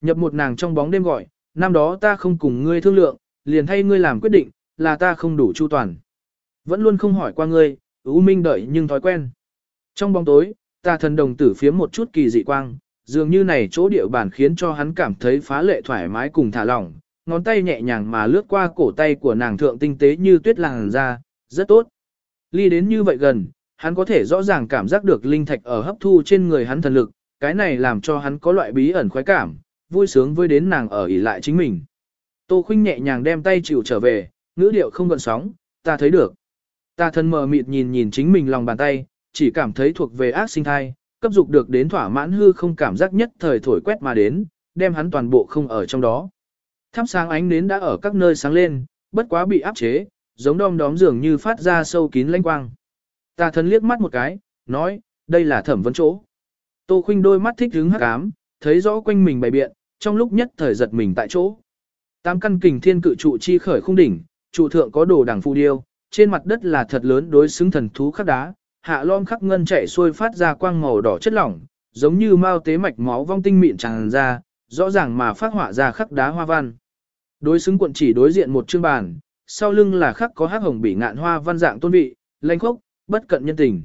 Nhập một nàng trong bóng đêm gọi, năm đó ta không cùng ngươi thương lượng, liền thay ngươi làm quyết định, là ta không đủ chu toàn. Vẫn luôn không hỏi qua ngươi, ưu minh đợi nhưng thói quen. Trong bóng tối, ta thần đồng tử phiếm một chút kỳ dị quang, dường như này chỗ địa bản khiến cho hắn cảm thấy phá lệ thoải mái cùng thả lỏng, ngón tay nhẹ nhàng mà lướt qua cổ tay của nàng thượng tinh tế như tuyết làng ra, rất tốt. Ly đến như vậy gần, hắn có thể rõ ràng cảm giác được linh thạch ở hấp thu trên người hắn thần lực, cái này làm cho hắn có loại bí ẩn khoái cảm, vui sướng với đến nàng ở ỉ lại chính mình. Tô Khuynh nhẹ nhàng đem tay chịu trở về, ngữ điệu không gần sóng, ta thấy được. Ta thân mờ mịt nhìn nhìn chính mình lòng bàn tay, chỉ cảm thấy thuộc về ác sinh thai, cấp dục được đến thỏa mãn hư không cảm giác nhất thời thổi quét mà đến, đem hắn toàn bộ không ở trong đó. Thắp sáng ánh nến đã ở các nơi sáng lên, bất quá bị áp chế, giống đom đóm dường như phát ra sâu kín lanh quang. Ta thân liếc mắt một cái, nói, đây là thẩm vấn chỗ. Tô khinh đôi mắt thích hứng hắc ám, thấy rõ quanh mình bày biện, trong lúc nhất thời giật mình tại chỗ. Tám căn kình thiên cự trụ chi khởi khung đỉnh, trụ thượng có đồ đằng phù điêu, trên mặt đất là thật lớn đối xứng thần thú khắc đá, hạ lom khắc ngân chạy xuôi phát ra quang màu đỏ chất lỏng, giống như mao tế mạch máu vong tinh mịn tràn ra, rõ ràng mà phát họa ra khắc đá hoa văn. Đối xứng quận chỉ đối diện một chương bàn, sau lưng là khắc có hắc hồng bị ngạn hoa văn dạng tôn vị, lanh khốc, bất cận nhân tình.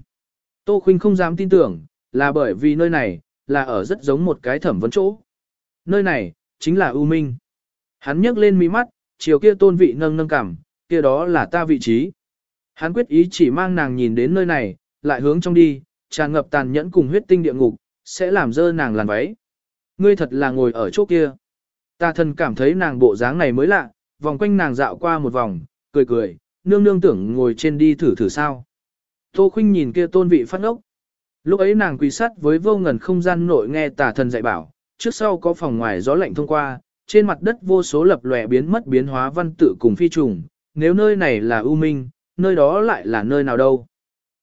Tô Khuynh không dám tin tưởng, là bởi vì nơi này, là ở rất giống một cái thẩm vấn chỗ. Nơi này, chính là U Minh. Hắn nhấc lên mí mắt, chiều kia tôn vị nâng nâng cảm, kia đó là ta vị trí. Hắn quyết ý chỉ mang nàng nhìn đến nơi này, lại hướng trong đi, tràn ngập tàn nhẫn cùng huyết tinh địa ngục, sẽ làm dơ nàng làn váy. Ngươi thật là ngồi ở chỗ kia. Ta thần cảm thấy nàng bộ dáng này mới lạ, vòng quanh nàng dạo qua một vòng, cười cười, nương nương tưởng ngồi trên đi thử thử sao. Tô khinh nhìn kia tôn vị phát ốc. Lúc ấy nàng quỳ sắt với vô ngần không gian nội nghe tà thần dạy bảo, trước sau có phòng ngoài gió lạnh thông qua, trên mặt đất vô số lập lòe biến mất biến hóa văn tự cùng phi trùng, nếu nơi này là ưu minh, nơi đó lại là nơi nào đâu.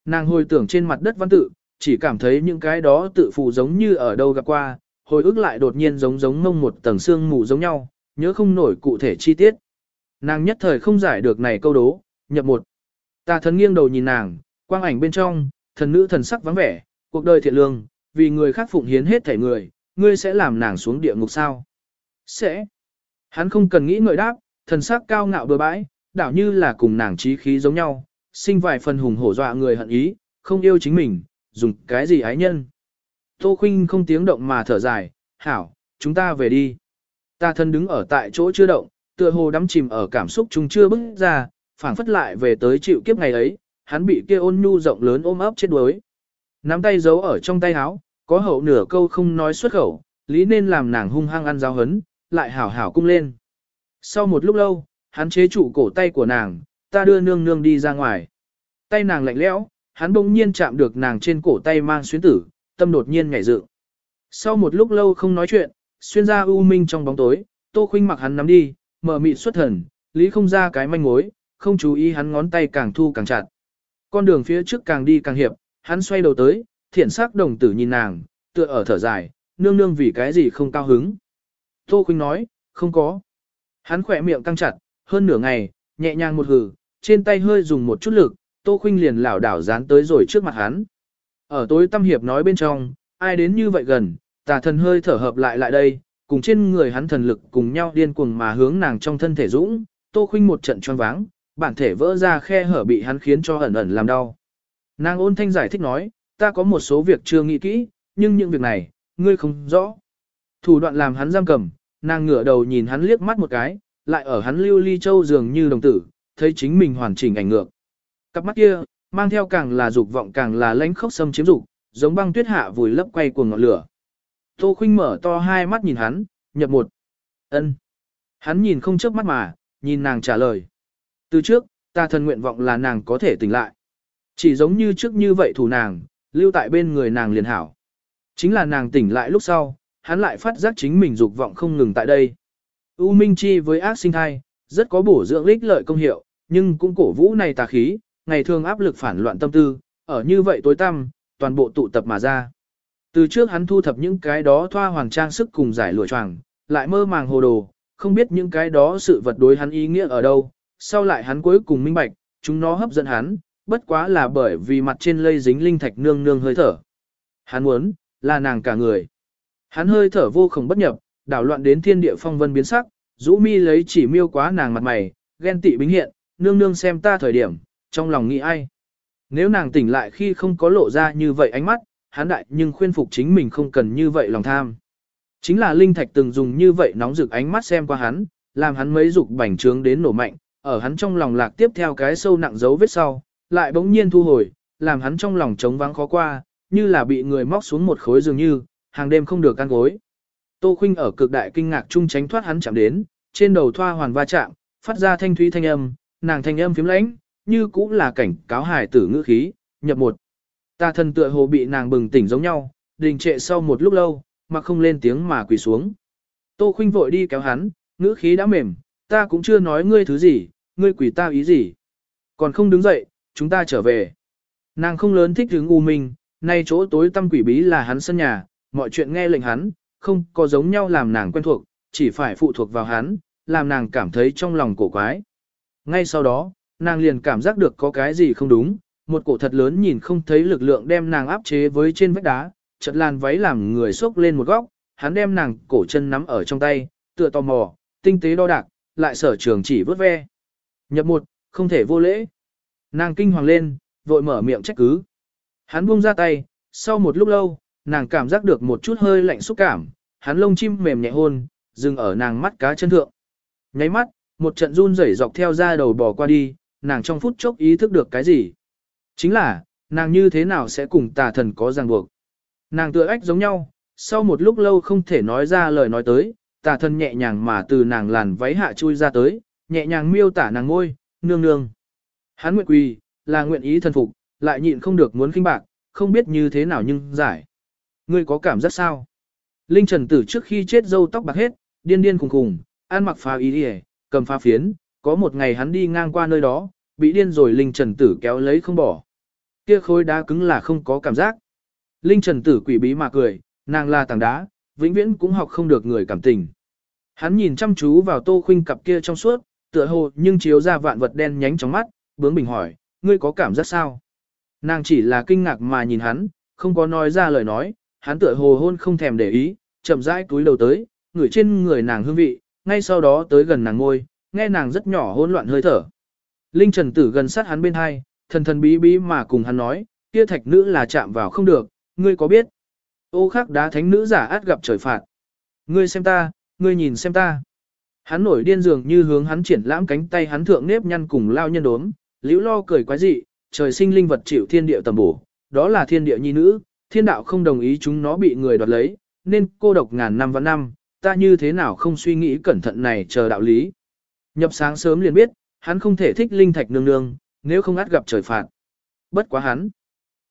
Nàng hồi tưởng trên mặt đất văn tự, chỉ cảm thấy những cái đó tự phụ giống như ở đâu gặp qua, hồi ức lại đột nhiên giống giống mông một tầng xương mù giống nhau, nhớ không nổi cụ thể chi tiết. Nàng nhất thời không giải được này câu đố, nhập một. Ta thần nghiêng đầu nhìn nàng, quang ảnh bên trong, thần nữ thần sắc vắng vẻ, cuộc đời thiện lương, vì người khác phụng hiến hết thể người, ngươi sẽ làm nàng xuống địa ngục sao? Sẽ. Hắn không cần nghĩ ngợi đáp, thần sắc cao ngạo bừa bãi, đảo như là cùng nàng trí khí giống nhau, sinh vài phần hùng hổ dọa người hận ý, không yêu chính mình, dùng cái gì ái nhân. Tô Khuynh không tiếng động mà thở dài, hảo, chúng ta về đi. Ta thân đứng ở tại chỗ chưa động, tựa hồ đắm chìm ở cảm xúc chúng chưa bước ra, phảng phất lại về tới chịu kiếp ngày ấy, hắn bị kia ôn nhu rộng lớn ôm ấp chết đuối. Nắm tay giấu ở trong tay áo, có hậu nửa câu không nói xuất khẩu, lý nên làm nàng hung hăng ăn giáo hấn, lại hảo hảo cung lên. Sau một lúc lâu, hắn chế trụ cổ tay của nàng, ta đưa nương nương đi ra ngoài. Tay nàng lạnh lẽo, hắn bỗng nhiên chạm được nàng trên cổ tay mang xuyến tử, tâm đột nhiên nhảy dựng. Sau một lúc lâu không nói chuyện, xuyên ra u minh trong bóng tối, Tô Khuynh mặc hắn nắm đi, mở mịt xuất thần, lý không ra cái manh mối, không chú ý hắn ngón tay càng thu càng chặt. Con đường phía trước càng đi càng hiệp, hắn xoay đầu tới, thiện sắc đồng tử nhìn nàng, tựa ở thở dài, nương nương vì cái gì không cao hứng. Tô Khuynh nói, không có. Hắn khỏe miệng căng chặt, hơn nửa ngày, nhẹ nhàng một hừ, trên tay hơi dùng một chút lực, Tô Khuynh liền lảo đảo dán tới rồi trước mặt hắn. Ở tối tâm hiệp nói bên trong, ai đến như vậy gần, tà thần hơi thở hợp lại lại đây, cùng trên người hắn thần lực cùng nhau điên cuồng mà hướng nàng trong thân thể dũng, Tô Khuynh một trận choáng váng, bản thể vỡ ra khe hở bị hắn khiến cho ẩn ẩn làm đau. Nàng ôn thanh giải thích nói, ta có một số việc chưa nghĩ kỹ, nhưng những việc này, ngươi không rõ. Thủ đoạn làm hắn giam cầm, nàng ngửa đầu nhìn hắn liếc mắt một cái, lại ở hắn lưu ly châu dường như đồng tử, thấy chính mình hoàn chỉnh ảnh ngược. Cặp mắt kia, mang theo càng là dục vọng càng là lãnh khốc xâm chiếm dục, giống băng tuyết hạ vùi lấp quay cuồng ngọn lửa. Tô Khuynh mở to hai mắt nhìn hắn, nhập một. Ân. Hắn nhìn không chớp mắt mà, nhìn nàng trả lời. Từ trước, ta thần nguyện vọng là nàng có thể tỉnh lại. Chỉ giống như trước như vậy thủ nàng, lưu tại bên người nàng liền hảo. Chính là nàng tỉnh lại lúc sau, hắn lại phát giác chính mình dục vọng không ngừng tại đây. U Minh Chi với ác sinh thai, rất có bổ dưỡng ích lợi công hiệu, nhưng cũng cổ vũ này tà khí, ngày thường áp lực phản loạn tâm tư, ở như vậy tối tăm, toàn bộ tụ tập mà ra. Từ trước hắn thu thập những cái đó thoa hoàng trang sức cùng giải lụa choàng, lại mơ màng hồ đồ, không biết những cái đó sự vật đối hắn ý nghĩa ở đâu, sau lại hắn cuối cùng minh bạch, chúng nó hấp dẫn hắn, bất quá là bởi vì mặt trên lây dính linh thạch nương nương hơi thở. Hắn muốn, là nàng cả người. Hắn hơi thở vô cùng bất nhập, đảo loạn đến thiên địa phong vân biến sắc, rũ mi lấy chỉ miêu quá nàng mặt mày, ghen tị bính hiện, nương nương xem ta thời điểm, trong lòng nghĩ ai. Nếu nàng tỉnh lại khi không có lộ ra như vậy ánh mắt, hắn đại nhưng khuyên phục chính mình không cần như vậy lòng tham. Chính là Linh Thạch từng dùng như vậy nóng rực ánh mắt xem qua hắn, làm hắn mấy dục bành trướng đến nổ mạnh, ở hắn trong lòng lạc tiếp theo cái sâu nặng dấu vết sau, lại bỗng nhiên thu hồi, làm hắn trong lòng trống vắng khó qua, như là bị người móc xuống một khối dường như, hàng đêm không được ăn gối. Tô Khuynh ở cực đại kinh ngạc chung tránh thoát hắn chạm đến, trên đầu thoa hoàn va chạm, phát ra thanh thúy thanh âm, nàng thanh âm phiếm lãnh, như cũng là cảnh cáo hài tử ngữ khí, nhập một. Ta thân tựa hồ bị nàng bừng tỉnh giống nhau, đình trệ sau một lúc lâu, mà không lên tiếng mà quỳ xuống. Tô Khuynh vội đi kéo hắn, ngữ khí đã mềm, ta cũng chưa nói ngươi thứ gì, ngươi quỳ ta ý gì. Còn không đứng dậy, chúng ta trở về. Nàng không lớn thích hướng U Minh, nay chỗ tối tâm quỷ bí là hắn sân nhà, mọi chuyện nghe lệnh hắn, không có giống nhau làm nàng quen thuộc, chỉ phải phụ thuộc vào hắn, làm nàng cảm thấy trong lòng cổ quái. Ngay sau đó, nàng liền cảm giác được có cái gì không đúng, một cổ thật lớn nhìn không thấy lực lượng đem nàng áp chế với trên vách đá, chợt làn váy làm người xốc lên một góc, hắn đem nàng cổ chân nắm ở trong tay, tựa tò mò, tinh tế đo đạc, lại sở trường chỉ vớt ve. Nhập một, không thể vô lễ. Nàng kinh hoàng lên, vội mở miệng trách cứ. Hắn buông ra tay, sau một lúc lâu, nàng cảm giác được một chút hơi lạnh xúc cảm, hắn lông chim mềm nhẹ hôn, dừng ở nàng mắt cá chân thượng. Nháy mắt, một trận run rẩy dọc theo da đầu bò qua đi, nàng trong phút chốc ý thức được cái gì. Chính là, nàng như thế nào sẽ cùng tà thần có ràng buộc. Nàng tựa ách giống nhau, sau một lúc lâu không thể nói ra lời nói tới, tà thần nhẹ nhàng mà từ nàng làn váy hạ chui ra tới, nhẹ nhàng miêu tả nàng ngôi, nương nương. Hắn nguyện quỳ, là nguyện ý thần phục, lại nhịn không được muốn khinh bạc, không biết như thế nào nhưng giải. Ngươi có cảm giác sao? Linh Trần Tử trước khi chết dâu tóc bạc hết, điên điên khùng khùng, ăn mặc phá ý đi cầm phá phiến, có một ngày hắn đi ngang qua nơi đó, bị điên rồi Linh Trần Tử kéo lấy không bỏ. Kia khối đá cứng là không có cảm giác. Linh Trần Tử quỷ bí mà cười, nàng là tảng đá, vĩnh viễn cũng học không được người cảm tình. Hắn nhìn chăm chú vào Tô Khuynh cặp kia trong suốt, tựa hồ nhưng chiếu ra vạn vật đen nhánh trong mắt, bướng bình hỏi, ngươi có cảm giác sao? Nàng chỉ là kinh ngạc mà nhìn hắn, không có nói ra lời nói, hắn tựa hồ hôn không thèm để ý, chậm rãi túi đầu tới, ngửi trên người nàng hương vị, ngay sau đó tới gần nàng ngôi, nghe nàng rất nhỏ hỗn loạn hơi thở. Linh Trần Tử gần sát hắn bên hai, thần thần bí bí mà cùng hắn nói, kia thạch nữ là chạm vào không được, ngươi có biết? Ô khắc đá thánh nữ giả át gặp trời phạt. Ngươi xem ta, ngươi nhìn xem ta. Hắn nổi điên dường như hướng hắn triển lãm cánh tay hắn thượng nếp nhăn cùng lao nhân đốm, liễu lo cười quái dị, trời sinh linh vật chịu thiên địa tầm bổ, đó là thiên địa nhi nữ, thiên đạo không đồng ý chúng nó bị người đoạt lấy, nên cô độc ngàn năm và năm, ta như thế nào không suy nghĩ cẩn thận này chờ đạo lý. Nhập sáng sớm liền biết, hắn không thể thích linh thạch nương nương, nếu không át gặp trời phạt. Bất quá hắn.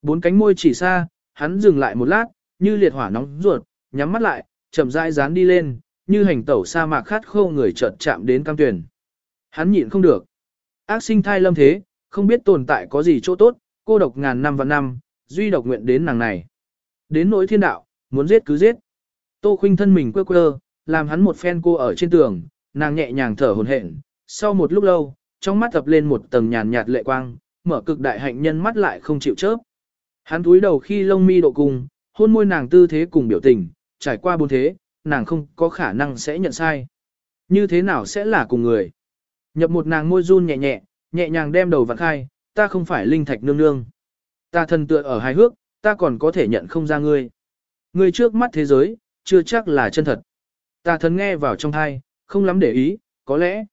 Bốn cánh môi chỉ xa, hắn dừng lại một lát, như liệt hỏa nóng ruột, nhắm mắt lại, chậm rãi dán đi lên, như hành tẩu sa mạc khát khô người chợt chạm đến cam tuyển. Hắn nhịn không được. Ác sinh thai lâm thế, không biết tồn tại có gì chỗ tốt, cô độc ngàn năm và năm, duy độc nguyện đến nàng này. Đến nỗi thiên đạo, muốn giết cứ giết. Tô khuynh thân mình quơ quơ, làm hắn một phen cô ở trên tường, nàng nhẹ nhàng thở hồn hển. Sau một lúc lâu, trong mắt tập lên một tầng nhàn nhạt lệ quang, mở cực đại hạnh nhân mắt lại không chịu chớp. Hắn túi đầu khi lông mi độ cùng, hôn môi nàng tư thế cùng biểu tình, trải qua bốn thế, nàng không có khả năng sẽ nhận sai. Như thế nào sẽ là cùng người? Nhập một nàng môi run nhẹ nhẹ, nhẹ nhàng đem đầu vặn khai, ta không phải linh thạch nương nương. Ta thần tựa ở hài hước, ta còn có thể nhận không ra ngươi. Ngươi trước mắt thế giới, chưa chắc là chân thật. Ta thần nghe vào trong thai, không lắm để ý, có lẽ.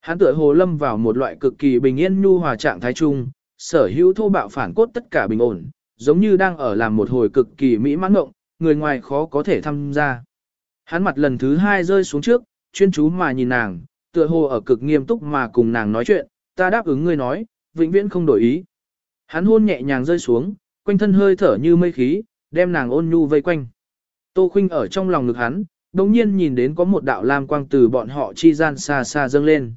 Hắn tựa hồ lâm vào một loại cực kỳ bình yên nhu hòa trạng thái chung, sở hữu thô bạo phản cốt tất cả bình ổn, giống như đang ở làm một hồi cực kỳ mỹ mãn ngộng, người ngoài khó có thể tham gia. Hắn mặt lần thứ hai rơi xuống trước, chuyên chú mà nhìn nàng, tựa hồ ở cực nghiêm túc mà cùng nàng nói chuyện, ta đáp ứng ngươi nói, vĩnh viễn không đổi ý. Hắn hôn nhẹ nhàng rơi xuống, quanh thân hơi thở như mây khí, đem nàng ôn nhu vây quanh. Tô Khuynh ở trong lòng ngực hắn, đồng nhiên nhìn đến có một đạo lam quang từ bọn họ chi gian xa xa dâng lên.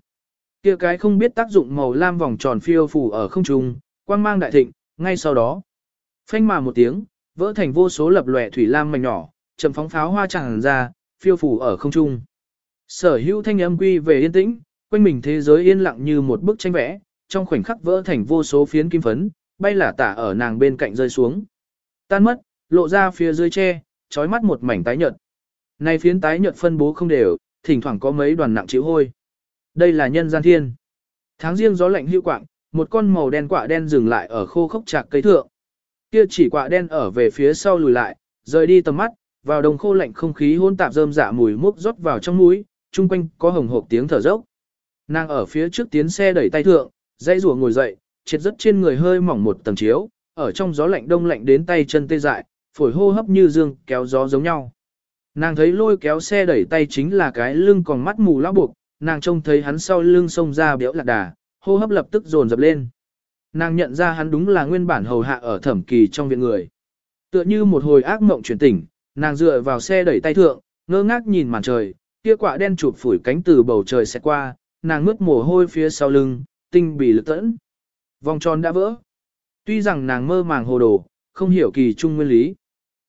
Kia cái không biết tác dụng màu lam vòng tròn phiêu phù ở không trung, quang mang đại thịnh, ngay sau đó. Phanh mà một tiếng, vỡ thành vô số lập lòe thủy lam mảnh nhỏ, chầm phóng pháo hoa tràn ra, phiêu phù ở không trung. Sở hữu thanh âm quy về yên tĩnh, quanh mình thế giới yên lặng như một bức tranh vẽ, trong khoảnh khắc vỡ thành vô số phiến kim phấn, bay lả tả ở nàng bên cạnh rơi xuống. Tan mất, lộ ra phía dưới tre, trói mắt một mảnh tái nhợt. Này phiến tái nhợt phân bố không đều, thỉnh thoảng có mấy đoàn nặng chịu hôi. Đây là nhân gian thiên. Tháng riêng gió lạnh hữu quạng, một con màu đen quạ đen dừng lại ở khô khốc chạc cây thượng. Kia chỉ quạ đen ở về phía sau lùi lại, rời đi tầm mắt, vào đồng khô lạnh không khí hôn tạp rơm dạ mùi mốc rót vào trong mũi, chung quanh có hồng hộp tiếng thở dốc. Nàng ở phía trước tiến xe đẩy tay thượng, dây rùa ngồi dậy, triệt rất trên người hơi mỏng một tầng chiếu, ở trong gió lạnh đông lạnh đến tay chân tê dại, phổi hô hấp như dương kéo gió giống nhau. Nàng thấy lôi kéo xe đẩy tay chính là cái lưng còn mắt mù lão buộc, nàng trông thấy hắn sau lưng xông ra béo lạc đà, hô hấp lập tức dồn dập lên. Nàng nhận ra hắn đúng là nguyên bản hầu hạ ở thẩm kỳ trong viện người. Tựa như một hồi ác mộng chuyển tỉnh, nàng dựa vào xe đẩy tay thượng, ngơ ngác nhìn màn trời, kia quả đen chụp phủi cánh từ bầu trời xẹt qua, nàng ngước mồ hôi phía sau lưng, tinh bị lực tẫn. Vòng tròn đã vỡ. Tuy rằng nàng mơ màng hồ đồ, không hiểu kỳ trung nguyên lý.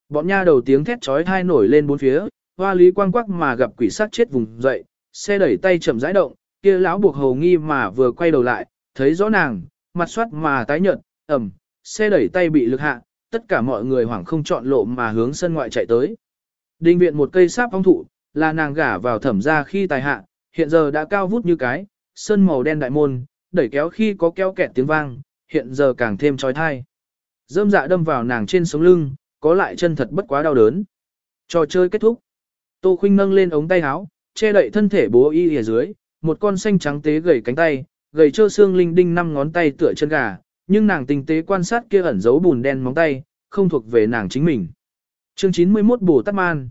Bọn nha đầu tiếng thét trói thai nổi lên bốn phía, hoa lý quang quắc mà gặp quỷ sát chết vùng dậy, xe đẩy tay chậm rãi động, kia lão buộc hầu nghi mà vừa quay đầu lại, thấy rõ nàng, mặt soát mà tái nhợt, ẩm, xe đẩy tay bị lực hạ, tất cả mọi người hoảng không chọn lộ mà hướng sân ngoại chạy tới. Đình viện một cây sáp phong thụ, là nàng gả vào thẩm gia khi tài hạ, hiện giờ đã cao vút như cái, sơn màu đen đại môn, đẩy kéo khi có kéo kẹt tiếng vang, hiện giờ càng thêm trói thai. Dơm dạ đâm vào nàng trên sống lưng, có lại chân thật bất quá đau đớn. Trò chơi kết thúc. Tô Khuynh nâng lên ống tay áo, che đậy thân thể bố y ở dưới, một con xanh trắng tế gầy cánh tay, gầy trơ xương linh đinh năm ngón tay tựa chân gà, nhưng nàng tinh tế quan sát kia ẩn giấu bùn đen móng tay, không thuộc về nàng chính mình. Chương 91 Bồ Tát Man,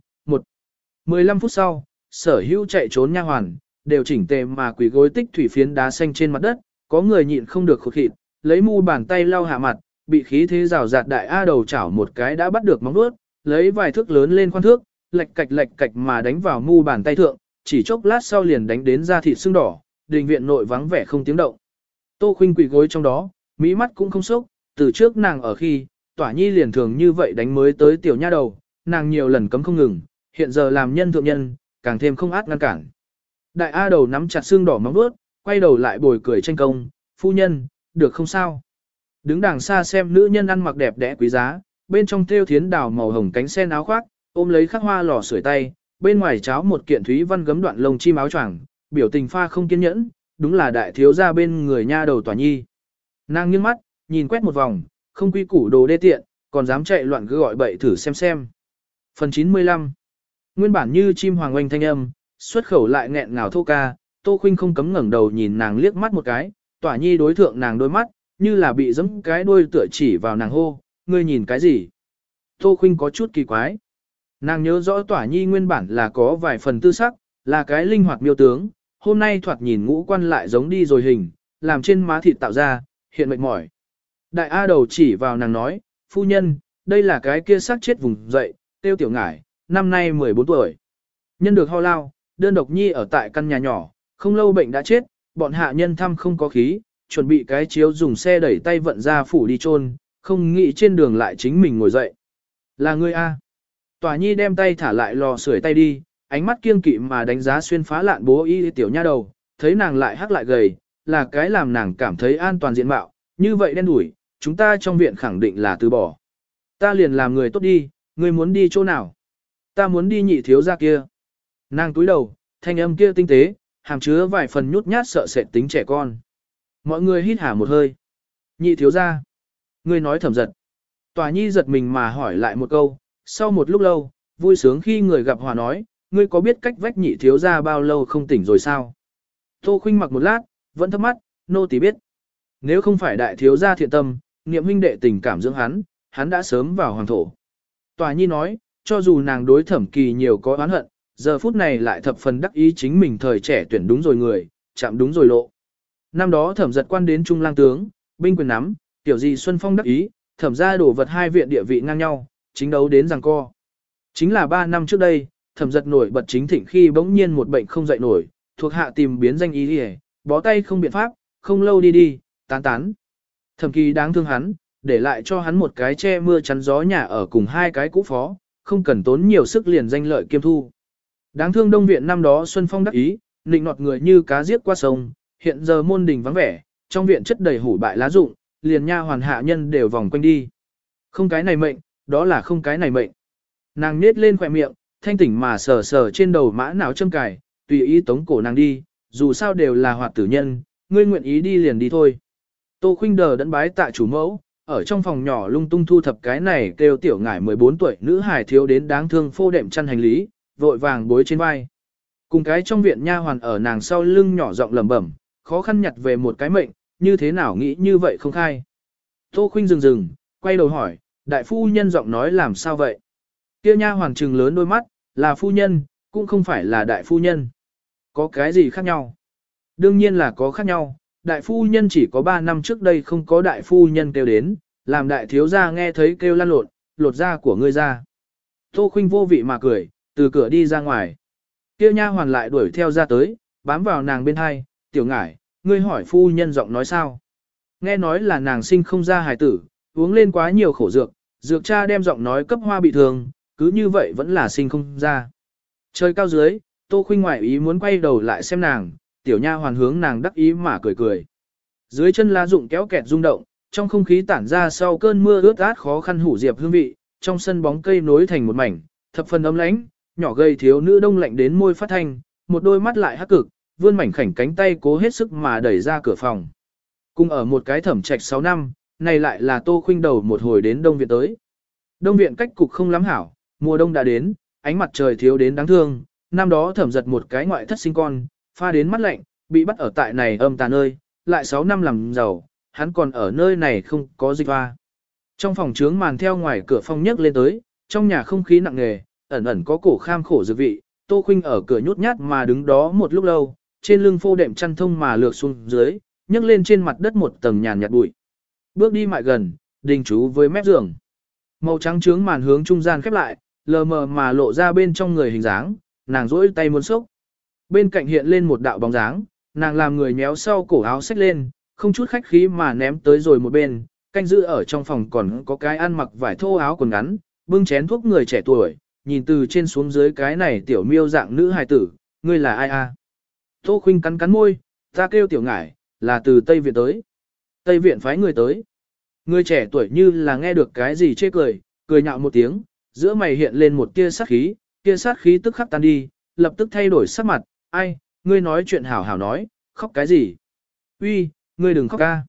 15 phút sau, sở hữu chạy trốn nha hoàn, đều chỉnh tề mà quỳ gối tích thủy phiến đá xanh trên mặt đất, có người nhịn không được khụt khịt, lấy mu bàn tay lau hạ mặt, bị khí thế rào rạt đại A đầu chảo một cái đã bắt được móng vuốt, lấy vài thước lớn lên khoan thước, lệch cạch lệch cạch mà đánh vào mu bàn tay thượng, chỉ chốc lát sau liền đánh đến da thịt sưng đỏ, đình viện nội vắng vẻ không tiếng động. Tô Khuynh quỳ gối trong đó, mỹ mắt cũng không sốc, từ trước nàng ở khi, tỏa nhi liền thường như vậy đánh mới tới tiểu nha đầu, nàng nhiều lần cấm không ngừng, hiện giờ làm nhân thượng nhân, càng thêm không át ngăn cản. Đại A đầu nắm chặt xương đỏ móng vuốt, quay đầu lại bồi cười tranh công, phu nhân, được không sao? Đứng đằng xa xem nữ nhân ăn mặc đẹp đẽ quý giá, bên trong thêu thiến đào màu hồng cánh sen áo khoác, ôm lấy khắc hoa lò sưởi tay, bên ngoài cháo một kiện thúy văn gấm đoạn lông chim áo choàng, biểu tình pha không kiên nhẫn, đúng là đại thiếu gia bên người nha đầu tòa nhi. Nàng nghiêng mắt, nhìn quét một vòng, không quy củ đồ đê tiện, còn dám chạy loạn cứ gọi bậy thử xem xem. Phần 95 Nguyên bản như chim hoàng oanh thanh âm, xuất khẩu lại nghẹn ngào thô ca, Tô Khuynh không cấm ngẩng đầu nhìn nàng liếc mắt một cái, tỏa nhi đối thượng nàng đôi mắt, như là bị giẫm cái đuôi tựa chỉ vào nàng hô, ngươi nhìn cái gì? Tô Khuynh có chút kỳ quái. Nàng nhớ rõ tỏa nhi nguyên bản là có vài phần tư sắc, là cái linh hoạt miêu tướng, hôm nay thoạt nhìn ngũ quan lại giống đi rồi hình, làm trên má thịt tạo ra, hiện mệt mỏi. Đại A đầu chỉ vào nàng nói, phu nhân, đây là cái kia xác chết vùng dậy, tiêu tiểu ngải, năm nay 14 tuổi. Nhân được ho lao, đơn độc nhi ở tại căn nhà nhỏ, không lâu bệnh đã chết, bọn hạ nhân thăm không có khí, chuẩn bị cái chiếu dùng xe đẩy tay vận ra phủ đi chôn, không nghĩ trên đường lại chính mình ngồi dậy. Là ngươi A. Tòa nhi đem tay thả lại lò sưởi tay đi, ánh mắt kiêng kỵ mà đánh giá xuyên phá lạn bố y tiểu nha đầu, thấy nàng lại hắc lại gầy, là cái làm nàng cảm thấy an toàn diện mạo, như vậy đen đủi, chúng ta trong viện khẳng định là từ bỏ. Ta liền làm người tốt đi, ngươi muốn đi chỗ nào? Ta muốn đi nhị thiếu ra kia. Nàng túi đầu, thanh âm kia tinh tế, hàm chứa vài phần nhút nhát sợ sệt tính trẻ con. Mọi người hít hà một hơi. Nhị thiếu ra. người nói thầm giật. Tòa nhi giật mình mà hỏi lại một câu, sau một lúc lâu, vui sướng khi người gặp hòa nói, ngươi có biết cách vách nhị thiếu ra bao lâu không tỉnh rồi sao? Tô khinh mặc một lát, vẫn thắc mắt, nô tỳ biết. Nếu không phải đại thiếu gia thiện tâm, niệm huynh đệ tình cảm dưỡng hắn, hắn đã sớm vào hoàng thổ. Tòa nhi nói, cho dù nàng đối thẩm kỳ nhiều có oán hận, giờ phút này lại thập phần đắc ý chính mình thời trẻ tuyển đúng rồi người, chạm đúng rồi lộ. Năm đó thẩm giật quan đến trung lang tướng, binh quyền nắm, tiểu gì Xuân Phong đắc ý, thẩm ra đổ vật hai viện địa vị ngang nhau, chính đấu đến rằng co. Chính là ba năm trước đây, thẩm giật nổi bật chính thịnh khi bỗng nhiên một bệnh không dậy nổi, thuộc hạ tìm biến danh ý đi bó tay không biện pháp, không lâu đi đi, tán tán. Thẩm kỳ đáng thương hắn, để lại cho hắn một cái che mưa chắn gió nhà ở cùng hai cái cũ phó, không cần tốn nhiều sức liền danh lợi kiêm thu. Đáng thương đông viện năm đó Xuân Phong đắc ý, nịnh nọt người như cá giết qua sông, hiện giờ môn đình vắng vẻ, trong viện chất đầy hủ bại lá rụng, liền nha hoàn hạ nhân đều vòng quanh đi. Không cái này mệnh, đó là không cái này mệnh. Nàng nết lên khỏe miệng, thanh tỉnh mà sờ sờ trên đầu mã não châm cài, tùy ý tống cổ nàng đi, dù sao đều là hoạt tử nhân, ngươi nguyện ý đi liền đi thôi. Tô Khuynh Đờ đẫn bái tạ chủ mẫu, ở trong phòng nhỏ lung tung thu thập cái này kêu tiểu ngải 14 tuổi nữ hài thiếu đến đáng thương phô đệm chăn hành lý, vội vàng bối trên vai. Cùng cái trong viện nha hoàn ở nàng sau lưng nhỏ giọng lẩm bẩm, khó khăn nhặt về một cái mệnh, như thế nào nghĩ như vậy không khai. Tô Khuynh dừng dừng, quay đầu hỏi, đại phu nhân giọng nói làm sao vậy? Kia nha hoàn trừng lớn đôi mắt, là phu nhân, cũng không phải là đại phu nhân. Có cái gì khác nhau? Đương nhiên là có khác nhau, đại phu nhân chỉ có 3 năm trước đây không có đại phu nhân kêu đến, làm đại thiếu gia nghe thấy kêu lăn lộn, lột da của ngươi ra. Tô Khuynh vô vị mà cười, từ cửa đi ra ngoài. Kia nha hoàn lại đuổi theo ra tới, bám vào nàng bên hai, tiểu ngải, ngươi hỏi phu nhân giọng nói sao. Nghe nói là nàng sinh không ra hài tử, uống lên quá nhiều khổ dược, dược cha đem giọng nói cấp hoa bị thương, cứ như vậy vẫn là sinh không ra. Trời cao dưới, Tô Khuynh ngoại ý muốn quay đầu lại xem nàng, tiểu nha hoàn hướng nàng đắc ý mà cười cười. Dưới chân lá rụng kéo kẹt rung động, trong không khí tản ra sau cơn mưa ướt át khó khăn hủ diệp hương vị, trong sân bóng cây nối thành một mảnh, thập phần ấm lánh, nhỏ gầy thiếu nữ đông lạnh đến môi phát thanh, một đôi mắt lại hắc cực, vươn mảnh khảnh cánh tay cố hết sức mà đẩy ra cửa phòng. Cùng ở một cái thẩm trạch 6 năm, này lại là Tô Khuynh đầu một hồi đến Đông Viện tới. Đông Viện cách cục không lắm hảo, mùa đông đã đến, ánh mặt trời thiếu đến đáng thương, năm đó thẩm giật một cái ngoại thất sinh con, pha đến mắt lạnh, bị bắt ở tại này âm tà nơi, lại 6 năm làm giàu, hắn còn ở nơi này không có dịch va. Trong phòng trướng màn theo ngoài cửa phong nhấc lên tới, trong nhà không khí nặng nề, ẩn ẩn có cổ kham khổ dược vị, Tô Khuynh ở cửa nhút nhát mà đứng đó một lúc lâu, trên lưng phô đệm chăn thông mà lược xuống dưới, nhấc lên trên mặt đất một tầng nhàn nhạt bụi. Bước đi mại gần, đình chú với mép giường. Màu trắng trướng màn hướng trung gian khép lại, lờ mờ mà lộ ra bên trong người hình dáng, nàng rỗi tay muốn sốc. Bên cạnh hiện lên một đạo bóng dáng, nàng làm người méo sau cổ áo xách lên, không chút khách khí mà ném tới rồi một bên, canh giữ ở trong phòng còn có cái ăn mặc vải thô áo quần ngắn, bưng chén thuốc người trẻ tuổi, nhìn từ trên xuống dưới cái này tiểu miêu dạng nữ hài tử, ngươi là ai a? Tô Khuynh cắn cắn môi, ta kêu tiểu ngải, là từ Tây Viện tới. Tây Viện phái người tới. Người trẻ tuổi như là nghe được cái gì chê cười, cười nhạo một tiếng, giữa mày hiện lên một tia sát khí, tia sát khí tức khắc tan đi, lập tức thay đổi sắc mặt, ai, ngươi nói chuyện hảo hảo nói, khóc cái gì? Uy, ngươi đừng khóc ca.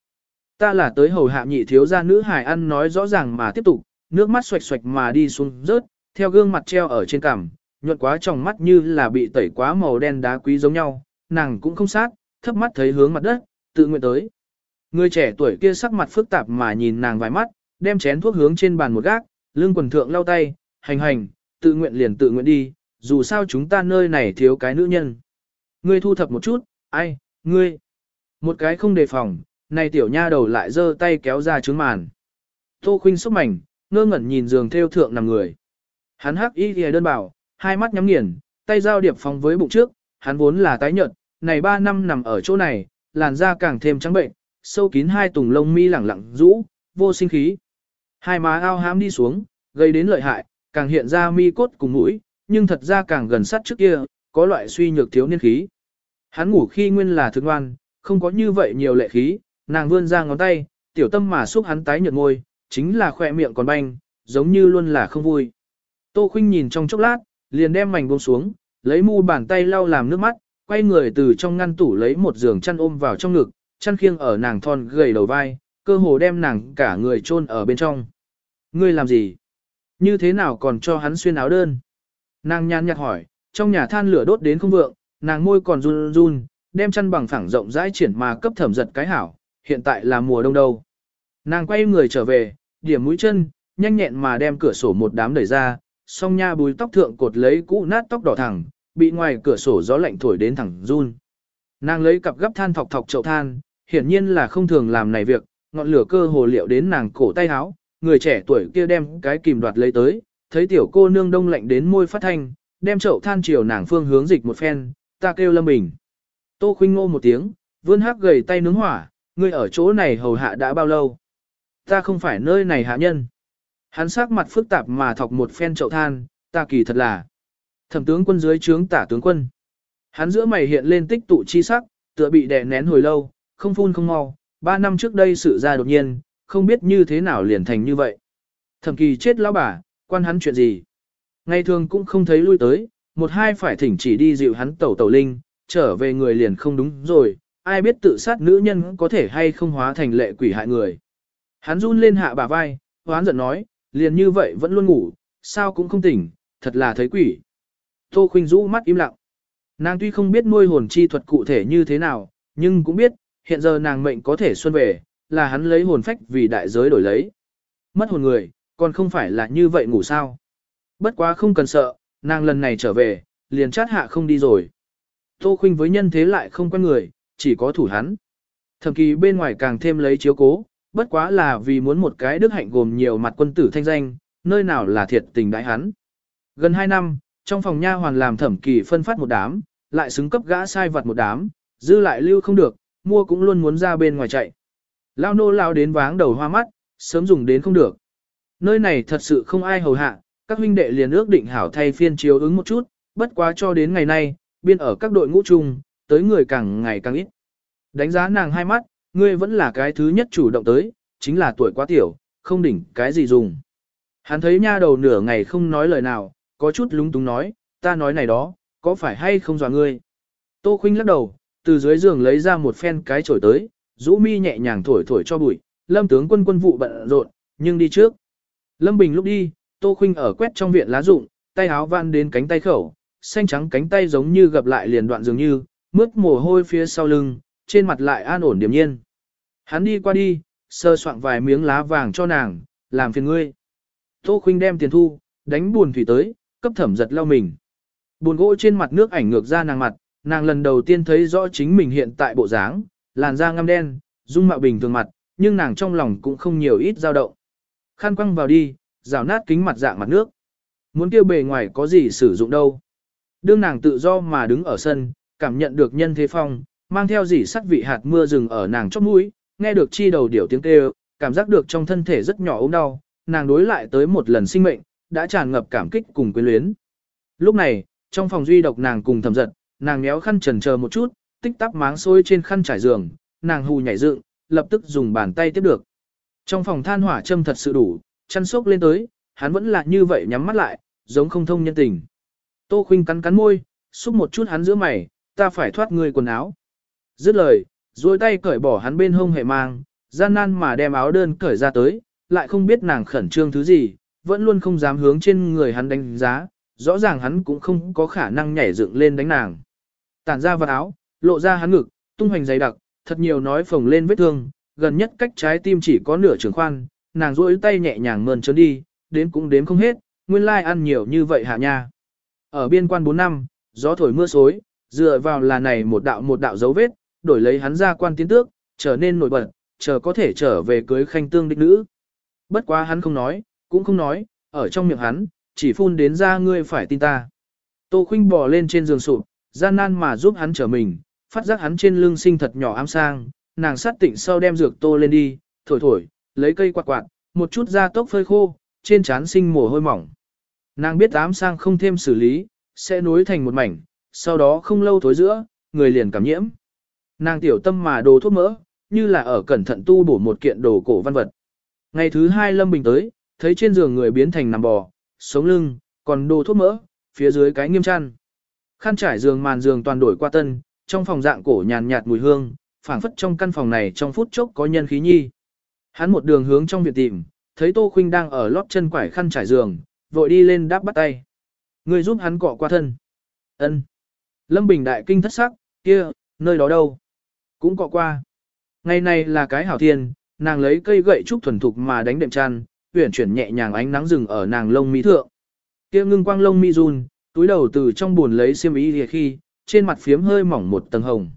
Ta là tới hầu hạ nhị thiếu gia nữ hài ăn nói rõ ràng mà tiếp tục, nước mắt xoạch xoạch mà đi xuống rớt, theo gương mặt treo ở trên cằm, nhuận quá trong mắt như là bị tẩy quá màu đen đá quý giống nhau, nàng cũng không sát, thấp mắt thấy hướng mặt đất, tự nguyện tới. Người trẻ tuổi kia sắc mặt phức tạp mà nhìn nàng vài mắt, đem chén thuốc hướng trên bàn một gác, lưng quần thượng lau tay, hành hành, tự nguyện liền tự nguyện đi, dù sao chúng ta nơi này thiếu cái nữ nhân. Ngươi thu thập một chút, ai, ngươi. Một cái không đề phòng, này tiểu nha đầu lại giơ tay kéo ra trứng màn. Tô khinh sốc mảnh, ngơ ngẩn nhìn giường theo thượng nằm người. Hắn hắc y thì đơn bảo, hai mắt nhắm nghiền, tay giao điệp phòng với bụng trước, hắn vốn là tái nhợt, này ba năm nằm ở chỗ này, làn da càng thêm trắng bệnh, sâu kín hai tùng lông mi lẳng lặng rũ, vô sinh khí. Hai má ao hám đi xuống, gây đến lợi hại, càng hiện ra mi cốt cùng mũi, nhưng thật ra càng gần sát trước kia, có loại suy nhược thiếu niên khí. Hắn ngủ khi nguyên là thương ngoan, không có như vậy nhiều lệ khí, nàng vươn ra ngón tay, tiểu tâm mà xúc hắn tái nhợt ngôi, chính là khỏe miệng còn banh, giống như luôn là không vui. Tô Khuynh nhìn trong chốc lát, liền đem mảnh buông xuống, lấy mu bàn tay lau làm nước mắt, quay người từ trong ngăn tủ lấy một giường chăn ôm vào trong ngực, chăn khiêng ở nàng thon gầy đầu vai, cơ hồ đem nàng cả người chôn ở bên trong. Ngươi làm gì? Như thế nào còn cho hắn xuyên áo đơn? Nàng nhàn nhạt hỏi, trong nhà than lửa đốt đến không vượng, nàng môi còn run run, đem chăn bằng phẳng rộng rãi triển mà cấp thẩm giật cái hảo, hiện tại là mùa đông đâu. Nàng quay người trở về, điểm mũi chân, nhanh nhẹn mà đem cửa sổ một đám đẩy ra, song nha bùi tóc thượng cột lấy cũ nát tóc đỏ thẳng, bị ngoài cửa sổ gió lạnh thổi đến thẳng run. Nàng lấy cặp gấp than thọc thọc chậu than, hiển nhiên là không thường làm này việc, ngọn lửa cơ hồ liệu đến nàng cổ tay áo, người trẻ tuổi kia đem cái kìm đoạt lấy tới, thấy tiểu cô nương đông lạnh đến môi phát thanh, đem chậu than chiều nàng phương hướng dịch một phen, ta kêu lâm bình. Tô khinh ngô một tiếng, vươn hắc gầy tay nướng hỏa, ngươi ở chỗ này hầu hạ đã bao lâu? Ta không phải nơi này hạ nhân. Hắn sắc mặt phức tạp mà thọc một phen chậu than, ta kỳ thật là thẩm tướng quân dưới trướng tả tướng quân. Hắn giữa mày hiện lên tích tụ chi sắc, tựa bị đè nén hồi lâu, không phun không mau, ba năm trước đây sự ra đột nhiên, không biết như thế nào liền thành như vậy. Thẩm kỳ chết lão bà, quan hắn chuyện gì? Ngày thường cũng không thấy lui tới, một hai phải thỉnh chỉ đi dịu hắn tẩu tẩu linh, trở về người liền không đúng rồi, ai biết tự sát nữ nhân có thể hay không hóa thành lệ quỷ hại người. Hắn run lên hạ bà vai, hoán giận nói, liền như vậy vẫn luôn ngủ, sao cũng không tỉnh, thật là thấy quỷ. Tô Khuynh rũ mắt im lặng. Nàng tuy không biết nuôi hồn chi thuật cụ thể như thế nào, nhưng cũng biết, hiện giờ nàng mệnh có thể xuân về, là hắn lấy hồn phách vì đại giới đổi lấy. Mất hồn người, còn không phải là như vậy ngủ sao. Bất quá không cần sợ, nàng lần này trở về, liền chát hạ không đi rồi. Tô Khuynh với nhân thế lại không quen người, chỉ có thủ hắn. Thậm kỳ bên ngoài càng thêm lấy chiếu cố, bất quá là vì muốn một cái đức hạnh gồm nhiều mặt quân tử thanh danh, nơi nào là thiệt tình đại hắn. Gần 2 năm, trong phòng nha hoàn làm thẩm kỳ phân phát một đám, lại xứng cấp gã sai vật một đám, dư lại lưu không được, mua cũng luôn muốn ra bên ngoài chạy. Lao nô lao đến váng đầu hoa mắt, sớm dùng đến không được. Nơi này thật sự không ai hầu hạ, các huynh đệ liền ước định hảo thay phiên chiếu ứng một chút, bất quá cho đến ngày nay, biên ở các đội ngũ chung, tới người càng ngày càng ít. Đánh giá nàng hai mắt, ngươi vẫn là cái thứ nhất chủ động tới, chính là tuổi quá tiểu, không đỉnh cái gì dùng. Hắn thấy nha đầu nửa ngày không nói lời nào, có chút lúng túng nói, ta nói này đó, có phải hay không dọa ngươi? Tô Khuynh lắc đầu, từ dưới giường lấy ra một phen cái chổi tới, rũ mi nhẹ nhàng thổi thổi cho bụi, lâm tướng quân quân vụ bận rộn, nhưng đi trước. Lâm Bình lúc đi, Tô Khuynh ở quét trong viện lá rụng, tay áo van đến cánh tay khẩu, xanh trắng cánh tay giống như gặp lại liền đoạn dường như, mướt mồ hôi phía sau lưng, trên mặt lại an ổn điềm nhiên. Hắn đi qua đi, sơ soạn vài miếng lá vàng cho nàng, làm phiền ngươi. Tô Khuynh đem tiền thu, đánh buồn thủy tới, cấp thẩm giật lau mình. Buồn gỗ trên mặt nước ảnh ngược ra nàng mặt, nàng lần đầu tiên thấy rõ chính mình hiện tại bộ dáng, làn da ngăm đen, dung mạo bình thường mặt, nhưng nàng trong lòng cũng không nhiều ít dao động. Khăn quăng vào đi, rào nát kính mặt dạng mặt nước. Muốn kêu bề ngoài có gì sử dụng đâu. Đương nàng tự do mà đứng ở sân, cảm nhận được nhân thế phong, mang theo dỉ sắt vị hạt mưa rừng ở nàng chóp mũi, nghe được chi đầu điểu tiếng kêu, cảm giác được trong thân thể rất nhỏ ốm đau, nàng đối lại tới một lần sinh mệnh, đã tràn ngập cảm kích cùng quyến luyến. Lúc này, trong phòng duy độc nàng cùng thầm giật, nàng méo khăn trần chờ một chút, tích tắp máng xôi trên khăn trải giường, nàng hù nhảy dựng, lập tức dùng bàn tay tiếp được. Trong phòng than hỏa châm thật sự đủ, chăn sốc lên tới, hắn vẫn là như vậy nhắm mắt lại, giống không thông nhân tình. Tô Khuynh cắn cắn môi, xúc một chút hắn giữa mày, ta phải thoát người quần áo. Dứt lời, duỗi tay cởi bỏ hắn bên hông hệ mang, gian nan mà đem áo đơn cởi ra tới, lại không biết nàng khẩn trương thứ gì, vẫn luôn không dám hướng trên người hắn đánh giá, rõ ràng hắn cũng không có khả năng nhảy dựng lên đánh nàng. Tản ra vật áo, lộ ra hắn ngực, tung hoành dày đặc, thật nhiều nói phồng lên vết thương, gần nhất cách trái tim chỉ có nửa trường khoan, nàng duỗi tay nhẹ nhàng mơn trớn đi, đến cũng đếm không hết, nguyên lai ăn nhiều như vậy hạ nha. Ở biên quan 4 năm, gió thổi mưa xối, dựa vào là này một đạo một đạo dấu vết, đổi lấy hắn ra quan tiến tước, trở nên nổi bật, chờ có thể trở về cưới khanh tương đích nữ. Bất quá hắn không nói, cũng không nói, ở trong miệng hắn, chỉ phun đến ra ngươi phải tin ta. Tô Khuynh bò lên trên giường sụp, gian nan mà giúp hắn trở mình, phát giác hắn trên lưng sinh thật nhỏ ám sang, nàng sát tịnh sau đem dược tô lên đi, thổi thổi, lấy cây quạt quạt, một chút da tốc phơi khô, trên trán sinh mồ hôi mỏng. Nàng biết ám sang không thêm xử lý, sẽ nối thành một mảnh, sau đó không lâu thối giữa, người liền cảm nhiễm. Nàng tiểu tâm mà đồ thuốc mỡ, như là ở cẩn thận tu bổ một kiện đồ cổ văn vật. Ngày thứ hai Lâm Bình tới, thấy trên giường người biến thành nằm bò, sống lưng, còn đồ thuốc mỡ, phía dưới cái nghiêm chăn. Khăn trải giường màn giường toàn đổi qua tân, trong phòng dạng cổ nhàn nhạt mùi hương, phảng phất trong căn phòng này trong phút chốc có nhân khí nhi. Hắn một đường hướng trong viện tìm, thấy Tô Khuynh đang ở lót chân quải khăn trải giường, vội đi lên đáp bắt tay. Người giúp hắn cọ qua thân. Ân. Lâm Bình đại kinh thất sắc, kia, nơi đó đâu? Cũng cọ qua. Ngày này là cái hảo thiên, nàng lấy cây gậy trúc thuần thục mà đánh đệm chăn, uyển chuyển nhẹ nhàng ánh nắng rừng ở nàng lông mi thượng. Kia ngưng quang lông mi run, túi đầu từ trong buồn lấy xiêm y khi, trên mặt phiếm hơi mỏng một tầng hồng.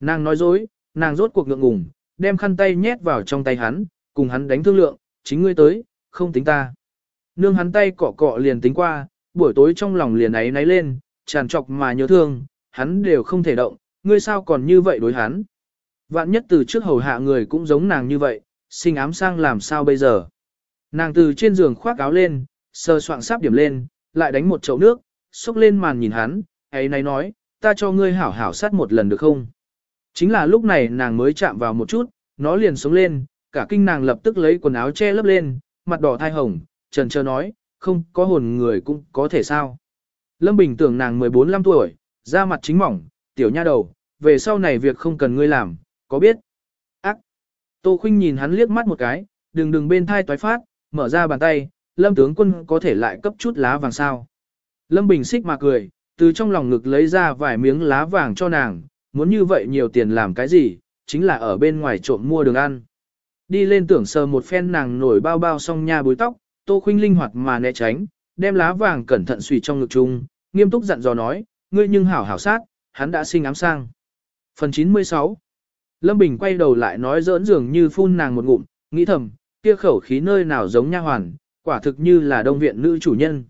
Nàng nói dối, nàng rốt cuộc ngượng ngùng, đem khăn tay nhét vào trong tay hắn, cùng hắn đánh thương lượng, chính ngươi tới, không tính ta. Nương hắn tay cọ cọ liền tính qua, buổi tối trong lòng liền ấy náy lên, tràn trọc mà nhớ thương, hắn đều không thể động, ngươi sao còn như vậy đối hắn. Vạn nhất từ trước hầu hạ người cũng giống nàng như vậy, sinh ám sang làm sao bây giờ. Nàng từ trên giường khoác áo lên, sơ soạn sáp điểm lên, lại đánh một chậu nước, xúc lên màn nhìn hắn, ấy này nói, ta cho ngươi hảo hảo sát một lần được không? Chính là lúc này nàng mới chạm vào một chút, nó liền sống lên, cả kinh nàng lập tức lấy quần áo che lấp lên, mặt đỏ thai hồng, trần trơ nói, không có hồn người cũng có thể sao. Lâm Bình tưởng nàng 14-15 tuổi, da mặt chính mỏng, tiểu nha đầu, về sau này việc không cần ngươi làm, có biết? Ác! Tô Khuynh nhìn hắn liếc mắt một cái, đừng đừng bên thai toái phát, mở ra bàn tay, Lâm tướng quân có thể lại cấp chút lá vàng sao. Lâm Bình xích mà cười, từ trong lòng ngực lấy ra vài miếng lá vàng cho nàng, muốn như vậy nhiều tiền làm cái gì, chính là ở bên ngoài trộm mua đường ăn. Đi lên tưởng sờ một phen nàng nổi bao bao xong nha búi tóc, Tô Khuynh linh hoạt mà né tránh, đem lá vàng cẩn thận xùy trong ngực chung, nghiêm túc dặn dò nói, ngươi nhưng hảo hảo sát, hắn đã sinh ám sang. Phần 96 Lâm Bình quay đầu lại nói giỡn dường như phun nàng một ngụm, nghĩ thầm, kia khẩu khí nơi nào giống nha hoàn, quả thực như là đông viện nữ chủ nhân.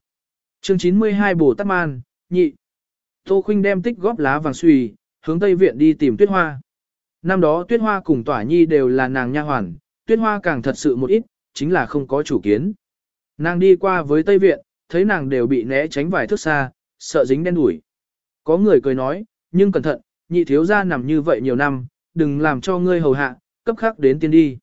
Chương 92 Bồ Tát Man, nhị. Tô Khuynh đem tích góp lá vàng suy, hướng Tây Viện đi tìm Tuyết Hoa. Năm đó Tuyết Hoa cùng Tỏa Nhi đều là nàng nha hoàn, Tuyết Hoa càng thật sự một ít, chính là không có chủ kiến. Nàng đi qua với Tây Viện, thấy nàng đều bị né tránh vài thước xa, sợ dính đen đuổi. Có người cười nói, nhưng cẩn thận, nhị thiếu gia nằm như vậy nhiều năm, đừng làm cho ngươi hầu hạ, cấp khắc đến tiên đi.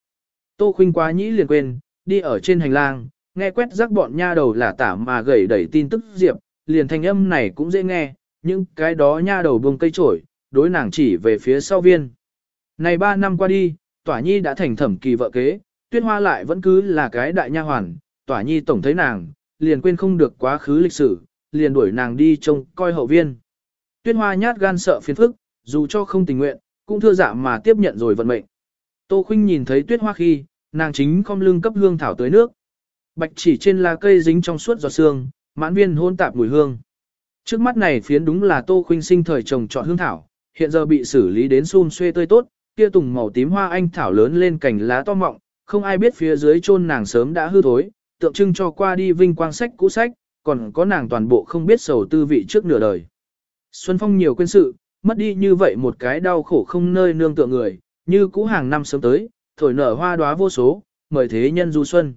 Tô Khuynh quá nhĩ liền quên, đi ở trên hành lang, nghe quét rắc bọn nha đầu là tả mà gầy đẩy tin tức diệp, liền thanh âm này cũng dễ nghe, nhưng cái đó nha đầu buông cây trổi, đối nàng chỉ về phía sau viên. Này ba năm qua đi, Tỏa Nhi đã thành thẩm kỳ vợ kế, Tuyết Hoa lại vẫn cứ là cái đại nha hoàn, Tỏa Nhi tổng thấy nàng, liền quên không được quá khứ lịch sử, liền đuổi nàng đi trông coi hậu viên. Tuyết Hoa nhát gan sợ phiền phức, dù cho không tình nguyện, cũng thưa dạ mà tiếp nhận rồi vận mệnh. Tô Khuynh nhìn thấy Tuyết Hoa khi, nàng chính không lưng cấp hương thảo tới nước. Bạch chỉ trên lá cây dính trong suốt giọt sương, mãn viên hôn tạp mùi hương. Trước mắt này phiến đúng là Tô Khuynh sinh thời trồng trọt hương thảo, hiện giờ bị xử lý đến xun xuê tươi tốt, kia tùng màu tím hoa anh thảo lớn lên cành lá to mọng, không ai biết phía dưới chôn nàng sớm đã hư thối, tượng trưng cho qua đi vinh quang sách cũ sách, còn có nàng toàn bộ không biết sầu tư vị trước nửa đời. Xuân Phong nhiều quên sự, mất đi như vậy một cái đau khổ không nơi nương tựa người, như cũ hàng năm sớm tới, thổi nở hoa đóa vô số, mời thế nhân du xuân.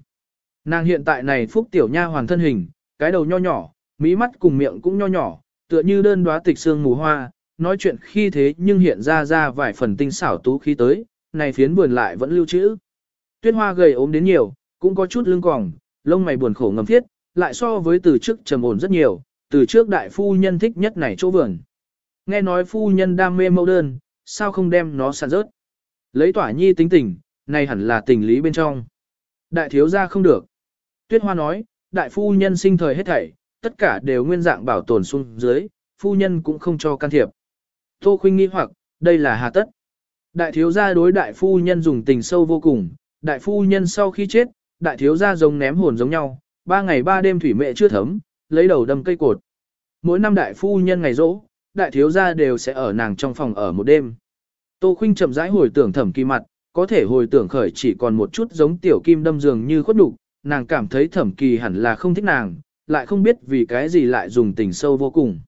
Nàng hiện tại này phúc tiểu nha hoàn thân hình, cái đầu nho nhỏ, mí mắt cùng miệng cũng nho nhỏ, tựa như đơn đóa tịch xương mù hoa, nói chuyện khi thế nhưng hiện ra ra vài phần tinh xảo tú khí tới, này phiến vườn lại vẫn lưu trữ. Tuyết hoa gầy ốm đến nhiều, cũng có chút lưng còng, lông mày buồn khổ ngầm thiết, lại so với từ trước trầm ổn rất nhiều, từ trước đại phu nhân thích nhất này chỗ vườn. Nghe nói phu nhân đam mê mẫu đơn, sao không đem nó sàn rớt. Lấy tỏa nhi tính tình, này hẳn là tình lý bên trong. Đại thiếu gia không được. Tuyết hoa nói, đại phu nhân sinh thời hết thảy, tất cả đều nguyên dạng bảo tồn xuống dưới, phu nhân cũng không cho can thiệp. Tô khuynh nghi hoặc, đây là hà tất. Đại thiếu gia đối đại phu nhân dùng tình sâu vô cùng, đại phu nhân sau khi chết, đại thiếu gia giống ném hồn giống nhau, ba ngày ba đêm thủy mẹ chưa thấm, lấy đầu đâm cây cột. Mỗi năm đại phu nhân ngày rỗ, đại thiếu gia đều sẽ ở nàng trong phòng ở một đêm. Tô Khuynh chậm rãi hồi tưởng thẩm kỳ mặt, có thể hồi tưởng khởi chỉ còn một chút giống tiểu kim đâm dường như khuất đục, nàng cảm thấy thẩm kỳ hẳn là không thích nàng, lại không biết vì cái gì lại dùng tình sâu vô cùng.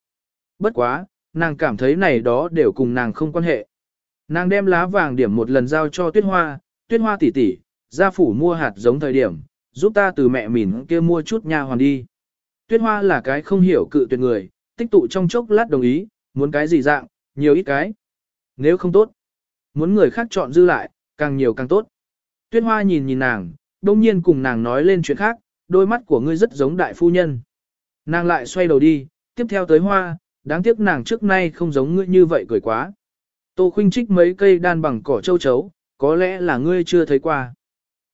Bất quá, nàng cảm thấy này đó đều cùng nàng không quan hệ. Nàng đem lá vàng điểm một lần giao cho tuyết hoa, tuyết hoa tỷ tỷ, gia phủ mua hạt giống thời điểm, giúp ta từ mẹ mìn kia mua chút nha hoàn đi. Tuyết hoa là cái không hiểu cự tuyệt người, tích tụ trong chốc lát đồng ý, muốn cái gì dạng, nhiều ít cái. Nếu không tốt, muốn người khác chọn dư lại, càng nhiều càng tốt. Tuyết hoa nhìn nhìn nàng, đông nhiên cùng nàng nói lên chuyện khác, đôi mắt của ngươi rất giống đại phu nhân. Nàng lại xoay đầu đi, tiếp theo tới hoa, đáng tiếc nàng trước nay không giống ngươi như vậy cười quá. Tô khuynh trích mấy cây đan bằng cỏ châu chấu, có lẽ là ngươi chưa thấy qua.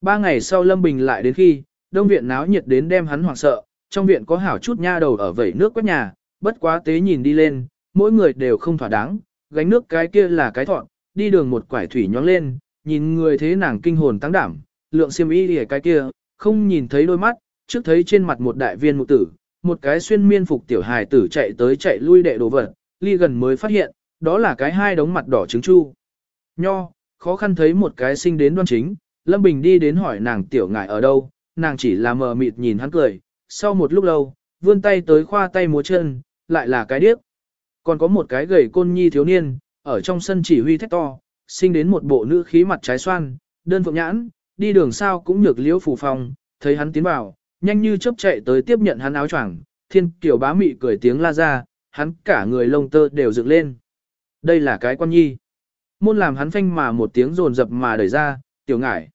Ba ngày sau Lâm Bình lại đến khi, đông viện náo nhiệt đến đem hắn hoảng sợ, trong viện có hảo chút nha đầu ở vẩy nước quét nhà, bất quá tế nhìn đi lên, mỗi người đều không thỏa đáng, gánh nước cái kia là cái thọn, đi đường một quải thủy nhóng lên, nhìn người thế nàng kinh hồn tăng đảm, lượng xiêm y cái kia, không nhìn thấy đôi mắt, trước thấy trên mặt một đại viên mục tử, một cái xuyên miên phục tiểu hài tử chạy tới chạy lui đệ đồ vật, ly gần mới phát hiện, đó là cái hai đống mặt đỏ trứng chu. Nho, khó khăn thấy một cái sinh đến đoan chính, Lâm Bình đi đến hỏi nàng tiểu ngại ở đâu, nàng chỉ là mờ mịt nhìn hắn cười, sau một lúc lâu, vươn tay tới khoa tay múa chân, lại là cái điếc. Còn có một cái gầy côn nhi thiếu niên, ở trong sân chỉ huy thét to, sinh đến một bộ nữ khí mặt trái xoan, đơn phượng nhãn, đi đường sao cũng nhược liễu phù phòng, thấy hắn tiến vào, nhanh như chớp chạy tới tiếp nhận hắn áo choàng, thiên kiểu bá mị cười tiếng la ra, hắn cả người lông tơ đều dựng lên. Đây là cái quan nhi. Môn làm hắn phanh mà một tiếng rồn rập mà đẩy ra, tiểu ngải.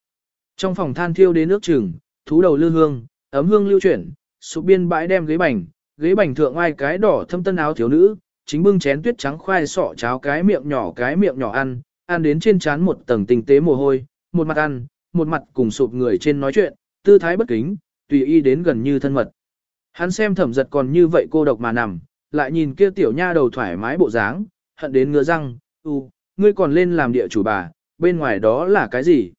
Trong phòng than thiêu đến nước chừng, thú đầu lư hương, ấm hương lưu chuyển, sụp biên bãi đem ghế bành, ghế bành thượng ai cái đỏ thâm tân áo thiếu nữ, chính bưng chén tuyết trắng khoai sọ cháo cái miệng nhỏ cái miệng nhỏ ăn, ăn đến trên trán một tầng tinh tế mồ hôi, một mặt ăn, một mặt cùng sụp người trên nói chuyện, tư thái bất kính, tùy y đến gần như thân mật. Hắn xem thẩm giật còn như vậy cô độc mà nằm, lại nhìn kia tiểu nha đầu thoải mái bộ dáng, hận đến ngứa răng, u, ngươi còn lên làm địa chủ bà, bên ngoài đó là cái gì?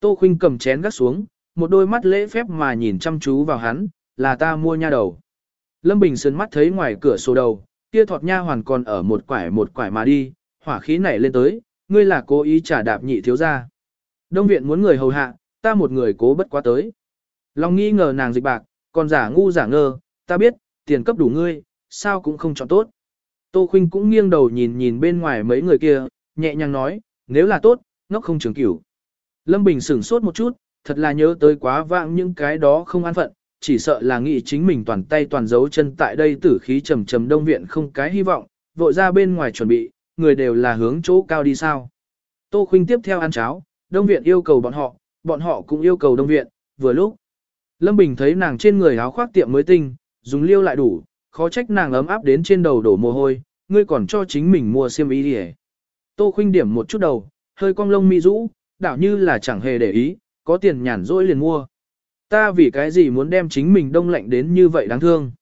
Tô Khinh cầm chén gắt xuống, một đôi mắt lễ phép mà nhìn chăm chú vào hắn, là ta mua nha đầu. Lâm Bình sơn mắt thấy ngoài cửa sổ đầu, kia thọt nha hoàn còn ở một quải một quải mà đi, hỏa khí nảy lên tới, ngươi là cố ý trả đạp nhị thiếu gia. Đông viện muốn người hầu hạ, ta một người cố bất quá tới. Lòng nghi ngờ nàng dịch bạc, còn giả ngu giả ngơ, ta biết, tiền cấp đủ ngươi, sao cũng không chọn tốt. Tô Khuynh cũng nghiêng đầu nhìn nhìn bên ngoài mấy người kia, nhẹ nhàng nói, nếu là tốt, ngốc không trường cửu. Lâm Bình sửng sốt một chút, thật là nhớ tới quá vãng những cái đó không an phận, chỉ sợ là nghĩ chính mình toàn tay toàn dấu chân tại đây tử khí trầm trầm đông viện không cái hy vọng, vội ra bên ngoài chuẩn bị, người đều là hướng chỗ cao đi sao. Tô Khuynh tiếp theo ăn cháo, đông viện yêu cầu bọn họ, bọn họ cũng yêu cầu đông viện, vừa lúc. Lâm Bình thấy nàng trên người áo khoác tiệm mới tinh, dùng liêu lại đủ, khó trách nàng ấm áp đến trên đầu đổ mồ hôi, ngươi còn cho chính mình mua xiêm y đi Tô Khuynh điểm một chút đầu, hơi cong lông mi rũ, đảo như là chẳng hề để ý, có tiền nhàn rỗi liền mua. Ta vì cái gì muốn đem chính mình đông lạnh đến như vậy đáng thương.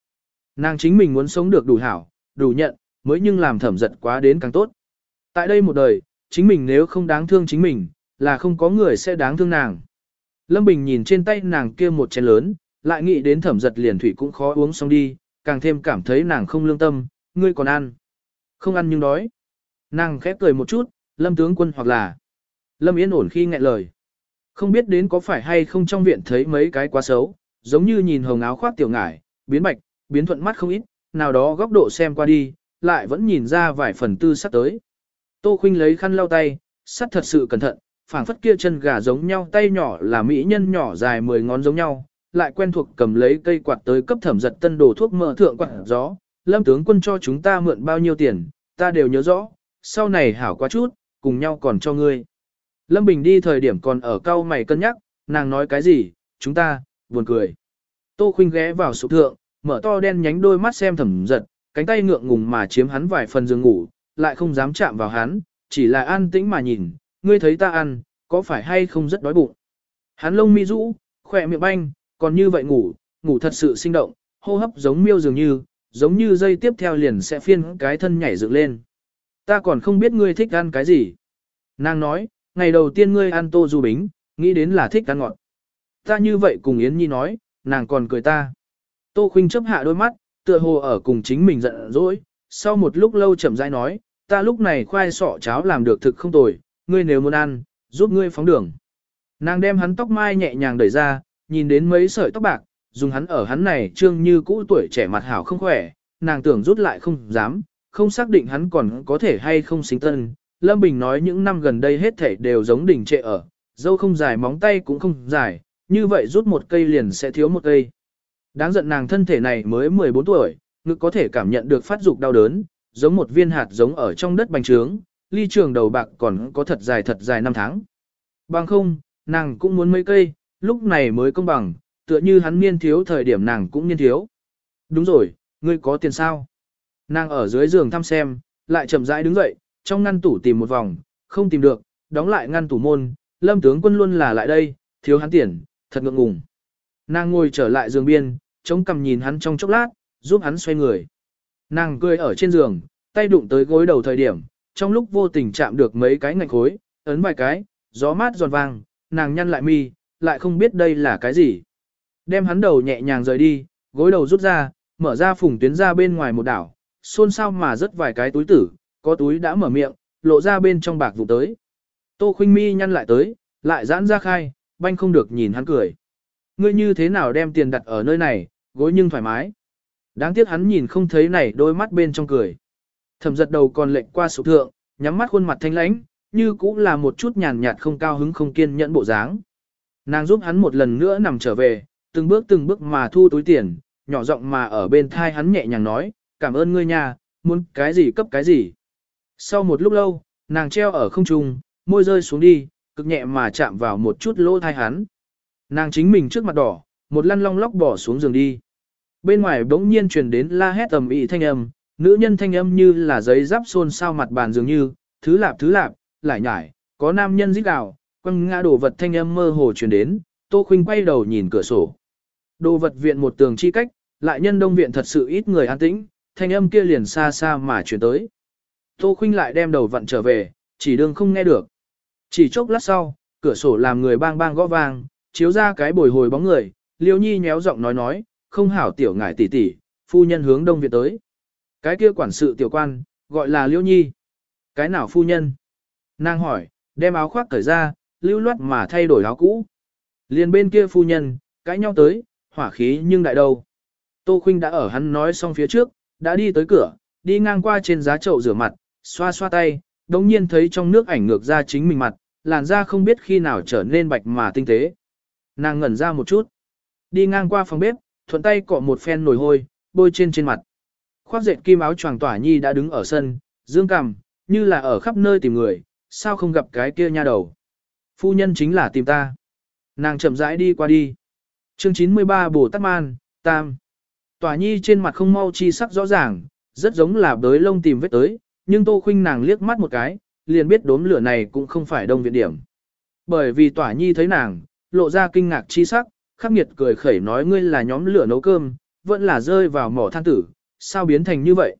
Nàng chính mình muốn sống được đủ hảo, đủ nhận, mới nhưng làm thẩm giật quá đến càng tốt. Tại đây một đời, chính mình nếu không đáng thương chính mình, là không có người sẽ đáng thương nàng. Lâm Bình nhìn trên tay nàng kia một chén lớn, lại nghĩ đến thẩm giật liền thủy cũng khó uống xong đi, càng thêm cảm thấy nàng không lương tâm, ngươi còn ăn. Không ăn nhưng đói. Nàng khép cười một chút, lâm tướng quân hoặc là lâm yên ổn khi nghẹn lời. Không biết đến có phải hay không trong viện thấy mấy cái quá xấu, giống như nhìn hồng áo khoác tiểu ngải, biến bạch, biến thuận mắt không ít, nào đó góc độ xem qua đi, lại vẫn nhìn ra vài phần tư sắc tới. Tô Khuynh lấy khăn lau tay, sắt thật sự cẩn thận, phảng phất kia chân gà giống nhau tay nhỏ là mỹ nhân nhỏ dài 10 ngón giống nhau, lại quen thuộc cầm lấy cây quạt tới cấp thẩm giật tân đồ thuốc mỡ thượng quạt gió. Lâm tướng quân cho chúng ta mượn bao nhiêu tiền, ta đều nhớ rõ, sau này hảo quá chút, cùng nhau còn cho ngươi. Lâm Bình đi thời điểm còn ở cao mày cân nhắc, nàng nói cái gì, chúng ta, buồn cười. Tô Khuynh ghé vào sụp thượng, mở to đen nhánh đôi mắt xem thẩm giật, cánh tay ngượng ngùng mà chiếm hắn vài phần giường ngủ, lại không dám chạm vào hắn, chỉ là an tĩnh mà nhìn, ngươi thấy ta ăn, có phải hay không rất đói bụng. Hắn lông mi rũ, khỏe miệng banh, còn như vậy ngủ, ngủ thật sự sinh động, hô hấp giống miêu dường như, giống như dây tiếp theo liền sẽ phiên cái thân nhảy dựng lên. Ta còn không biết ngươi thích ăn cái gì. Nàng nói, ngày đầu tiên ngươi ăn tô du bính, nghĩ đến là thích ăn ngọt. Ta như vậy cùng Yến Nhi nói, nàng còn cười ta. Tô Khuynh chấp hạ đôi mắt, tựa hồ ở cùng chính mình giận dỗi, sau một lúc lâu chậm rãi nói, ta lúc này khoai sọ cháo làm được thực không tồi, ngươi nếu muốn ăn, giúp ngươi phóng đường. Nàng đem hắn tóc mai nhẹ nhàng đẩy ra, nhìn đến mấy sợi tóc bạc, dùng hắn ở hắn này trương như cũ tuổi trẻ mặt hảo không khỏe, nàng tưởng rút lại không dám, không xác định hắn còn có thể hay không sinh tân. Lâm Bình nói những năm gần đây hết thể đều giống đỉnh trệ ở, dâu không dài móng tay cũng không dài, như vậy rút một cây liền sẽ thiếu một cây. Đáng giận nàng thân thể này mới 14 tuổi, ngực có thể cảm nhận được phát dục đau đớn, giống một viên hạt giống ở trong đất bành trướng, ly trường đầu bạc còn có thật dài thật dài năm tháng. Bằng không, nàng cũng muốn mấy cây, lúc này mới công bằng, tựa như hắn niên thiếu thời điểm nàng cũng niên thiếu. Đúng rồi, ngươi có tiền sao? Nàng ở dưới giường thăm xem, lại chậm rãi đứng dậy, trong ngăn tủ tìm một vòng, không tìm được, đóng lại ngăn tủ môn, lâm tướng quân luôn là lại đây, thiếu hắn tiền, thật ngượng ngùng. Nàng ngồi trở lại giường biên, chống cằm nhìn hắn trong chốc lát, giúp hắn xoay người. Nàng cười ở trên giường, tay đụng tới gối đầu thời điểm, trong lúc vô tình chạm được mấy cái ngạch khối, ấn vài cái, gió mát giòn vang nàng nhăn lại mi, lại không biết đây là cái gì. Đem hắn đầu nhẹ nhàng rời đi, gối đầu rút ra, mở ra phùng tuyến ra bên ngoài một đảo, xôn xao mà rất vài cái túi tử, có túi đã mở miệng, lộ ra bên trong bạc vụ tới. Tô khinh mi nhăn lại tới, lại giãn ra khai, banh không được nhìn hắn cười. Ngươi như thế nào đem tiền đặt ở nơi này, gối nhưng thoải mái. Đáng tiếc hắn nhìn không thấy này đôi mắt bên trong cười. Thẩm giật đầu còn lệnh qua sụp thượng, nhắm mắt khuôn mặt thanh lãnh, như cũng là một chút nhàn nhạt không cao hứng không kiên nhẫn bộ dáng. Nàng giúp hắn một lần nữa nằm trở về, từng bước từng bước mà thu túi tiền, nhỏ giọng mà ở bên thai hắn nhẹ nhàng nói, cảm ơn ngươi nha, muốn cái gì cấp cái gì. Sau một lúc lâu, nàng treo ở không trung, môi rơi xuống đi, cực nhẹ mà chạm vào một chút lỗ thai hắn. Nàng chính mình trước mặt đỏ, một lăn long lóc bỏ xuống giường đi. Bên ngoài bỗng nhiên truyền đến la hét tầm ĩ thanh âm, nữ nhân thanh âm như là giấy giáp xôn sao mặt bàn dường như, thứ lạp thứ lạp, lại nhải, có nam nhân rít gào, quăng ngã đồ vật thanh âm mơ hồ truyền đến, Tô Khuynh quay đầu nhìn cửa sổ. Đồ vật viện một tường chi cách, lại nhân đông viện thật sự ít người an tĩnh, thanh âm kia liền xa xa mà truyền tới. Tô Khuynh lại đem đầu vặn trở về, chỉ đương không nghe được. Chỉ chốc lát sau, cửa sổ làm người bang bang gõ vang, chiếu ra cái bồi hồi bóng người, Liêu Nhi nhéo giọng nói nói, không hảo tiểu ngải tỷ tỷ, phu nhân hướng đông viện tới. Cái kia quản sự tiểu quan, gọi là liễu Nhi. Cái nào phu nhân? Nàng hỏi, đem áo khoác cởi ra, lưu loát mà thay đổi áo cũ. Liền bên kia phu nhân, cãi nhau tới, hỏa khí nhưng đại đâu. Tô Khuynh đã ở hắn nói xong phía trước, đã đi tới cửa, đi ngang qua trên giá chậu rửa mặt, xoa xoa tay, đồng nhiên thấy trong nước ảnh ngược ra chính mình mặt, làn da không biết khi nào trở nên bạch mà tinh tế. Nàng ngẩn ra một chút, đi ngang qua phòng bếp, thuận tay cọ một phen nồi hôi, bôi trên trên mặt. Khoác dệt kim áo choàng tỏa nhi đã đứng ở sân, dương cằm, như là ở khắp nơi tìm người, sao không gặp cái kia nha đầu. Phu nhân chính là tìm ta. Nàng chậm rãi đi qua đi. Chương 93 Bồ Tát Man, Tam. Tỏa nhi trên mặt không mau chi sắc rõ ràng, rất giống là bới lông tìm vết tới, nhưng Tô Khuynh nàng liếc mắt một cái, liền biết đốm lửa này cũng không phải đông viện điểm. Bởi vì Tỏa nhi thấy nàng, lộ ra kinh ngạc chi sắc, khắc nghiệt cười khẩy nói ngươi là nhóm lửa nấu cơm, vẫn là rơi vào mỏ than tử, sao biến thành như vậy?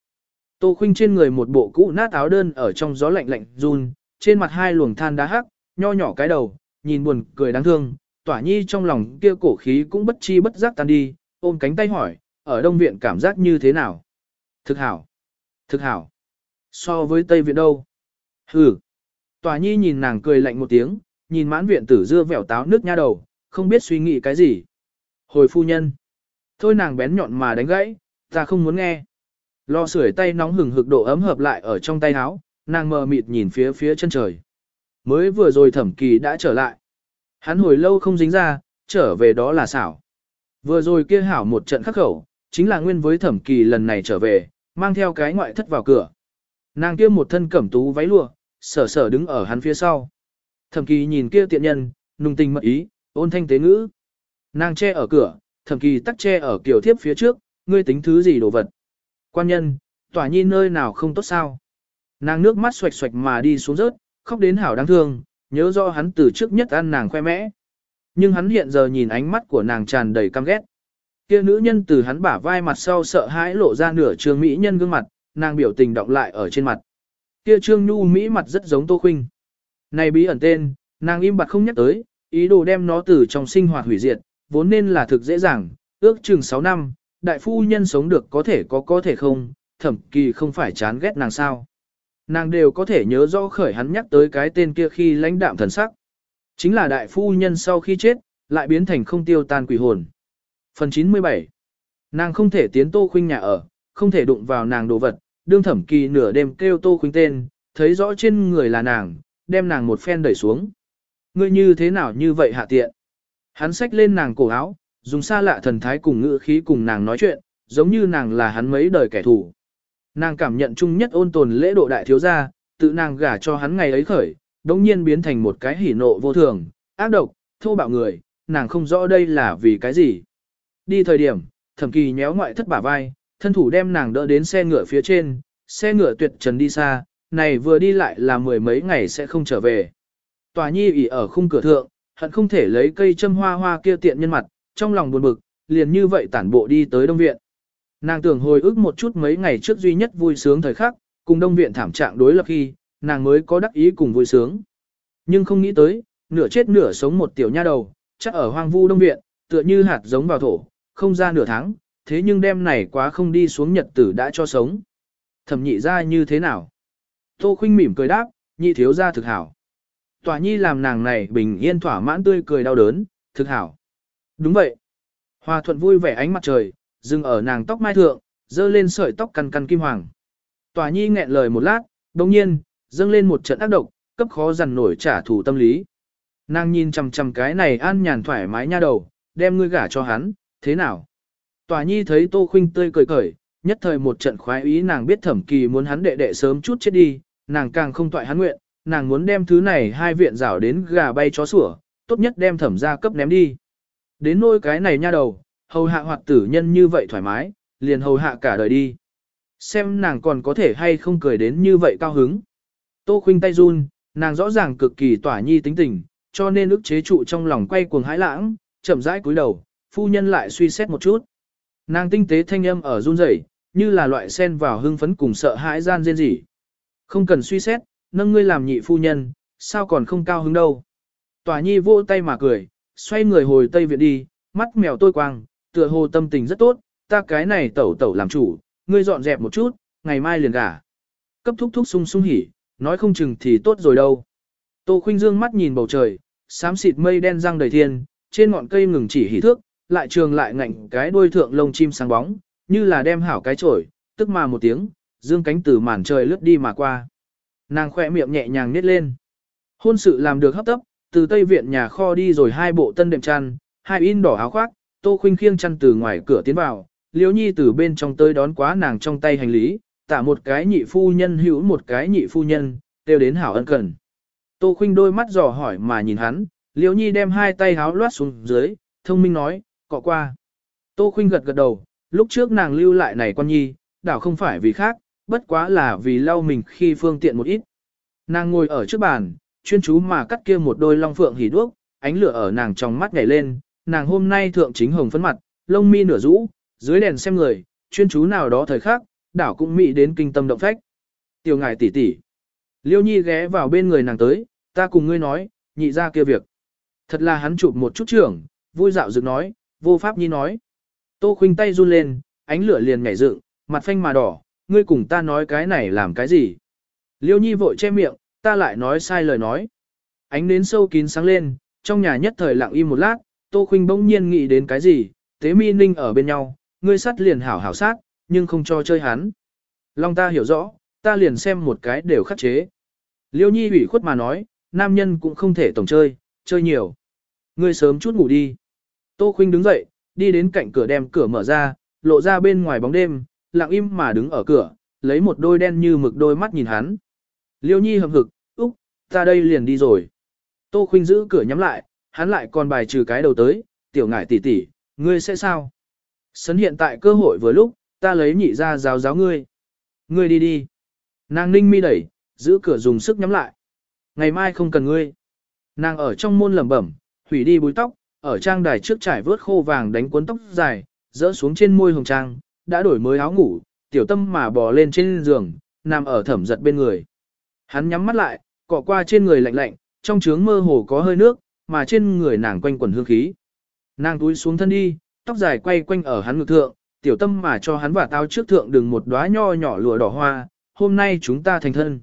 Tô Khuynh trên người một bộ cũ nát áo đơn ở trong gió lạnh lạnh run, trên mặt hai luồng than đá hắc, nho nhỏ cái đầu, nhìn buồn cười đáng thương, tỏa nhi trong lòng kia cổ khí cũng bất chi bất giác tan đi, ôm cánh tay hỏi, ở Đông Viện cảm giác như thế nào? Thực hảo. Thực hảo. So với Tây Viện đâu? Hừ. Tỏa nhi nhìn nàng cười lạnh một tiếng, nhìn mãn viện tử dưa vẻo táo nước nha đầu, không biết suy nghĩ cái gì. Hồi phu nhân. Thôi nàng bén nhọn mà đánh gãy, ta không muốn nghe. Lò sưởi tay nóng hừng hực độ ấm hợp lại ở trong tay áo, nàng mờ mịt nhìn phía phía chân trời. Mới vừa rồi thẩm kỳ đã trở lại. Hắn hồi lâu không dính ra, trở về đó là xảo. Vừa rồi kia hảo một trận khắc khẩu, chính là nguyên với thẩm kỳ lần này trở về, mang theo cái ngoại thất vào cửa. Nàng kia một thân cẩm tú váy lụa, sở sở đứng ở hắn phía sau. Thẩm kỳ nhìn kia tiện nhân, nung tình mật ý, ôn thanh tế ngữ. Nàng che ở cửa, thẩm kỳ tắc che ở kiểu thiếp phía trước, ngươi tính thứ gì đồ vật. Quan nhân, tỏa nhi nơi nào không tốt sao. Nàng nước mắt xoạch xoạch mà đi xuống rớt, khóc đến hảo đáng thương, nhớ do hắn từ trước nhất ăn nàng khoe mẽ. Nhưng hắn hiện giờ nhìn ánh mắt của nàng tràn đầy căm ghét. Kia nữ nhân từ hắn bả vai mặt sau sợ hãi lộ ra nửa trương mỹ nhân gương mặt, nàng biểu tình động lại ở trên mặt. Kia trương nhu mỹ mặt rất giống Tô Khuynh. Này bí ẩn tên, nàng im bặt không nhắc tới, ý đồ đem nó từ trong sinh hoạt hủy diệt, vốn nên là thực dễ dàng, ước chừng 6 năm, đại phu nhân sống được có thể có có thể không, thẩm kỳ không phải chán ghét nàng sao. Nàng đều có thể nhớ rõ khởi hắn nhắc tới cái tên kia khi lãnh đạm thần sắc. Chính là đại phu nhân sau khi chết, lại biến thành không tiêu tan quỷ hồn. Phần 97 Nàng không thể tiến tô khuynh nhà ở, không thể đụng vào nàng đồ vật, đương thẩm kỳ nửa đêm kêu tô khuynh tên, thấy rõ trên người là nàng, đem nàng một phen đẩy xuống. Ngươi như thế nào như vậy hạ tiện? Hắn xách lên nàng cổ áo, dùng xa lạ thần thái cùng ngữ khí cùng nàng nói chuyện, giống như nàng là hắn mấy đời kẻ thù. Nàng cảm nhận chung nhất ôn tồn lễ độ đại thiếu gia, tự nàng gả cho hắn ngày ấy khởi, đống nhiên biến thành một cái hỉ nộ vô thường, ác độc, thô bạo người, nàng không rõ đây là vì cái gì. Đi thời điểm, thẩm kỳ nhéo ngoại thất bả vai, thân thủ đem nàng đỡ đến xe ngựa phía trên, xe ngựa tuyệt trần đi xa, này vừa đi lại là mười mấy ngày sẽ không trở về. Tòa nhi ỉ ở khung cửa thượng, hận không thể lấy cây châm hoa hoa kia tiện nhân mặt, trong lòng buồn bực, liền như vậy tản bộ đi tới Đông Viện. Nàng tưởng hồi ức một chút mấy ngày trước duy nhất vui sướng thời khắc, cùng Đông Viện thảm trạng đối lập khi, nàng mới có đắc ý cùng vui sướng. Nhưng không nghĩ tới, nửa chết nửa sống một tiểu nha đầu, chắc ở hoang vu Đông Viện, tựa như hạt giống vào thổ, không ra nửa tháng, thế nhưng đêm này quá không đi xuống nhật tử đã cho sống. Thẩm nhị ra như thế nào? Tô khinh mỉm cười đáp, nhị thiếu ra thực hảo. Tòa nhi làm nàng này bình yên thỏa mãn tươi cười đau đớn, thực hảo. Đúng vậy. Hòa thuận vui vẻ ánh mặt trời, dừng ở nàng tóc mai thượng, dơ lên sợi tóc căn căn kim hoàng. Tòa nhi nghẹn lời một lát, đồng nhiên, dâng lên một trận ác độc, cấp khó dằn nổi trả thù tâm lý. Nàng nhìn chằm chằm cái này an nhàn thoải mái nha đầu, đem ngươi gả cho hắn, thế nào? Tòa nhi thấy Tô Khuynh tươi cười cười nhất thời một trận khoái ý nàng biết thẩm kỳ muốn hắn đệ đệ sớm chút chết đi, nàng càng không toại hắn nguyện, nàng muốn đem thứ này hai viện rảo đến gà bay chó sủa, tốt nhất đem thẩm ra cấp ném đi. Đến nôi cái này nha đầu, hầu hạ hoạt tử nhân như vậy thoải mái, liền hầu hạ cả đời đi. Xem nàng còn có thể hay không cười đến như vậy cao hứng. Tô khuynh tay run, nàng rõ ràng cực kỳ tỏa nhi tính tình, cho nên ức chế trụ trong lòng quay cuồng hãi lãng, chậm rãi cúi đầu, phu nhân lại suy xét một chút. Nàng tinh tế thanh âm ở run rẩy, như là loại sen vào hưng phấn cùng sợ hãi gian rên rỉ. Không cần suy xét, nâng ngươi làm nhị phu nhân, sao còn không cao hứng đâu. Tỏa nhi vỗ tay mà cười, xoay người hồi Tây Viện đi, mắt mèo tôi quang, tựa hồ tâm tình rất tốt, ta cái này tẩu tẩu làm chủ, ngươi dọn dẹp một chút, ngày mai liền gả. Cấp thúc thúc sung sung hỉ, nói không chừng thì tốt rồi đâu. Tô khuynh dương mắt nhìn bầu trời, xám xịt mây đen răng đầy thiên, trên ngọn cây ngừng chỉ hỉ thước, lại trường lại ngạnh cái đuôi thượng lông chim sáng bóng, như là đem hảo cái chổi, tức mà một tiếng, dương cánh từ màn trời lướt đi mà qua. Nàng khỏe miệng nhẹ nhàng nít lên. Hôn sự làm được hấp tấp, từ Tây Viện nhà kho đi rồi hai bộ tân đệm chăn, hai in đỏ áo khoác, Tô Khuynh khiêng chăn từ ngoài cửa tiến vào, Liễu Nhi từ bên trong tới đón quá nàng trong tay hành lý, tả một cái nhị phu nhân hữu một cái nhị phu nhân, đều đến hảo ân cần. Tô Khuynh đôi mắt dò hỏi mà nhìn hắn, Liễu Nhi đem hai tay háo loát xuống dưới, thông minh nói, cọ qua. Tô Khuynh gật gật đầu, lúc trước nàng lưu lại này quan nhi, đảo không phải vì khác, bất quá là vì lau mình khi phương tiện một ít. Nàng ngồi ở trước bàn, chuyên chú mà cắt kia một đôi long phượng hỉ đuốc, ánh lửa ở nàng trong mắt nhảy lên, nàng hôm nay thượng chính hồng phấn mặt, lông mi nửa rũ, dưới đèn xem người, chuyên chú nào đó thời khắc, đảo cũng mị đến kinh tâm động phách. Tiểu ngài tỷ tỷ. Liêu Nhi ghé vào bên người nàng tới, ta cùng ngươi nói, nhị ra kia việc. Thật là hắn chụp một chút trưởng, vui dạo dựng nói, vô pháp nhi nói. Tô khuynh tay run lên, ánh lửa liền nhảy dựng, mặt phanh mà đỏ, ngươi cùng ta nói cái này làm cái gì. Liêu Nhi vội che miệng, ta lại nói sai lời nói. Ánh nến sâu kín sáng lên, trong nhà nhất thời lặng im một lát, Tô Khuynh bỗng nhiên nghĩ đến cái gì, tế mi ninh ở bên nhau, ngươi sát liền hảo hảo sát, nhưng không cho chơi hắn. Long ta hiểu rõ, ta liền xem một cái đều khắc chế. Liêu Nhi ủy khuất mà nói, nam nhân cũng không thể tổng chơi, chơi nhiều. Ngươi sớm chút ngủ đi. Tô Khuynh đứng dậy, đi đến cạnh cửa đem cửa mở ra, lộ ra bên ngoài bóng đêm, lặng im mà đứng ở cửa, lấy một đôi đen như mực đôi mắt nhìn hắn. Liêu Nhi hậm hực, úc, ta đây liền đi rồi. Tô Khuynh giữ cửa nhắm lại, hắn lại còn bài trừ cái đầu tới, tiểu ngải tỷ tỷ, ngươi sẽ sao? Sấn hiện tại cơ hội vừa lúc, ta lấy nhị ra giáo giáo ngươi. Ngươi đi đi. Nàng ninh mi đẩy, giữ cửa dùng sức nhắm lại. Ngày mai không cần ngươi. Nàng ở trong môn lẩm bẩm, hủy đi búi tóc, ở trang đài trước trải vớt khô vàng đánh cuốn tóc dài, dỡ xuống trên môi hồng trang, đã đổi mới áo ngủ, tiểu tâm mà bò lên trên giường, nằm ở thẩm giật bên người. Hắn nhắm mắt lại, cọ qua trên người lạnh lạnh, trong trướng mơ hồ có hơi nước, mà trên người nàng quanh quẩn hương khí. Nàng túi xuống thân đi, tóc dài quay quanh ở hắn ngực thượng, tiểu tâm mà cho hắn và tao trước thượng đừng một đóa nho nhỏ lụa đỏ hoa, hôm nay chúng ta thành thân.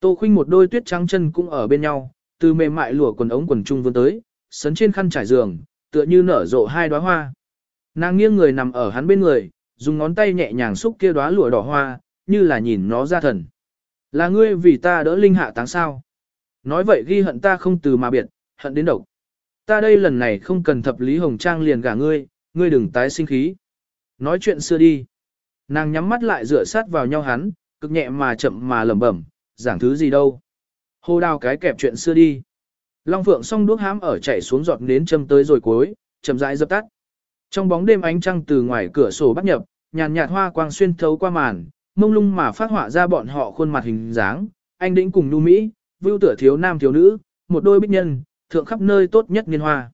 Tô khinh một đôi tuyết trắng chân cũng ở bên nhau, từ mềm mại lụa quần ống quần trung vươn tới, sấn trên khăn trải giường, tựa như nở rộ hai đóa hoa. Nàng nghiêng người nằm ở hắn bên người, dùng ngón tay nhẹ nhàng xúc kia đóa lụa đỏ hoa, như là nhìn nó ra thần. Là ngươi vì ta đỡ linh hạ táng sao. Nói vậy ghi hận ta không từ mà biệt, hận đến độc. Ta đây lần này không cần thập lý hồng trang liền gả ngươi, ngươi đừng tái sinh khí. Nói chuyện xưa đi. Nàng nhắm mắt lại dựa sát vào nhau hắn, cực nhẹ mà chậm mà lẩm bẩm, giảng thứ gì đâu. Hô đào cái kẹp chuyện xưa đi. Long Phượng song đuốc hám ở chạy xuống giọt nến châm tới rồi cuối, chậm rãi dập tắt. Trong bóng đêm ánh trăng từ ngoài cửa sổ bắt nhập, nhàn nhạt hoa quang xuyên thấu qua màn, mông lung mà phát họa ra bọn họ khuôn mặt hình dáng, anh đĩnh cùng nu mỹ, vưu tựa thiếu nam thiếu nữ, một đôi bích nhân, thượng khắp nơi tốt nhất niên hoa.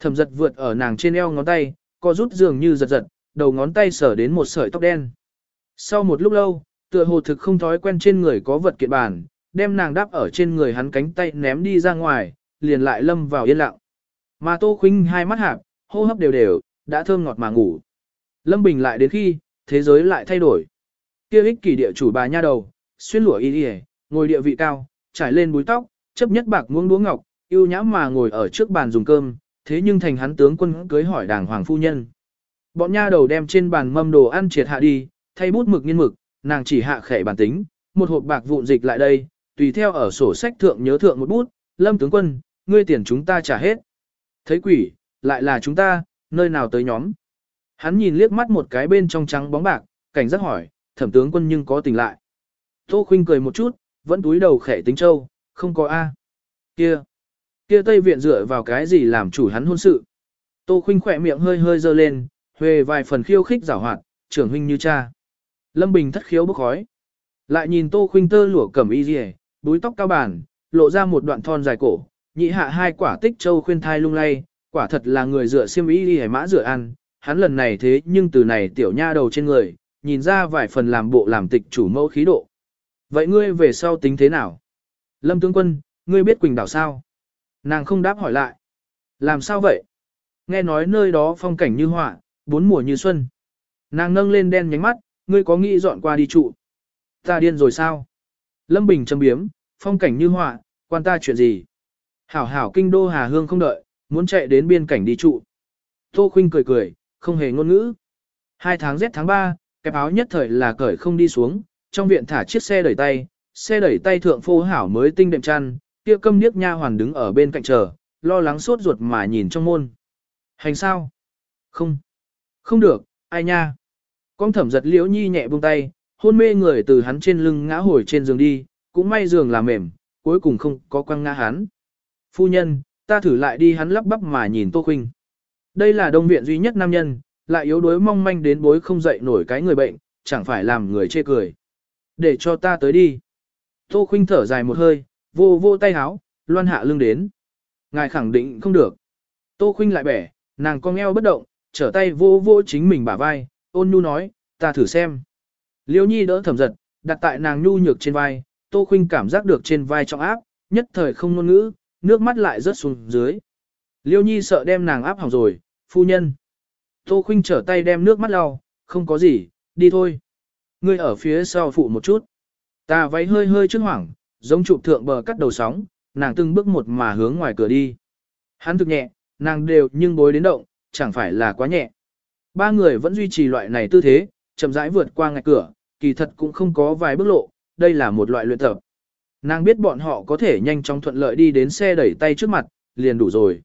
Thẩm giật vượt ở nàng trên eo ngón tay, co rút dường như giật giật, đầu ngón tay sở đến một sợi tóc đen. Sau một lúc lâu, tựa hồ thực không thói quen trên người có vật kiện bản, đem nàng đáp ở trên người hắn cánh tay ném đi ra ngoài, liền lại lâm vào yên lặng. Mà Tô Khuynh hai mắt hạp, hô hấp đều đều, đã thơm ngọt mà ngủ. Lâm Bình lại đến khi, thế giới lại thay đổi. Kia ích kỷ địa chủ bà nha đầu, xuyên lụa y y, ngồi địa vị cao, trải lên búi tóc, chấp nhất bạc muông đũa ngọc, yêu nhã mà ngồi ở trước bàn dùng cơm, thế nhưng thành hắn tướng quân cưới hỏi đàng hoàng phu nhân. Bọn nha đầu đem trên bàn mâm đồ ăn triệt hạ đi, thay bút mực nghiên mực, nàng chỉ hạ khẻ bản tính, một hộp bạc vụn dịch lại đây, tùy theo ở sổ sách thượng nhớ thượng một bút, lâm tướng quân, ngươi tiền chúng ta trả hết. Thấy quỷ, lại là chúng ta, nơi nào tới nhóm. Hắn nhìn liếc mắt một cái bên trong trắng bóng bạc, cảnh giác hỏi, thẩm tướng quân nhưng có tỉnh lại. Tô khinh cười một chút, vẫn túi đầu khẽ tính châu, không có A. Kia, kia Tây Viện dựa vào cái gì làm chủ hắn hôn sự. Tô khinh khỏe miệng hơi hơi dơ lên, huề vài phần khiêu khích giảo hoạt, trưởng huynh như cha. Lâm Bình thất khiếu bốc khói. Lại nhìn Tô Khuynh tơ lụa cẩm y liễu, búi tóc cao bản, lộ ra một đoạn thon dài cổ, nhị hạ hai quả tích châu khuyên thai lung lay, quả thật là người dựa xiêm y liễu mã dựa ăn, hắn lần này thế nhưng từ này tiểu nha đầu trên người, nhìn ra vài phần làm bộ làm tịch chủ mẫu khí độ. Vậy ngươi về sau tính thế nào? Lâm tướng quân, ngươi biết Quỳnh đảo sao? Nàng không đáp hỏi lại. Làm sao vậy? Nghe nói nơi đó phong cảnh như họa, bốn mùa như xuân. Nàng nâng lên đen nhánh mắt, ngươi có nghĩ dọn qua đi trụ. Ta điên rồi sao? Lâm Bình châm biếm, phong cảnh như họa, quan ta chuyện gì? Hảo hảo kinh đô Hà Hương không đợi, muốn chạy đến biên cảnh đi trụ. Tô Khuynh cười cười, không hề ngôn ngữ. Hai tháng rét tháng 3, cái áo nhất thời là cởi không đi xuống, trong viện thả chiếc xe đẩy tay, xe đẩy tay thượng phô hảo mới tinh đệm chăn, kia câm điếc nha hoàn đứng ở bên cạnh chờ, lo lắng sốt ruột mà nhìn trong môn. Hành sao? Không. Không được, ai nha? Con thẩm giật liễu nhi nhẹ buông tay, hôn mê người từ hắn trên lưng ngã hồi trên giường đi, cũng may giường là mềm, cuối cùng không có quăng ngã hắn. Phu nhân, ta thử lại đi hắn lắp bắp mà nhìn Tô Khuynh. Đây là đông viện duy nhất nam nhân, lại yếu đuối mong manh đến bối không dậy nổi cái người bệnh, chẳng phải làm người chê cười. Để cho ta tới đi. Tô Khuynh thở dài một hơi, vô vô tay háo, loan hạ lưng đến. Ngài khẳng định không được. Tô Khuynh lại bẻ, nàng cong eo bất động, trở tay vô vô chính mình bả vai, ôn nhu nói, ta thử xem. Liêu nhi đỡ thẩm giật, đặt tại nàng nhu nhược trên vai, Tô Khuynh cảm giác được trên vai trọng áp, nhất thời không ngôn ngữ, nước mắt lại rớt xuống dưới. Liêu nhi sợ đem nàng áp hỏng rồi, phu nhân. Tô Khuynh trở tay đem nước mắt lau, không có gì, đi thôi. Ngươi ở phía sau phụ một chút. Ta váy hơi hơi trước hoảng, giống chụp thượng bờ cắt đầu sóng, nàng từng bước một mà hướng ngoài cửa đi. Hắn thực nhẹ, nàng đều nhưng bối đến động, chẳng phải là quá nhẹ. Ba người vẫn duy trì loại này tư thế, chậm rãi vượt qua ngạch cửa, kỳ thật cũng không có vài bước lộ, đây là một loại luyện tập. Nàng biết bọn họ có thể nhanh chóng thuận lợi đi đến xe đẩy tay trước mặt, liền đủ rồi.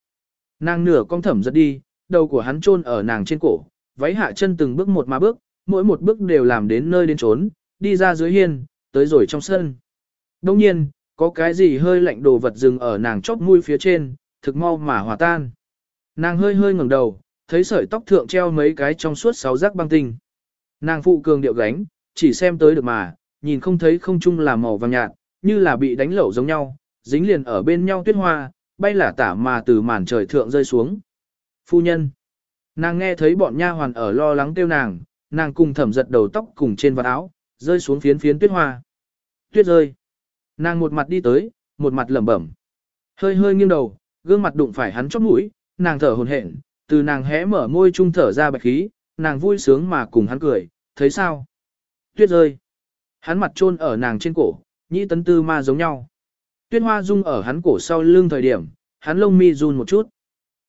Nàng nửa cong thẩm giật đi, đầu của hắn chôn ở nàng trên cổ, váy hạ chân từng bước một mà bước, mỗi một bước đều làm đến nơi đến trốn, đi ra dưới hiên, tới rồi trong sân. Đông nhiên, có cái gì hơi lạnh đồ vật dừng ở nàng chóp mũi phía trên, thực mau mà hòa tan. Nàng hơi hơi ngẩng đầu, thấy sợi tóc thượng treo mấy cái trong suốt sáu rác băng tinh. Nàng phụ cường điệu gánh, chỉ xem tới được mà, nhìn không thấy không chung là màu vàng nhạt, như là bị đánh lẩu giống nhau, dính liền ở bên nhau tuyết hoa, bay lả tả mà từ màn trời thượng rơi xuống. Phu nhân. Nàng nghe thấy bọn nha hoàn ở lo lắng kêu nàng, nàng cùng thẩm giật đầu tóc cùng trên vạt áo, rơi xuống phiến phiến tuyết hoa. Tuyết rơi. Nàng một mặt đi tới, một mặt lẩm bẩm. Hơi hơi nghiêng đầu, gương mặt đụng phải hắn chóp mũi, nàng thở hổn hển, từ nàng hé mở môi trung thở ra bạch khí, nàng vui sướng mà cùng hắn cười, thấy sao? Tuyết rơi. Hắn mặt chôn ở nàng trên cổ, nhĩ tấn tư ma giống nhau. Tuyết hoa rung ở hắn cổ sau lưng thời điểm, hắn lông mi run một chút.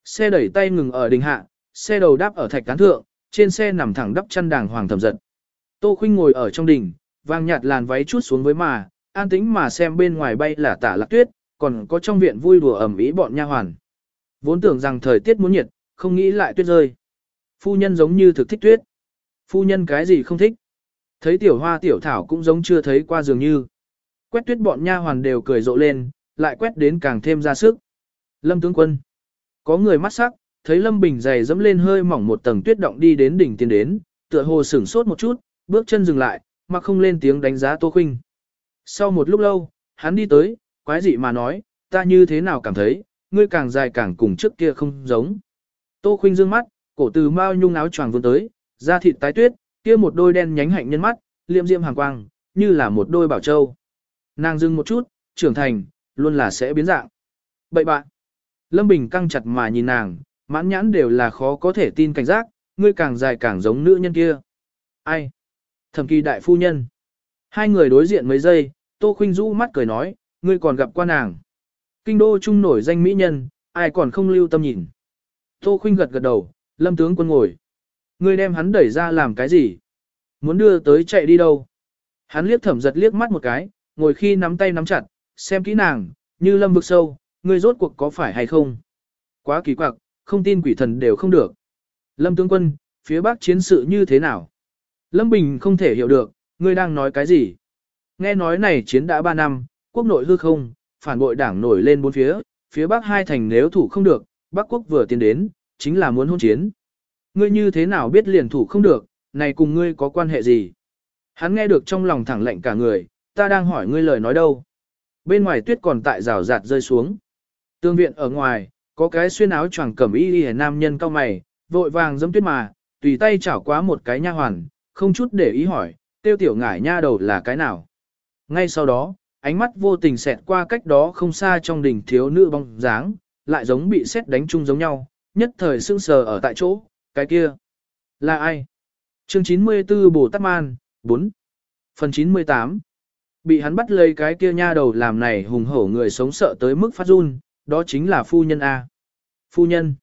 Xe đẩy tay ngừng ở đình hạ, xe đầu đáp ở thạch cán thượng, trên xe nằm thẳng đắp chân đàng hoàng thầm giật. Tô Khuynh ngồi ở trong đình, vàng nhạt làn váy chút xuống với mà, an tĩnh mà xem bên ngoài bay là tả lạc tuyết, còn có trong viện vui đùa ẩm ý bọn nha hoàn. Vốn tưởng rằng thời tiết muốn nhiệt, không nghĩ lại tuyết rơi. Phu nhân giống như thực thích tuyết. Phu nhân cái gì không thích. Thấy tiểu hoa tiểu thảo cũng giống chưa thấy qua dường như. Quét tuyết bọn nha hoàn đều cười rộ lên, lại quét đến càng thêm ra sức. Lâm tướng quân. Có người mắt sắc, thấy Lâm Bình dày dẫm lên hơi mỏng một tầng tuyết động đi đến đỉnh tiến đến, tựa hồ sửng sốt một chút, bước chân dừng lại, mà không lên tiếng đánh giá Tô Khuynh. Sau một lúc lâu, hắn đi tới, quái dị mà nói, ta như thế nào cảm thấy, ngươi càng dài càng cùng trước kia không giống. Tô Khuynh dương mắt, cổ từ mao nhung áo choàng vươn tới, da thịt tái tuyết, kia một đôi đen nhánh hạnh nhân mắt, liệm diệm hàng quang, như là một đôi bảo châu. Nàng dừng một chút, trưởng thành, luôn là sẽ biến dạng. Bậy bạn. Lâm Bình căng chặt mà nhìn nàng, mãn nhãn đều là khó có thể tin cảnh giác, ngươi càng dài càng giống nữ nhân kia. Ai? Thẩm kỳ đại phu nhân. Hai người đối diện mấy giây, Tô Khuynh rũ mắt cười nói, ngươi còn gặp qua nàng. Kinh đô trung nổi danh mỹ nhân, ai còn không lưu tâm nhìn. Tô Khuynh gật gật đầu, lâm tướng quân ngồi. Ngươi đem hắn đẩy ra làm cái gì? Muốn đưa tới chạy đi đâu? Hắn liếc thẩm giật liếc mắt một cái, ngồi khi nắm tay nắm chặt, xem kỹ nàng, như lâm vực sâu, ngươi rốt cuộc có phải hay không? Quá kỳ quặc, không tin quỷ thần đều không được. Lâm tướng quân, phía bắc chiến sự như thế nào? Lâm Bình không thể hiểu được, ngươi đang nói cái gì? Nghe nói này chiến đã 3 năm, quốc nội hư không, phản bội đảng nổi lên bốn phía, phía bắc hai thành nếu thủ không được, bắc quốc vừa tiến đến, chính là muốn hôn chiến. Ngươi như thế nào biết liền thủ không được, này cùng ngươi có quan hệ gì? Hắn nghe được trong lòng thẳng lạnh cả người, ta đang hỏi ngươi lời nói đâu. Bên ngoài tuyết còn tại rào rạt rơi xuống. Tương viện ở ngoài, có cái xuyên áo choàng cẩm y y nam nhân cao mày, vội vàng giấm tuyết mà, tùy tay chảo quá một cái nha hoàn, không chút để ý hỏi, tiêu tiểu ngải nha đầu là cái nào. Ngay sau đó, ánh mắt vô tình xẹt qua cách đó không xa trong đỉnh thiếu nữ bóng dáng, lại giống bị xét đánh chung giống nhau, nhất thời sững sờ ở tại chỗ, cái kia. Là ai? Chương 94 Bồ Tát Man, 4. Phần 98 Bị hắn bắt lấy cái kia nha đầu làm này hùng hổ người sống sợ tới mức phát run, đó chính là phu nhân A. Phu nhân.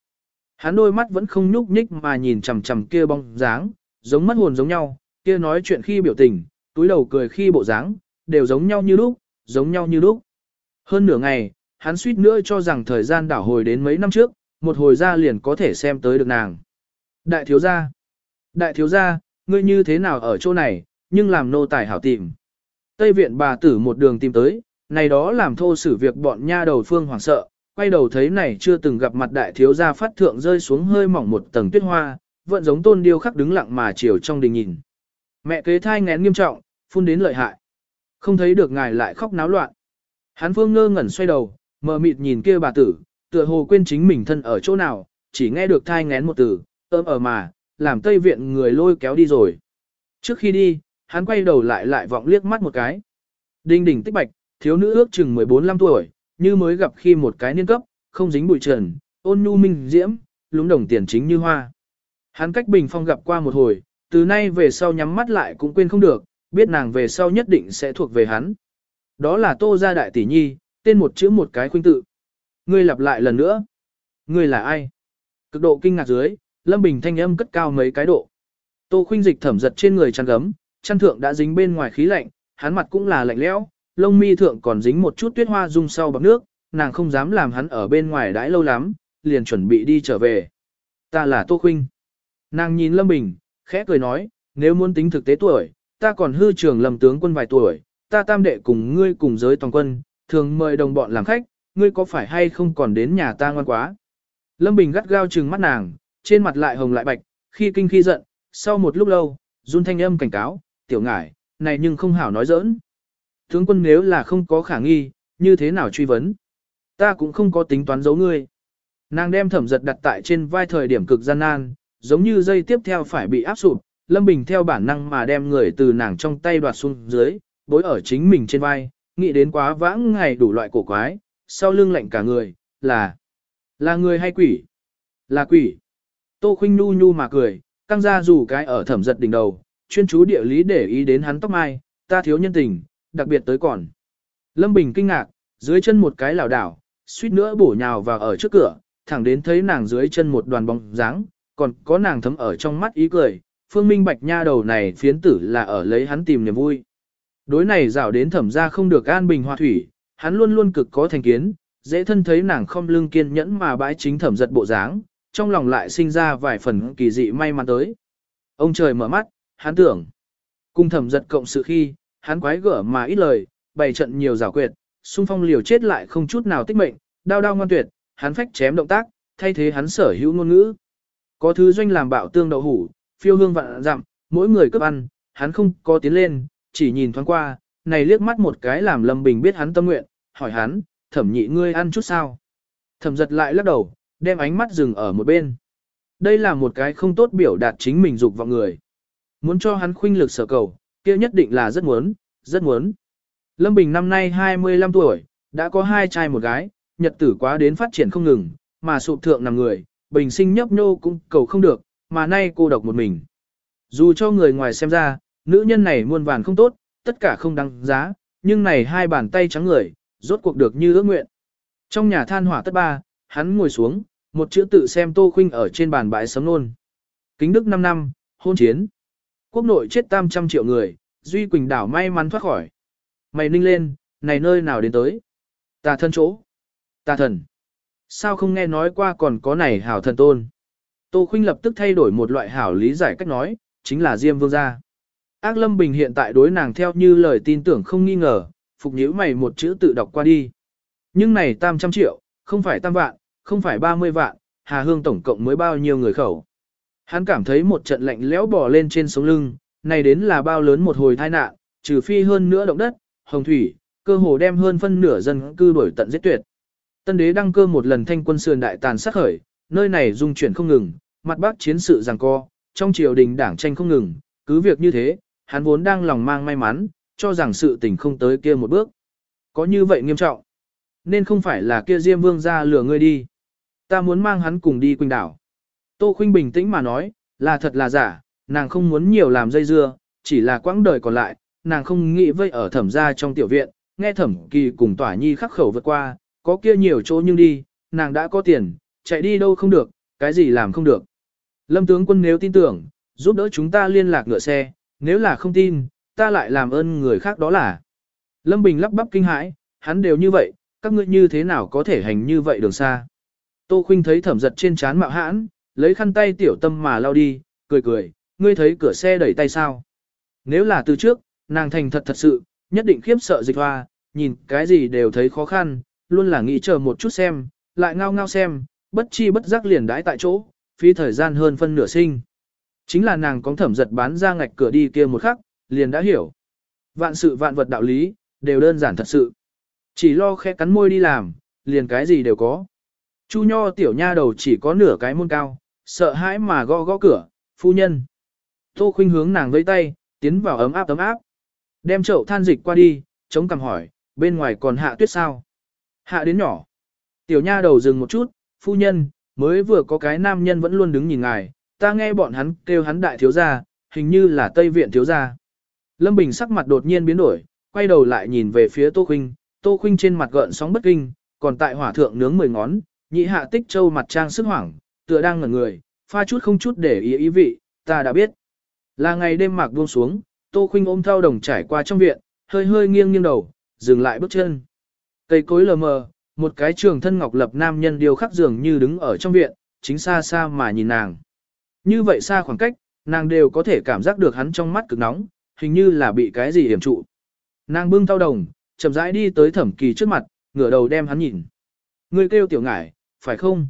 Hắn đôi mắt vẫn không nhúc nhích mà nhìn chằm chằm kia bóng dáng, giống mất hồn giống nhau, kia nói chuyện khi biểu tình, túi đầu cười khi bộ dáng, đều giống nhau như lúc, giống nhau như lúc. Hơn nửa ngày, hắn suýt nữa cho rằng thời gian đảo hồi đến mấy năm trước, một hồi ra liền có thể xem tới được nàng. Đại thiếu gia, đại thiếu gia, ngươi như thế nào ở chỗ này, nhưng làm nô tài hảo tìm. Tây viện bà tử một đường tìm tới, này đó làm thô xử việc bọn nha đầu phương hoảng sợ, quay đầu thấy này chưa từng gặp mặt đại thiếu gia phát thượng rơi xuống hơi mỏng một tầng tuyết hoa, vẫn giống tôn điêu khắc đứng lặng mà chiều trong đình nhìn. Mẹ kế thai ngén nghiêm trọng, phun đến lợi hại. Không thấy được ngài lại khóc náo loạn. Hán phương ngơ ngẩn xoay đầu, mờ mịt nhìn kia bà tử, tựa hồ quên chính mình thân ở chỗ nào, chỉ nghe được thai ngén một từ, ơm ở ờ mà, làm tây viện người lôi kéo đi rồi. Trước khi đi, hắn quay đầu lại lại vọng liếc mắt một cái. Đinh đỉnh tích bạch, thiếu nữ ước chừng 14-15 tuổi, như mới gặp khi một cái niên cấp, không dính bụi trần, ôn nhu minh diễm, lúng đồng tiền chính như hoa. Hắn cách bình phong gặp qua một hồi, từ nay về sau nhắm mắt lại cũng quên không được, biết nàng về sau nhất định sẽ thuộc về hắn. Đó là tô gia đại tỷ nhi, tên một chữ một cái khuynh tự. Ngươi lặp lại lần nữa. Ngươi là ai? Cực độ kinh ngạc dưới, Lâm Bình thanh âm cất cao mấy cái độ. Tô khuynh dịch thẩm giật trên người chăn gấm, chăn thượng đã dính bên ngoài khí lạnh, hắn mặt cũng là lạnh lẽo, lông mi thượng còn dính một chút tuyết hoa dung sau bọc nước, nàng không dám làm hắn ở bên ngoài đãi lâu lắm, liền chuẩn bị đi trở về. Ta là Tô Khuynh. Nàng nhìn Lâm Bình, khẽ cười nói, nếu muốn tính thực tế tuổi, ta còn hư trường lầm tướng quân vài tuổi, ta tam đệ cùng ngươi cùng giới toàn quân, thường mời đồng bọn làm khách, ngươi có phải hay không còn đến nhà ta ngoan quá. Lâm Bình gắt gao trừng mắt nàng, trên mặt lại hồng lại bạch, khi kinh khi giận, sau một lúc lâu, run thanh âm cảnh cáo, tiểu ngải, này nhưng không hảo nói giỡn. Tướng quân nếu là không có khả nghi, như thế nào truy vấn? Ta cũng không có tính toán giấu ngươi. Nàng đem thẩm giật đặt tại trên vai thời điểm cực gian nan, giống như dây tiếp theo phải bị áp sụp, Lâm Bình theo bản năng mà đem người từ nàng trong tay đoạt xuống dưới, bối ở chính mình trên vai, nghĩ đến quá vãng ngày đủ loại cổ quái, sau lưng lạnh cả người, là, là người hay quỷ? Là quỷ. Tô Khuynh nu nhu mà cười, căng ra dù cái ở thẩm giật đỉnh đầu, chuyên chú địa lý để ý đến hắn tóc mai, ta thiếu nhân tình, đặc biệt tới còn. Lâm Bình kinh ngạc, dưới chân một cái lảo đảo, suýt nữa bổ nhào vào ở trước cửa, thẳng đến thấy nàng dưới chân một đoàn bóng dáng, còn có nàng thấm ở trong mắt ý cười, phương minh bạch nha đầu này phiến tử là ở lấy hắn tìm niềm vui. Đối này rảo đến thẩm ra không được an bình hòa thủy, hắn luôn luôn cực có thành kiến, dễ thân thấy nàng không lưng kiên nhẫn mà bãi chính thẩm giật bộ dáng, trong lòng lại sinh ra vài phần kỳ dị may mắn tới. Ông trời mở mắt, hắn tưởng, cùng thẩm giật cộng sự khi, hắn quái gở mà ít lời, bày trận nhiều giả quyệt, xung phong liều chết lại không chút nào tích mệnh, đao đao ngoan tuyệt, hắn phách chém động tác, thay thế hắn sở hữu ngôn ngữ. Có thứ doanh làm bạo tương đậu hủ, phiêu hương vạn dặm, mỗi người cướp ăn, hắn không có tiến lên, chỉ nhìn thoáng qua, này liếc mắt một cái làm Lâm Bình biết hắn tâm nguyện, hỏi hắn, thẩm nhị ngươi ăn chút sao. Thẩm giật lại lắc đầu, đem ánh mắt dừng ở một bên. Đây là một cái không tốt biểu đạt chính mình dục vào người. Muốn cho hắn khuynh lực sở cầu, kia nhất định là rất muốn, rất muốn. Lâm Bình năm nay 25 tuổi, đã có hai trai một gái, nhật tử quá đến phát triển không ngừng, mà sụp thượng nằm người, bình sinh nhấp nhô cũng cầu không được, mà nay cô độc một mình. Dù cho người ngoài xem ra, nữ nhân này muôn vàn không tốt, tất cả không đáng giá, nhưng này hai bàn tay trắng người, rốt cuộc được như ước nguyện. Trong nhà than hỏa tất ba, hắn ngồi xuống, một chữ tự xem Tô Khuynh ở trên bàn bãi sấm nôn. Kính đức 5 năm, hôn chiến. Quốc nội chết tam trăm triệu người, Duy Quỳnh đảo may mắn thoát khỏi. Mày ninh lên, này nơi nào đến tới? Tà thân chỗ. Tà thần. Sao không nghe nói qua còn có này hảo thần tôn? Tô Khuynh lập tức thay đổi một loại hảo lý giải cách nói, chính là Diêm Vương gia. Ác Lâm Bình hiện tại đối nàng theo như lời tin tưởng không nghi ngờ, phục nhíu mày một chữ tự đọc qua đi. Nhưng này tam trăm triệu, không phải tam vạn, không phải ba mươi vạn, Hà Hương tổng cộng mới bao nhiêu người khẩu. Hắn cảm thấy một trận lạnh lẽo bò lên trên sống lưng, này đến là bao lớn một hồi tai nạn, trừ phi hơn nữa động đất, hồng thủy, cơ hồ đem hơn phân nửa dân cư đổi tận giết tuyệt. Tân đế đăng cơ một lần thanh quân sườn đại tàn sát khởi, nơi này dung chuyển không ngừng, mặt bắc chiến sự giằng co, trong triều đình đảng tranh không ngừng, cứ việc như thế, hắn vốn đang lòng mang may mắn, cho rằng sự tình không tới kia một bước. Có như vậy nghiêm trọng, nên không phải là kia Diêm Vương ra lừa ngươi đi. Ta muốn mang hắn cùng đi Quỳnh đảo. Tô Khuynh bình tĩnh mà nói, là thật là giả, nàng không muốn nhiều làm dây dưa, chỉ là quãng đời còn lại, nàng không nghĩ vây ở thẩm gia trong tiểu viện, nghe thẩm kỳ cùng tỏa nhi khắc khẩu vượt qua, có kia nhiều chỗ nhưng đi, nàng đã có tiền, chạy đi đâu không được, cái gì làm không được. Lâm tướng quân nếu tin tưởng, giúp đỡ chúng ta liên lạc ngựa xe, nếu là không tin, ta lại làm ơn người khác đó là. Lâm Bình lắp bắp kinh hãi, hắn đều như vậy, các ngươi như thế nào có thể hành như vậy đường xa. Tô Khuynh thấy thẩm giật trên chán mạo hãn, lấy khăn tay tiểu tâm mà lao đi, cười cười, ngươi thấy cửa xe đẩy tay sao. Nếu là từ trước, nàng thành thật thật sự, nhất định khiếp sợ dịch hoa, nhìn cái gì đều thấy khó khăn, luôn là nghĩ chờ một chút xem, lại ngao ngao xem, bất chi bất giác liền đãi tại chỗ, phí thời gian hơn phân nửa sinh. Chính là nàng có thẩm giật bán ra ngạch cửa đi kia một khắc, liền đã hiểu. Vạn sự vạn vật đạo lý, đều đơn giản thật sự. Chỉ lo khẽ cắn môi đi làm, liền cái gì đều có. Chu nho tiểu nha đầu chỉ có nửa cái môn cao, sợ hãi mà gõ gõ cửa, phu nhân. Tô khuynh hướng nàng với tay, tiến vào ấm áp ấm áp. Đem chậu than dịch qua đi, chống cằm hỏi, bên ngoài còn hạ tuyết sao? Hạ đến nhỏ. Tiểu nha đầu dừng một chút, phu nhân, mới vừa có cái nam nhân vẫn luôn đứng nhìn ngài, ta nghe bọn hắn kêu hắn đại thiếu gia, hình như là Tây Viện thiếu gia. Lâm Bình sắc mặt đột nhiên biến đổi, quay đầu lại nhìn về phía Tô Khuynh, Tô Khuynh trên mặt gợn sóng bất kinh, còn tại hỏa thượng nướng mười ngón, nhị hạ tích châu mặt trang sức hoảng, tựa đang ngẩn người, pha chút không chút để ý ý vị, ta đã biết. Là ngày đêm mạc buông xuống, Tô Khuynh ôm theo đồng trải qua trong viện, hơi hơi nghiêng nghiêng đầu, dừng lại bước chân. Cây cối lờ mờ, một cái trường thân ngọc lập nam nhân điều khắc dường như đứng ở trong viện, chính xa xa mà nhìn nàng. Như vậy xa khoảng cách, nàng đều có thể cảm giác được hắn trong mắt cực nóng, hình như là bị cái gì hiểm trụ. Nàng bưng thao đồng, chậm rãi đi tới thẩm kỳ trước mặt, ngửa đầu đem hắn nhìn. người kêu tiểu ngải, phải không?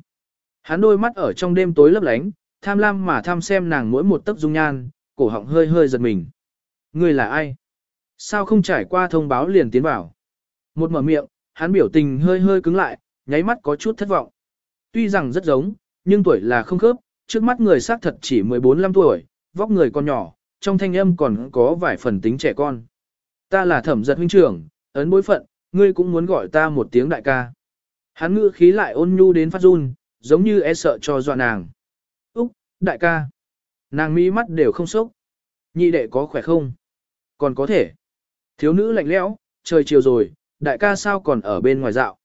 Hắn đôi mắt ở trong đêm tối lấp lánh, tham lam mà tham xem nàng mỗi một tấc dung nhan, cổ họng hơi hơi giật mình. Ngươi là ai? Sao không trải qua thông báo liền tiến vào? Một mở miệng, hắn biểu tình hơi hơi cứng lại, nháy mắt có chút thất vọng. Tuy rằng rất giống, nhưng tuổi là không khớp, trước mắt người xác thật chỉ 14-15 tuổi, vóc người còn nhỏ, trong thanh âm còn có vài phần tính trẻ con. Ta là thẩm giật huynh trưởng, ấn bối phận, ngươi cũng muốn gọi ta một tiếng đại ca. Hắn ngữ khí lại ôn nhu đến phát run, giống như e sợ cho dọa nàng. Úc, đại ca. Nàng mỹ mắt đều không sốc. Nhị đệ có khỏe không? Còn có thể. Thiếu nữ lạnh lẽo, trời chiều rồi, đại ca sao còn ở bên ngoài dạo.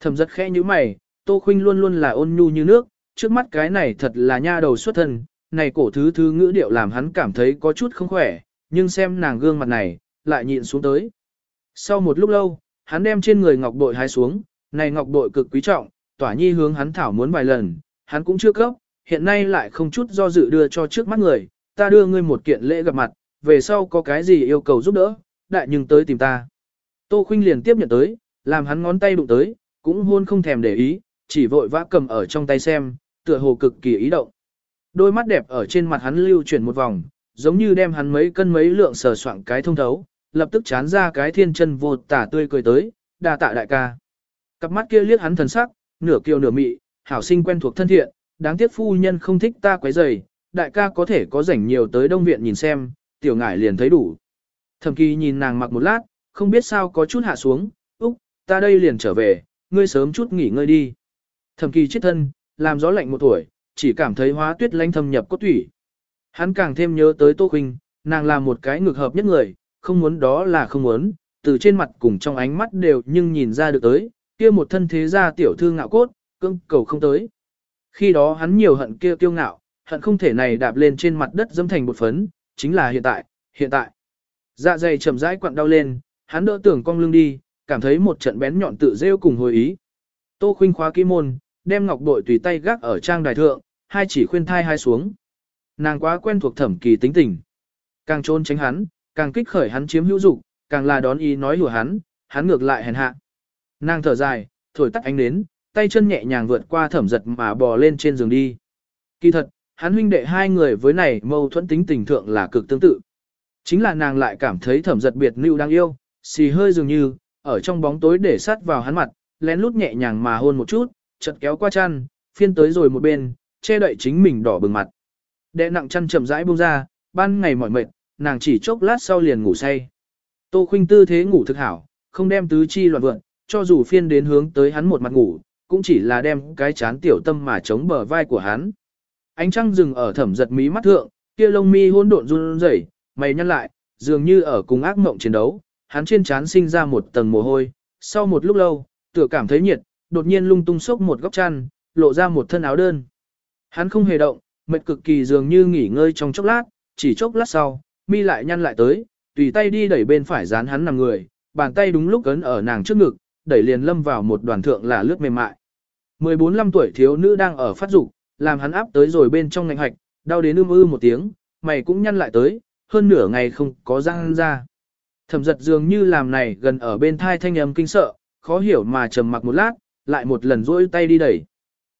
thầm giật khẽ như mày, Tô Khuynh luôn luôn là ôn nhu như nước, trước mắt cái này thật là nha đầu xuất thân, này cổ thứ thứ ngữ điệu làm hắn cảm thấy có chút không khỏe, nhưng xem nàng gương mặt này, lại nhịn xuống tới. Sau một lúc lâu, hắn đem trên người ngọc bội hái xuống, này ngọc bội cực quý trọng, tỏa nhi hướng hắn thảo muốn vài lần, hắn cũng chưa cấp, hiện nay lại không chút do dự đưa cho trước mắt người, ta đưa ngươi một kiện lễ gặp mặt, về sau có cái gì yêu cầu giúp đỡ, đại nhưng tới tìm ta. Tô Khuynh liền tiếp nhận tới, làm hắn ngón tay đụng tới, cũng hôn không thèm để ý, chỉ vội vã cầm ở trong tay xem, tựa hồ cực kỳ ý động. Đôi mắt đẹp ở trên mặt hắn lưu chuyển một vòng, giống như đem hắn mấy cân mấy lượng sờ soạng cái thông thấu, lập tức chán ra cái thiên chân vô tả tươi cười tới, đa tạ đại ca. Cặp mắt kia liếc hắn thần sắc, nửa kiều nửa mị, hảo sinh quen thuộc thân thiện, đáng tiếc phu nhân không thích ta quấy rầy, đại ca có thể có rảnh nhiều tới đông viện nhìn xem, tiểu ngải liền thấy đủ. Thẩm kỳ nhìn nàng mặc một lát, không biết sao có chút hạ xuống, úc, ta đây liền trở về, ngươi sớm chút nghỉ ngơi đi. Thẩm kỳ chết thân, làm gió lạnh một tuổi, chỉ cảm thấy hóa tuyết lanh thâm nhập cốt thủy. Hắn càng thêm nhớ tới Tô Khuynh, nàng là một cái ngược hợp nhất người, không muốn đó là không muốn, từ trên mặt cùng trong ánh mắt đều nhưng nhìn ra được tới, kia một thân thế gia tiểu thư ngạo cốt, cưng cầu không tới. Khi đó hắn nhiều hận kia kiêu ngạo, hận không thể này đạp lên trên mặt đất dâm thành một phấn, chính là hiện tại, hiện tại. Dạ dày chậm rãi quặn đau lên, hắn đỡ tưởng cong lưng đi, cảm thấy một trận bén nhọn tự rêu cùng hồi ý. Tô khuynh khóa kỹ môn, đem ngọc bội tùy tay gác ở trang đài thượng, hai chỉ khuyên thai hai xuống. Nàng quá quen thuộc thẩm kỳ tính tình. Càng trôn tránh hắn, càng kích khởi hắn chiếm hữu dục, càng là đón ý nói hùa hắn, hắn ngược lại hèn hạ. Nàng thở dài, thổi tắt ánh nến, tay chân nhẹ nhàng vượt qua thẩm giật mà bò lên trên giường đi. Kỳ thật, hắn huynh đệ hai người với này mâu thuẫn tính tình thượng là cực tương tự. Chính là nàng lại cảm thấy thẩm giật biệt lưu đang yêu, xì hơi dường như, ở trong bóng tối để sát vào hắn mặt, lén lút nhẹ nhàng mà hôn một chút, chật kéo qua chăn, phiên tới rồi một bên, che đậy chính mình đỏ bừng mặt. Đệ nặng chăn chậm rãi buông ra, ban ngày mỏi mệt, nàng chỉ chốc lát sau liền ngủ say. Tô khuynh tư thế ngủ thực hảo, không đem tứ chi loạn vượn, cho dù phiên đến hướng tới hắn một mặt ngủ, cũng chỉ là đem cái chán tiểu tâm mà chống bờ vai của hắn. Ánh trăng dừng ở thẩm giật mí mắt thượng, kia lông mi hỗn độn run rẩy, mày nhăn lại, dường như ở cùng ác mộng chiến đấu, hắn trên trán sinh ra một tầng mồ hôi, sau một lúc lâu, tựa cảm thấy nhiệt, đột nhiên lung tung sốc một góc chăn, lộ ra một thân áo đơn. Hắn không hề động, mệt cực kỳ dường như nghỉ ngơi trong chốc lát, chỉ chốc lát sau, mi lại nhăn lại tới, tùy tay đi đẩy bên phải dán hắn nằm người, bàn tay đúng lúc ấn ở nàng trước ngực, đẩy liền lâm vào một đoàn thượng là lướt mềm mại. 14-15 tuổi thiếu nữ đang ở phát dục, làm hắn áp tới rồi bên trong ngành hạch, đau đến ưm ư một tiếng, mày cũng nhăn lại tới, hơn nửa ngày không có răng ra. Thẩm giật dường như làm này gần ở bên thai thanh âm kinh sợ, khó hiểu mà trầm mặc một lát, lại một lần rỗi tay đi đẩy.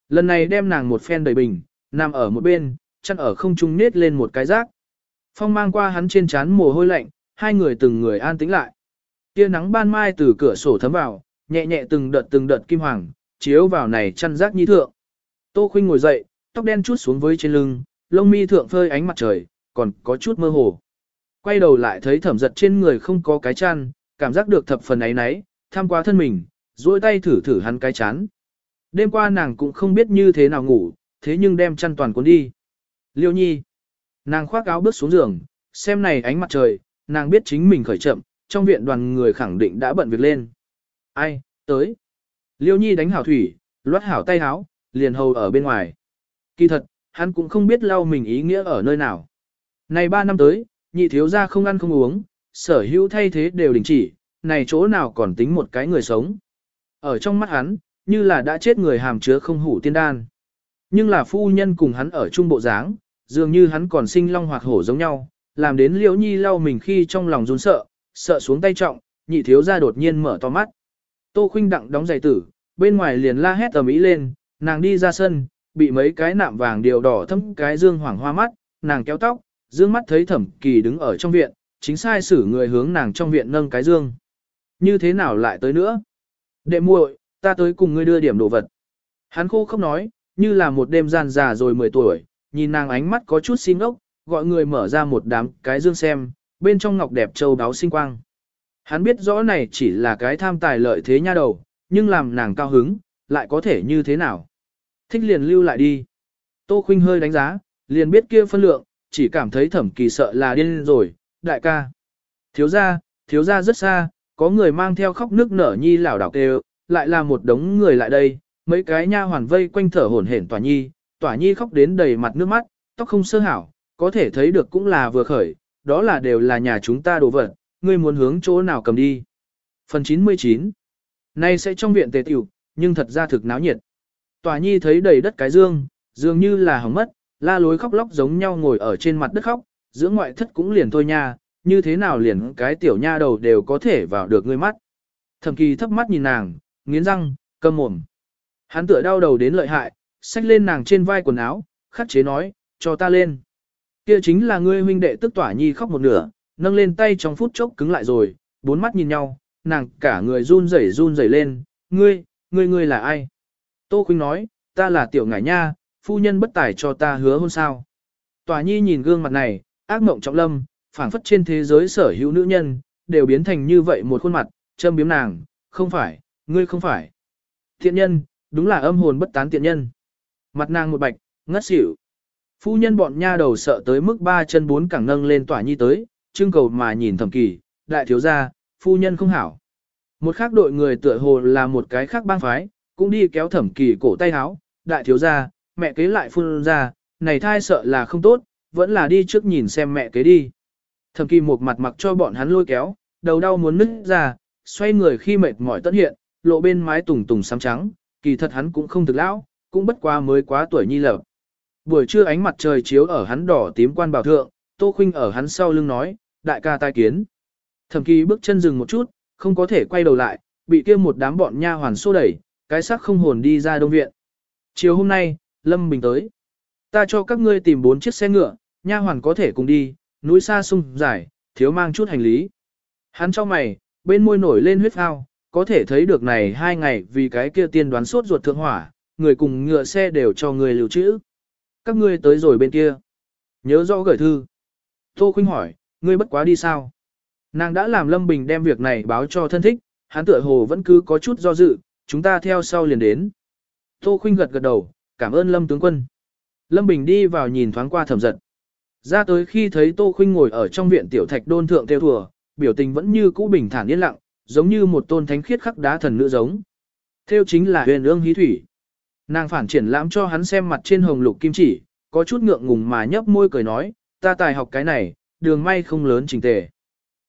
Lần này đem nàng một phen đẩy bình, nằm ở một bên, chân ở không trung nết lên một cái rác. Phong mang qua hắn trên trán mồ hôi lạnh, hai người từng người an tĩnh lại. Tia nắng ban mai từ cửa sổ thấm vào, nhẹ nhẹ từng đợt từng đợt kim hoàng, chiếu vào này chăn rác nhi thượng. Tô Khuynh ngồi dậy, tóc đen chút xuống với trên lưng, lông mi thượng phơi ánh mặt trời, còn có chút mơ hồ. Quay đầu lại thấy thẩm giật trên người không có cái chăn, cảm giác được thập phần ấy nấy, tham qua thân mình, duỗi tay thử thử hắn cái chán. Đêm qua nàng cũng không biết như thế nào ngủ, thế nhưng đem chăn toàn cuốn đi. Liêu nhi. Nàng khoác áo bước xuống giường, xem này ánh mặt trời, nàng biết chính mình khởi chậm, trong viện đoàn người khẳng định đã bận việc lên. Ai, tới. Liêu nhi đánh hảo thủy, loát hảo tay háo, liền hầu ở bên ngoài. Kỳ thật, hắn cũng không biết lau mình ý nghĩa ở nơi nào. Này ba năm tới, nhị thiếu ra không ăn không uống, sở hữu thay thế đều đình chỉ, này chỗ nào còn tính một cái người sống. Ở trong mắt hắn, như là đã chết người hàm chứa không hủ tiên đan. Nhưng là phu nhân cùng hắn ở trung bộ dáng, dường như hắn còn sinh long hoặc hổ giống nhau, làm đến liễu nhi lau mình khi trong lòng run sợ, sợ xuống tay trọng, nhị thiếu ra đột nhiên mở to mắt. Tô khinh đặng đóng giày tử, bên ngoài liền la hét ầm ĩ lên, nàng đi ra sân, bị mấy cái nạm vàng điều đỏ thâm cái dương hoảng hoa mắt, nàng kéo tóc, dương mắt thấy thẩm kỳ đứng ở trong viện, chính sai xử người hướng nàng trong viện nâng cái dương. Như thế nào lại tới nữa? Đệ muội, ta tới cùng ngươi đưa điểm đồ vật. Hắn khô không nói, như là một đêm gian già rồi 10 tuổi, nhìn nàng ánh mắt có chút xin ốc, gọi người mở ra một đám cái dương xem, bên trong ngọc đẹp châu đáo sinh quang. Hắn biết rõ này chỉ là cái tham tài lợi thế nha đầu, nhưng làm nàng cao hứng, lại có thể như thế nào. Thích liền lưu lại đi. Tô Khuynh hơi đánh giá, liền biết kia phân lượng, chỉ cảm thấy thẩm kỳ sợ là điên rồi, đại ca. Thiếu gia, thiếu gia rất xa, có người mang theo khóc nước nở nhi lảo đảo kêu, lại là một đống người lại đây, mấy cái nha hoàn vây quanh thở hổn hển tỏa nhi, tỏa nhi khóc đến đầy mặt nước mắt, tóc không sơ hảo, có thể thấy được cũng là vừa khởi, đó là đều là nhà chúng ta đồ vật, ngươi muốn hướng chỗ nào cầm đi. Phần 99 Nay sẽ trong viện tề tiểu, nhưng thật ra thực náo nhiệt. Tòa nhi thấy đầy đất cái dương, dường như là hỏng mất, la lối khóc lóc giống nhau ngồi ở trên mặt đất khóc, giữa ngoại thất cũng liền thôi nha, như thế nào liền cái tiểu nha đầu đều có thể vào được ngươi mắt. Thẩm kỳ thấp mắt nhìn nàng, nghiến răng, câm mồm. Hắn tựa đau đầu đến lợi hại, xách lên nàng trên vai quần áo, khắc chế nói, cho ta lên. Kia chính là ngươi huynh đệ tức tỏa nhi khóc một nửa, nâng lên tay trong phút chốc cứng lại rồi, bốn mắt nhìn nhau, nàng cả người run rẩy run rẩy lên, ngươi, ngươi ngươi là ai? Tô Khuynh nói, ta là tiểu ngải nha, phu nhân bất tài cho ta hứa hôn sao. Tòa nhi nhìn gương mặt này, ác mộng trọng lâm, phảng phất trên thế giới sở hữu nữ nhân, đều biến thành như vậy một khuôn mặt, châm biếm nàng, không phải, ngươi không phải. Thiện nhân, đúng là âm hồn bất tán tiện nhân. Mặt nàng một bạch, ngất xỉu. Phu nhân bọn nha đầu sợ tới mức ba chân bốn cẳng nâng lên tỏa nhi tới, trưng cầu mà nhìn thẩm kỳ, đại thiếu gia, phu nhân không hảo. Một khác đội người tựa hồ là một cái khác bang phái, cũng đi kéo thẩm kỳ cổ tay háo, đại thiếu gia, mẹ kế lại phun ra, này thai sợ là không tốt, vẫn là đi trước nhìn xem mẹ kế đi. Thẩm kỳ một mặt mặc cho bọn hắn lôi kéo, đầu đau muốn nứt ra, xoay người khi mệt mỏi tất hiện, lộ bên mái tùng tùng xám trắng, kỳ thật hắn cũng không thực lão, cũng bất quá mới quá tuổi nhi lập. Buổi trưa ánh mặt trời chiếu ở hắn đỏ tím quan bảo thượng, Tô Khuynh ở hắn sau lưng nói, đại ca tai kiến. Thẩm kỳ bước chân dừng một chút, không có thể quay đầu lại, bị kia một đám bọn nha hoàn xô đẩy, cái xác không hồn đi ra đông viện. Chiều hôm nay, Lâm Bình tới. Ta cho các ngươi tìm bốn chiếc xe ngựa, nha hoàn có thể cùng đi, núi xa sung dài, thiếu mang chút hành lý. Hắn cho mày, bên môi nổi lên huyết phao, có thể thấy được này hai ngày vì cái kia tiên đoán sốt ruột thượng hỏa, người cùng ngựa xe đều cho người lưu trữ. Các ngươi tới rồi bên kia. Nhớ rõ gửi thư. Tô Khuynh hỏi, ngươi bất quá đi sao? Nàng đã làm Lâm Bình đem việc này báo cho thân thích, hắn tựa hồ vẫn cứ có chút do dự, chúng ta theo sau liền đến. Tô Khuynh gật gật đầu, cảm ơn Lâm tướng quân. Lâm Bình đi vào nhìn thoáng qua thẩm giật. Ra tới khi thấy Tô Khuynh ngồi ở trong viện tiểu thạch đôn thượng theo thùa, biểu tình vẫn như cũ bình thản yên lặng, giống như một tôn thánh khiết khắc đá thần nữ giống. Theo chính là huyền ương hí thủy. Nàng phản triển lãm cho hắn xem mặt trên hồng lục kim chỉ, có chút ngượng ngùng mà nhấp môi cười nói, ta tài học cái này, đường may không lớn trình tề.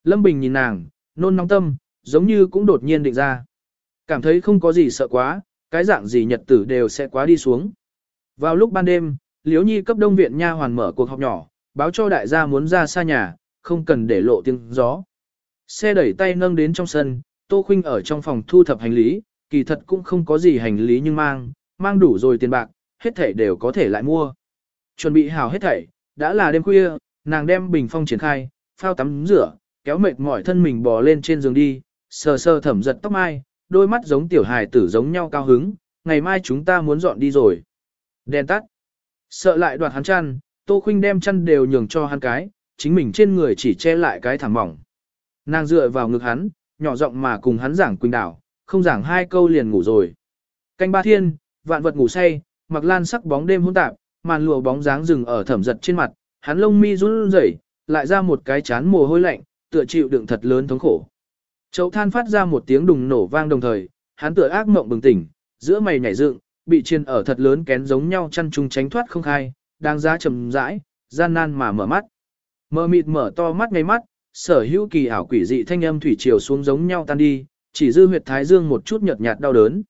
Lâm Bình nhìn nàng, nôn nóng tâm, giống như cũng đột nhiên định ra. Cảm thấy không có gì sợ quá, cái dạng gì nhật tử đều sẽ quá đi xuống. Vào lúc ban đêm, Liễu Nhi cấp đông viện nha hoàn mở cuộc họp nhỏ, báo cho đại gia muốn ra xa nhà, không cần để lộ tiếng gió. Xe đẩy tay nâng đến trong sân, Tô Khuynh ở trong phòng thu thập hành lý, kỳ thật cũng không có gì hành lý nhưng mang, mang đủ rồi tiền bạc, hết thảy đều có thể lại mua. Chuẩn bị hào hết thảy, đã là đêm khuya, nàng đem bình phong triển khai, phao tắm rửa, kéo mệt mỏi thân mình bò lên trên giường đi, sờ sờ thẩm giật tóc mai, đôi mắt giống tiểu hài tử giống nhau cao hứng, ngày mai chúng ta muốn dọn đi rồi. Đèn tắt. Sợ lại đoạt hắn chăn, Tô Khuynh đem chăn đều nhường cho hắn cái, chính mình trên người chỉ che lại cái thảm mỏng. Nàng dựa vào ngực hắn, nhỏ giọng mà cùng hắn giảng quỳnh đảo, không giảng hai câu liền ngủ rồi. Canh ba thiên, vạn vật ngủ say, mặc lan sắc bóng đêm hỗn tạp, màn lụa bóng dáng rừng ở thẩm giật trên mặt, hắn lông mi run rẩy, lại ra một cái chán mồ hôi lạnh, tựa chịu đựng thật lớn thống khổ. Chậu than phát ra một tiếng đùng nổ vang đồng thời, hắn tựa ác mộng bừng tỉnh, giữa mày nhảy dựng, bị chiên ở thật lớn kén giống nhau chăn chung tránh thoát không khai, đang giá trầm rãi, gian nan mà mở mắt. mở mịt mở to mắt ngay mắt, sở hữu kỳ ảo quỷ dị thanh âm thủy triều xuống giống nhau tan đi, chỉ dư huyệt thái dương một chút nhợt nhạt đau đớn.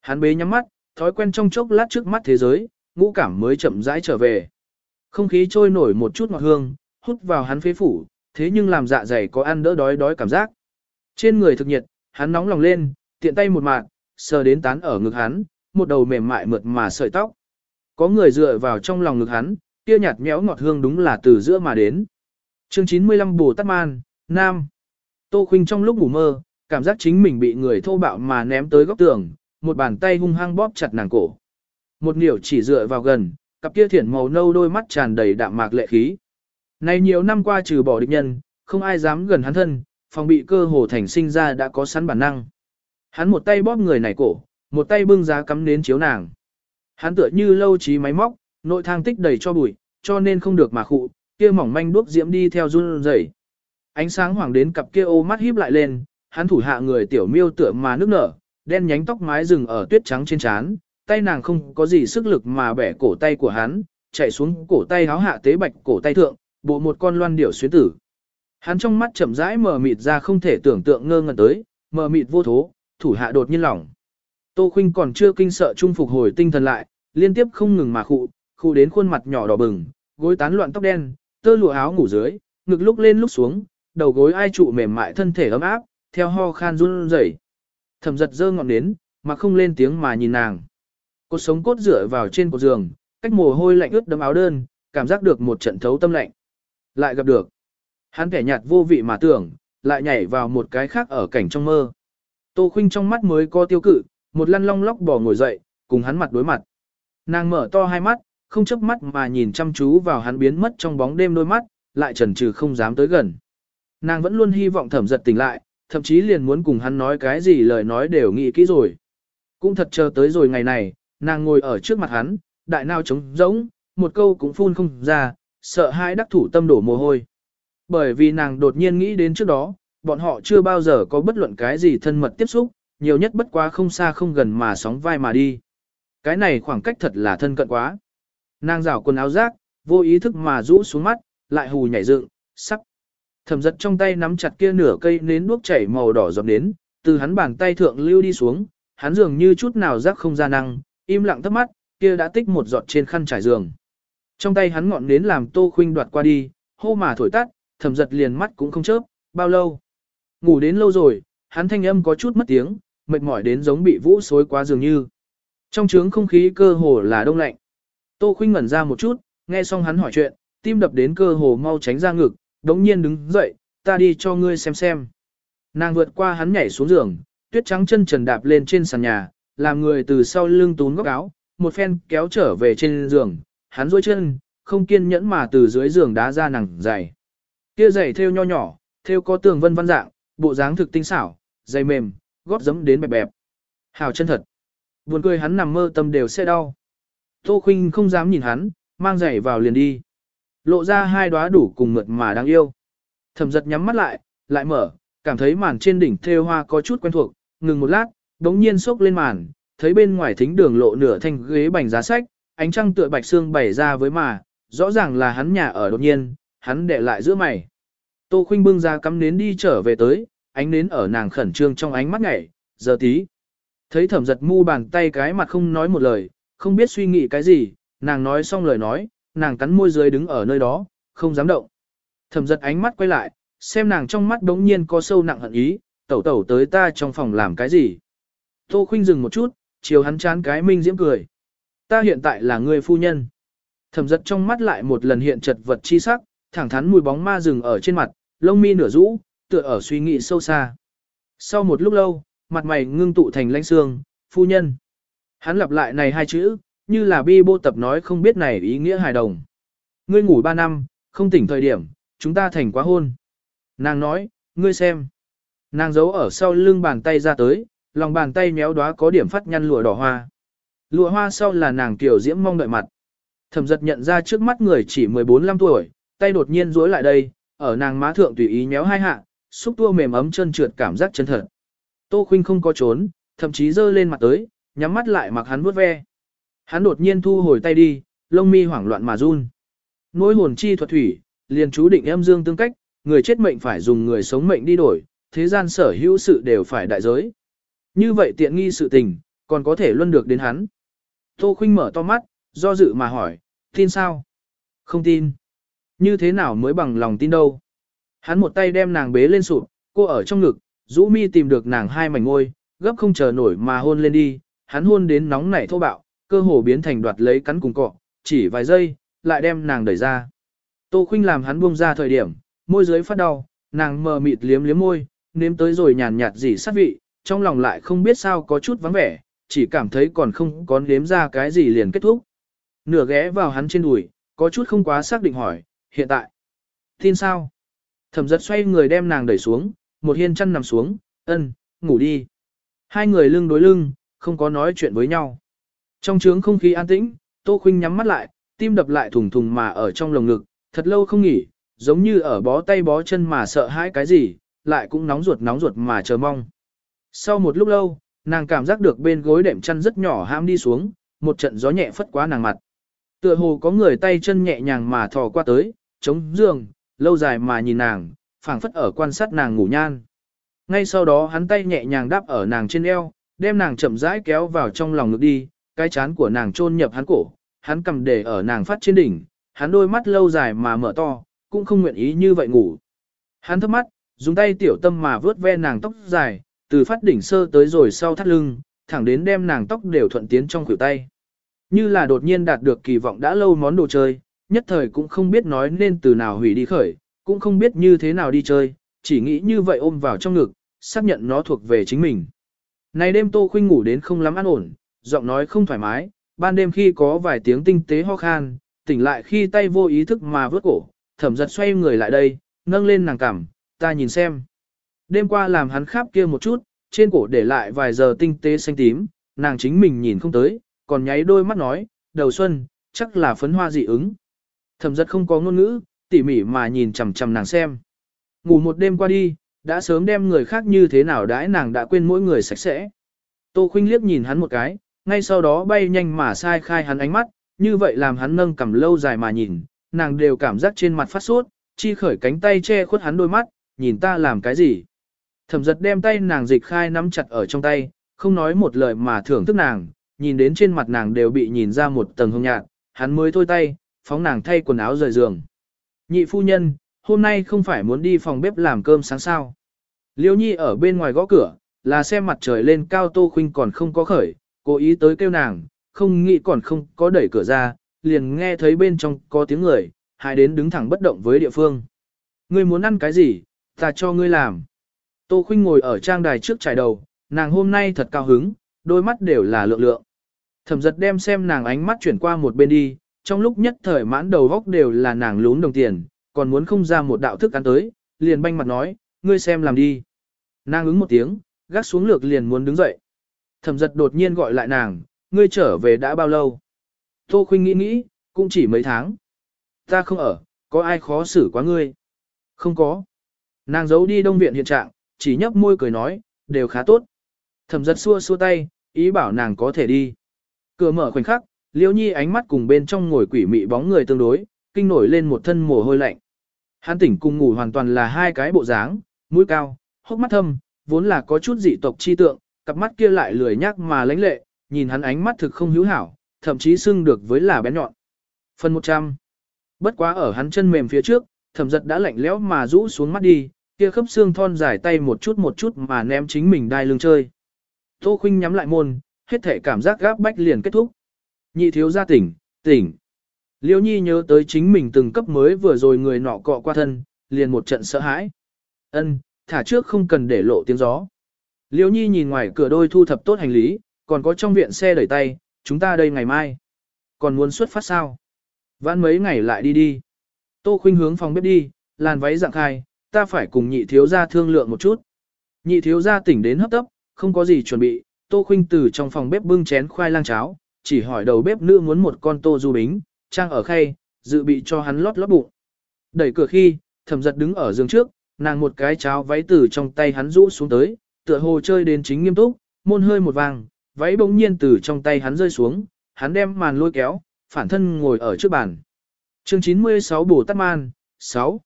Hắn bế nhắm mắt, thói quen trong chốc lát trước mắt thế giới, ngũ cảm mới chậm rãi trở về. Không khí trôi nổi một chút ngọt hương, hút vào hắn phế phủ, thế nhưng làm dạ dày có ăn đỡ đói đói cảm giác. Trên người thực nhiệt, hắn nóng lòng lên, tiện tay một mạng, sờ đến tán ở ngực hắn, một đầu mềm mại mượt mà sợi tóc. Có người dựa vào trong lòng ngực hắn, kia nhạt méo ngọt hương đúng là từ giữa mà đến. Chương 95 Bồ Tát Man, Nam. Tô Khuynh trong lúc ngủ mơ, cảm giác chính mình bị người thô bạo mà ném tới góc tường, một bàn tay hung hăng bóp chặt nàng cổ. Một niểu chỉ dựa vào gần, cặp kia thiển màu nâu đôi mắt tràn đầy đạm mạc lệ khí. Này nhiều năm qua trừ bỏ địch nhân, không ai dám gần hắn thân, phòng bị cơ hồ thành sinh ra đã có sẵn bản năng. Hắn một tay bóp người này cổ, một tay bưng giá cắm nến chiếu nàng. Hắn tựa như lâu trí máy móc, nội thang tích đầy cho bụi, cho nên không được mà khụ, kia mỏng manh đuốc diễm đi theo run rẩy. Ánh sáng hoàng đến cặp kia ô mắt híp lại lên, hắn thủ hạ người tiểu miêu tựa mà nước nở, đen nhánh tóc mái rừng ở tuyết trắng trên trán, tay nàng không có gì sức lực mà bẻ cổ tay của hắn, chạy xuống cổ tay háo hạ tế bạch cổ tay thượng, bộ một con loan điểu xuyến tử. Hắn trong mắt chậm rãi mờ mịt ra không thể tưởng tượng ngơ ngẩn tới, mờ mịt vô thố, thủ hạ đột nhiên lỏng. Tô Khuynh còn chưa kinh sợ trung phục hồi tinh thần lại, liên tiếp không ngừng mà khụ, khụ đến khuôn mặt nhỏ đỏ bừng, gối tán loạn tóc đen, tơ lụa áo ngủ dưới, ngực lúc lên lúc xuống, đầu gối ai trụ mềm mại thân thể ấm áp, theo ho khan run rẩy. Thẩm giật dơ ngọn đến, mà không lên tiếng mà nhìn nàng. Cột sống cốt dựa vào trên cột giường, cách mồ hôi lạnh ướt đấm áo đơn, cảm giác được một trận thấu tâm lạnh. Lại gặp được. Hắn kẻ nhạt vô vị mà tưởng, lại nhảy vào một cái khác ở cảnh trong mơ. Tô Khuynh trong mắt mới có tiêu cự, một lăn long lóc bò ngồi dậy, cùng hắn mặt đối mặt. Nàng mở to hai mắt, không chớp mắt mà nhìn chăm chú vào hắn biến mất trong bóng đêm đôi mắt, lại chần chừ không dám tới gần. Nàng vẫn luôn hy vọng thẩm giật tỉnh lại, thậm chí liền muốn cùng hắn nói cái gì lời nói đều nghĩ kỹ rồi. Cũng thật chờ tới rồi ngày này, nàng ngồi ở trước mặt hắn, đại nao trống rỗng, một câu cũng phun không ra, sợ hai đắc thủ tâm đổ mồ hôi. Bởi vì nàng đột nhiên nghĩ đến trước đó, bọn họ chưa bao giờ có bất luận cái gì thân mật tiếp xúc, nhiều nhất bất quá không xa không gần mà sóng vai mà đi. Cái này khoảng cách thật là thân cận quá. Nàng rảo quần áo rác, vô ý thức mà rũ xuống mắt, lại hù nhảy dựng, sắc. Thẩm giật trong tay nắm chặt kia nửa cây nến đuốc chảy màu đỏ giọt đến, từ hắn bàn tay thượng lưu đi xuống, hắn dường như chút nào rác không ra năng, im lặng thấp mắt, kia đã tích một giọt trên khăn trải giường. Trong tay hắn ngọn nến làm Tô Khuynh đoạt qua đi, hô mà thổi tắt, thẩm giật liền mắt cũng không chớp, bao lâu. Ngủ đến lâu rồi, hắn thanh âm có chút mất tiếng, mệt mỏi đến giống bị vũ xối quá dường như. Trong trướng không khí cơ hồ là đông lạnh. Tô Khuynh ngẩn ra một chút, nghe xong hắn hỏi chuyện, tim đập đến cơ hồ mau tránh ra ngực, đống nhiên đứng dậy, ta đi cho ngươi xem xem. Nàng vượt qua hắn nhảy xuống giường, tuyết trắng chân trần đạp lên trên sàn nhà, làm người từ sau lưng tún góc áo, một phen kéo trở về trên giường, hắn duỗi chân, không kiên nhẫn mà từ dưới giường đá ra nàng giày. Kia giày thêu nho nhỏ, thêu có tường vân văn dạng, bộ dáng thực tinh xảo, dày mềm, gót giấm đến bẹp bẹp. Hào chân thật. Buồn cười hắn nằm mơ tâm đều sẽ đau. Tô Khuynh không dám nhìn hắn, mang giày vào liền đi. Lộ ra hai đóa đủ cùng mượt mà đáng yêu. Thẩm giật nhắm mắt lại, lại mở, cảm thấy màn trên đỉnh thêu hoa có chút quen thuộc, ngừng một lát, đống nhiên sốc lên màn, thấy bên ngoài thính đường lộ nửa thanh ghế bành giá sách, ánh trăng tựa bạch xương bày ra với mà, rõ ràng là hắn nhà ở đột nhiên, hắn để lại giữa mày. Tô Khuynh bưng ra cắm nến đi trở về tới, ánh nến ở nàng khẩn trương trong ánh mắt ngảy, giờ tí. Thấy thẩm giật mu bàn tay cái mặt không nói một lời, không biết suy nghĩ cái gì, nàng nói xong lời nói, nàng cắn môi dưới đứng ở nơi đó, không dám động. Thẩm giật ánh mắt quay lại, xem nàng trong mắt đống nhiên có sâu nặng hận ý, tẩu tẩu tới ta trong phòng làm cái gì. Tô khinh dừng một chút, chiều hắn chán cái minh diễm cười. Ta hiện tại là người phu nhân. Thẩm giật trong mắt lại một lần hiện chật vật chi sắc, thẳng thắn mùi bóng ma rừng ở trên mặt, lông mi nửa rũ, tựa ở suy nghĩ sâu xa. Sau một lúc lâu, mặt mày ngưng tụ thành lãnh xương, phu nhân. Hắn lặp lại này hai chữ, như là bi bô tập nói không biết này ý nghĩa hài đồng. Ngươi ngủ ba năm, không tỉnh thời điểm, chúng ta thành quá hôn. Nàng nói, ngươi xem. Nàng giấu ở sau lưng bàn tay ra tới, lòng bàn tay méo đóa có điểm phát nhăn lụa đỏ hoa. Lụa hoa sau là nàng tiểu diễm mong đợi mặt. Thẩm giật nhận ra trước mắt người chỉ 14-15 tuổi, tay đột nhiên duỗi lại đây, ở nàng má thượng tùy ý méo hai hạ, xúc tua mềm ấm chân trượt cảm giác chân thật. Tô Khuynh không có trốn, thậm chí giơ lên mặt tới, nhắm mắt lại mặc hắn vuốt ve. Hắn đột nhiên thu hồi tay đi, lông mi hoảng loạn mà run. Nỗi hồn chi thuật thủy, liền chú định em dương tương cách, người chết mệnh phải dùng người sống mệnh đi đổi, thế gian sở hữu sự đều phải đại giới. Như vậy tiện nghi sự tình, còn có thể luân được đến hắn. Tô Khuynh mở to mắt, do dự mà hỏi, tin sao? Không tin. Như thế nào mới bằng lòng tin đâu? Hắn một tay đem nàng bế lên sụp, cô ở trong ngực, rũ mi tìm được nàng hai mảnh ngôi, gấp không chờ nổi mà hôn lên đi, hắn hôn đến nóng nảy thô bạo, cơ hồ biến thành đoạt lấy cắn cùng cọ, chỉ vài giây, lại đem nàng đẩy ra. Tô Khuynh làm hắn buông ra thời điểm, môi dưới phát đau, nàng mờ mịt liếm liếm môi, nếm tới rồi nhàn nhạt dỉ sát vị, trong lòng lại không biết sao có chút vắng vẻ, chỉ cảm thấy còn không có nếm ra cái gì liền kết thúc. Nửa ghé vào hắn trên đùi, có chút không quá xác định hỏi, hiện tại, tin sao? Thẩm giật xoay người đem nàng đẩy xuống, một hiên chăn nằm xuống, ân, ngủ đi. Hai người lưng đối lưng, không có nói chuyện với nhau. Trong trướng không khí an tĩnh, Tô Khuynh nhắm mắt lại, tim đập lại thùng thùng mà ở trong lồng ngực, thật lâu không nghỉ, giống như ở bó tay bó chân mà sợ hãi cái gì, lại cũng nóng ruột nóng ruột mà chờ mong. Sau một lúc lâu, nàng cảm giác được bên gối đệm chăn rất nhỏ ham đi xuống, một trận gió nhẹ phất qua nàng mặt. Tựa hồ có người tay chân nhẹ nhàng mà thò qua tới, chống giường, lâu dài mà nhìn nàng, phảng phất ở quan sát nàng ngủ nhan. Ngay sau đó hắn tay nhẹ nhàng đáp ở nàng trên eo, đem nàng chậm rãi kéo vào trong lòng ngực đi, cái chán của nàng chôn nhập hắn cổ, hắn cầm để ở nàng phát trên đỉnh, hắn đôi mắt lâu dài mà mở to, cũng không nguyện ý như vậy ngủ. Hắn thấp mắt, dùng tay tiểu tâm mà vướt ve nàng tóc dài, từ phát đỉnh sơ tới rồi sau thắt lưng, thẳng đến đem nàng tóc đều thuận tiến trong khuỷu tay. Như là đột nhiên đạt được kỳ vọng đã lâu món đồ chơi, nhất thời cũng không biết nói nên từ nào hủy đi khởi, cũng không biết như thế nào đi chơi, chỉ nghĩ như vậy ôm vào trong ngực, xác nhận nó thuộc về chính mình. Này đêm Tô Khuynh ngủ đến không lắm an ổn, giọng nói không thoải mái, ban đêm khi có vài tiếng tinh tế ho khan, tỉnh lại khi tay vô ý thức mà vớt cổ, thẩm giật xoay người lại đây, nâng lên nàng cằm, ta nhìn xem. Đêm qua làm hắn khắp kia một chút, trên cổ để lại vài giờ tinh tế xanh tím, nàng chính mình nhìn không tới, còn nháy đôi mắt nói, đầu xuân, chắc là phấn hoa dị ứng. Thẩm giật không có ngôn ngữ, tỉ mỉ mà nhìn chằm chằm nàng xem. Ngủ một đêm qua đi, đã sớm đem người khác như thế nào đãi nàng đã quên mỗi người sạch sẽ. Tô Khuynh liếc nhìn hắn một cái, ngay sau đó bay nhanh mà sai khai hắn ánh mắt, như vậy làm hắn nâng cầm lâu dài mà nhìn, nàng đều cảm giác trên mặt phát sốt, chi khởi cánh tay che khuất hắn đôi mắt, nhìn ta làm cái gì. Thẩm giật đem tay nàng dịch khai nắm chặt ở trong tay, không nói một lời mà thưởng thức nàng, nhìn đến trên mặt nàng đều bị nhìn ra một tầng hương nhạt, hắn mới thôi tay, phóng nàng thay quần áo rời giường. Nhị phu nhân, hôm nay không phải muốn đi phòng bếp làm cơm sáng sao. Liêu nhi ở bên ngoài gõ cửa, là xem mặt trời lên cao tô khuynh còn không có khởi, cố ý tới kêu nàng, không nghĩ còn không có đẩy cửa ra, liền nghe thấy bên trong có tiếng người, hai đến đứng thẳng bất động với địa phương. Ngươi muốn ăn cái gì, ta cho ngươi làm. Tô Khuynh ngồi ở trang đài trước trải đầu, nàng hôm nay thật cao hứng, đôi mắt đều là lượng lượng. Thẩm giật đem xem nàng ánh mắt chuyển qua một bên đi, trong lúc nhất thời mãn đầu góc đều là nàng lún đồng tiền, còn muốn không ra một đạo thức ăn tới, liền banh mặt nói, ngươi xem làm đi. Nàng ứng một tiếng, gác xuống lược liền muốn đứng dậy. Thẩm giật đột nhiên gọi lại nàng, ngươi trở về đã bao lâu? Tô Khuynh nghĩ nghĩ, cũng chỉ mấy tháng. Ta không ở, có ai khó xử quá ngươi? Không có. Nàng giấu đi đông viện hiện trạng, chỉ nhấp môi cười nói, đều khá tốt. Thẩm giật xua xua tay, ý bảo nàng có thể đi. Cửa mở khoảnh khắc, Liễu Nhi ánh mắt cùng bên trong ngồi quỷ mị bóng người tương đối, kinh nổi lên một thân mồ hôi lạnh. Hắn tỉnh cùng ngủ hoàn toàn là hai cái bộ dáng, mũi cao, hốc mắt thâm, vốn là có chút dị tộc chi tượng, cặp mắt kia lại lười nhác mà lãnh lệ, nhìn hắn ánh mắt thực không hữu hảo, thậm chí xưng được với là bén nhọn. Phần 100. Bất quá ở hắn chân mềm phía trước, thẩm giật đã lạnh lẽo mà rũ xuống mắt đi, kia khớp xương thon dài tay một chút một chút mà ném chính mình đai lưng chơi. Tô Khuynh nhắm lại môn, hết thể cảm giác gáp bách liền kết thúc. Nhị thiếu gia tỉnh, tỉnh. Liêu Nhi nhớ tới chính mình từng cấp mới vừa rồi người nọ cọ qua thân, liền một trận sợ hãi. Ân, thả trước không cần để lộ tiếng gió. Liêu Nhi nhìn ngoài cửa đôi thu thập tốt hành lý, còn có trong viện xe đẩy tay, chúng ta đây ngày mai. Còn muốn xuất phát sao? Vãn mấy ngày lại đi đi. Tô Khuynh hướng phòng bếp đi, làn váy dạng khai, ta phải cùng nhị thiếu gia thương lượng một chút. Nhị thiếu gia tỉnh đến hấp tấp, không có gì chuẩn bị, Tô Khuynh từ trong phòng bếp bưng chén khoai lang cháo, chỉ hỏi đầu bếp nữ muốn một con tô du bính, trang ở khay, dự bị cho hắn lót lót bụng. Đẩy cửa khi, thẩm giật đứng ở giường trước, nàng một cái cháo váy từ trong tay hắn rũ xuống tới, tựa hồ chơi đến chính nghiêm túc, môn hơi một vàng, váy bỗng nhiên từ trong tay hắn rơi xuống, hắn đem màn lôi kéo, phản thân ngồi ở trước bàn. Chương 96 Bồ Tát Man, 6.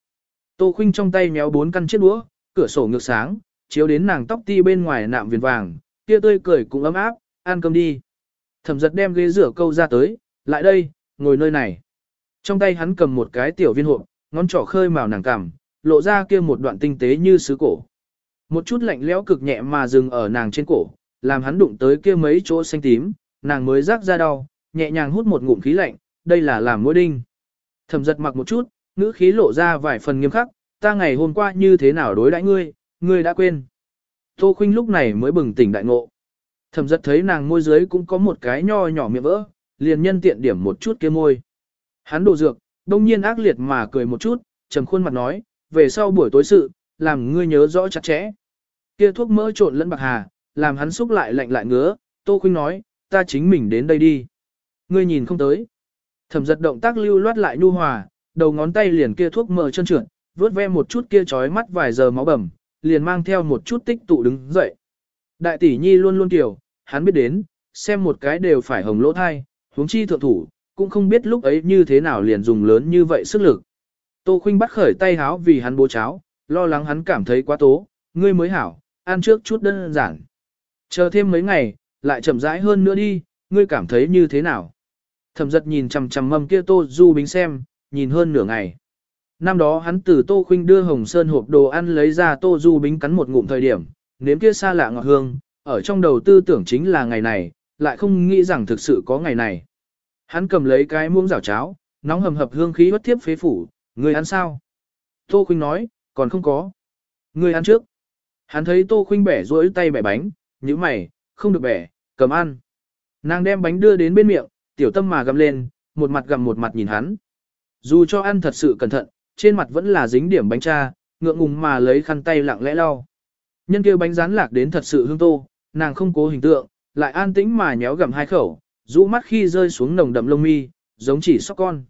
Tô Khuynh trong tay méo bốn căn chiếc đũa, cửa sổ ngược sáng, chiếu đến nàng tóc ti bên ngoài nạm viền vàng, kia tươi cười cũng ấm áp, ăn cơm đi. Thẩm giật đem ghế rửa câu ra tới, lại đây, ngồi nơi này. Trong tay hắn cầm một cái tiểu viên hộp, ngón trỏ khơi màu nàng cằm, lộ ra kia một đoạn tinh tế như sứ cổ. Một chút lạnh lẽo cực nhẹ mà dừng ở nàng trên cổ, làm hắn đụng tới kia mấy chỗ xanh tím, nàng mới rác ra đau, nhẹ nhàng hút một ngụm khí lạnh, đây là làm mối đinh. Thẩm giật mặc một chút, ngữ khí lộ ra vài phần nghiêm khắc, ta ngày hôm qua như thế nào đối đãi ngươi, ngươi đã quên. Tô Khuynh lúc này mới bừng tỉnh đại ngộ. Thẩm giật thấy nàng môi dưới cũng có một cái nho nhỏ miệng vỡ, liền nhân tiện điểm một chút kia môi. Hắn đổ dược, đông nhiên ác liệt mà cười một chút, trầm khuôn mặt nói, về sau buổi tối sự, làm ngươi nhớ rõ chặt chẽ. Kia thuốc mỡ trộn lẫn bạc hà, làm hắn xúc lại lạnh lại ngứa, Tô Khuynh nói, ta chính mình đến đây đi. Ngươi nhìn không tới. Thẩm giật động tác lưu loát lại nhu hòa, đầu ngón tay liền kia thuốc mỡ chân trượt, vớt ve một chút kia chói mắt vài giờ máu bầm, liền mang theo một chút tích tụ đứng dậy. Đại tỷ nhi luôn luôn tiểu, hắn biết đến, xem một cái đều phải hồng lỗ thai, huống chi thượng thủ, cũng không biết lúc ấy như thế nào liền dùng lớn như vậy sức lực. Tô Khuynh bắt khởi tay háo vì hắn bố cháo, lo lắng hắn cảm thấy quá tố, ngươi mới hảo, ăn trước chút đơn giản. Chờ thêm mấy ngày, lại chậm rãi hơn nữa đi, ngươi cảm thấy như thế nào? Thẩm giật nhìn chằm chằm mâm kia Tô Du Bính xem, nhìn hơn nửa ngày. Năm đó hắn từ Tô Khuynh đưa Hồng Sơn hộp đồ ăn lấy ra Tô Du Bính cắn một ngụm thời điểm, nếm kia xa lạ ngọt hương, ở trong đầu tư tưởng chính là ngày này, lại không nghĩ rằng thực sự có ngày này. Hắn cầm lấy cái muỗng rảo cháo, nóng hầm hập hương khí bất thiếp phế phủ, người ăn sao? Tô Khuynh nói, còn không có. Người ăn trước. Hắn thấy Tô Khuynh bẻ rỗi tay bẻ bánh, như mày, không được bẻ, cầm ăn. Nàng đem bánh đưa đến bên miệng, tiểu tâm mà gầm lên, một mặt gầm một mặt nhìn hắn. Dù cho ăn thật sự cẩn thận, trên mặt vẫn là dính điểm bánh cha, ngượng ngùng mà lấy khăn tay lặng lẽ lau. Nhân kia bánh rán lạc đến thật sự hương tô, nàng không cố hình tượng, lại an tĩnh mà nhéo gầm hai khẩu, rũ mắt khi rơi xuống nồng đậm lông mi, giống chỉ sóc con.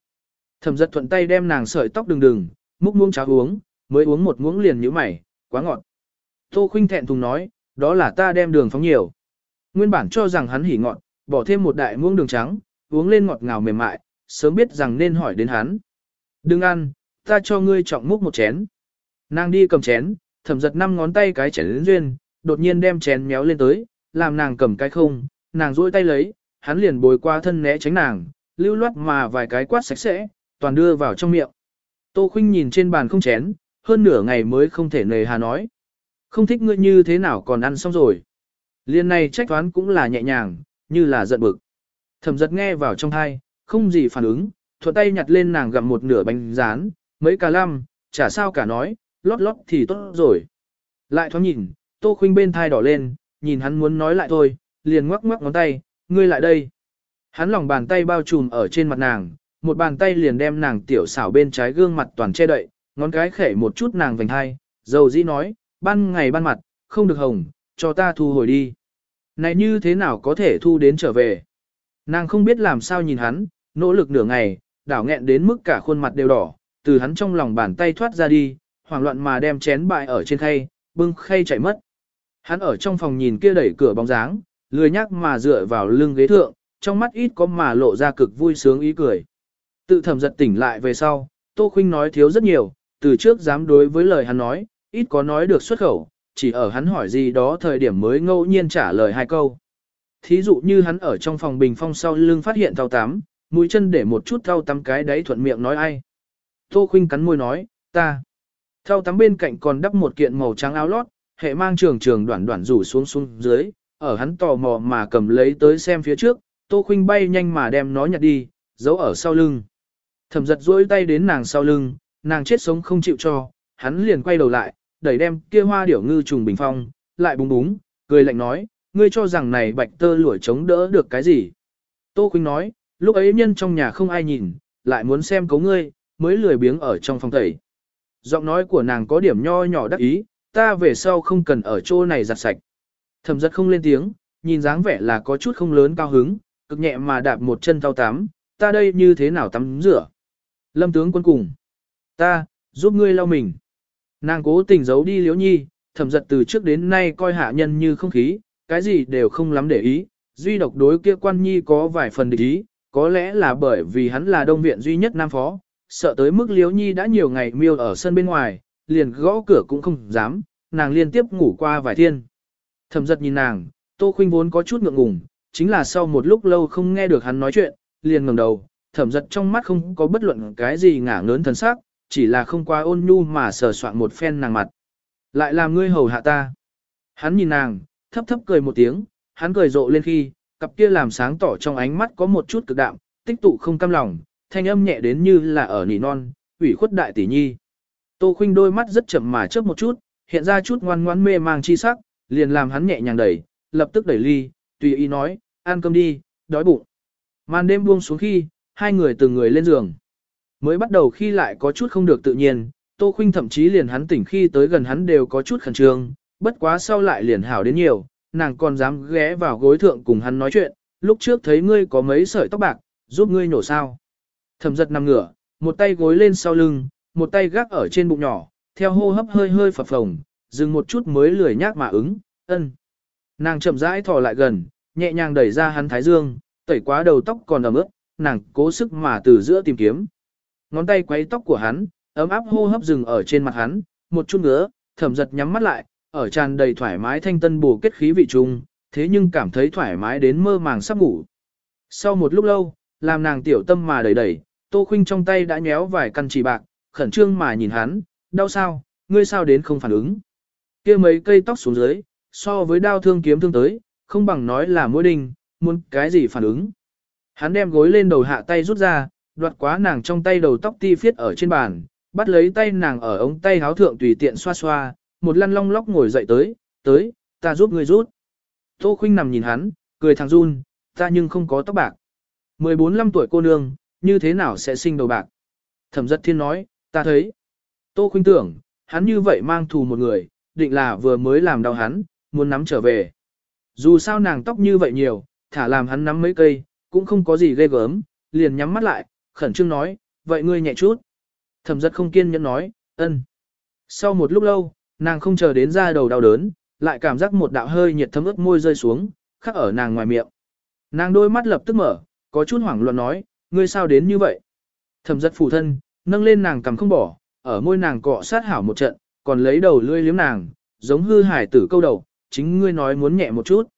Thẩm giật thuận tay đem nàng sợi tóc đừng đừng, múc muỗng cháo uống, mới uống một muỗng liền nhíu mày, quá ngọt. Tô khinh thẹn thùng nói, đó là ta đem đường phóng nhiều. Nguyên bản cho rằng hắn hỉ ngọt, bỏ thêm một đại muỗng đường trắng, uống lên ngọt ngào mềm mại, sớm biết rằng nên hỏi đến hắn. Đừng ăn, ta cho ngươi trọng múc một chén. Nàng đi cầm chén, thẩm giật năm ngón tay cái chén lên duyên, đột nhiên đem chén méo lên tới, làm nàng cầm cái không, nàng duỗi tay lấy, hắn liền bồi qua thân né tránh nàng, lưu loát mà vài cái quát sạch sẽ, toàn đưa vào trong miệng. Tô Khuynh nhìn trên bàn không chén, hơn nửa ngày mới không thể nề hà nói. Không thích ngươi như thế nào còn ăn xong rồi. Liên này trách toán cũng là nhẹ nhàng, như là giận bực. Thẩm giật nghe vào trong thai, không gì phản ứng, thuận tay nhặt lên nàng gặm một nửa bánh rán, mấy cà lăm, chả sao cả nói, lót lót thì tốt rồi. Lại thoáng nhìn, Tô Khuynh bên thai đỏ lên, nhìn hắn muốn nói lại thôi, liền ngoắc ngoắc ngón tay, ngươi lại đây. Hắn lòng bàn tay bao trùm ở trên mặt nàng, một bàn tay liền đem nàng tiểu xảo bên trái gương mặt toàn che đậy, ngón cái khẽ một chút nàng vành hai, dầu dĩ nói, ban ngày ban mặt, không được hồng, cho ta thu hồi đi. Này như thế nào có thể thu đến trở về? Nàng không biết làm sao nhìn hắn, nỗ lực nửa ngày, đảo nghẹn đến mức cả khuôn mặt đều đỏ, từ hắn trong lòng bàn tay thoát ra đi, hoảng loạn mà đem chén bại ở trên khay, bưng khay chạy mất. Hắn ở trong phòng nhìn kia đẩy cửa bóng dáng, lười nhắc mà dựa vào lưng ghế thượng, trong mắt ít có mà lộ ra cực vui sướng ý cười. Tự thầm giật tỉnh lại về sau, Tô Khuynh nói thiếu rất nhiều, từ trước dám đối với lời hắn nói, ít có nói được xuất khẩu, chỉ ở hắn hỏi gì đó thời điểm mới ngẫu nhiên trả lời hai câu. Thí dụ như hắn ở trong phòng bình phong sau lưng phát hiện thao tám mũi chân để một chút thao tắm cái đấy thuận miệng nói ai. Tô Khinh cắn môi nói, ta. Thao tắm bên cạnh còn đắp một kiện màu trắng áo lót, hệ mang trường trường đoạn đoạn rủ xuống xuống dưới, ở hắn tò mò mà cầm lấy tới xem phía trước, Tô Khinh bay nhanh mà đem nó nhặt đi, giấu ở sau lưng. Thẩm giật duỗi tay đến nàng sau lưng, nàng chết sống không chịu cho, hắn liền quay đầu lại, đẩy đem kia hoa điểu ngư trùng bình phong, lại búng búng, cười lạnh nói, ngươi cho rằng này bạch tơ lụa chống đỡ được cái gì. Tô Khuynh nói, lúc ấy nhân trong nhà không ai nhìn, lại muốn xem cấu ngươi, mới lười biếng ở trong phòng tẩy. Giọng nói của nàng có điểm nho nhỏ đắc ý, ta về sau không cần ở chỗ này giặt sạch. Thẩm giật không lên tiếng, nhìn dáng vẻ là có chút không lớn cao hứng, cực nhẹ mà đạp một chân thao tắm, ta đây như thế nào tắm rửa. Lâm tướng quân cùng, ta, giúp ngươi lau mình. Nàng cố tình giấu đi liễu nhi, thẩm giật từ trước đến nay coi hạ nhân như không khí, cái gì đều không lắm để ý, duy độc đối kia quan nhi có vài phần để ý, có lẽ là bởi vì hắn là đông viện duy nhất nam phó, sợ tới mức liễu nhi đã nhiều ngày miêu ở sân bên ngoài, liền gõ cửa cũng không dám, nàng liên tiếp ngủ qua vài thiên. Thẩm giật nhìn nàng, tô khuynh vốn có chút ngượng ngùng, chính là sau một lúc lâu không nghe được hắn nói chuyện, liền ngẩng đầu, thẩm giật trong mắt không có bất luận cái gì ngả ngớn thần sắc, chỉ là không qua ôn nhu mà sờ soạn một phen nàng mặt. Lại làm ngươi hầu hạ ta. Hắn nhìn nàng, thấp thấp cười một tiếng, hắn cười rộ lên khi, cặp kia làm sáng tỏ trong ánh mắt có một chút cực đạm, tích tụ không cam lòng, thanh âm nhẹ đến như là ở nỉ non, ủy khuất đại tỷ nhi. Tô khuynh đôi mắt rất chậm mà chớp một chút, hiện ra chút ngoan ngoãn mê mang chi sắc, liền làm hắn nhẹ nhàng đẩy, lập tức đẩy ly, tùy ý nói, ăn cơm đi, đói bụng. Màn đêm buông xuống khi, hai người từng người lên giường. Mới bắt đầu khi lại có chút không được tự nhiên, Tô Khuynh thậm chí liền hắn tỉnh khi tới gần hắn đều có chút khẩn trương, bất quá sau lại liền hảo đến nhiều, nàng còn dám ghé vào gối thượng cùng hắn nói chuyện, lúc trước thấy ngươi có mấy sợi tóc bạc, giúp ngươi nổ sao. Thẩm giật nằm ngửa, một tay gối lên sau lưng, một tay gác ở trên bụng nhỏ, theo hô hấp hơi hơi phập phồng, dừng một chút mới lười nhác mà ứng, ân. Nàng chậm rãi thò lại gần, nhẹ nhàng đẩy ra hắn thái dương, tẩy quá đầu tóc còn ẩm ướt, nàng cố sức mà từ giữa tìm kiếm. Ngón tay quấy tóc của hắn, ấm áp hô hấp dừng ở trên mặt hắn, một chút nữa, thẩm giật nhắm mắt lại, ở tràn đầy thoải mái thanh tân bổ kết khí vị trung, thế nhưng cảm thấy thoải mái đến mơ màng sắp ngủ. Sau một lúc lâu, làm nàng tiểu tâm mà đẩy đẩy, Tô Khuynh trong tay đã nhéo vài căn chỉ bạc, khẩn trương mà nhìn hắn, đau sao, ngươi sao đến không phản ứng. kia mấy cây tóc xuống dưới, so với đao thương kiếm thương tới, không bằng nói là mũi đinh, muốn cái gì phản ứng. Hắn đem gối lên đầu hạ tay rút ra, đoạt quá nàng trong tay đầu tóc ti phiết ở trên bàn, bắt lấy tay nàng ở ống tay háo thượng tùy tiện xoa xoa, một lăn long lóc ngồi dậy tới, tới, ta giúp ngươi rút. Tô Khuynh nằm nhìn hắn, cười thằng run, ta nhưng không có tóc bạc. 14-15 tuổi cô nương, như thế nào sẽ sinh đầu bạc? Thẩm giật thiên nói, ta thấy. Tô Khuynh tưởng, hắn như vậy mang thù một người, định là vừa mới làm đau hắn, muốn nắm trở về. Dù sao nàng tóc như vậy nhiều, thả làm hắn nắm mấy cây, cũng không có gì ghê gớm, liền nhắm mắt lại, khẩn trương nói, vậy ngươi nhẹ chút. Thẩm giật không kiên nhẫn nói, ân. Sau một lúc lâu, nàng không chờ đến ra đầu đau đớn, lại cảm giác một đạo hơi nhiệt thấm ướt môi rơi xuống, khắc ở nàng ngoài miệng. Nàng đôi mắt lập tức mở, có chút hoảng loạn nói, ngươi sao đến như vậy? Thẩm giật phủ thân, nâng lên nàng cầm không bỏ, ở môi nàng cọ sát hảo một trận, còn lấy đầu lươi liếm nàng, giống hư hải tử câu đầu, chính ngươi nói muốn nhẹ một chút.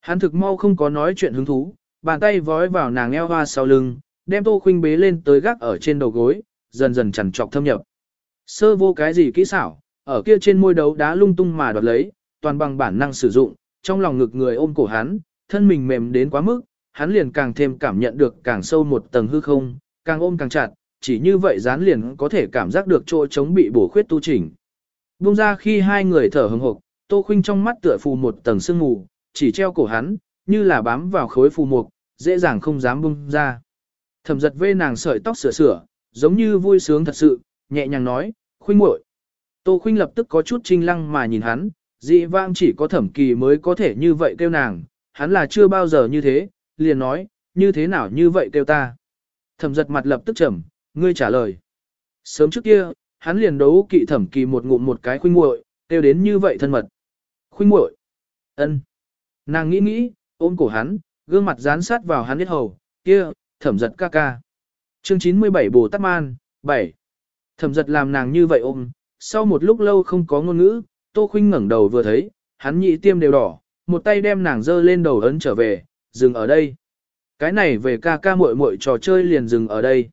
Hắn thực mau không có nói chuyện hứng thú, bàn tay vói vào nàng eo hoa sau lưng, đem tô khuynh bế lên tới gác ở trên đầu gối, dần dần chằn trọc thâm nhập. Sơ vô cái gì kỹ xảo, ở kia trên môi đấu đá lung tung mà đoạt lấy, toàn bằng bản năng sử dụng, trong lòng ngực người ôm cổ hắn, thân mình mềm đến quá mức, hắn liền càng thêm cảm nhận được càng sâu một tầng hư không, càng ôm càng chặt, chỉ như vậy dán liền có thể cảm giác được chỗ chống bị bổ khuyết tu chỉnh. Bung ra khi hai người thở hừng hực, Tô Khuynh trong mắt tựa phù một tầng sương mù, chỉ treo cổ hắn, như là bám vào khối phù mục, dễ dàng không dám bung ra. Thẩm giật vê nàng sợi tóc sửa sửa, giống như vui sướng thật sự, nhẹ nhàng nói, Khuynh muội. Tô Khuynh lập tức có chút trinh lăng mà nhìn hắn, dị vang chỉ có thẩm kỳ mới có thể như vậy kêu nàng, hắn là chưa bao giờ như thế, liền nói, như thế nào như vậy kêu ta. Thẩm giật mặt lập tức trầm, ngươi trả lời. Sớm trước kia, hắn liền đấu kỵ thẩm kỳ một ngụm một cái khuynh muội, kêu đến như vậy thân mật. Khuynh muội. Ân. Nàng nghĩ nghĩ, ôm cổ hắn, gương mặt dán sát vào hắn biết hầu, kia, thẩm giật ca ca. Chương 97 Bồ Tát Man, 7. Thẩm giật làm nàng như vậy ôm, sau một lúc lâu không có ngôn ngữ, Tô Khuynh ngẩng đầu vừa thấy, hắn nhị tiêm đều đỏ, một tay đem nàng dơ lên đầu ấn trở về, dừng ở đây. Cái này về ca ca muội muội trò chơi liền dừng ở đây.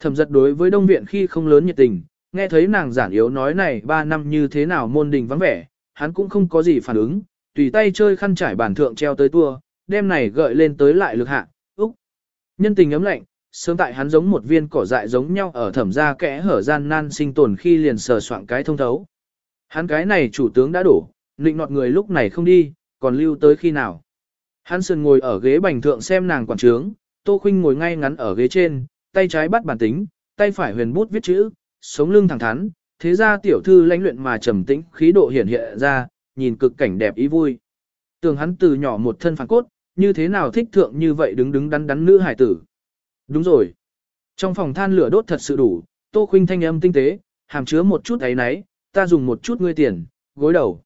Thẩm giật đối với đông viện khi không lớn nhiệt tình, nghe thấy nàng giản yếu nói này 3 năm như thế nào môn đình vắng vẻ, hắn cũng không có gì phản ứng, tùy tay chơi khăn trải bản thượng treo tới tua, đem này gợi lên tới lại lực hạ, úc. Nhân tình ấm lạnh, sớm tại hắn giống một viên cỏ dại giống nhau ở thẩm gia kẽ hở gian nan sinh tồn khi liền sờ soạn cái thông thấu. Hắn cái này chủ tướng đã đổ, nịnh nọt người lúc này không đi, còn lưu tới khi nào. Hắn sườn ngồi ở ghế bành thượng xem nàng quản trướng, Tô Khuynh ngồi ngay ngắn ở ghế trên, tay trái bắt bản tính, tay phải huyền bút viết chữ, sống lưng thẳng thắn, thế ra tiểu thư lãnh luyện mà trầm tĩnh, khí độ hiển hiện ra, nhìn cực cảnh đẹp ý vui. Tường hắn từ nhỏ một thân phản cốt, như thế nào thích thượng như vậy đứng đứng đắn đắn nữ hải tử. Đúng rồi. Trong phòng than lửa đốt thật sự đủ, Tô Khuynh thanh âm tinh tế, hàm chứa một chút ấy náy, ta dùng một chút ngươi tiền, gối đầu.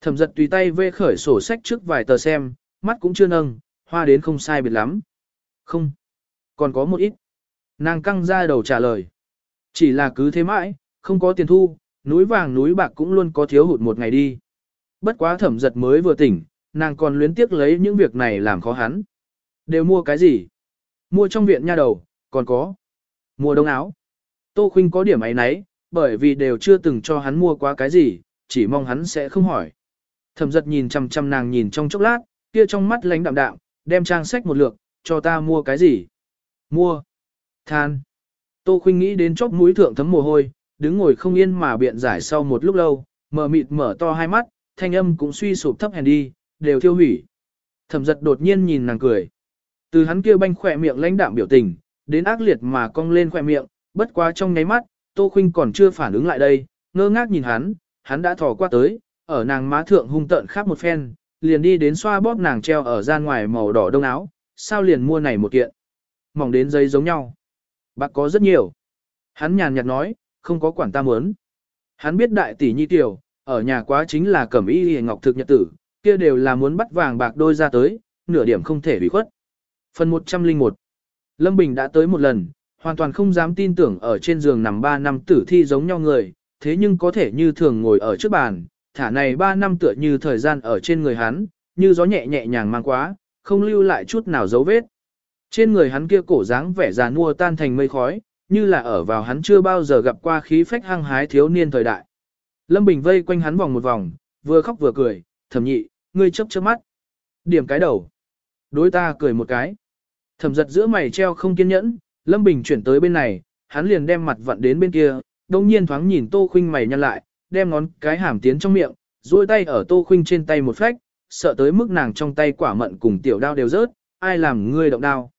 Thẩm giật tùy tay vê khởi sổ sách trước vài tờ xem, mắt cũng chưa nâng, hoa đến không sai biệt lắm. Không, còn có một ít. Nàng căng ra đầu trả lời. Chỉ là cứ thế mãi, không có tiền thu, núi vàng núi bạc cũng luôn có thiếu hụt một ngày đi. Bất quá thẩm giật mới vừa tỉnh, nàng còn luyến tiếc lấy những việc này làm khó hắn. Đều mua cái gì? Mua trong viện nha đầu, còn có. Mua đông áo. Tô Khuynh có điểm ấy nấy, bởi vì đều chưa từng cho hắn mua quá cái gì, chỉ mong hắn sẽ không hỏi. Thẩm giật nhìn chăm chăm nàng nhìn trong chốc lát, kia trong mắt lánh đạm đạm, đem trang sách một lượt, cho ta mua cái gì? Mua. Than. Tô Khuynh nghĩ đến chóp mũi thượng thấm mồ hôi, đứng ngồi không yên mà biện giải sau một lúc lâu, mở mịt mở to hai mắt, thanh âm cũng suy sụp thấp hèn đi, đều thiêu hủy. Thẩm giật đột nhiên nhìn nàng cười. Từ hắn kia banh khỏe miệng lãnh đạm biểu tình, đến ác liệt mà cong lên khỏe miệng, bất quá trong nháy mắt, Tô Khuynh còn chưa phản ứng lại đây, ngơ ngác nhìn hắn, hắn đã thò qua tới, ở nàng má thượng hung tợn khắp một phen, liền đi đến xoa bóp nàng treo ở gian ngoài màu đỏ đông áo, sao liền mua này một kiện. Mỏng đến giấy giống nhau. Bạc có rất nhiều. Hắn nhàn nhạt nói, không có quản ta muốn. Hắn biết đại tỷ nhi tiểu, ở nhà quá chính là cẩm y hề ngọc thực nhật tử, kia đều là muốn bắt vàng bạc đôi ra tới, nửa điểm không thể bị khuất. Phần 101 Lâm Bình đã tới một lần, hoàn toàn không dám tin tưởng ở trên giường nằm 3 năm tử thi giống nhau người, thế nhưng có thể như thường ngồi ở trước bàn, thả này 3 năm tựa như thời gian ở trên người hắn, như gió nhẹ nhẹ nhàng mang quá, không lưu lại chút nào dấu vết. Trên người hắn kia cổ dáng vẻ già nua tan thành mây khói, như là ở vào hắn chưa bao giờ gặp qua khí phách hăng hái thiếu niên thời đại. Lâm Bình vây quanh hắn vòng một vòng, vừa khóc vừa cười, thầm nhị, ngươi chớp chớp mắt. Điểm cái đầu. Đối ta cười một cái. Thẩm giật giữa mày treo không kiên nhẫn, Lâm Bình chuyển tới bên này, hắn liền đem mặt vặn đến bên kia, đồng nhiên thoáng nhìn Tô Khuynh mày nhăn lại, đem ngón cái hàm tiến trong miệng, duỗi tay ở Tô Khuynh trên tay một phách, sợ tới mức nàng trong tay quả mận cùng tiểu đao đều rớt, ai làm ngươi động đao.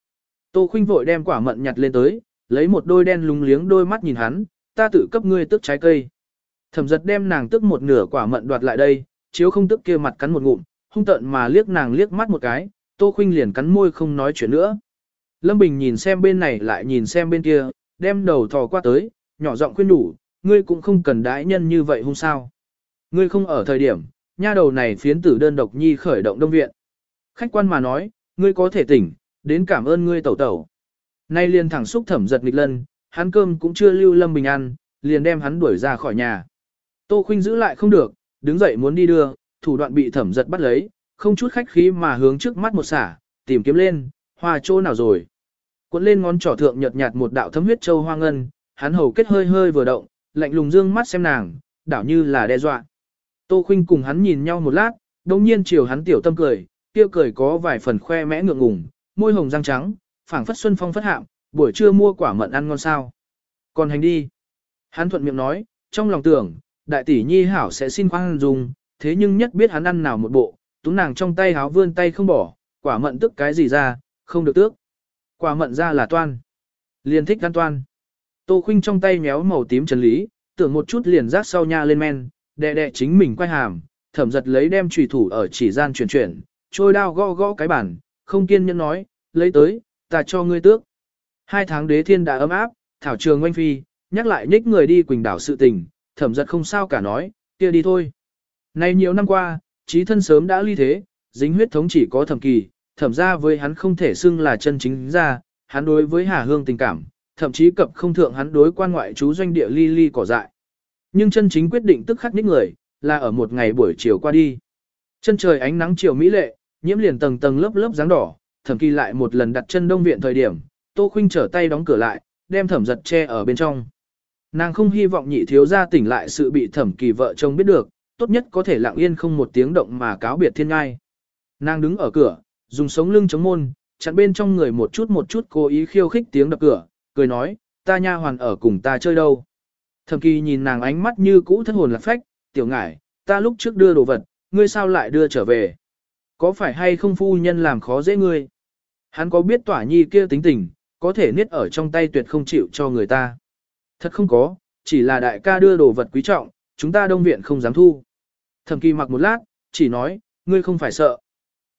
Tô Khuynh vội đem quả mận nhặt lên tới, lấy một đôi đen lúng liếng đôi mắt nhìn hắn, ta tự cấp ngươi tức trái cây. Thẩm giật đem nàng tức một nửa quả mận đoạt lại đây, chiếu không tức kia mặt cắn một ngụm, hung tợn mà liếc nàng liếc mắt một cái, Tô Khuynh liền cắn môi không nói chuyện nữa. Lâm Bình nhìn xem bên này lại nhìn xem bên kia, đem đầu thò qua tới, nhỏ giọng khuyên đủ, ngươi cũng không cần đãi nhân như vậy hôm sao. Ngươi không ở thời điểm, nha đầu này phiến tử đơn độc nhi khởi động đông viện. Khách quan mà nói, ngươi có thể tỉnh, đến cảm ơn ngươi tẩu tẩu. Nay liền thẳng xúc thẩm giật nghịch lân, hắn cơm cũng chưa lưu Lâm Bình ăn, liền đem hắn đuổi ra khỏi nhà. Tô Khuynh giữ lại không được, đứng dậy muốn đi đưa, thủ đoạn bị thẩm giật bắt lấy, không chút khách khí mà hướng trước mắt một xả, tìm kiếm lên, hoa chỗ nào rồi. Cuộn lên ngón trỏ thượng nhợt nhạt một đạo thấm huyết châu hoa ngân, hắn hầu kết hơi hơi vừa động, lạnh lùng dương mắt xem nàng, đảo như là đe dọa. Tô Khuynh cùng hắn nhìn nhau một lát, đồng nhiên chiều hắn tiểu tâm cười, kia cười có vài phần khoe mẽ ngượng ngùng, môi hồng răng trắng, phảng phất xuân phong phất hạm, buổi trưa mua quả mận ăn ngon sao. Còn hành đi. Hắn thuận miệng nói, trong lòng tưởng, đại tỷ nhi hảo sẽ xin khoan dùng, thế nhưng nhất biết hắn ăn nào một bộ, tú nàng trong tay háo vươn tay không bỏ, quả mận tức cái gì ra, không được tước. Quả mận ra là toan. Liền thích ăn toan. Tô khinh trong tay méo màu tím trần lý, tưởng một chút liền rác sau nha lên men, đè đè chính mình quay hàm, thẩm giật lấy đem trùy thủ ở chỉ gian chuyển chuyển, trôi đao gõ gõ cái bản, không kiên nhẫn nói, lấy tới, ta cho ngươi tước. Hai tháng đế thiên đã ấm áp, thảo trường oanh phi, nhắc lại nhích người đi quỳnh đảo sự tình, thẩm giật không sao cả nói, kia đi thôi. Này nhiều năm qua, trí thân sớm đã ly thế, dính huyết thống chỉ có thẩm kỳ, thẩm ra với hắn không thể xưng là chân chính ra, hắn đối với Hà Hương tình cảm, thậm chí cập không thượng hắn đối quan ngoại chú doanh địa ly ly cỏ dại. Nhưng chân chính quyết định tức khắc ních người, là ở một ngày buổi chiều qua đi. Chân trời ánh nắng chiều mỹ lệ, nhiễm liền tầng tầng lớp lớp dáng đỏ, thẩm kỳ lại một lần đặt chân đông viện thời điểm, Tô Khuynh trở tay đóng cửa lại, đem thẩm giật che ở bên trong. Nàng không hy vọng nhị thiếu gia tỉnh lại sự bị thẩm kỳ vợ chồng biết được, tốt nhất có thể lặng yên không một tiếng động mà cáo biệt thiên ngai. Nàng đứng ở cửa, dùng sống lưng chống môn, chặn bên trong người một chút một chút cố ý khiêu khích tiếng đập cửa, cười nói, ta nha hoàn ở cùng ta chơi đâu. Thẩm kỳ nhìn nàng ánh mắt như cũ thất hồn lạc phách, tiểu ngải, ta lúc trước đưa đồ vật, ngươi sao lại đưa trở về? Có phải hay không phu nhân làm khó dễ ngươi? Hắn có biết tỏa nhi kia tính tình, có thể niết ở trong tay tuyệt không chịu cho người ta. Thật không có, chỉ là đại ca đưa đồ vật quý trọng, chúng ta đông viện không dám thu. Thẩm kỳ mặc một lát, chỉ nói, ngươi không phải sợ.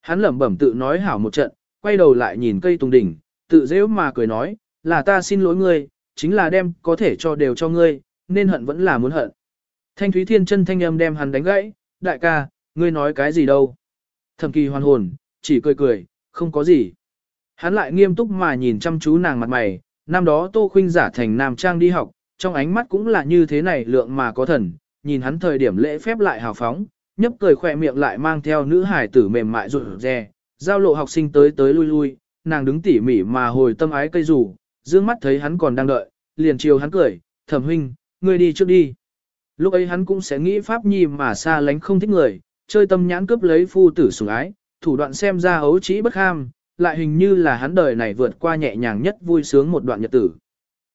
Hắn lẩm bẩm tự nói hảo một trận, quay đầu lại nhìn cây tùng đỉnh, tự dễ mà cười nói, là ta xin lỗi ngươi, chính là đem có thể cho đều cho ngươi, nên hận vẫn là muốn hận. Thanh Thúy Thiên chân thanh âm đem hắn đánh gãy, đại ca, ngươi nói cái gì đâu. Thẩm kỳ hoàn hồn, chỉ cười cười, không có gì. Hắn lại nghiêm túc mà nhìn chăm chú nàng mặt mày, năm đó Tô Khuynh giả thành nam trang đi học, trong ánh mắt cũng là như thế này lượng mà có thần, nhìn hắn thời điểm lễ phép lại hào phóng, nhấp cười khỏe miệng lại mang theo nữ hải tử mềm mại rụt rè, giao lộ học sinh tới tới lui lui, nàng đứng tỉ mỉ mà hồi tâm ái cây rủ, dương mắt thấy hắn còn đang đợi, liền chiều hắn cười, thẩm huynh, ngươi đi trước đi. Lúc ấy hắn cũng sẽ nghĩ pháp nhi mà xa lánh không thích người, chơi tâm nhãn cướp lấy phu tử sủng ái, thủ đoạn xem ra ấu trĩ bất ham, lại hình như là hắn đời này vượt qua nhẹ nhàng nhất vui sướng một đoạn nhật tử.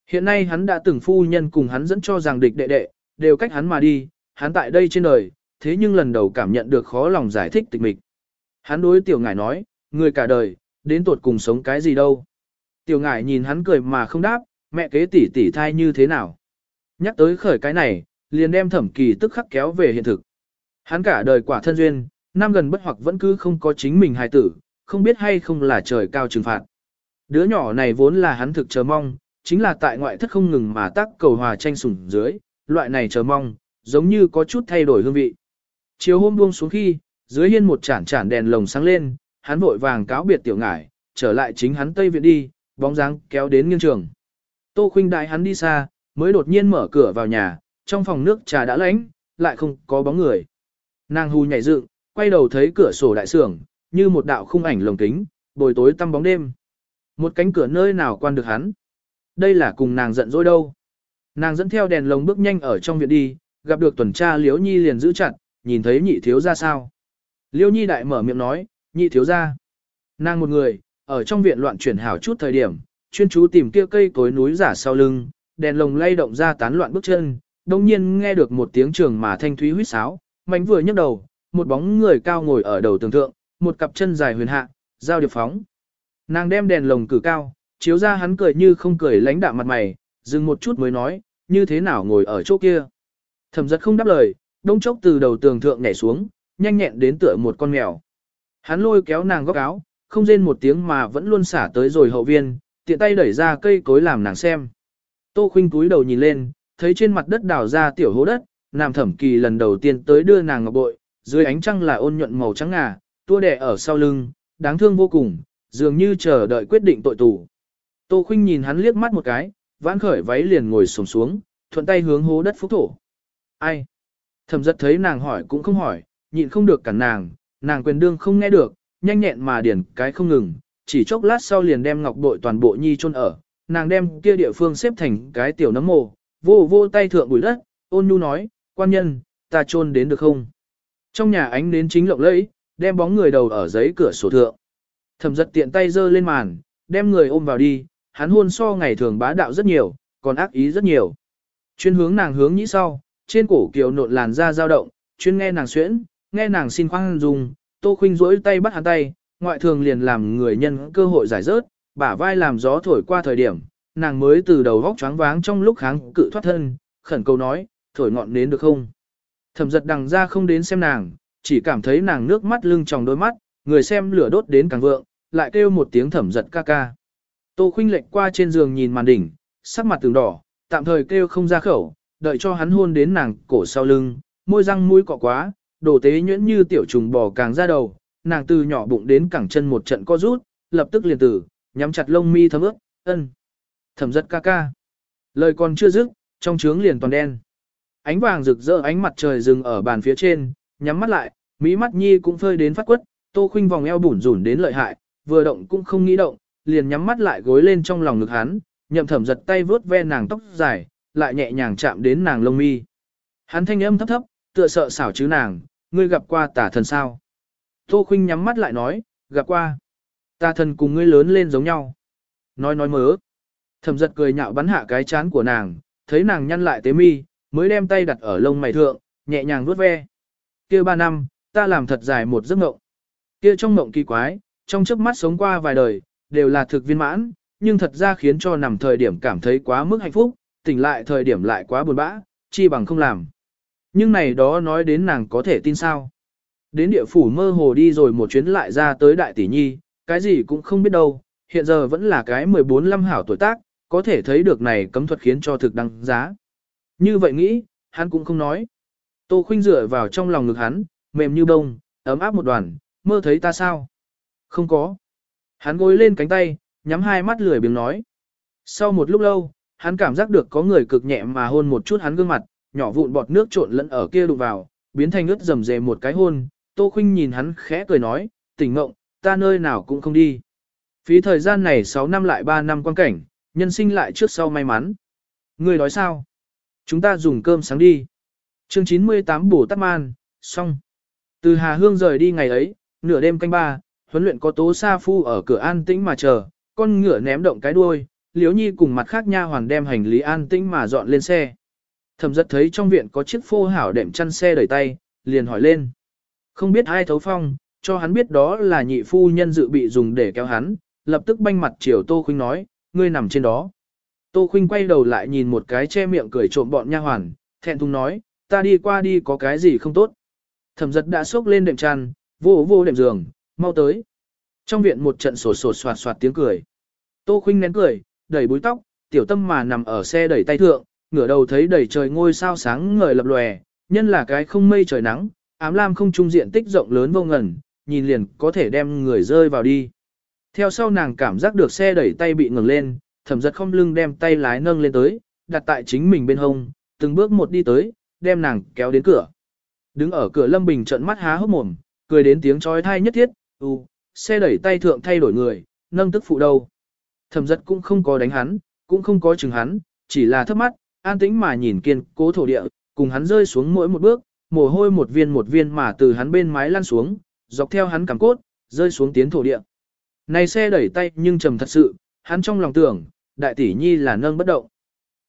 Hiện nay hắn đã từng phu nhân cùng hắn dẫn cho rằng địch đệ đệ, đều cách hắn mà đi, hắn tại đây trên đời, thế nhưng lần đầu cảm nhận được khó lòng giải thích tịch mịch. Hắn đối tiểu ngải nói, người cả đời, đến tuột cùng sống cái gì đâu. Tiểu ngải nhìn hắn cười mà không đáp, mẹ kế tỷ tỷ thai như thế nào. Nhắc tới khởi cái này, liền đem thẩm kỳ tức khắc kéo về hiện thực. Hắn cả đời quả thân duyên, năm gần bất hoặc vẫn cứ không có chính mình hài tử, không biết hay không là trời cao trừng phạt. Đứa nhỏ này vốn là hắn thực chờ mong, chính là tại ngoại thất không ngừng mà tác cầu hòa tranh sủng dưới, loại này chờ mong, giống như có chút thay đổi hương vị. Chiều hôm buông xuống khi, dưới hiên một chản chản đèn lồng sáng lên, hắn vội vàng cáo biệt tiểu ngải, trở lại chính hắn tây viện đi, bóng dáng kéo đến nghiêng trường. Tô khuynh đại hắn đi xa, mới đột nhiên mở cửa vào nhà, trong phòng nước trà đã lạnh, lại không có bóng người. Nàng hù nhảy dựng, quay đầu thấy cửa sổ đại sưởng, như một đạo khung ảnh lồng kính, bồi tối tăm bóng đêm. Một cánh cửa nơi nào quan được hắn. Đây là cùng nàng giận dỗi đâu. Nàng dẫn theo đèn lồng bước nhanh ở trong viện đi, gặp được tuần tra Liễu Nhi liền giữ chặt, nhìn thấy nhị thiếu ra sao. Liễu Nhi đại mở miệng nói, nhị thiếu ra. Nàng một người, ở trong viện loạn chuyển hảo chút thời điểm, chuyên chú tìm kia cây cối núi giả sau lưng, đèn lồng lay động ra tán loạn bước chân, đồng nhiên nghe được một tiếng trường mà thanh thúy huýt sáo, mảnh vừa nhấc đầu, một bóng người cao ngồi ở đầu tường thượng, một cặp chân dài huyền hạ, giao điệp phóng. Nàng đem đèn lồng cử cao, chiếu ra hắn cười như không cười lánh đạm mặt mày, dừng một chút mới nói, như thế nào ngồi ở chỗ kia. Thẩm giật không đáp lời, đông chốc từ đầu tường thượng nhảy xuống, nhanh nhẹn đến tựa một con mèo. Hắn lôi kéo nàng góc áo, không rên một tiếng mà vẫn luôn xả tới rồi hậu viên, tiện tay đẩy ra cây cối làm nàng xem. Tô khinh túi đầu nhìn lên, thấy trên mặt đất đào ra tiểu hố đất, nàng thẩm kỳ lần đầu tiên tới đưa nàng ngọc bội, dưới ánh trăng là ôn nhuận màu trắng ngà, tua đẻ ở sau lưng, đáng thương vô cùng, dường như chờ đợi quyết định tội tù. Tô Khinh nhìn hắn liếc mắt một cái, vãn khởi váy liền ngồi xổm xuống, thuận tay hướng hố đất phúc thổ. Ai? Thẩm giật thấy nàng hỏi cũng không hỏi, nhịn không được cản nàng, nàng quyền đương không nghe được, nhanh nhẹn mà điển cái không ngừng, chỉ chốc lát sau liền đem ngọc bội toàn bộ nhi chôn ở, nàng đem kia địa phương xếp thành cái tiểu nấm mồ, vô vô tay thượng bụi đất, ôn nhu nói, quan nhân, ta chôn đến được không? Trong nhà ánh đến chính lộng lẫy, đem bóng người đầu ở giấy cửa sổ thượng. Thẩm giật tiện tay giơ lên màn, đem người ôm vào đi, hắn hôn so ngày thường bá đạo rất nhiều, còn ác ý rất nhiều. Chuyên hướng nàng hướng nhĩ sau, trên cổ kiều nộn làn da dao động, chuyên nghe nàng xuyễn, nghe nàng xin khoan dùng, tô khuynh rỗi tay bắt hắn tay, ngoại thường liền làm người nhân cơ hội giải rớt, bả vai làm gió thổi qua thời điểm, nàng mới từ đầu góc choáng váng trong lúc kháng cự thoát thân, khẩn cầu nói, thổi ngọn nến được không? Thẩm giật đằng ra không đến xem nàng, chỉ cảm thấy nàng nước mắt lưng tròng đôi mắt, người xem lửa đốt đến càng vượng, lại kêu một tiếng thẩm giật ca ca. Tô khuynh lệnh qua trên giường nhìn màn đỉnh, sắc mặt từng đỏ, tạm thời kêu không ra khẩu, đợi cho hắn hôn đến nàng cổ sau lưng, môi răng mũi cọ quá, đồ tế nhuyễn như tiểu trùng bò càng ra đầu, nàng từ nhỏ bụng đến cẳng chân một trận co rút, lập tức liền tử, nhắm chặt lông mi thấm ướt, ân. Thẩm giật ca ca. Lời còn chưa dứt, trong trướng liền toàn đen. Ánh vàng rực rỡ ánh mặt trời dừng ở bàn phía trên, nhắm mắt lại, mỹ mắt nhi cũng phơi đến phát quất, tô khuynh vòng eo bủn rủn đến lợi hại, vừa động cũng không nghĩ động, liền nhắm mắt lại gối lên trong lòng ngực hắn, nhậm thẩm giật tay vướt ve nàng tóc dài, lại nhẹ nhàng chạm đến nàng lông mi. Hắn thanh âm thấp thấp, tựa sợ xảo chứ nàng, ngươi gặp qua tả thần sao. Tô khinh nhắm mắt lại nói, gặp qua. Tà thần cùng ngươi lớn lên giống nhau. Nói nói mớ. Thẩm giật cười nhạo bắn hạ cái chán của nàng, thấy nàng nhăn lại tế mi, mới đem tay đặt ở lông mày thượng, nhẹ nhàng vuốt ve. Kia ba năm, ta làm thật dài một giấc mộng. Kia trong mộng kỳ quái, trong chớp mắt sống qua vài đời, đều là thực viên mãn, nhưng thật ra khiến cho nằm thời điểm cảm thấy quá mức hạnh phúc, tỉnh lại thời điểm lại quá buồn bã, chi bằng không làm. Nhưng này đó nói đến nàng có thể tin sao. Đến địa phủ mơ hồ đi rồi một chuyến lại ra tới đại tỷ nhi, cái gì cũng không biết đâu, hiện giờ vẫn là cái 14 lâm hảo tuổi tác, có thể thấy được này cấm thuật khiến cho thực đăng giá. Như vậy nghĩ, hắn cũng không nói. Tô khuynh dựa vào trong lòng ngực hắn, mềm như bông, ấm áp một đoàn, mơ thấy ta sao? Không có. Hắn gối lên cánh tay, nhắm hai mắt lười biếng nói. Sau một lúc lâu, hắn cảm giác được có người cực nhẹ mà hôn một chút hắn gương mặt, nhỏ vụn bọt nước trộn lẫn ở kia đụng vào, biến thành ướt rầm rề một cái hôn. Tô Khuynh nhìn hắn khẽ cười nói, tỉnh ngộng, ta nơi nào cũng không đi. Phí thời gian này 6 năm lại 3 năm quan cảnh, nhân sinh lại trước sau may mắn. Ngươi nói sao? Chúng ta dùng cơm sáng đi. Chương 98 Bồ Tát Man, xong. Từ Hà Hương rời đi ngày ấy, nửa đêm canh ba, huấn luyện có tố sa phu ở cửa an tĩnh mà chờ, con ngựa ném động cái đuôi, liếu nhi cùng mặt khác nha hoàn đem hành lý an tĩnh mà dọn lên xe. Thẩm giật thấy trong viện có chiếc phô hảo đệm chăn xe đẩy tay, liền hỏi lên. Không biết ai thấu phong, cho hắn biết đó là nhị phu nhân dự bị dùng để kéo hắn, lập tức banh mặt chiều Tô Khuynh nói, ngươi nằm trên đó. Tô Khuynh quay đầu lại nhìn một cái che miệng cười trộm bọn nha hoàn, thẹn thùng nói, ta đi qua đi có cái gì không tốt. Thẩm giật đã xốc lên đệm chăn, vô vô đệm giường, mau tới. Trong viện một trận sổ sổ soạt soạt tiếng cười. Tô Khuynh nén cười, đẩy búi tóc, tiểu tâm mà nằm ở xe đẩy tay thượng, ngửa đầu thấy đầy trời ngôi sao sáng ngời lập lòe, nhân là cái không mây trời nắng, ám lam không trung diện tích rộng lớn vô ngần, nhìn liền có thể đem người rơi vào đi. Theo sau nàng cảm giác được xe đẩy tay bị ngừng lên, thẩm giật không lưng đem tay lái nâng lên tới, đặt tại chính mình bên hông, từng bước một đi tới, đem nàng kéo đến cửa. Đứng ở cửa Lâm Bình trợn mắt há hốc mồm, cười đến tiếng chói tai nhất thiết, u, xe đẩy tay thượng thay đổi người, nâng tức phụ đầu. Thẩm giật cũng không có đánh hắn, cũng không có chừng hắn, chỉ là thấp mắt, an tĩnh mà nhìn kiên cố thổ địa, cùng hắn rơi xuống mỗi một bước, mồ hôi một viên một viên mà từ hắn bên mái lăn xuống, dọc theo hắn cẳng cốt, rơi xuống tiến thổ địa. Này xe đẩy tay nhưng trầm thật sự, hắn trong lòng tưởng, đại tỷ nhi là nâng bất động.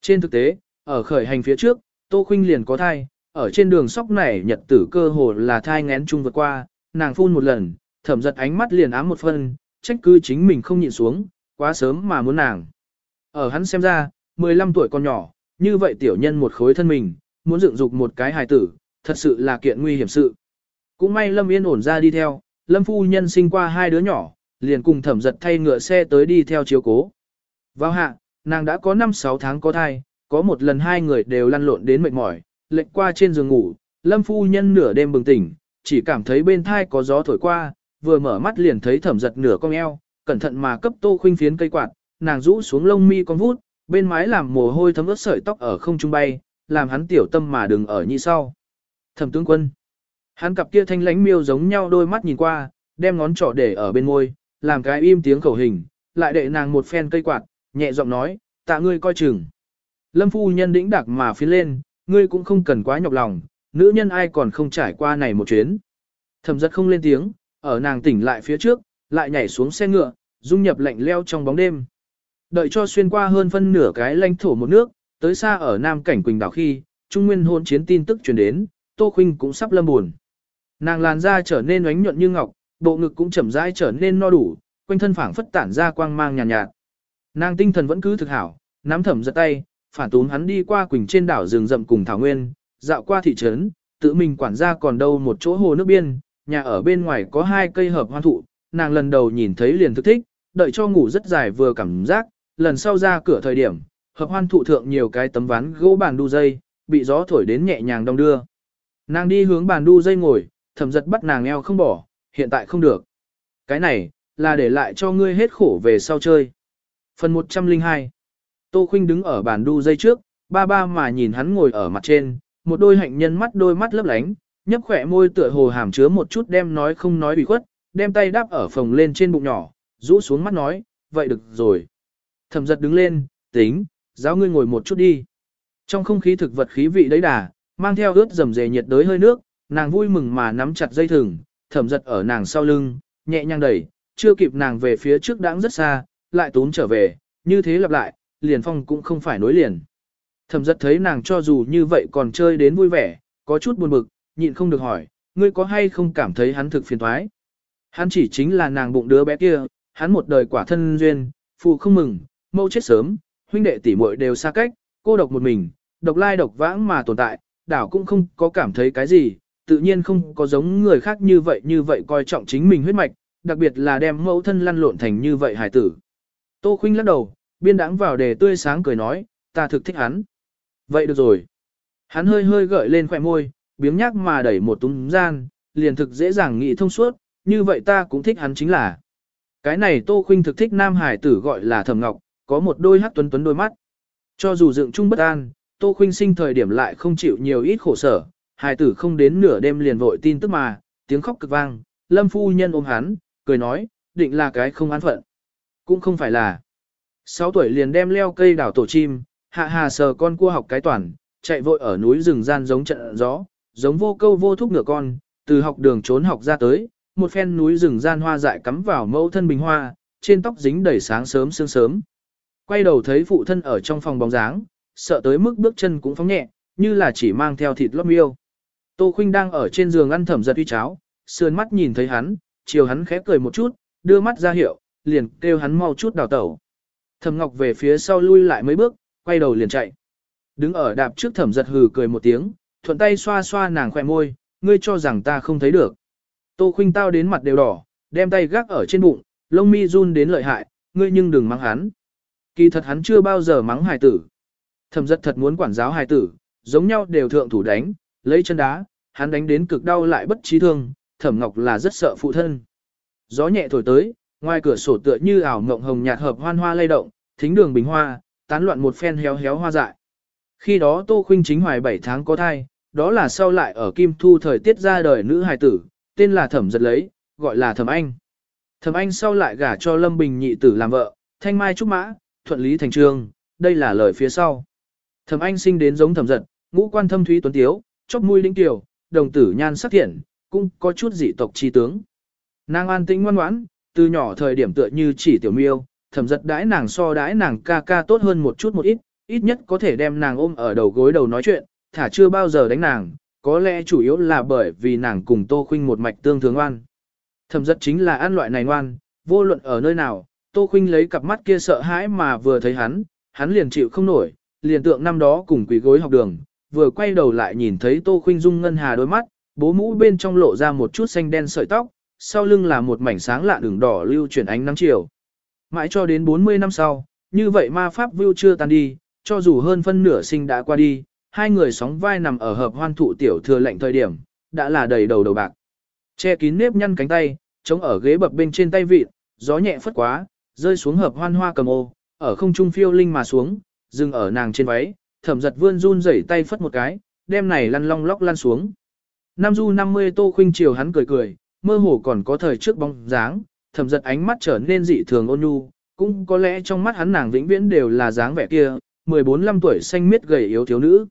Trên thực tế, ở khởi hành phía trước, Tô Khuynh liền có thai, ở trên đường sóc này nhật tử cơ hồ là thai ngén chung vượt qua, nàng phun một lần, thẩm giật ánh mắt liền ám một phân, trách cứ chính mình không nhịn xuống, quá sớm mà muốn nàng. Ở hắn xem ra, 15 tuổi còn nhỏ, như vậy tiểu nhân một khối thân mình, muốn dựng dục một cái hài tử, thật sự là kiện nguy hiểm sự. Cũng may Lâm Yên ổn ra đi theo, Lâm phu nhân sinh qua hai đứa nhỏ, liền cùng thẩm giật thay ngựa xe tới đi theo chiếu cố. Vào hạ, nàng đã có 5-6 tháng có thai, có một lần hai người đều lăn lộn đến mệt mỏi, lệnh qua trên giường ngủ, Lâm phu nhân nửa đêm bừng tỉnh, chỉ cảm thấy bên thai có gió thổi qua, vừa mở mắt liền thấy thẩm giật nửa cong eo, cẩn thận mà cấp tô khuynh phiến cây quạt, nàng rũ xuống lông mi con vút, bên mái làm mồ hôi thấm ướt sợi tóc ở không trung bay, làm hắn tiểu tâm mà đừng ở như sau. Thẩm tướng quân, hắn cặp kia thanh lánh miêu giống nhau đôi mắt nhìn qua, đem ngón trỏ để ở bên môi, làm cái im tiếng khẩu hình, lại đệ nàng một phen cây quạt, nhẹ giọng nói, tạ ngươi coi chừng. Lâm phu nhân đĩnh đặc mà phiến lên, ngươi cũng không cần quá nhọc lòng, nữ nhân ai còn không trải qua này một chuyến. Thẩm giật không lên tiếng, ở nàng tỉnh lại phía trước, lại nhảy xuống xe ngựa, dung nhập lạnh leo trong bóng đêm. Đợi cho xuyên qua hơn phân nửa cái lãnh thổ một nước, tới xa ở Nam Cảnh Quỳnh đảo khi, Trung Nguyên hôn chiến tin tức truyền đến, Tô Khuynh cũng sắp lâm buồn. Nàng làn da trở nên oánh nhuận như ngọc, bộ ngực cũng chậm rãi trở nên no đủ, quanh thân phảng phất tản ra quang mang nhàn nhạt, nhạt. Nàng tinh thần vẫn cứ thực hảo, nắm thẩm giật tay, phản tún hắn đi qua Quỳnh trên đảo rừng rậm cùng Thảo Nguyên, dạo qua thị trấn, tự mình quản gia còn đâu một chỗ hồ nước biên, nhà ở bên ngoài có hai cây hợp hoan thụ, nàng lần đầu nhìn thấy liền thức thích, đợi cho ngủ rất dài vừa cảm giác, lần sau ra cửa thời điểm, hợp hoan thụ thượng nhiều cái tấm ván gỗ bàn đu dây, bị gió thổi đến nhẹ nhàng đông đưa. Nàng đi hướng bàn đu dây ngồi, thẩm giật bắt nàng eo không bỏ, hiện tại không được. Cái này, là để lại cho ngươi hết khổ về sau chơi. Phần 102 Tô Khuynh đứng ở bàn đu dây trước, ba ba mà nhìn hắn ngồi ở mặt trên, một đôi hạnh nhân mắt đôi mắt lấp lánh, nhấp khỏe môi tựa hồ hàm chứa một chút đem nói không nói bị khuất, đem tay đáp ở phòng lên trên bụng nhỏ, rũ xuống mắt nói, vậy được rồi. Thẩm giật đứng lên, tính, giáo ngươi ngồi một chút đi. Trong không khí thực vật khí vị đấy đà, mang theo ướt dầm dề nhiệt đới hơi nước, nàng vui mừng mà nắm chặt dây thừng, thẩm giật ở nàng sau lưng, nhẹ nhàng đẩy, chưa kịp nàng về phía trước đãng rất xa, lại tốn trở về, như thế lặp lại, liền phong cũng không phải nối liền. Thẩm giật thấy nàng cho dù như vậy còn chơi đến vui vẻ, có chút buồn bực, nhịn không được hỏi, ngươi có hay không cảm thấy hắn thực phiền thoái? Hắn chỉ chính là nàng bụng đứa bé kia, hắn một đời quả thân duyên, phụ không mừng, mâu chết sớm, huynh đệ tỷ muội đều xa cách, cô độc một mình, độc lai độc vãng mà tồn tại, đảo cũng không có cảm thấy cái gì, tự nhiên không có giống người khác như vậy như vậy coi trọng chính mình huyết mạch, đặc biệt là đem mẫu thân lăn lộn thành như vậy hải tử. Tô Khuynh lắc đầu, biên đãng vào đề tươi sáng cười nói, ta thực thích hắn. Vậy được rồi. Hắn hơi hơi gợi lên khỏe môi, biếng nhác mà đẩy một túm gian, liền thực dễ dàng nghĩ thông suốt, như vậy ta cũng thích hắn chính là. Cái này Tô Khuynh thực thích nam hải tử gọi là Thẩm Ngọc, có một đôi hắc tuấn tuấn đôi mắt. Cho dù dựng chung bất an, Tô Khuynh sinh thời điểm lại không chịu nhiều ít khổ sở, hải tử không đến nửa đêm liền vội tin tức mà, tiếng khóc cực vang, Lâm phu nhân ôm hắn, cười nói, định là cái không an phận. Cũng không phải là. 6 tuổi liền đem leo cây đảo tổ chim, hạ hà sờ con cua học cái toàn, chạy vội ở núi rừng gian giống trận gió, giống vô câu vô thúc ngựa con, từ học đường trốn học ra tới, một phen núi rừng gian hoa dại cắm vào mẫu thân bình hoa, trên tóc dính đầy sáng sớm sương sớm. Quay đầu thấy phụ thân ở trong phòng bóng dáng, sợ tới mức bước chân cũng phóng nhẹ, như là chỉ mang theo thịt lót miêu. Tô Khuynh đang ở trên giường ăn thẩm giật uy cháo, sườn mắt nhìn thấy hắn, chiều hắn khẽ cười một chút, đưa mắt ra hiệu, liền kêu hắn mau chút đào tẩu. Thẩm Ngọc về phía sau lui lại mấy bước, quay đầu liền chạy. Đứng ở đạp trước thẩm giật hừ cười một tiếng, thuận tay xoa xoa nàng khỏe môi, ngươi cho rằng ta không thấy được. Tô khuynh tao đến mặt đều đỏ, đem tay gác ở trên bụng, lông mi run đến lợi hại, ngươi nhưng đừng mắng hắn. Kỳ thật hắn chưa bao giờ mắng hài tử. Thẩm giật thật muốn quản giáo hài tử, giống nhau đều thượng thủ đánh, lấy chân đá, hắn đánh đến cực đau lại bất trí thương, thẩm ngọc là rất sợ phụ thân. Gió nhẹ thổi tới, ngoài cửa sổ tựa như ảo ngộng hồng nhạt hợp hoan hoa lay động, thính đường bình hoa, tán loạn một phen héo héo hoa dại. Khi đó Tô Khuynh chính hoài 7 tháng có thai, đó là sau lại ở Kim Thu thời tiết ra đời nữ hài tử, tên là Thẩm Giật lấy, gọi là Thẩm Anh. Thẩm Anh sau lại gả cho Lâm Bình nhị tử làm vợ, thanh mai trúc mã, thuận lý thành trương, đây là lời phía sau. Thẩm Anh sinh đến giống Thẩm Giật, ngũ quan thâm thúy tuấn tiếu, chóp mũi linh tiểu, đồng tử nhan sắc thiện, cũng có chút dị tộc chi tướng. Nàng an tĩnh ngoan ngoãn, từ nhỏ thời điểm tựa như chỉ tiểu miêu, thẩm giật đãi nàng so đãi nàng ca ca tốt hơn một chút một ít, ít nhất có thể đem nàng ôm ở đầu gối đầu nói chuyện, thả chưa bao giờ đánh nàng, có lẽ chủ yếu là bởi vì nàng cùng Tô Khuynh một mạch tương thường ngoan. Thẩm giật chính là ăn loại này ngoan, vô luận ở nơi nào, Tô Khuynh lấy cặp mắt kia sợ hãi mà vừa thấy hắn, hắn liền chịu không nổi, liền tượng năm đó cùng quỷ gối học đường, vừa quay đầu lại nhìn thấy Tô Khuynh dung ngân hà đôi mắt, bố mũ bên trong lộ ra một chút xanh đen sợi tóc, sau lưng là một mảnh sáng lạ đường đỏ lưu chuyển ánh nắng chiều. Mãi cho đến 40 năm sau, như vậy ma pháp view chưa tan đi, cho dù hơn phân nửa sinh đã qua đi, hai người sóng vai nằm ở hợp hoan thụ tiểu thừa lệnh thời điểm, đã là đầy đầu đầu bạc. Che kín nếp nhăn cánh tay, chống ở ghế bập bên trên tay vịt, gió nhẹ phất quá, rơi xuống hợp hoan hoa cầm ô, ở không trung phiêu linh mà xuống, dừng ở nàng trên váy, thẩm giật vươn run rẩy tay phất một cái, đem này lăn long lóc lăn xuống. Nam du 50 tô khuynh chiều hắn cười cười, mơ hồ còn có thời trước bóng dáng, thẩm giật ánh mắt trở nên dị thường ôn nhu, cũng có lẽ trong mắt hắn nàng vĩnh viễn đều là dáng vẻ kia, 14-15 tuổi xanh miết gầy yếu thiếu nữ.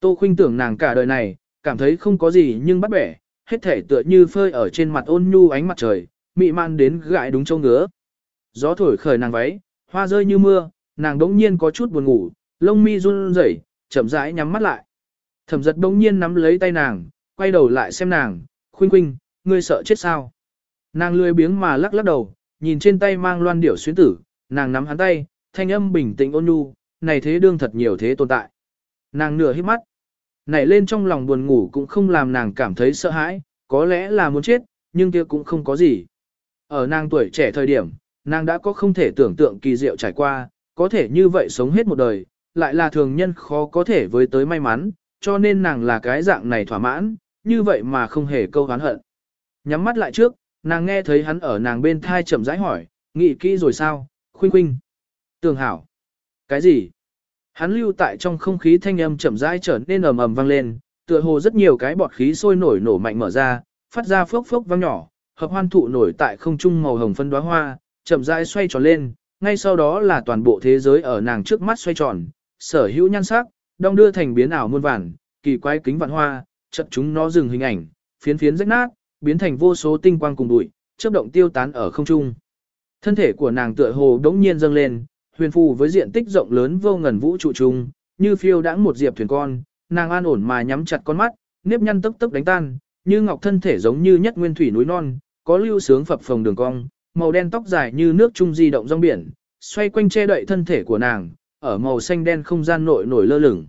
Tô khuynh tưởng nàng cả đời này, cảm thấy không có gì nhưng bắt bẻ, hết thể tựa như phơi ở trên mặt ôn nhu ánh mặt trời, mị man đến gãi đúng châu ngứa. Gió thổi khởi nàng váy, hoa rơi như mưa, nàng đống nhiên có chút buồn ngủ, lông mi run rẩy, chậm rãi nhắm mắt lại. Thẩm giật đống nhiên nắm lấy tay nàng, quay đầu lại xem nàng, khuynh khuynh, ngươi sợ chết sao. Nàng lười biếng mà lắc lắc đầu, nhìn trên tay mang loan điểu xuyến tử, nàng nắm hắn tay, thanh âm bình tĩnh ôn nhu, này thế đương thật nhiều thế tồn tại. Nàng nửa hít mắt, nảy lên trong lòng buồn ngủ cũng không làm nàng cảm thấy sợ hãi, có lẽ là muốn chết, nhưng kia cũng không có gì. Ở nàng tuổi trẻ thời điểm, nàng đã có không thể tưởng tượng kỳ diệu trải qua, có thể như vậy sống hết một đời, lại là thường nhân khó có thể với tới may mắn, cho nên nàng là cái dạng này thỏa mãn, như vậy mà không hề câu hán hận. Nhắm mắt lại trước, nàng nghe thấy hắn ở nàng bên thai chậm rãi hỏi, nghĩ kỹ rồi sao, khuynh khuynh. Tường hảo. Cái gì? Hắn lưu tại trong không khí thanh âm chậm rãi trở nên ầm ầm vang lên, tựa hồ rất nhiều cái bọt khí sôi nổi nổ mạnh mở ra, phát ra phốc phốc vang nhỏ, hợp hoan thụ nổi tại không trung màu hồng phân đóa hoa, chậm rãi xoay tròn lên, ngay sau đó là toàn bộ thế giới ở nàng trước mắt xoay tròn, sở hữu nhan sắc, đong đưa thành biến ảo muôn vàn, kỳ quái kính vạn hoa, chợt chúng nó dừng hình ảnh, phiến phiến rách nát, biến thành vô số tinh quang cùng bụi, chớp động tiêu tán ở không trung. Thân thể của nàng tựa hồ đống nhiên dâng lên, huyền phù với diện tích rộng lớn vô ngần vũ trụ trung, như phiêu đãng một diệp thuyền con, nàng an ổn mà nhắm chặt con mắt, nếp nhăn tức tức đánh tan, như ngọc thân thể giống như nhất nguyên thủy núi non, có lưu sướng phập phồng đường cong, màu đen tóc dài như nước trung di động rong biển, xoay quanh che đậy thân thể của nàng, ở màu xanh đen không gian nội nổi lơ lửng.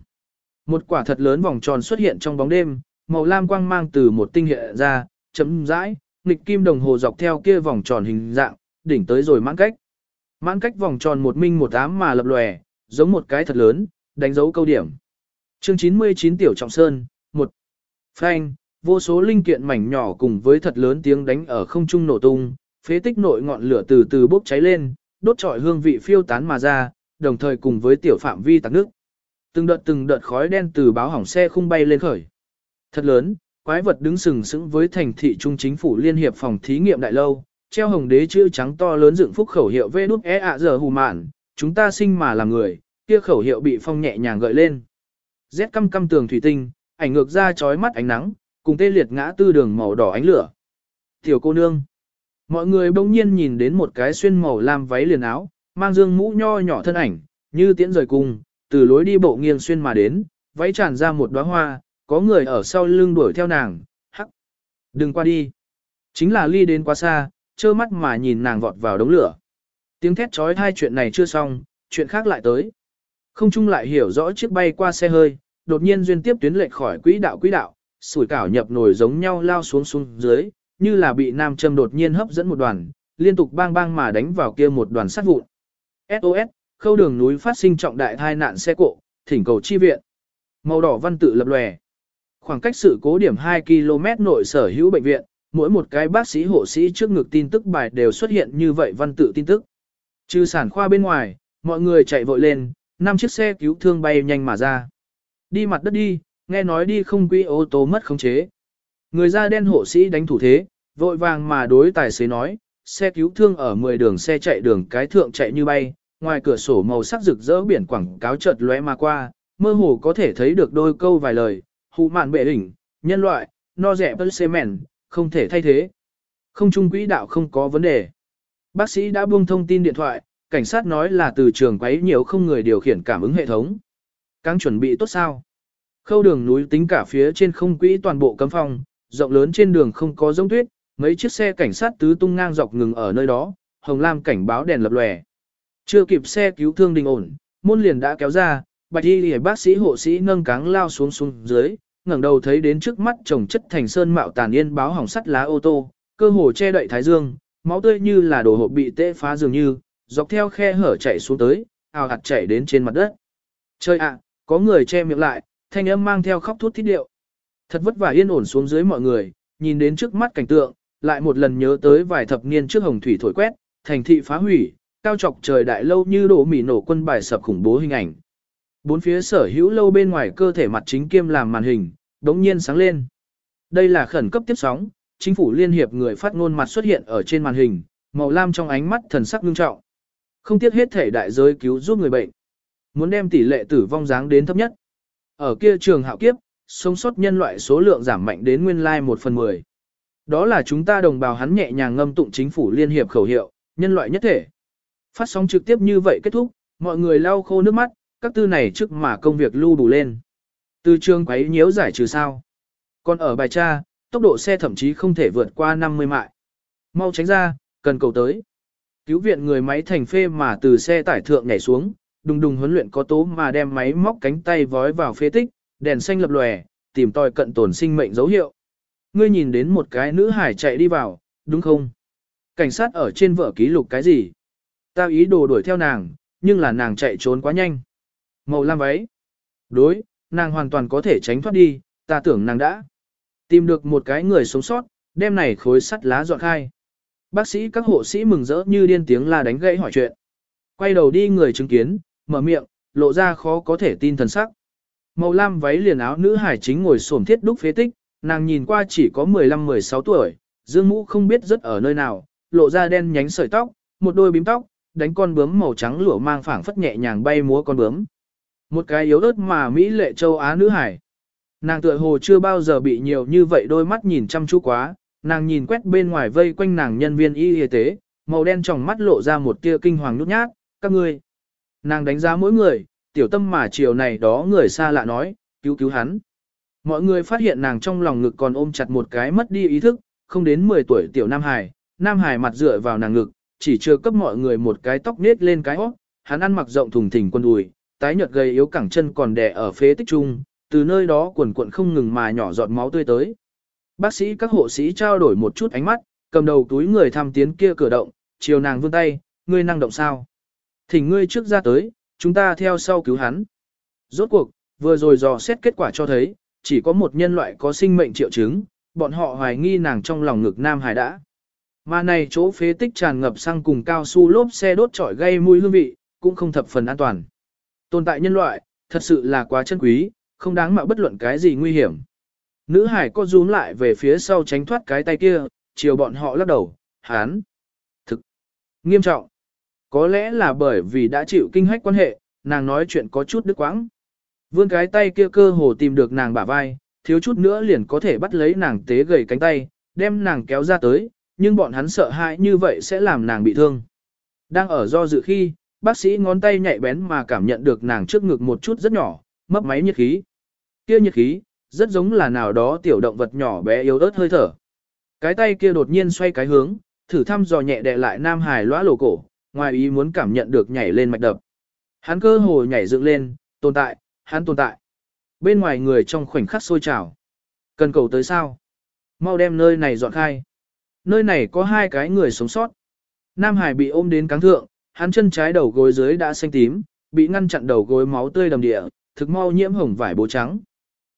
Một quả thật lớn vòng tròn xuất hiện trong bóng đêm, màu lam quang mang từ một tinh hệ ra, chấm rãi, nghịch kim đồng hồ dọc theo kia vòng tròn hình dạng, đỉnh tới rồi mãn cách. Mãn cách vòng tròn một minh một ám mà lập lòe, giống một cái thật lớn, đánh dấu câu điểm. Chương 99 Tiểu Trọng Sơn, 1. Phanh, vô số linh kiện mảnh nhỏ cùng với thật lớn tiếng đánh ở không trung nổ tung, phế tích nội ngọn lửa từ từ bốc cháy lên, đốt trọi hương vị phiêu tán mà ra, đồng thời cùng với tiểu phạm vi tạc nước. Từng đợt từng đợt khói đen từ báo hỏng xe khung bay lên khởi. Thật lớn, quái vật đứng sừng sững với thành thị trung chính phủ liên hiệp phòng thí nghiệm đại lâu, treo hồng đế chữ trắng to lớn dựng phúc khẩu hiệu vê đút e ạ giờ hù mạn, chúng ta sinh mà làm người, kia khẩu hiệu bị phong nhẹ nhàng gợi lên. Rét căm căm tường thủy tinh, ảnh ngược ra chói mắt ánh nắng, cùng tê liệt ngã tư đường màu đỏ ánh lửa. Tiểu cô nương. Mọi người bỗng nhiên nhìn đến một cái xuyên màu lam váy liền áo, mang dương mũ nho nhỏ thân ảnh, như tiễn rời cung, từ lối đi bộ nghiêng xuyên mà đến, váy tràn ra một đóa hoa, có người ở sau lưng đuổi theo nàng, hắc. Đừng qua đi. Chính là ly đến quá xa, trơ mắt mà nhìn nàng vọt vào đống lửa. Tiếng thét trói thai chuyện này chưa xong, chuyện khác lại tới. Không chung lại hiểu rõ chiếc bay qua xe hơi, đột nhiên duyên tiếp tuyến lệch khỏi quỹ đạo quỹ đạo, sủi cảo nhập nổi giống nhau lao xuống xuống dưới, như là bị nam châm đột nhiên hấp dẫn một đoàn, liên tục bang bang mà đánh vào kia một đoàn sát vụn. SOS, khâu đường núi phát sinh trọng đại tai nạn xe cộ, thỉnh cầu chi viện. Màu đỏ văn tự lập lòe. Khoảng cách sự cố điểm 2 km nội sở hữu bệnh viện, mỗi một cái bác sĩ hộ sĩ trước ngực tin tức bài đều xuất hiện như vậy văn tự tin tức. Trừ sản khoa bên ngoài, mọi người chạy vội lên, năm chiếc xe cứu thương bay nhanh mà ra. Đi mặt đất đi, nghe nói đi không quỹ ô tô mất khống chế. Người da đen hộ sĩ đánh thủ thế, vội vàng mà đối tài xế nói, xe cứu thương ở 10 đường xe chạy đường cái thượng chạy như bay, ngoài cửa sổ màu sắc rực rỡ biển quảng cáo chợt lóe mà qua, mơ hồ có thể thấy được đôi câu vài lời, hụ mạn bệ đỉnh, nhân loại, no rẻ bơ xe mèn, không thể thay thế. Không trung quỹ đạo không có vấn đề. Bác sĩ đã buông thông tin điện thoại, cảnh sát nói là từ trường quấy nhiều không người điều khiển cảm ứng hệ thống. Càng chuẩn bị tốt sao? Khâu đường núi tính cả phía trên không quỹ toàn bộ cấm phong, rộng lớn trên đường không có giống tuyết, mấy chiếc xe cảnh sát tứ tung ngang dọc ngừng ở nơi đó, hồng lam cảnh báo đèn lập lòe. Chưa kịp xe cứu thương đình ổn, môn liền đã kéo ra, bạch y lìa bác sĩ hộ sĩ nâng cáng lao xuống xuống dưới, ngẩng đầu thấy đến trước mắt chồng chất thành sơn mạo tàn yên báo hỏng sắt lá ô tô, cơ hồ che đậy thái dương, máu tươi như là đồ hộp bị tê phá dường như, dọc theo khe hở chạy xuống tới, ào hạt chảy đến trên mặt đất. Chơi ạ, có người che miệng lại, thanh âm mang theo khóc thút thít điệu. Thật vất vả yên ổn xuống dưới mọi người, nhìn đến trước mắt cảnh tượng, lại một lần nhớ tới vài thập niên trước hồng thủy thổi quét, thành thị phá hủy, cao trọc trời đại lâu như đổ mỉ nổ quân bài sập khủng bố hình ảnh. Bốn phía sở hữu lâu bên ngoài cơ thể mặt chính kiêm làm màn hình, đống nhiên sáng lên. Đây là khẩn cấp tiếp sóng, chính phủ liên hiệp người phát ngôn mặt xuất hiện ở trên màn hình, màu lam trong ánh mắt thần sắc nghiêm trọng. Không tiếc hết thể đại giới cứu giúp người bệnh. Muốn đem tỷ lệ tử vong dáng đến thấp nhất. Ở kia trường hạo kiếp, sống sót nhân loại số lượng giảm mạnh đến nguyên lai 1 phần 10. Đó là chúng ta đồng bào hắn nhẹ nhàng ngâm tụng chính phủ liên hiệp khẩu hiệu, nhân loại nhất thể. Phát sóng trực tiếp như vậy kết thúc, mọi người lau khô nước mắt, các tư này trước mà công việc lưu đủ lên. Từ trường quấy nhiễu giải trừ sao. Còn ở bài tra, tốc độ xe thậm chí không thể vượt qua 50 mại. Mau tránh ra, cần cầu tới. Cứu viện người máy thành phê mà từ xe tải thượng nhảy xuống, đùng đùng huấn luyện có tố mà đem máy móc cánh tay vói vào phế tích, đèn xanh lập lòe, tìm tòi cận tổn sinh mệnh dấu hiệu. Ngươi nhìn đến một cái nữ hải chạy đi vào, đúng không? Cảnh sát ở trên vở ký lục cái gì? tao ý đồ đuổi theo nàng, nhưng là nàng chạy trốn quá nhanh. Màu lam váy. Đối, nàng hoàn toàn có thể tránh thoát đi, ta tưởng nàng đã. Tìm được một cái người sống sót, đem này khối sắt lá dọn khai. Bác sĩ các hộ sĩ mừng rỡ như điên tiếng la đánh gãy hỏi chuyện. Quay đầu đi người chứng kiến, mở miệng, lộ ra khó có thể tin thần sắc. Màu lam váy liền áo nữ hải chính ngồi xổm thiết đúc phế tích, nàng nhìn qua chỉ có 15-16 tuổi, dương mũ không biết rất ở nơi nào, lộ ra đen nhánh sợi tóc, một đôi bím tóc, đánh con bướm màu trắng lửa mang phảng phất nhẹ nhàng bay múa con bướm. Một cái yếu ớt mà Mỹ lệ châu Á nữ hải. Nàng tựa hồ chưa bao giờ bị nhiều như vậy đôi mắt nhìn chăm chú quá, nàng nhìn quét bên ngoài vây quanh nàng nhân viên y y tế, màu đen trong mắt lộ ra một tia kinh hoàng nhút nhát, các ngươi. Nàng đánh giá mỗi người, tiểu tâm mà chiều này đó người xa lạ nói, cứu cứu hắn. Mọi người phát hiện nàng trong lòng ngực còn ôm chặt một cái mất đi ý thức, không đến 10 tuổi tiểu Nam Hải, Nam Hải mặt dựa vào nàng ngực, chỉ chưa cấp mọi người một cái tóc nết lên cái óc, hắn ăn mặc rộng thùng thình quân đùi, tái nhợt gầy yếu cẳng chân còn đè ở phế tích trung, từ nơi đó quần cuộn không ngừng mà nhỏ giọt máu tươi tới. Bác sĩ các hộ sĩ trao đổi một chút ánh mắt, cầm đầu túi người thăm tiến kia cửa động, chiều nàng vươn tay, ngươi năng động sao? Thỉnh ngươi trước ra tới, chúng ta theo sau cứu hắn. Rốt cuộc, vừa rồi dò xét kết quả cho thấy, chỉ có một nhân loại có sinh mệnh triệu chứng, bọn họ hoài nghi nàng trong lòng ngực Nam Hải đã. Mà này chỗ phế tích tràn ngập xăng cùng cao su lốp xe đốt trọi gây mùi hương vị, cũng không thập phần an toàn. Tồn tại nhân loại, thật sự là quá chân quý, không đáng mạo bất luận cái gì nguy hiểm. Nữ hải có rúm lại về phía sau tránh thoát cái tay kia, chiều bọn họ lắc đầu, hán. Thực. Nghiêm trọng. Có lẽ là bởi vì đã chịu kinh hách quan hệ, nàng nói chuyện có chút đứt quãng. Vươn cái tay kia cơ hồ tìm được nàng bả vai, thiếu chút nữa liền có thể bắt lấy nàng tế gầy cánh tay, đem nàng kéo ra tới, nhưng bọn hắn sợ hãi như vậy sẽ làm nàng bị thương. Đang ở do dự khi, bác sĩ ngón tay nhạy bén mà cảm nhận được nàng trước ngực một chút rất nhỏ, mấp máy nhiệt khí. Kia nhiệt khí, rất giống là nào đó tiểu động vật nhỏ bé yếu ớt hơi thở. Cái tay kia đột nhiên xoay cái hướng, thử thăm dò nhẹ đè lại Nam Hải lõa lồ cổ, ngoài ý muốn cảm nhận được nhảy lên mạch đập. Hắn cơ hồ nhảy dựng lên, tồn tại, hắn tồn tại. Bên ngoài người trong khoảnh khắc sôi trào. Cần cầu tới sao? Mau đem nơi này dọn khai. Nơi này có hai cái người sống sót. Nam Hải bị ôm đến cáng thượng, hắn chân trái đầu gối dưới đã xanh tím, bị ngăn chặn đầu gối máu tươi đầm địa, thực mau nhiễm hồng vải bố trắng.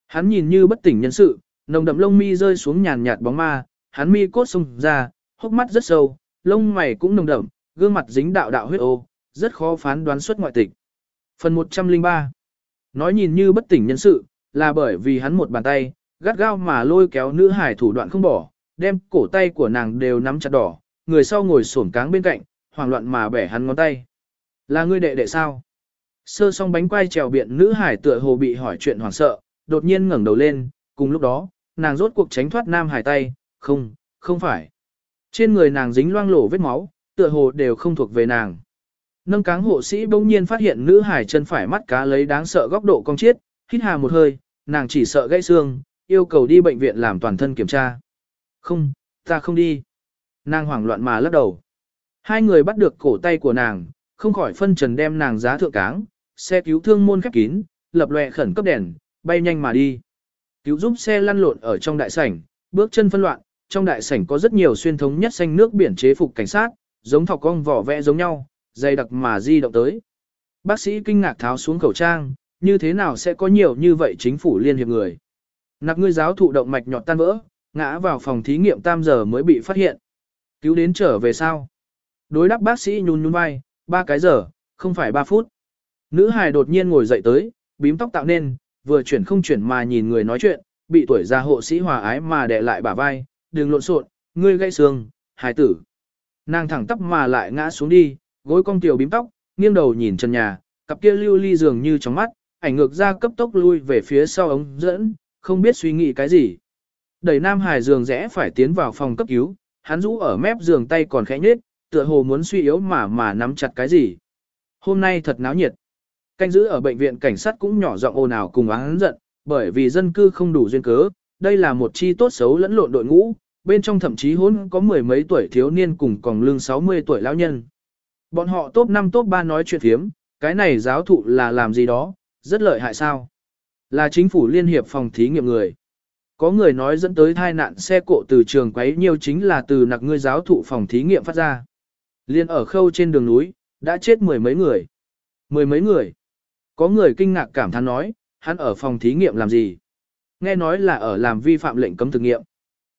Hắn nhìn như bất tỉnh nhân sự, nồng đậm lông mi rơi xuống nhàn nhạt bóng ma, hắn mi cốt sung ra, hốc mắt rất sâu, lông mày cũng nồng đậm, gương mặt dính đạo đạo huyết ô, rất khó phán đoán xuất ngoại tịch. Phần 103 Nói nhìn như bất tỉnh nhân sự, là bởi vì hắn một bàn tay, gắt gao mà lôi kéo nữ hải thủ đoạn không bỏ, đem cổ tay của nàng đều nắm chặt đỏ, người sau ngồi xổm cáng bên cạnh, hoảng loạn mà bẻ hắn ngón tay. Là ngươi đệ đệ sao? Sơ song bánh quai trèo biện nữ hải tựa hồ bị hỏi chuyện hoảng sợ, đột nhiên ngẩng đầu lên, cùng lúc đó, nàng rốt cuộc tránh thoát nam hải tay, không, không phải. Trên người nàng dính loang lổ vết máu, tựa hồ đều không thuộc về nàng. Nâng cáng hộ sĩ bỗng nhiên phát hiện nữ hải chân phải mắt cá lấy đáng sợ góc độ cong chiết, hít hà một hơi, nàng chỉ sợ gãy xương, yêu cầu đi bệnh viện làm toàn thân kiểm tra. Không, ta không đi. Nàng hoảng loạn mà lắc đầu. Hai người bắt được cổ tay của nàng, không khỏi phân trần đem nàng giá thượng cáng, xe cứu thương môn khép kín, lập lòe khẩn cấp đèn, bay nhanh mà đi. Cứu giúp xe lăn lộn ở trong đại sảnh, bước chân phân loạn, trong đại sảnh có rất nhiều xuyên thống nhất xanh nước biển chế phục cảnh sát, giống thọc cong vỏ vẽ giống nhau, dày đặc mà di động tới. Bác sĩ kinh ngạc tháo xuống khẩu trang, như thế nào sẽ có nhiều như vậy chính phủ liên hiệp người. Nặc ngươi giáo thụ động mạch nhọt tan vỡ, ngã vào phòng thí nghiệm tam giờ mới bị phát hiện. Cứu đến trở về sao? Đối đáp bác sĩ nhún nhún vai, ba cái giờ, không phải ba phút. Nữ hài đột nhiên ngồi dậy tới, bím tóc tạo nên, vừa chuyển không chuyển mà nhìn người nói chuyện, bị tuổi già hộ sĩ hòa ái mà đè lại bả vai, đừng lộn xộn, ngươi gãy xương, hài tử. Nàng thẳng tắp mà lại ngã xuống đi, gối cong tiểu bím tóc, nghiêng đầu nhìn trần nhà, cặp kia lưu ly dường như trong mắt, ảnh ngược ra cấp tốc lui về phía sau ống dẫn, không biết suy nghĩ cái gì. Đẩy Nam Hải giường rẽ phải tiến vào phòng cấp cứu, hắn rũ ở mép giường tay còn khẽ nhếch, tựa hồ muốn suy yếu mà mà nắm chặt cái gì. Hôm nay thật náo nhiệt. Canh giữ ở bệnh viện cảnh sát cũng nhỏ giọng ồn ào cùng hắn giận, bởi vì dân cư không đủ duyên cớ, đây là một chi tốt xấu lẫn lộn đội ngũ, bên trong thậm chí hỗn có mười mấy tuổi thiếu niên cùng còn lương 60 tuổi lão nhân. Bọn họ top 5 top 3 nói chuyện thiếm, cái này giáo thụ là làm gì đó, rất lợi hại sao. Là chính phủ liên hiệp phòng thí nghiệm người. Có người nói dẫn tới tai nạn xe cộ từ trường quấy nhiều chính là từ nặc ngươi giáo thụ phòng thí nghiệm phát ra. Liên ở khâu trên đường núi, đã chết mười mấy người. Mười mấy người. Có người kinh ngạc cảm thán nói, hắn ở phòng thí nghiệm làm gì? Nghe nói là ở làm vi phạm lệnh cấm thực nghiệm.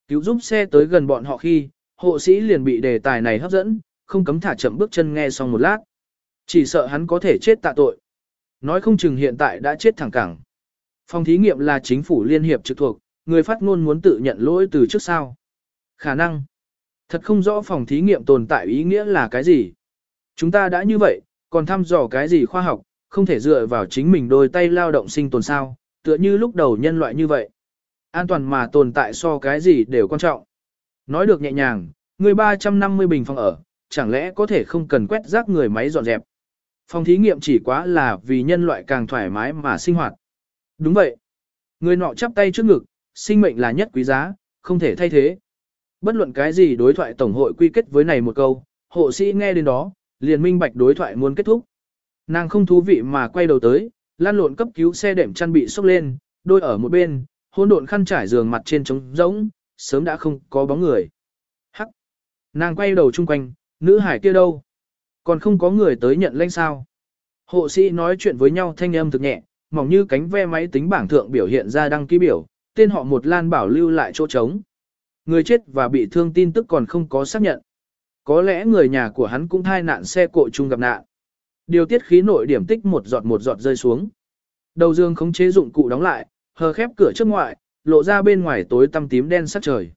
Cứu giúp xe tới gần bọn họ khi, hộ sĩ liền bị đề tài này hấp dẫn, không cấm thả chậm bước chân nghe xong một lát. Chỉ sợ hắn có thể chết tạ tội. Nói không chừng hiện tại đã chết thẳng cẳng. Phòng thí nghiệm là chính phủ liên hiệp trực thuộc, người phát ngôn muốn tự nhận lỗi từ trước sau. Khả năng. Thật không rõ phòng thí nghiệm tồn tại ý nghĩa là cái gì. Chúng ta đã như vậy, còn thăm dò cái gì khoa học, không thể dựa vào chính mình đôi tay lao động sinh tồn sao, tựa như lúc đầu nhân loại như vậy. An toàn mà tồn tại so cái gì đều quan trọng. Nói được nhẹ nhàng, người 350 bình phòng ở, chẳng lẽ có thể không cần quét rác người máy dọn dẹp. Phòng thí nghiệm chỉ quá là vì nhân loại càng thoải mái mà sinh hoạt. Đúng vậy. Người nọ chắp tay trước ngực, sinh mệnh là nhất quý giá, không thể thay thế. Bất luận cái gì đối thoại tổng hội quy kết với này một câu, hộ sĩ nghe đến đó, liền minh bạch đối thoại muốn kết thúc. Nàng không thú vị mà quay đầu tới, lan lộn cấp cứu xe đệm chăn bị sốc lên, đôi ở một bên, hôn độn khăn trải giường mặt trên trống rỗng, sớm đã không có bóng người. Hắc! Nàng quay đầu chung quanh, nữ hải kia đâu? Còn không có người tới nhận lãnh sao? Hộ sĩ nói chuyện với nhau thanh âm thực nhẹ, mỏng như cánh ve máy tính bảng thượng biểu hiện ra đăng ký biểu, tên họ một lan bảo lưu lại chỗ trống. Người chết và bị thương tin tức còn không có xác nhận. Có lẽ người nhà của hắn cũng thai nạn xe cộ chung gặp nạn. Điều tiết khí nội điểm tích một giọt một giọt rơi xuống. Đầu dương khống chế dụng cụ đóng lại, hờ khép cửa trước ngoại, lộ ra bên ngoài tối tăm tím đen sắc trời.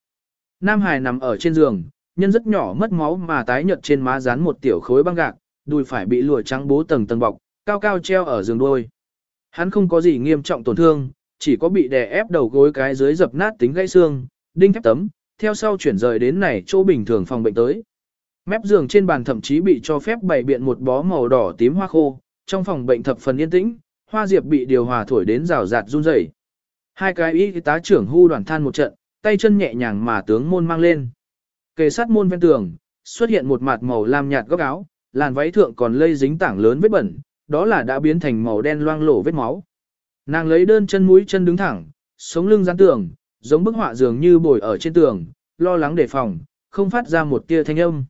Nam Hải nằm ở trên giường, nhân rất nhỏ mất máu mà tái nhợt trên má dán một tiểu khối băng gạc, đùi phải bị lụa trắng bố tầng tầng bọc, cao cao treo ở giường đôi. Hắn không có gì nghiêm trọng tổn thương, chỉ có bị đè ép đầu gối cái dưới dập nát tính gãy xương, đinh thép tấm, theo sau chuyển rời đến này chỗ bình thường phòng bệnh tới. Mép giường trên bàn thậm chí bị cho phép bày biện một bó màu đỏ tím hoa khô, trong phòng bệnh thập phần yên tĩnh, hoa diệp bị điều hòa thổi đến rào rạt run rẩy. Hai cái y tá trưởng hưu đoàn than một trận, tay chân nhẹ nhàng mà tướng môn mang lên. Kề sát môn ven tường, xuất hiện một mặt màu lam nhạt góc áo, làn váy thượng còn lây dính tảng lớn vết bẩn, đó là đã biến thành màu đen loang lổ vết máu. Nàng lấy đơn chân mũi chân đứng thẳng, sống lưng dán tường, giống bức họa dường như bồi ở trên tường, lo lắng đề phòng, không phát ra một tia thanh âm.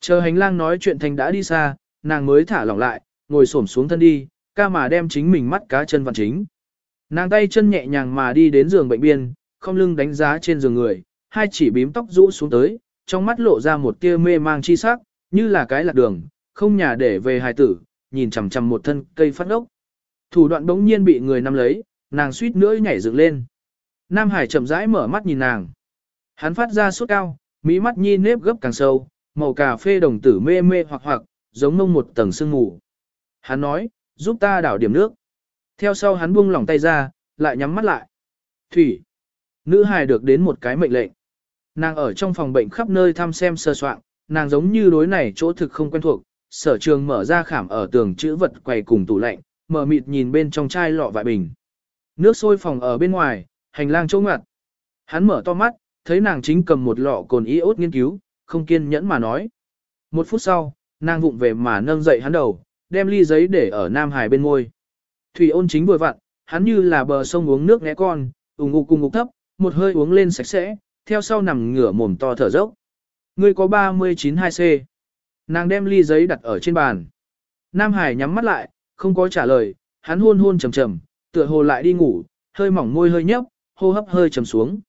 Chờ hành lang nói chuyện thành đã đi xa, nàng mới thả lỏng lại, ngồi xổm xuống thân đi, ca mà đem chính mình mắt cá chân vặn chính. Nàng tay chân nhẹ nhàng mà đi đến giường bệnh biên, không lưng đánh giá trên giường người, hai chỉ bím tóc rũ xuống tới, trong mắt lộ ra một tia mê mang chi sắc, như là cái lạc đường, không nhà để về hài tử, nhìn chằm chằm một thân cây phát ốc. Thủ đoạn bỗng nhiên bị người nắm lấy, nàng suýt nữa nhảy dựng lên. Nam Hải chậm rãi mở mắt nhìn nàng. Hắn phát ra sốt cao, mỹ mắt nhi nếp gấp càng sâu, màu cà phê đồng tử mê mê hoặc hoặc, giống mông một tầng sương ngủ. Hắn nói, giúp ta đảo điểm nước. Theo sau hắn buông lỏng tay ra, lại nhắm mắt lại. Thủy. Nữ hài được đến một cái mệnh lệnh. Nàng ở trong phòng bệnh khắp nơi thăm xem sơ soạn, nàng giống như đối này chỗ thực không quen thuộc, sở trường mở ra khảm ở tường chữ vật quầy cùng tủ lạnh, mở mịt nhìn bên trong chai lọ vại bình. Nước sôi phòng ở bên ngoài, hành lang chỗ ngặt. Hắn mở to mắt, thấy nàng chính cầm một lọ cồn iốt nghiên cứu, không kiên nhẫn mà nói. Một phút sau, nàng vụng về mà nâng dậy hắn đầu, đem ly giấy để ở Nam Hải bên ngôi. Thủy ôn chính vừa vặn, hắn như là bờ sông uống nước ngẽ con, ủng ngục cùng ngục thấp, một hơi uống lên sạch sẽ, theo sau nằm ngửa mồm to thở dốc. Ngươi có 39-2C. Nàng đem ly giấy đặt ở trên bàn. Nam Hải nhắm mắt lại, không có trả lời, hắn hôn hôn trầm trầm, tựa hồ lại đi ngủ, hơi mỏng môi hơi nhấp, hô hấp hơi trầm xuống.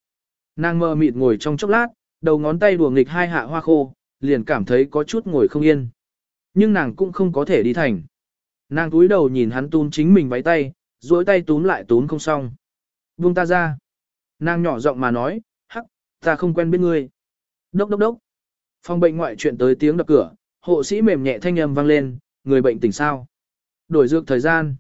Nàng mơ mịt ngồi trong chốc lát, đầu ngón tay đùa nghịch hai hạ hoa khô, liền cảm thấy có chút ngồi không yên. Nhưng nàng cũng không có thể đi thành. Nàng túi đầu nhìn hắn tún chính mình váy tay, duỗi tay túm lại túm không xong. Buông ta ra. Nàng nhỏ giọng mà nói, hắc, ta không quen biết ngươi. Đốc đốc đốc. Phòng bệnh ngoại chuyện tới tiếng đập cửa, hộ sĩ mềm nhẹ thanh âm vang lên, người bệnh tỉnh sao. Đổi dược thời gian.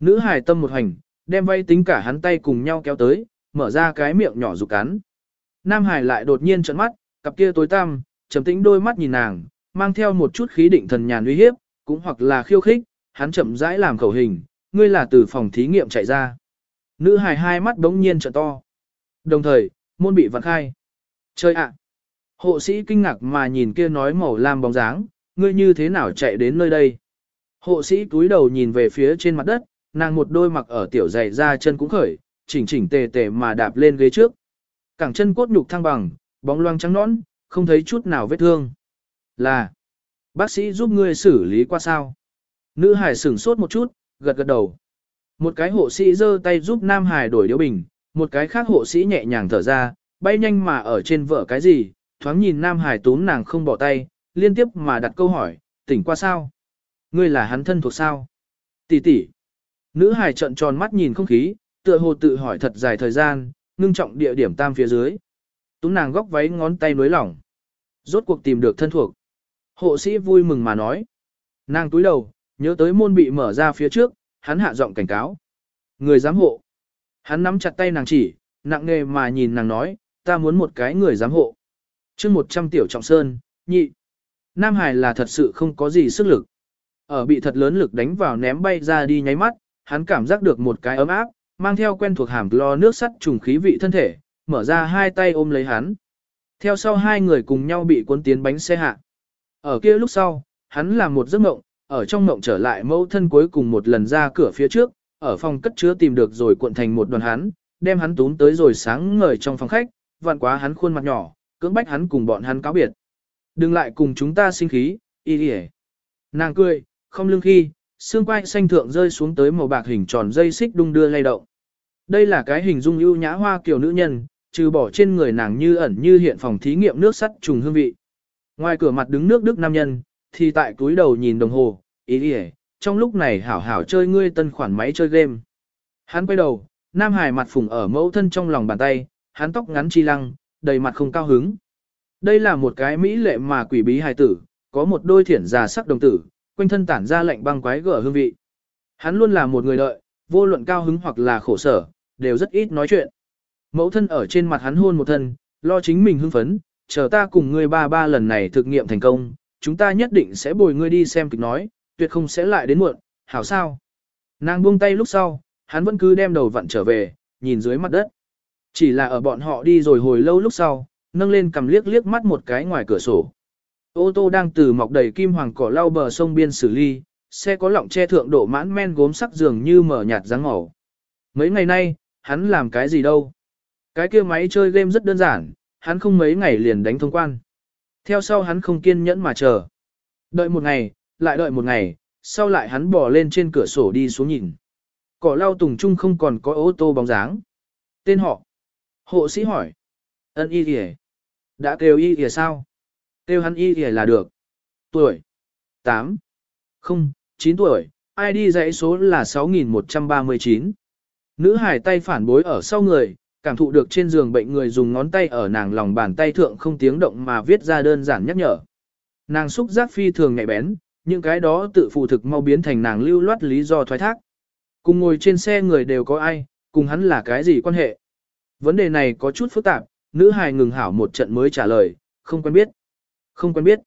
Nữ hải tâm một hành, đem vay tính cả hắn tay cùng nhau kéo tới, mở ra cái miệng nhỏ rụt cắn. Nam Hải lại đột nhiên trợn mắt, cặp kia tối tăm, trầm tĩnh đôi mắt nhìn nàng, mang theo một chút khí định thần nhàn uy hiếp, cũng hoặc là khiêu khích, hắn chậm rãi làm khẩu hình, ngươi là từ phòng thí nghiệm chạy ra. Nữ Hải hai mắt đống nhiên trợn to. Đồng thời, môn bị vặn khai. Chơi ạ! Hộ sĩ kinh ngạc mà nhìn kia nói màu lam bóng dáng, ngươi như thế nào chạy đến nơi đây? Hộ sĩ túi đầu nhìn về phía trên mặt đất, nàng một đôi mặc ở tiểu giày ra chân cũng khởi, chỉnh chỉnh tề tề mà đạp lên ghế trước. Cẳng chân cốt nhục thăng bằng, bóng loang trắng nõn, không thấy chút nào vết thương. Là, bác sĩ giúp ngươi xử lý qua sao? Nữ hải sửng sốt một chút, gật gật đầu. Một cái hộ sĩ giơ tay giúp Nam Hải đổi điếu bình, một cái khác hộ sĩ nhẹ nhàng thở ra, bay nhanh mà ở trên vợ cái gì, thoáng nhìn Nam Hải túm nàng không bỏ tay, liên tiếp mà đặt câu hỏi, tỉnh qua sao? Ngươi là hắn thân thuộc sao? Tỷ tỷ. Nữ Hải trợn tròn mắt nhìn không khí, tựa hồ tự hỏi thật dài thời gian, ngưng trọng địa điểm tam phía dưới. tú nàng góc váy ngón tay nối lỏng. Rốt cuộc tìm được thân thuộc. Hộ sĩ vui mừng mà nói. Nàng túi đầu, nhớ tới môn bị mở ra phía trước, hắn hạ giọng cảnh cáo. Người giám hộ. Hắn nắm chặt tay nàng chỉ, nặng nề mà nhìn nàng nói, ta muốn một cái người giám hộ. chương 100 tiểu trọng sơn, nhị. Nam Hải là thật sự không có gì sức lực. Ở bị thật lớn lực đánh vào ném bay ra đi nháy mắt, hắn cảm giác được một cái ấm áp, mang theo quen thuộc hàm lo nước sắt trùng khí vị thân thể, mở ra hai tay ôm lấy hắn. Theo sau hai người cùng nhau bị cuốn tiến bánh xe hạ. Ở kia lúc sau, hắn làm một giấc mộng, ở trong mộng trở lại mẫu thân cuối cùng một lần ra cửa phía trước, ở phòng cất chứa tìm được rồi cuộn thành một đoàn hắn, đem hắn túm tới rồi sáng ngời trong phòng khách, vặn quá hắn khuôn mặt nhỏ, cưỡng bách hắn cùng bọn hắn cáo biệt. Đừng lại cùng chúng ta sinh khí, y đi Nàng cười, không lưng khi, xương quai xanh thượng rơi xuống tới màu bạc hình tròn dây xích đung đưa lay động. Đây là cái hình dung ưu nhã hoa kiểu nữ nhân, trừ bỏ trên người nàng như ẩn như hiện phòng thí nghiệm nước sắt trùng hương vị. Ngoài cửa mặt đứng nước đức nam nhân, thì tại túi đầu nhìn đồng hồ, ý ý trong lúc này hảo hảo chơi ngươi tân khoản máy chơi game. Hắn quay đầu, Nam Hải mặt phùng ở mẫu thân trong lòng bàn tay, hắn tóc ngắn chi lăng, đầy mặt không cao hứng. Đây là một cái mỹ lệ mà quỷ bí hài tử, có một đôi thiển già sắc đồng tử, quanh thân tản ra lạnh băng quái gở hương vị. Hắn luôn là một người đợi, vô luận cao hứng hoặc là khổ sở, đều rất ít nói chuyện. Mẫu thân ở trên mặt hắn hôn một thân, lo chính mình hưng phấn, chờ ta cùng ngươi ba ba lần này thực nghiệm thành công, chúng ta nhất định sẽ bồi ngươi đi xem kịch nói, tuyệt không sẽ lại đến muộn, hảo sao. Nàng buông tay lúc sau, hắn vẫn cứ đem đầu vặn trở về, nhìn dưới mặt đất. Chỉ là ở bọn họ đi rồi hồi lâu lúc sau, nâng lên cầm liếc liếc mắt một cái ngoài cửa sổ. Ô tô đang từ mọc đầy kim hoàng cỏ lau bờ sông biên xử ly, xe có lọng che thượng độ mãn men gốm sắc dường như mở nhạt dáng màu. Mấy ngày nay, hắn làm cái gì đâu? Cái kia máy chơi game rất đơn giản, hắn không mấy ngày liền đánh thông quan. Theo sau hắn không kiên nhẫn mà chờ. Đợi một ngày, lại đợi một ngày, sau lại hắn bỏ lên trên cửa sổ đi xuống nhìn. Cỏ lau tùng trung không còn có ô tô bóng dáng. Tên họ. Hộ sĩ hỏi. Ân y kìa. Đã kêu y kìa sao? Kêu hắn y thì là được. Tuổi. 8. Không, 9 tuổi. ID dãy số là 6139. Nữ hải tay phản bối ở sau người, cảm thụ được trên giường bệnh người dùng ngón tay ở nàng lòng bàn tay thượng không tiếng động mà viết ra đơn giản nhắc nhở. Nàng xúc giác phi thường nhạy bén, những cái đó tự phụ thực mau biến thành nàng lưu loát lý do thoái thác. Cùng ngồi trên xe người đều có ai, cùng hắn là cái gì quan hệ. Vấn đề này có chút phức tạp, nữ hài ngừng hảo một trận mới trả lời, không quen biết. Không quen biết.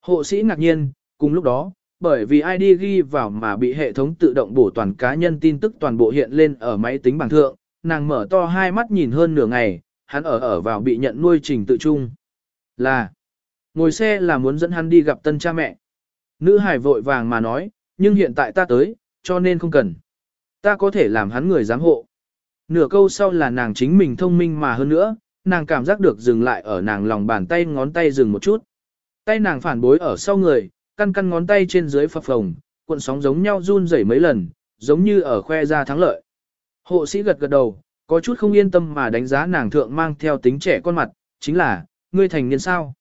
Hộ sĩ ngạc nhiên, cùng lúc đó, bởi vì ID ghi vào mà bị hệ thống tự động bổ toàn cá nhân tin tức toàn bộ hiện lên ở máy tính bảng thượng, nàng mở to hai mắt nhìn hơn nửa ngày, hắn ở ở vào bị nhận nuôi trình tự trung. Là, ngồi xe là muốn dẫn hắn đi gặp tân cha mẹ. Nữ hải vội vàng mà nói, nhưng hiện tại ta tới, cho nên không cần. Ta có thể làm hắn người giám hộ. Nửa câu sau là nàng chính mình thông minh mà hơn nữa, nàng cảm giác được dừng lại ở nàng lòng bàn tay ngón tay dừng một chút. Tay nàng phản bối ở sau người, căn căn ngón tay trên dưới phập phồng, cuộn sóng giống nhau run rẩy mấy lần, giống như ở khoe ra thắng lợi. Hộ sĩ gật gật đầu, có chút không yên tâm mà đánh giá nàng thượng mang theo tính trẻ con mặt, chính là, ngươi thành niên sao.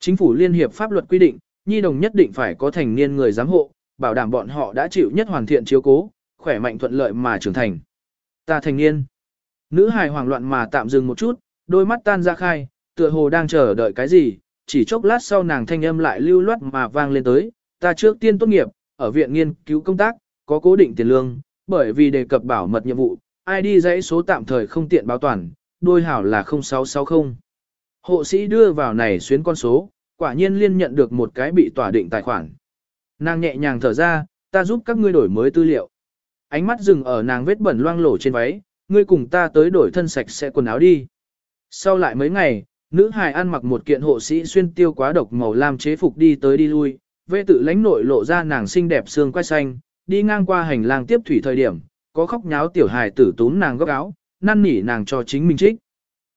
Chính phủ liên hiệp pháp luật quy định, nhi đồng nhất định phải có thành niên người giám hộ, bảo đảm bọn họ đã chịu nhất hoàn thiện chiếu cố, khỏe mạnh thuận lợi mà trưởng thành. Ta thành niên. Nữ hài hoảng loạn mà tạm dừng một chút, đôi mắt tan ra khai, tựa hồ đang chờ đợi cái gì, chỉ chốc lát sau nàng thanh âm lại lưu loát mà vang lên tới, ta trước tiên tốt nghiệp, ở viện nghiên cứu công tác, có cố định tiền lương, bởi vì đề cập bảo mật nhiệm vụ, ID dãy số tạm thời không tiện báo toàn, đôi hảo là 0660. Hộ sĩ đưa vào này xuyến con số, quả nhiên liên nhận được một cái bị tỏa định tài khoản. Nàng nhẹ nhàng thở ra, ta giúp các ngươi đổi mới tư liệu. Ánh mắt dừng ở nàng vết bẩn loang lổ trên váy, ngươi cùng ta tới đổi thân sạch sẽ quần áo đi. Sau lại mấy ngày, nữ hài ăn mặc một kiện hộ sĩ xuyên tiêu quá độc màu lam chế phục đi tới đi lui, vệ tự lãnh nội lộ ra nàng xinh đẹp xương quai xanh, đi ngang qua hành lang tiếp thủy thời điểm, có khóc nháo tiểu hài tử tún nàng góc áo, năn nỉ nàng cho chính mình trích.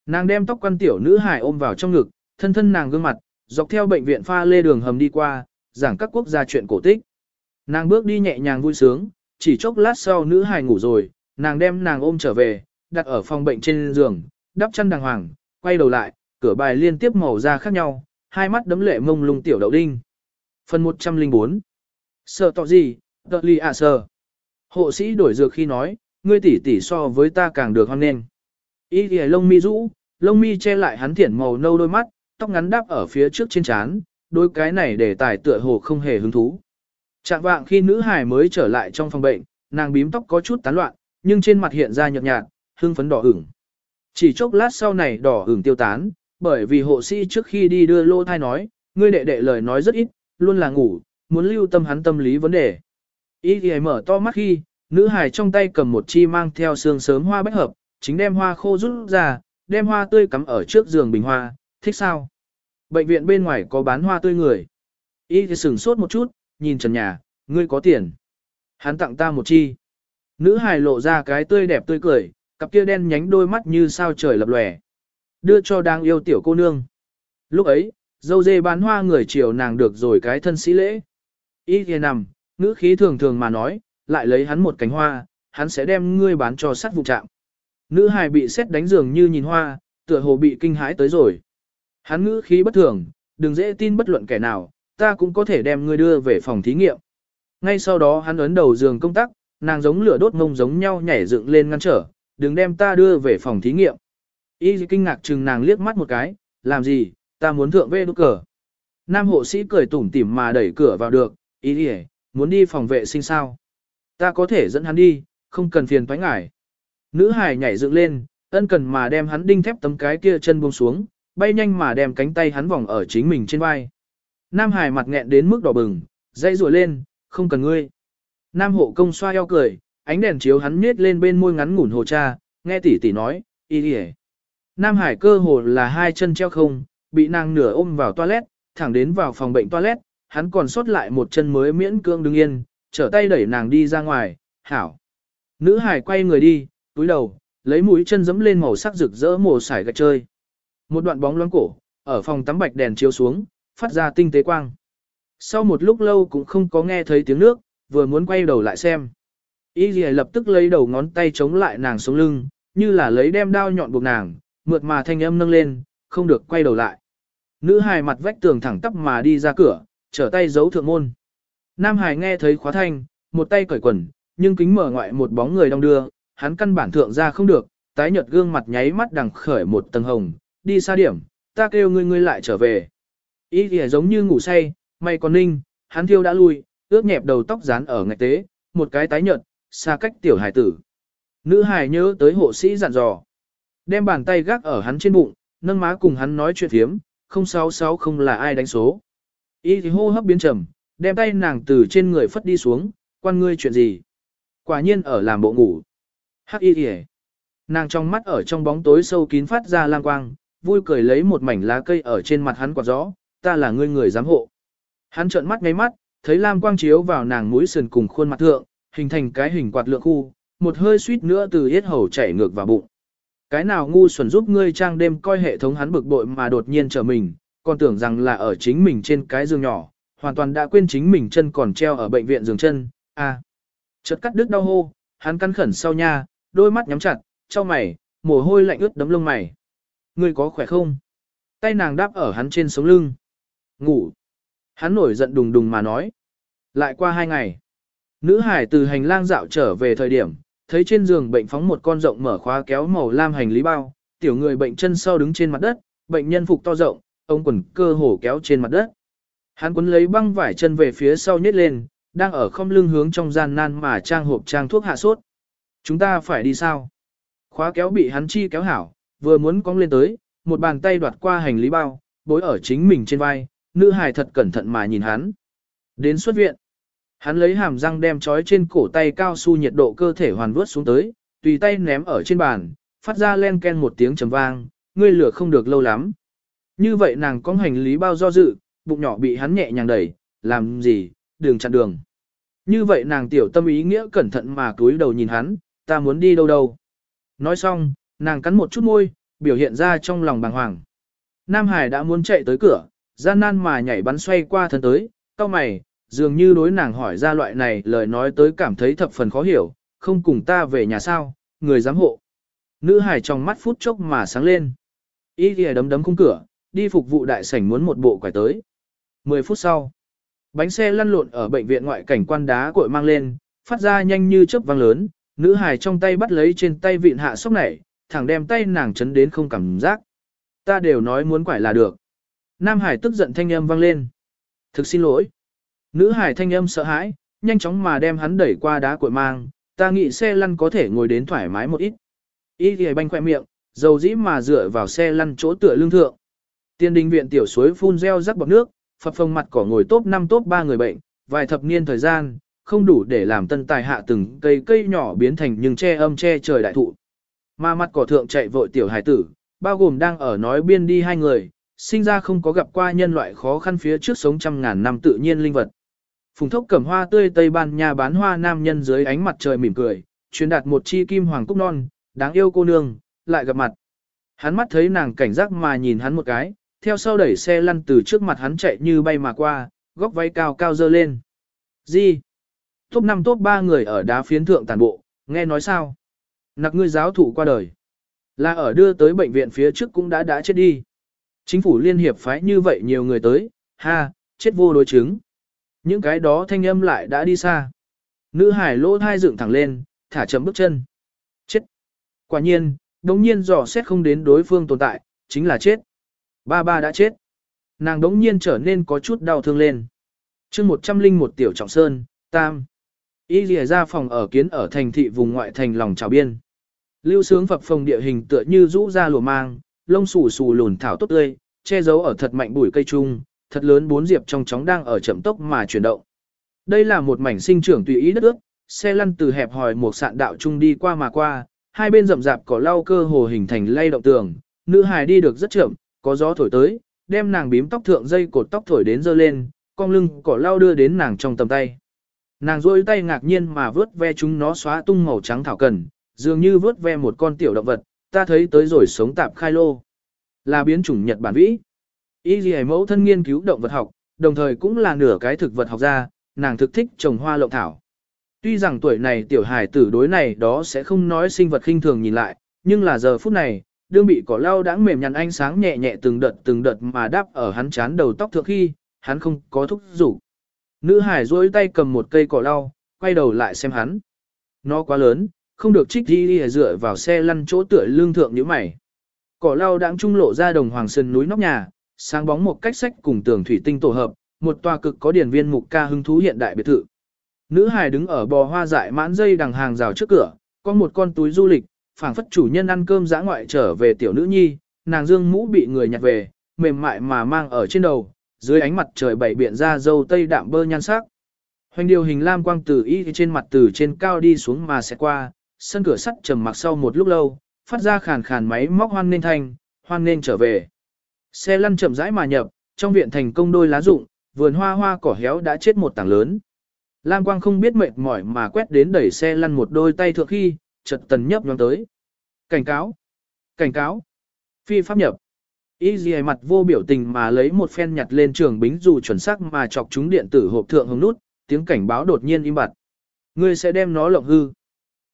Nàng đem tóc quan tiểu nữ hài ôm vào trong ngực, thân thân nàng gương mặt, dọc theo bệnh viện pha lê đường hầm đi qua, giảng các quốc gia chuyện cổ tích. Nàng bước đi nhẹ nhàng vui sướng, chỉ chốc lát sau nữ hài ngủ rồi, nàng đem nàng ôm trở về, đặt ở phòng bệnh trên giường, đắp chăn đàng hoàng, quay đầu lại, cửa bài liên tiếp màu da khác nhau, hai mắt đấm lệ mông lung tiểu đậu đinh. Phần 104 Sợ tọ gì, tợ lì à sợ. Hộ sĩ đổi dược khi nói, ngươi tỷ tỷ so với ta càng được hoan nên. ý thì lông mi rũ, lông mi che lại hắn thiển màu nâu đôi mắt, tóc ngắn đáp ở phía trước trên trán, đôi cái này để tài tựa hồ không hề hứng thú. Trạng vạng khi nữ hài mới trở lại trong phòng bệnh, nàng bím tóc có chút tán loạn, nhưng trên mặt hiện ra nhợt nhạt, hương phấn đỏ ửng. Chỉ chốc lát sau này đỏ ửng tiêu tán, bởi vì hộ sĩ trước khi đi đưa lô thai nói, ngươi đệ đệ lời nói rất ít, luôn là ngủ, muốn lưu tâm hắn tâm lý vấn đề. Y thì mở to mắt khi, nữ hài trong tay cầm một chi mang theo xương sớm hoa bách hợp, chính đem hoa khô rút ra, đem hoa tươi cắm ở trước giường bình hoa, thích sao? Bệnh viện bên ngoài có bán hoa tươi người. Y thì sửng sốt một chút, nhìn trần nhà, ngươi có tiền. Hắn tặng ta một chi. Nữ hài lộ ra cái tươi đẹp tươi cười, cặp kia đen nhánh đôi mắt như sao trời lập lòe. Đưa cho đang yêu tiểu cô nương. Lúc ấy, dâu dê bán hoa người chiều nàng được rồi cái thân sĩ lễ. Y thì nằm, ngữ khí thường thường mà nói, lại lấy hắn một cánh hoa, hắn sẽ đem ngươi bán cho sắt vụ trạm. Nữ hài bị xét đánh giường như nhìn hoa, tựa hồ bị kinh hãi tới rồi. Hắn ngữ khí bất thường, đừng dễ tin bất luận kẻ nào, ta cũng có thể đem ngươi đưa về phòng thí nghiệm. Ngay sau đó hắn ấn đầu giường công tác, nàng giống lửa đốt ngông giống nhau nhảy dựng lên ngăn trở, đừng đem ta đưa về phòng thí nghiệm. Y kinh ngạc chừng nàng liếc mắt một cái, làm gì, ta muốn thượng vê đốt cờ. Nam hộ sĩ cười tủm tỉm mà đẩy cửa vào được, ý đi muốn đi phòng vệ sinh sao. Ta có thể dẫn hắn đi, không cần phiền thoái ngải. Nữ hải nhảy dựng lên, ân cần mà đem hắn đinh thép tấm cái kia chân buông xuống, bay nhanh mà đem cánh tay hắn vòng ở chính mình trên vai. Nam hải mặt nghẹn đến mức đỏ bừng, dây rùa lên, không cần ngươi. Nam hộ công xoa eo cười, ánh đèn chiếu hắn nhếch lên bên môi ngắn ngủn hồ cha, nghe tỷ tỷ nói, y đi Nam hải cơ hồ là hai chân treo không, bị nàng nửa ôm vào toilet, thẳng đến vào phòng bệnh toilet, hắn còn sót lại một chân mới miễn cương đứng yên, trở tay đẩy nàng đi ra ngoài, hảo. Nữ hải quay người đi, túi đầu, lấy mũi chân dẫm lên màu sắc rực rỡ mồ sải gạch chơi. Một đoạn bóng loáng cổ, ở phòng tắm bạch đèn chiếu xuống, phát ra tinh tế quang. Sau một lúc lâu cũng không có nghe thấy tiếng nước, vừa muốn quay đầu lại xem. Y lập tức lấy đầu ngón tay chống lại nàng sống lưng, như là lấy đem đao nhọn buộc nàng, mượt mà thanh âm nâng lên, không được quay đầu lại. Nữ hài mặt vách tường thẳng tắp mà đi ra cửa, trở tay giấu thượng môn. Nam hài nghe thấy khóa thanh, một tay cởi quần, nhưng kính mở ngoại một bóng người đong đưa, hắn căn bản thượng ra không được, tái nhợt gương mặt nháy mắt đằng khởi một tầng hồng, đi xa điểm, ta kêu ngươi ngươi lại trở về. Ý thì giống như ngủ say, may còn ninh, hắn thiêu đã lui, ướt nhẹp đầu tóc dán ở ngạch tế, một cái tái nhợt, xa cách tiểu hải tử. Nữ hài nhớ tới hộ sĩ dặn dò. Đem bàn tay gác ở hắn trên bụng, nâng má cùng hắn nói chuyện thiếm, 066 không là ai đánh số. Y thì hô hấp biến trầm, đem tay nàng từ trên người phất đi xuống, quan ngươi chuyện gì. Quả nhiên ở làm bộ ngủ. Hắc y thì Nàng trong mắt ở trong bóng tối sâu kín phát ra lang quang, vui cười lấy một mảnh lá cây ở trên mặt hắn quạt gió, ta là ngươi người giám hộ. Hắn trợn mắt ngay mắt, thấy lam quang chiếu vào nàng mũi sườn cùng khuôn mặt thượng, hình thành cái hình quạt lượng khu, một hơi suýt nữa từ yết hầu chảy ngược vào bụng. Cái nào ngu xuẩn giúp ngươi trang đêm coi hệ thống hắn bực bội mà đột nhiên trở mình, còn tưởng rằng là ở chính mình trên cái giường nhỏ, hoàn toàn đã quên chính mình chân còn treo ở bệnh viện giường chân, à. Chợt cắt đứt đau hô, hắn cắn khẩn sau nha, đôi mắt nhắm chặt, cho mày, mồ hôi lạnh ướt đấm lông mày. Ngươi có khỏe không? Tay nàng đáp ở hắn trên sống lưng. Ngủ. Hắn nổi giận đùng đùng mà nói. Lại qua hai ngày. Nữ hải từ hành lang dạo trở về thời điểm, thấy trên giường bệnh phóng một con rộng mở khóa kéo màu lam hành lý bao, tiểu người bệnh chân sau đứng trên mặt đất, bệnh nhân phục to rộng, ông quần cơ hồ kéo trên mặt đất. Hắn quấn lấy băng vải chân về phía sau nhét lên, đang ở không lưng hướng trong gian nan mà trang hộp trang thuốc hạ sốt. Chúng ta phải đi sao? Khóa kéo bị hắn chi kéo hảo, vừa muốn cong lên tới, một bàn tay đoạt qua hành lý bao, bối ở chính mình trên vai, nữ hài thật cẩn thận mà nhìn hắn. Đến xuất viện, hắn lấy hàm răng đem trói trên cổ tay cao su nhiệt độ cơ thể hoàn vớt xuống tới, tùy tay ném ở trên bàn, phát ra len ken một tiếng trầm vang, ngươi lửa không được lâu lắm. Như vậy nàng có hành lý bao do dự, bụng nhỏ bị hắn nhẹ nhàng đẩy, làm gì, đường chặn đường. Như vậy nàng tiểu tâm ý nghĩa cẩn thận mà cúi đầu nhìn hắn, ta muốn đi đâu đâu. Nói xong, nàng cắn một chút môi, biểu hiện ra trong lòng bàng hoàng. Nam Hải đã muốn chạy tới cửa, gian nan mà nhảy bắn xoay qua thân tới, cao mày, dường như đối nàng hỏi ra loại này lời nói tới cảm thấy thập phần khó hiểu, không cùng ta về nhà sao, người giám hộ. Nữ Hải trong mắt phút chốc mà sáng lên. Ý kìa đấm đấm khung cửa, đi phục vụ đại sảnh muốn một bộ quải tới. 10 phút sau, bánh xe lăn lộn ở bệnh viện ngoại cảnh quan đá cội mang lên, phát ra nhanh như chớp vang lớn, nữ hài trong tay bắt lấy trên tay vịn hạ sốc này, thẳng đem tay nàng chấn đến không cảm giác. Ta đều nói muốn quải là được. Nam hải tức giận thanh âm vang lên. Thực xin lỗi. Nữ hải thanh âm sợ hãi, nhanh chóng mà đem hắn đẩy qua đá cội mang, ta nghĩ xe lăn có thể ngồi đến thoải mái một ít. Ý thì banh khoe miệng, dầu dĩ mà dựa vào xe lăn chỗ tựa lương thượng. Tiên đình viện tiểu suối phun reo rắc bọc nước, phập phồng mặt cỏ ngồi top 5 top 3 người bệnh, vài thập niên thời gian, không đủ để làm tân tài hạ từng cây cây nhỏ biến thành nhưng che âm che trời đại thụ. Mà mặt cỏ thượng chạy vội tiểu hải tử, bao gồm đang ở nói biên đi hai người, sinh ra không có gặp qua nhân loại khó khăn phía trước sống trăm ngàn năm tự nhiên linh vật. Phùng thốc cầm hoa tươi tây ban Nha bán hoa nam nhân dưới ánh mặt trời mỉm cười, truyền đạt một chi kim hoàng cúc non, đáng yêu cô nương, lại gặp mặt. Hắn mắt thấy nàng cảnh giác mà nhìn hắn một cái, theo sau đẩy xe lăn từ trước mặt hắn chạy như bay mà qua, góc váy cao cao dơ lên. Gì? Top 5 top 3 người ở đá phiến thượng tàn bộ, nghe nói sao? Nặc ngươi giáo thủ qua đời. Là ở đưa tới bệnh viện phía trước cũng đã đã chết đi. Chính phủ liên hiệp phái như vậy nhiều người tới, ha, chết vô đối chứng. Những cái đó thanh âm lại đã đi xa. Nữ hải lỗ thai dựng thẳng lên, thả chấm bước chân. Chết. Quả nhiên, đống nhiên dò xét không đến đối phương tồn tại, chính là chết. Ba ba đã chết. Nàng đống nhiên trở nên có chút đau thương lên. chương một trăm linh một tiểu trọng sơn, tam. Y lìa ra phòng ở kiến ở thành thị vùng ngoại thành lòng trào biên. Lưu sướng phập phòng địa hình tựa như rũ ra lùa mang, lông xù xù lùn thảo tốt tươi, che giấu ở thật mạnh bụi cây chung, thật lớn bốn diệp trong chóng đang ở chậm tốc mà chuyển động. Đây là một mảnh sinh trưởng tùy ý đất ước, xe lăn từ hẹp hòi một sạn đạo chung đi qua mà qua, hai bên rậm rạp cỏ lau cơ hồ hình thành lay động tường, nữ hài đi được rất chậm, có gió thổi tới, đem nàng bím tóc thượng dây cột tóc thổi đến dơ lên, con lưng cỏ lau đưa đến nàng trong tầm tay. Nàng rôi tay ngạc nhiên mà vớt ve chúng nó xóa tung màu trắng thảo cần, dường như vớt ve một con tiểu động vật, ta thấy tới rồi sống tạp khai lô. Là biến chủng Nhật Bản vĩ. Y gì mẫu thân nghiên cứu động vật học, đồng thời cũng là nửa cái thực vật học gia, nàng thực thích trồng hoa lộng thảo. Tuy rằng tuổi này tiểu hài tử đối này đó sẽ không nói sinh vật khinh thường nhìn lại, nhưng là giờ phút này, đương bị cỏ lau đã mềm nhằn ánh sáng nhẹ nhẹ từng đợt từng đợt mà đáp ở hắn chán đầu tóc thượng khi, hắn không có thúc rủ. Nữ hải duỗi tay cầm một cây cỏ lau, quay đầu lại xem hắn. Nó quá lớn, không được trích đi dựa vào xe lăn chỗ tựa lương thượng như mày. Cỏ lau đãng trung lộ ra đồng hoàng sơn núi nóc nhà, sáng bóng một cách sách cùng tường thủy tinh tổ hợp, một tòa cực có điển viên mục ca hứng thú hiện đại biệt thự. Nữ hài đứng ở bò hoa dại mãn dây đằng hàng rào trước cửa, có một con túi du lịch, phảng phất chủ nhân ăn cơm dã ngoại trở về tiểu nữ nhi, nàng dương mũ bị người nhặt về, mềm mại mà mang ở trên đầu, dưới ánh mặt trời bảy biện ra dâu tây đạm bơ nhan sắc. Hoành điều hình lam quang từ y trên mặt từ trên cao đi xuống mà sẽ qua, sân cửa sắt trầm mặc sau một lúc lâu, phát ra khàn khàn máy móc hoan nên thanh, hoan nên trở về. Xe lăn chậm rãi mà nhập, trong viện thành công đôi lá rụng, vườn hoa hoa cỏ héo đã chết một tảng lớn. Lam quang không biết mệt mỏi mà quét đến đẩy xe lăn một đôi tay thượng khi, chợt tần nhấp nhóm tới. Cảnh cáo! Cảnh cáo! Phi pháp nhập! Y dì mặt vô biểu tình mà lấy một phen nhặt lên trường bính dù chuẩn xác mà chọc chúng điện tử hộp thượng hồng nút, tiếng cảnh báo đột nhiên im bặt. Ngươi sẽ đem nó lộng hư.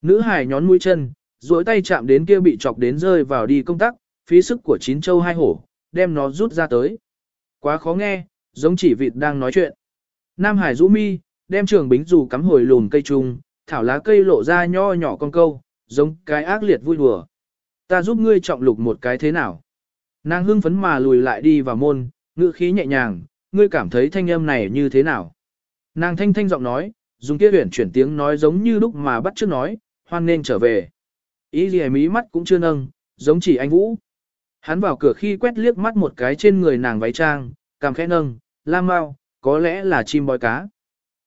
Nữ hải nhón mũi chân, duỗi tay chạm đến kia bị chọc đến rơi vào đi công tác, phí sức của chín châu hai hổ, đem nó rút ra tới. Quá khó nghe, giống chỉ vịt đang nói chuyện. Nam Hải rũ mi, đem trường bính dù cắm hồi lùn cây trung, thảo lá cây lộ ra nho nhỏ con câu, giống cái ác liệt vui đùa. Ta giúp ngươi trọng lục một cái thế nào? Nàng hưng phấn mà lùi lại đi vào môn, ngữ khí nhẹ nhàng, ngươi cảm thấy thanh âm này như thế nào? Nàng thanh thanh giọng nói, dùng kia huyển chuyển tiếng nói giống như lúc mà bắt trước nói, hoan nên trở về. Ý gì mí mắt cũng chưa nâng, giống chỉ anh Vũ. Hắn vào cửa khi quét liếc mắt một cái trên người nàng váy trang, cảm khẽ nâng, lam mau, có lẽ là chim bói cá.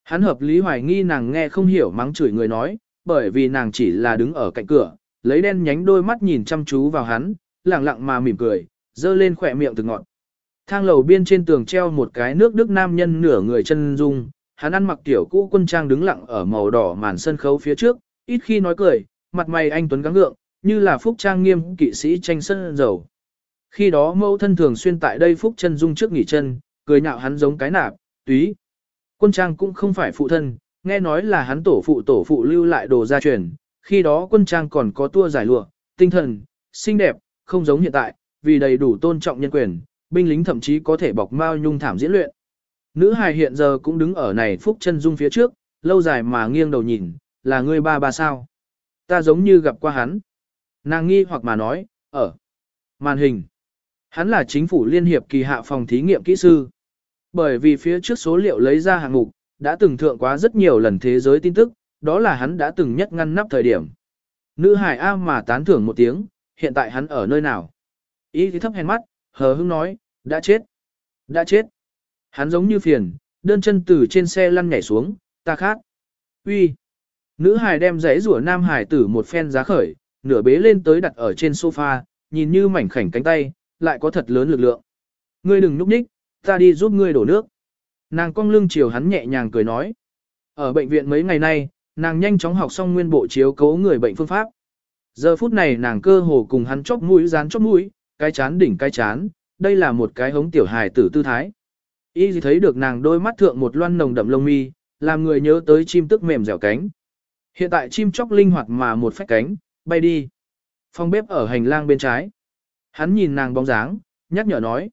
Hắn hợp lý hoài nghi nàng nghe không hiểu mắng chửi người nói, bởi vì nàng chỉ là đứng ở cạnh cửa, lấy đen nhánh đôi mắt nhìn chăm chú vào hắn, lặng lặng mà mỉm cười, dơ lên khỏe miệng từ ngọn. Thang lầu biên trên tường treo một cái nước đức nam nhân nửa người chân dung, hắn ăn mặc tiểu cũ quân trang đứng lặng ở màu đỏ màn sân khấu phía trước, ít khi nói cười, mặt mày anh tuấn gắng gượng, như là phúc trang nghiêm kỵ sĩ tranh sân dầu. Khi đó mẫu thân thường xuyên tại đây phúc chân dung trước nghỉ chân, cười nhạo hắn giống cái nạp, túy. Quân trang cũng không phải phụ thân, nghe nói là hắn tổ phụ tổ phụ lưu lại đồ gia truyền, khi đó quân trang còn có tua giải lụa, tinh thần, xinh đẹp, không giống hiện tại, vì đầy đủ tôn trọng nhân quyền, binh lính thậm chí có thể bọc mao nhung thảm diễn luyện. Nữ hài hiện giờ cũng đứng ở này phúc chân dung phía trước, lâu dài mà nghiêng đầu nhìn, là ngươi ba ba sao. Ta giống như gặp qua hắn. Nàng nghi hoặc mà nói, ở màn hình. Hắn là chính phủ liên hiệp kỳ hạ phòng thí nghiệm kỹ sư. Bởi vì phía trước số liệu lấy ra hạng mục, đã từng thượng quá rất nhiều lần thế giới tin tức, đó là hắn đã từng nhất ngăn nắp thời điểm. Nữ hải A mà tán thưởng một tiếng, hiện tại hắn ở nơi nào? Ý thì thấp hèn mắt, hờ hững nói, đã chết. Đã chết. Hắn giống như phiền, đơn chân từ trên xe lăn nhảy xuống, ta khát. Uy. Nữ hài đem giấy rủa nam hài tử một phen giá khởi, nửa bế lên tới đặt ở trên sofa, nhìn như mảnh khảnh cánh tay, lại có thật lớn lực lượng. Ngươi đừng núp nhích, ta đi giúp ngươi đổ nước. Nàng cong lưng chiều hắn nhẹ nhàng cười nói. Ở bệnh viện mấy ngày nay, nàng nhanh chóng học xong nguyên bộ chiếu cố người bệnh phương pháp. Giờ phút này nàng cơ hồ cùng hắn chóp mũi dán chóp mũi, cái chán đỉnh cái chán, đây là một cái hống tiểu hài tử tư thái. Y thấy được nàng đôi mắt thượng một loan nồng đậm lông mi, làm người nhớ tới chim tức mềm dẻo cánh. Hiện tại chim chóc linh hoạt mà một phách cánh, bay đi. Phòng bếp ở hành lang bên trái. Hắn nhìn nàng bóng dáng, nhắc nhở nói.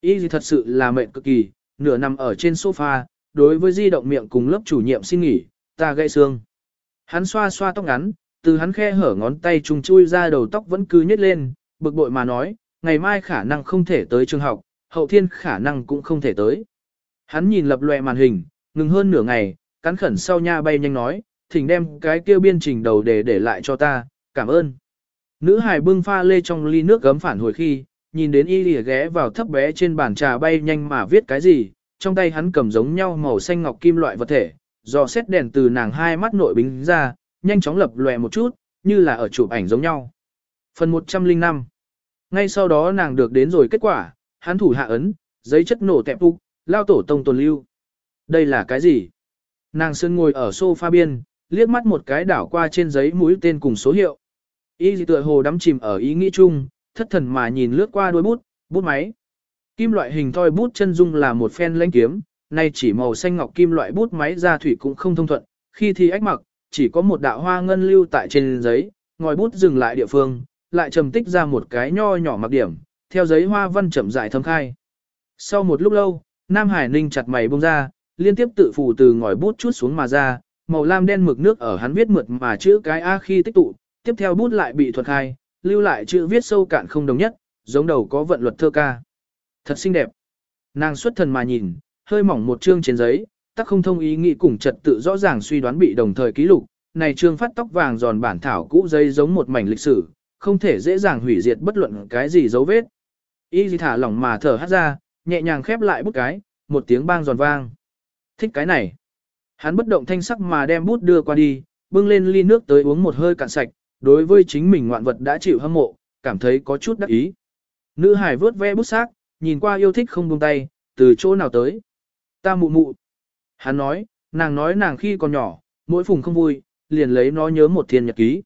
Y gì thật sự là mệt cực kỳ, nửa nằm ở trên sofa, đối với di động miệng cùng lớp chủ nhiệm xin nghỉ, ta gãy xương. Hắn xoa xoa tóc ngắn, từ hắn khe hở ngón tay trùng chui ra đầu tóc vẫn cứ nhét lên, bực bội mà nói, ngày mai khả năng không thể tới trường học, hậu thiên khả năng cũng không thể tới. Hắn nhìn lập loè màn hình, ngừng hơn nửa ngày, cắn khẩn sau nha bay nhanh nói, thỉnh đem cái kia biên trình đầu để để lại cho ta, cảm ơn. Nữ hài bưng pha lê trong ly nước gấm phản hồi khi, nhìn đến y lìa ghé vào thấp bé trên bàn trà bay nhanh mà viết cái gì, trong tay hắn cầm giống nhau màu xanh ngọc kim loại vật thể, dò xét đèn từ nàng hai mắt nội bính ra, nhanh chóng lập lòe một chút, như là ở chụp ảnh giống nhau. Phần 105 Ngay sau đó nàng được đến rồi kết quả, hắn thủ hạ ấn, giấy chất nổ tẹp phục, lao tổ tông tồn lưu. Đây là cái gì? Nàng sơn ngồi ở sofa biên, liếc mắt một cái đảo qua trên giấy mũi tên cùng số hiệu. Y tựa hồ đắm chìm ở ý nghĩ chung, thất thần mà nhìn lướt qua đôi bút, bút máy. Kim loại hình thoi bút chân dung là một phen lãnh kiếm, nay chỉ màu xanh ngọc kim loại bút máy ra thủy cũng không thông thuận, khi thì ách mặc, chỉ có một đạo hoa ngân lưu tại trên giấy, ngòi bút dừng lại địa phương, lại trầm tích ra một cái nho nhỏ mặc điểm, theo giấy hoa văn chậm rãi thâm khai. Sau một lúc lâu, Nam Hải Ninh chặt mày bông ra, liên tiếp tự phủ từ ngòi bút chút xuống mà ra, màu lam đen mực nước ở hắn viết mượt mà chữ cái A khi tích tụ, tiếp theo bút lại bị thuật khai, lưu lại chữ viết sâu cạn không đồng nhất, giống đầu có vận luật thơ ca. Thật xinh đẹp. Nàng xuất thần mà nhìn, hơi mỏng một chương trên giấy, tắc không thông ý nghĩ cùng trật tự rõ ràng suy đoán bị đồng thời ký lục. Này trương phát tóc vàng giòn bản thảo cũ giấy giống một mảnh lịch sử, không thể dễ dàng hủy diệt bất luận cái gì dấu vết. Y gì thả lỏng mà thở hát ra, nhẹ nhàng khép lại bút cái, một tiếng bang giòn vang. Thích cái này. Hắn bất động thanh sắc mà đem bút đưa qua đi, bưng lên ly nước tới uống một hơi cạn sạch, đối với chính mình ngoạn vật đã chịu hâm mộ, cảm thấy có chút đắc ý. Nữ hải vớt ve bút xác, nhìn qua yêu thích không buông tay, từ chỗ nào tới. Ta mụ mụ. Hắn nói, nàng nói nàng khi còn nhỏ, mỗi phùng không vui, liền lấy nó nhớ một thiên nhật ký.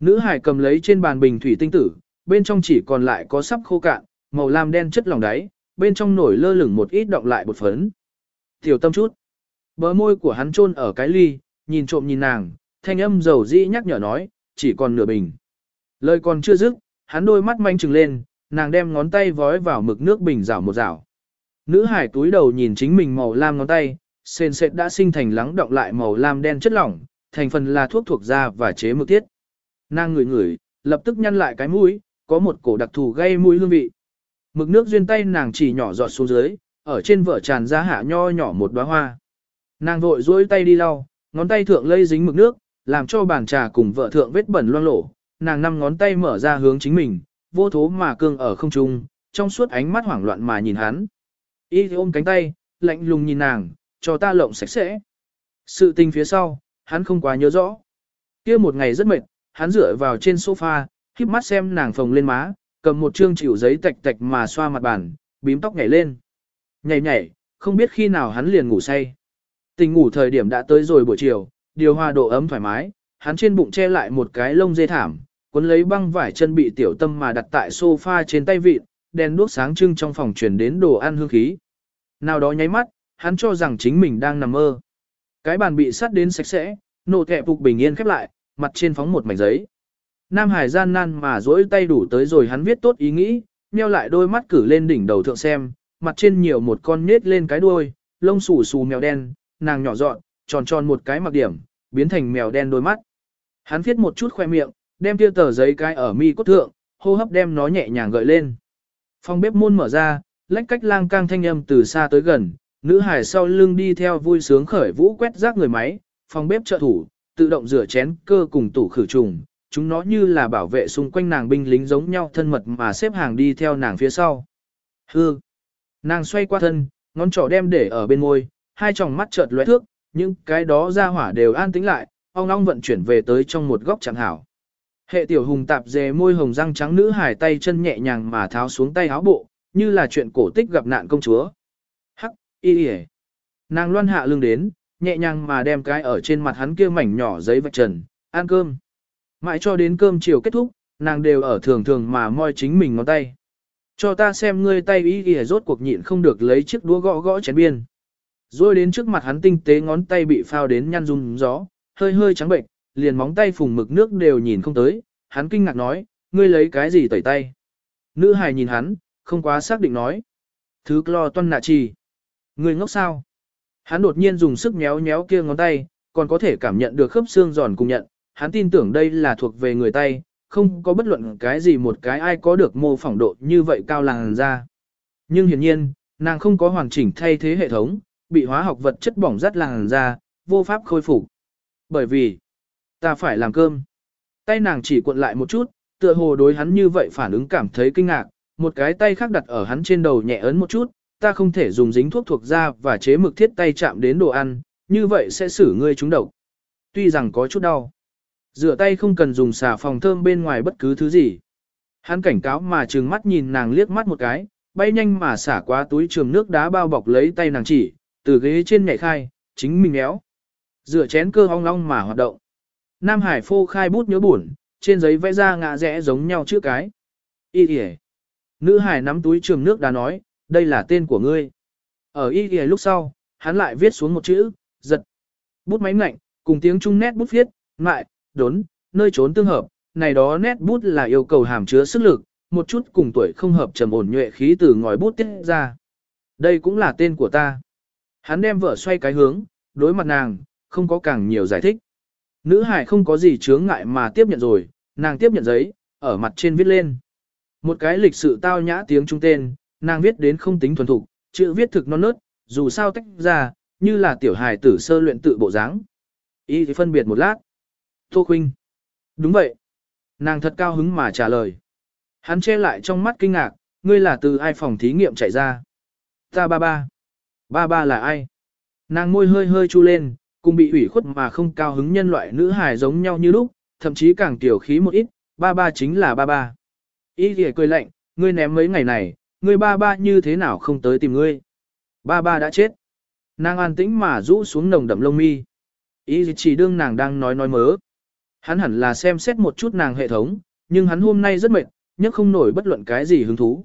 Nữ hải cầm lấy trên bàn bình thủy tinh tử, bên trong chỉ còn lại có sắp khô cạn, màu lam đen chất lỏng đáy, bên trong nổi lơ lửng một ít động lại bột phấn. Tiểu tâm chút. Bờ môi của hắn chôn ở cái ly, nhìn trộm nhìn nàng, thanh âm dầu dĩ nhắc nhở nói, chỉ còn nửa bình. Lời còn chưa dứt, hắn đôi mắt manh trừng lên, nàng đem ngón tay vói vào mực nước bình rảo một rảo. Nữ hải túi đầu nhìn chính mình màu lam ngón tay, sền sệt đã sinh thành lắng động lại màu lam đen chất lỏng, thành phần là thuốc thuộc da và chế mực tiết. Nàng ngửi ngửi, lập tức nhăn lại cái mũi, có một cổ đặc thù gây mũi hương vị. Mực nước duyên tay nàng chỉ nhỏ giọt xuống dưới, ở trên vở tràn ra hạ nho nhỏ một đóa hoa. Nàng vội duỗi tay đi lau, ngón tay thượng lây dính mực nước, làm cho bàn trà cùng vợ thượng vết bẩn loang lổ, nàng năm ngón tay mở ra hướng chính mình, vô thố mà cương ở không trung, trong suốt ánh mắt hoảng loạn mà nhìn hắn. Y ôm cánh tay, lạnh lùng nhìn nàng, cho ta lộng sạch sẽ. Sự tình phía sau, hắn không quá nhớ rõ. kia một ngày rất mệt, hắn dựa vào trên sofa, híp mắt xem nàng phồng lên má, cầm một chương chịu giấy tạch tạch mà xoa mặt bàn, bím tóc nhảy lên. Nhảy nhảy, không biết khi nào hắn liền ngủ say. Tình ngủ thời điểm đã tới rồi buổi chiều, điều hòa độ ấm thoải mái, hắn trên bụng che lại một cái lông dê thảm, cuốn lấy băng vải chân bị tiểu tâm mà đặt tại sofa trên tay vịt, đèn đuốc sáng trưng trong phòng truyền đến đồ ăn hương khí. Nào đó nháy mắt, hắn cho rằng chính mình đang nằm mơ. Cái bàn bị sắt đến sạch sẽ, nổ kẹp phục bình yên khép lại, mặt trên phóng một mảnh giấy. Nam Hải gian nan mà duỗi tay đủ tới rồi hắn viết tốt ý nghĩ, nheo lại đôi mắt cử lên đỉnh đầu thượng xem, mặt trên nhiều một con nết lên cái đuôi, lông xù xù mèo đen, nàng nhỏ dọn, tròn tròn một cái mặc điểm, biến thành mèo đen đôi mắt. Hắn viết một chút khoe miệng, đem tiêu tờ giấy cái ở mi cốt thượng, hô hấp đem nó nhẹ nhàng gợi lên. Phòng bếp môn mở ra, lách cách lang cang thanh âm từ xa tới gần, nữ hải sau lưng đi theo vui sướng khởi vũ quét rác người máy, phòng bếp trợ thủ, tự động rửa chén cơ cùng tủ khử trùng, chúng nó như là bảo vệ xung quanh nàng binh lính giống nhau thân mật mà xếp hàng đi theo nàng phía sau. Hư! Nàng xoay qua thân, ngón trỏ đem để ở bên môi, hai tròng mắt chợt lóe thước, những cái đó ra hỏa đều an tĩnh lại, ong ong vận chuyển về tới trong một góc chẳng hảo. Hệ tiểu hùng tạp dề môi hồng răng trắng nữ hải tay chân nhẹ nhàng mà tháo xuống tay áo bộ, như là chuyện cổ tích gặp nạn công chúa. Hắc, y y Nàng loan hạ lưng đến, nhẹ nhàng mà đem cái ở trên mặt hắn kia mảnh nhỏ giấy vạch trần, ăn cơm. Mãi cho đến cơm chiều kết thúc, nàng đều ở thường thường mà moi chính mình ngón tay. Cho ta xem ngươi tay y y rốt cuộc nhịn không được lấy chiếc đũa gõ gõ chén biên. Rồi đến trước mặt hắn tinh tế ngón tay bị phao đến nhăn rung gió, hơi hơi trắng bệnh, liền móng tay phùng mực nước đều nhìn không tới, hắn kinh ngạc nói, ngươi lấy cái gì tẩy tay. Nữ hài nhìn hắn, không quá xác định nói. Thứ clo toan nạ trì. Ngươi ngốc sao? Hắn đột nhiên dùng sức nhéo nhéo kia ngón tay, còn có thể cảm nhận được khớp xương giòn cùng nhận, hắn tin tưởng đây là thuộc về người tay, không có bất luận cái gì một cái ai có được mô phỏng độ như vậy cao làng ra. Nhưng hiển nhiên, nàng không có hoàn chỉnh thay thế hệ thống, bị hóa học vật chất bỏng rát làn ra, vô pháp khôi phục. Bởi vì, ta phải làm cơm. Tay nàng chỉ cuộn lại một chút, tựa hồ đối hắn như vậy phản ứng cảm thấy kinh ngạc, một cái tay khác đặt ở hắn trên đầu nhẹ ấn một chút, ta không thể dùng dính thuốc thuộc da và chế mực thiết tay chạm đến đồ ăn, như vậy sẽ xử ngươi trúng độc. Tuy rằng có chút đau. Rửa tay không cần dùng xà phòng thơm bên ngoài bất cứ thứ gì. Hắn cảnh cáo mà trừng mắt nhìn nàng liếc mắt một cái, bay nhanh mà xả qua túi trường nước đá bao bọc lấy tay nàng chỉ, từ ghế trên nhảy khai, chính mình méo. Rửa chén cơ ong long mà hoạt động. Nam Hải phô khai bút nhớ buồn, trên giấy vẽ ra ngã rẽ giống nhau chữ cái. Y kìa. Nữ Hải nắm túi trường nước đã nói, đây là tên của ngươi. Ở y kìa lúc sau, hắn lại viết xuống một chữ, giật. Bút máy ngạnh, cùng tiếng trung nét bút viết, mại, đốn, nơi trốn tương hợp, này đó nét bút là yêu cầu hàm chứa sức lực, một chút cùng tuổi không hợp trầm ổn nhuệ khí từ ngòi bút tiết ra. Đây cũng là tên của ta. Hắn đem vợ xoay cái hướng, đối mặt nàng, không có càng nhiều giải thích. Nữ hải không có gì chướng ngại mà tiếp nhận rồi, nàng tiếp nhận giấy, ở mặt trên viết lên. Một cái lịch sự tao nhã tiếng trung tên, nàng viết đến không tính thuần thục, chữ viết thực non nớt, dù sao tách ra, như là tiểu hài tử sơ luyện tự bộ dáng. Y thì phân biệt một lát. Tô Khuynh. Đúng vậy. Nàng thật cao hứng mà trả lời. Hắn che lại trong mắt kinh ngạc, ngươi là từ ai phòng thí nghiệm chạy ra. Ta ba ba. Ba ba là ai? Nàng môi hơi hơi chu lên, cùng bị ủy khuất mà không cao hứng nhân loại nữ hài giống nhau như lúc, thậm chí càng tiểu khí một ít, ba ba chính là ba ba. Ý thì cười lạnh, ngươi ném mấy ngày này, ngươi ba ba như thế nào không tới tìm ngươi. Ba ba đã chết. Nàng an tĩnh mà rũ xuống nồng đậm lông mi. Ý chỉ đương nàng đang nói nói mớ. Hắn hẳn là xem xét một chút nàng hệ thống, nhưng hắn hôm nay rất mệt, nhất không nổi bất luận cái gì hứng thú.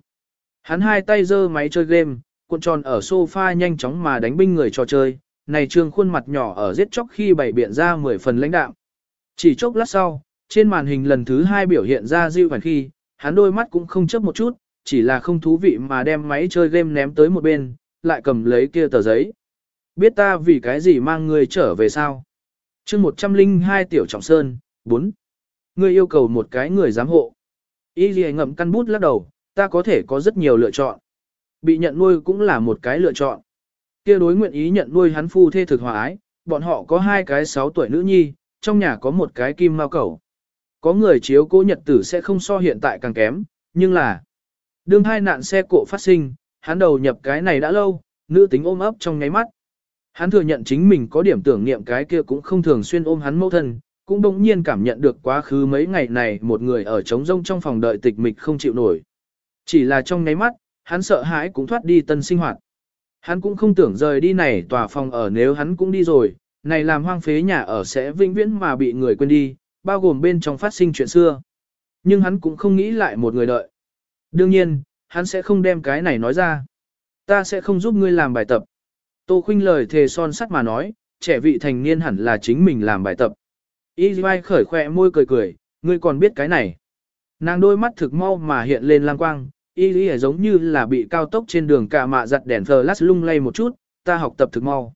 Hắn hai tay giơ máy chơi game, cuộn tròn ở sofa nhanh chóng mà đánh binh người trò chơi, này trương khuôn mặt nhỏ ở giết chóc khi bày biện ra mười phần lãnh đạo. Chỉ chốc lát sau, trên màn hình lần thứ hai biểu hiện ra Diêu Phản khi, hắn đôi mắt cũng không chấp một chút, chỉ là không thú vị mà đem máy chơi game ném tới một bên, lại cầm lấy kia tờ giấy. Biết ta vì cái gì mang người trở về sao? chương 102 Tiểu Trọng Sơn, 4. Ngươi yêu cầu một cái người giám hộ. Y gì ngậm căn bút lắc đầu, ta có thể có rất nhiều lựa chọn. Bị nhận nuôi cũng là một cái lựa chọn. Kia đối nguyện ý nhận nuôi hắn phu thê thực hòa ái, bọn họ có hai cái 6 tuổi nữ nhi, trong nhà có một cái kim mao cẩu. Có người chiếu cố nhật tử sẽ không so hiện tại càng kém, Nhưng là, đương hai nạn xe cộ phát sinh, hắn đầu nhập cái này đã lâu, nữ tính ôm ấp trong nháy mắt. Hắn thừa nhận chính mình có điểm tưởng niệm cái kia cũng không thường xuyên ôm hắn mẫu thân, cũng đồng nhiên cảm nhận được quá khứ mấy ngày này một người ở trống rông trong phòng đợi tịch mịch không chịu nổi. Chỉ là trong nháy mắt, hắn sợ hãi cũng thoát đi tân sinh hoạt. Hắn cũng không tưởng rời đi này tòa phòng ở nếu hắn cũng đi rồi, này làm hoang phế nhà ở sẽ vĩnh viễn mà bị người quên đi, bao gồm bên trong phát sinh chuyện xưa. Nhưng hắn cũng không nghĩ lại một người đợi. Đương nhiên, hắn sẽ không đem cái này nói ra. Ta sẽ không giúp ngươi làm bài tập. Tô Khuynh lời thề son sắt mà nói, trẻ vị thành niên hẳn là chính mình làm bài tập. Y Y khởi khoe môi cười cười, ngươi còn biết cái này. Nàng đôi mắt thực mau mà hiện lên lang quang, y lý giống như là bị cao tốc trên đường cả mạ giặt đèn flash lung lay một chút, ta học tập thực mau.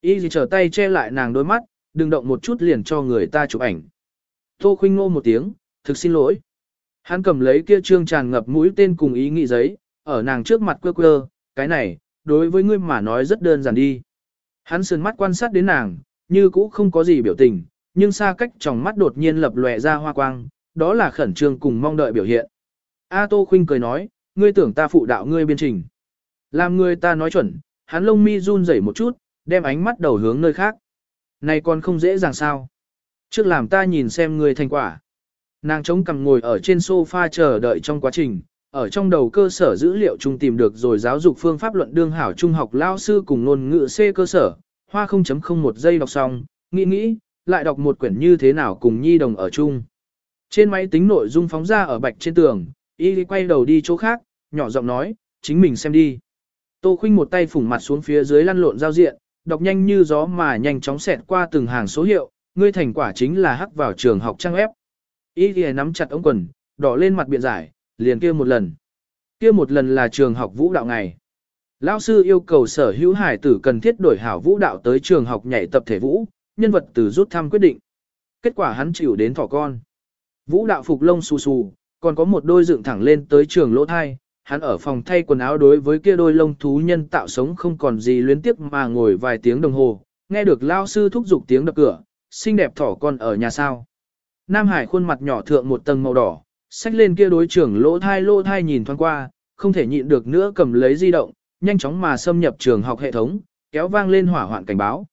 Y gì trở tay che lại nàng đôi mắt, đừng động một chút liền cho người ta chụp ảnh. Tô khinh ngô một tiếng, thực xin lỗi. Hắn cầm lấy kia trương tràn ngập mũi tên cùng ý nghĩ giấy, ở nàng trước mặt quơ quơ, cái này, đối với ngươi mà nói rất đơn giản đi. Hắn sườn mắt quan sát đến nàng, như cũ không có gì biểu tình, nhưng xa cách trong mắt đột nhiên lập lòe ra hoa quang, đó là khẩn trương cùng mong đợi biểu hiện. A Tô Khuynh cười nói, ngươi tưởng ta phụ đạo ngươi biên trình. Làm ngươi ta nói chuẩn, hắn lông mi run rẩy một chút, đem ánh mắt đầu hướng nơi khác. Này còn không dễ dàng sao. Trước làm ta nhìn xem ngươi thành quả. Nàng chống cằm ngồi ở trên sofa chờ đợi trong quá trình, ở trong đầu cơ sở dữ liệu chung tìm được rồi giáo dục phương pháp luận đương hảo trung học lao sư cùng ngôn ngữ C cơ sở, hoa 0.01 giây đọc xong, nghĩ nghĩ, lại đọc một quyển như thế nào cùng nhi đồng ở chung. Trên máy tính nội dung phóng ra ở bạch trên tường, y quay đầu đi chỗ khác, nhỏ giọng nói, chính mình xem đi. Tô khinh một tay phủng mặt xuống phía dưới lăn lộn giao diện, đọc nhanh như gió mà nhanh chóng xẹt qua từng hàng số hiệu, ngươi thành quả chính là hắc vào trường học trang ép. Y thì nắm chặt ống quần, đỏ lên mặt biện giải, liền kia một lần. Kia một lần là trường học vũ đạo ngày. Lão sư yêu cầu sở hữu hải tử cần thiết đổi hảo vũ đạo tới trường học nhảy tập thể vũ, nhân vật từ rút thăm quyết định. Kết quả hắn chịu đến thỏ con. Vũ đạo phục lông xù xù, còn có một đôi dựng thẳng lên tới trường lỗ thai, hắn ở phòng thay quần áo đối với kia đôi lông thú nhân tạo sống không còn gì luyến tiếc mà ngồi vài tiếng đồng hồ, nghe được lao sư thúc giục tiếng đập cửa, xinh đẹp thỏ con ở nhà sao. Nam Hải khuôn mặt nhỏ thượng một tầng màu đỏ, xách lên kia đối trưởng lỗ thai lỗ thai nhìn thoáng qua, không thể nhịn được nữa cầm lấy di động, nhanh chóng mà xâm nhập trường học hệ thống, kéo vang lên hỏa hoạn cảnh báo.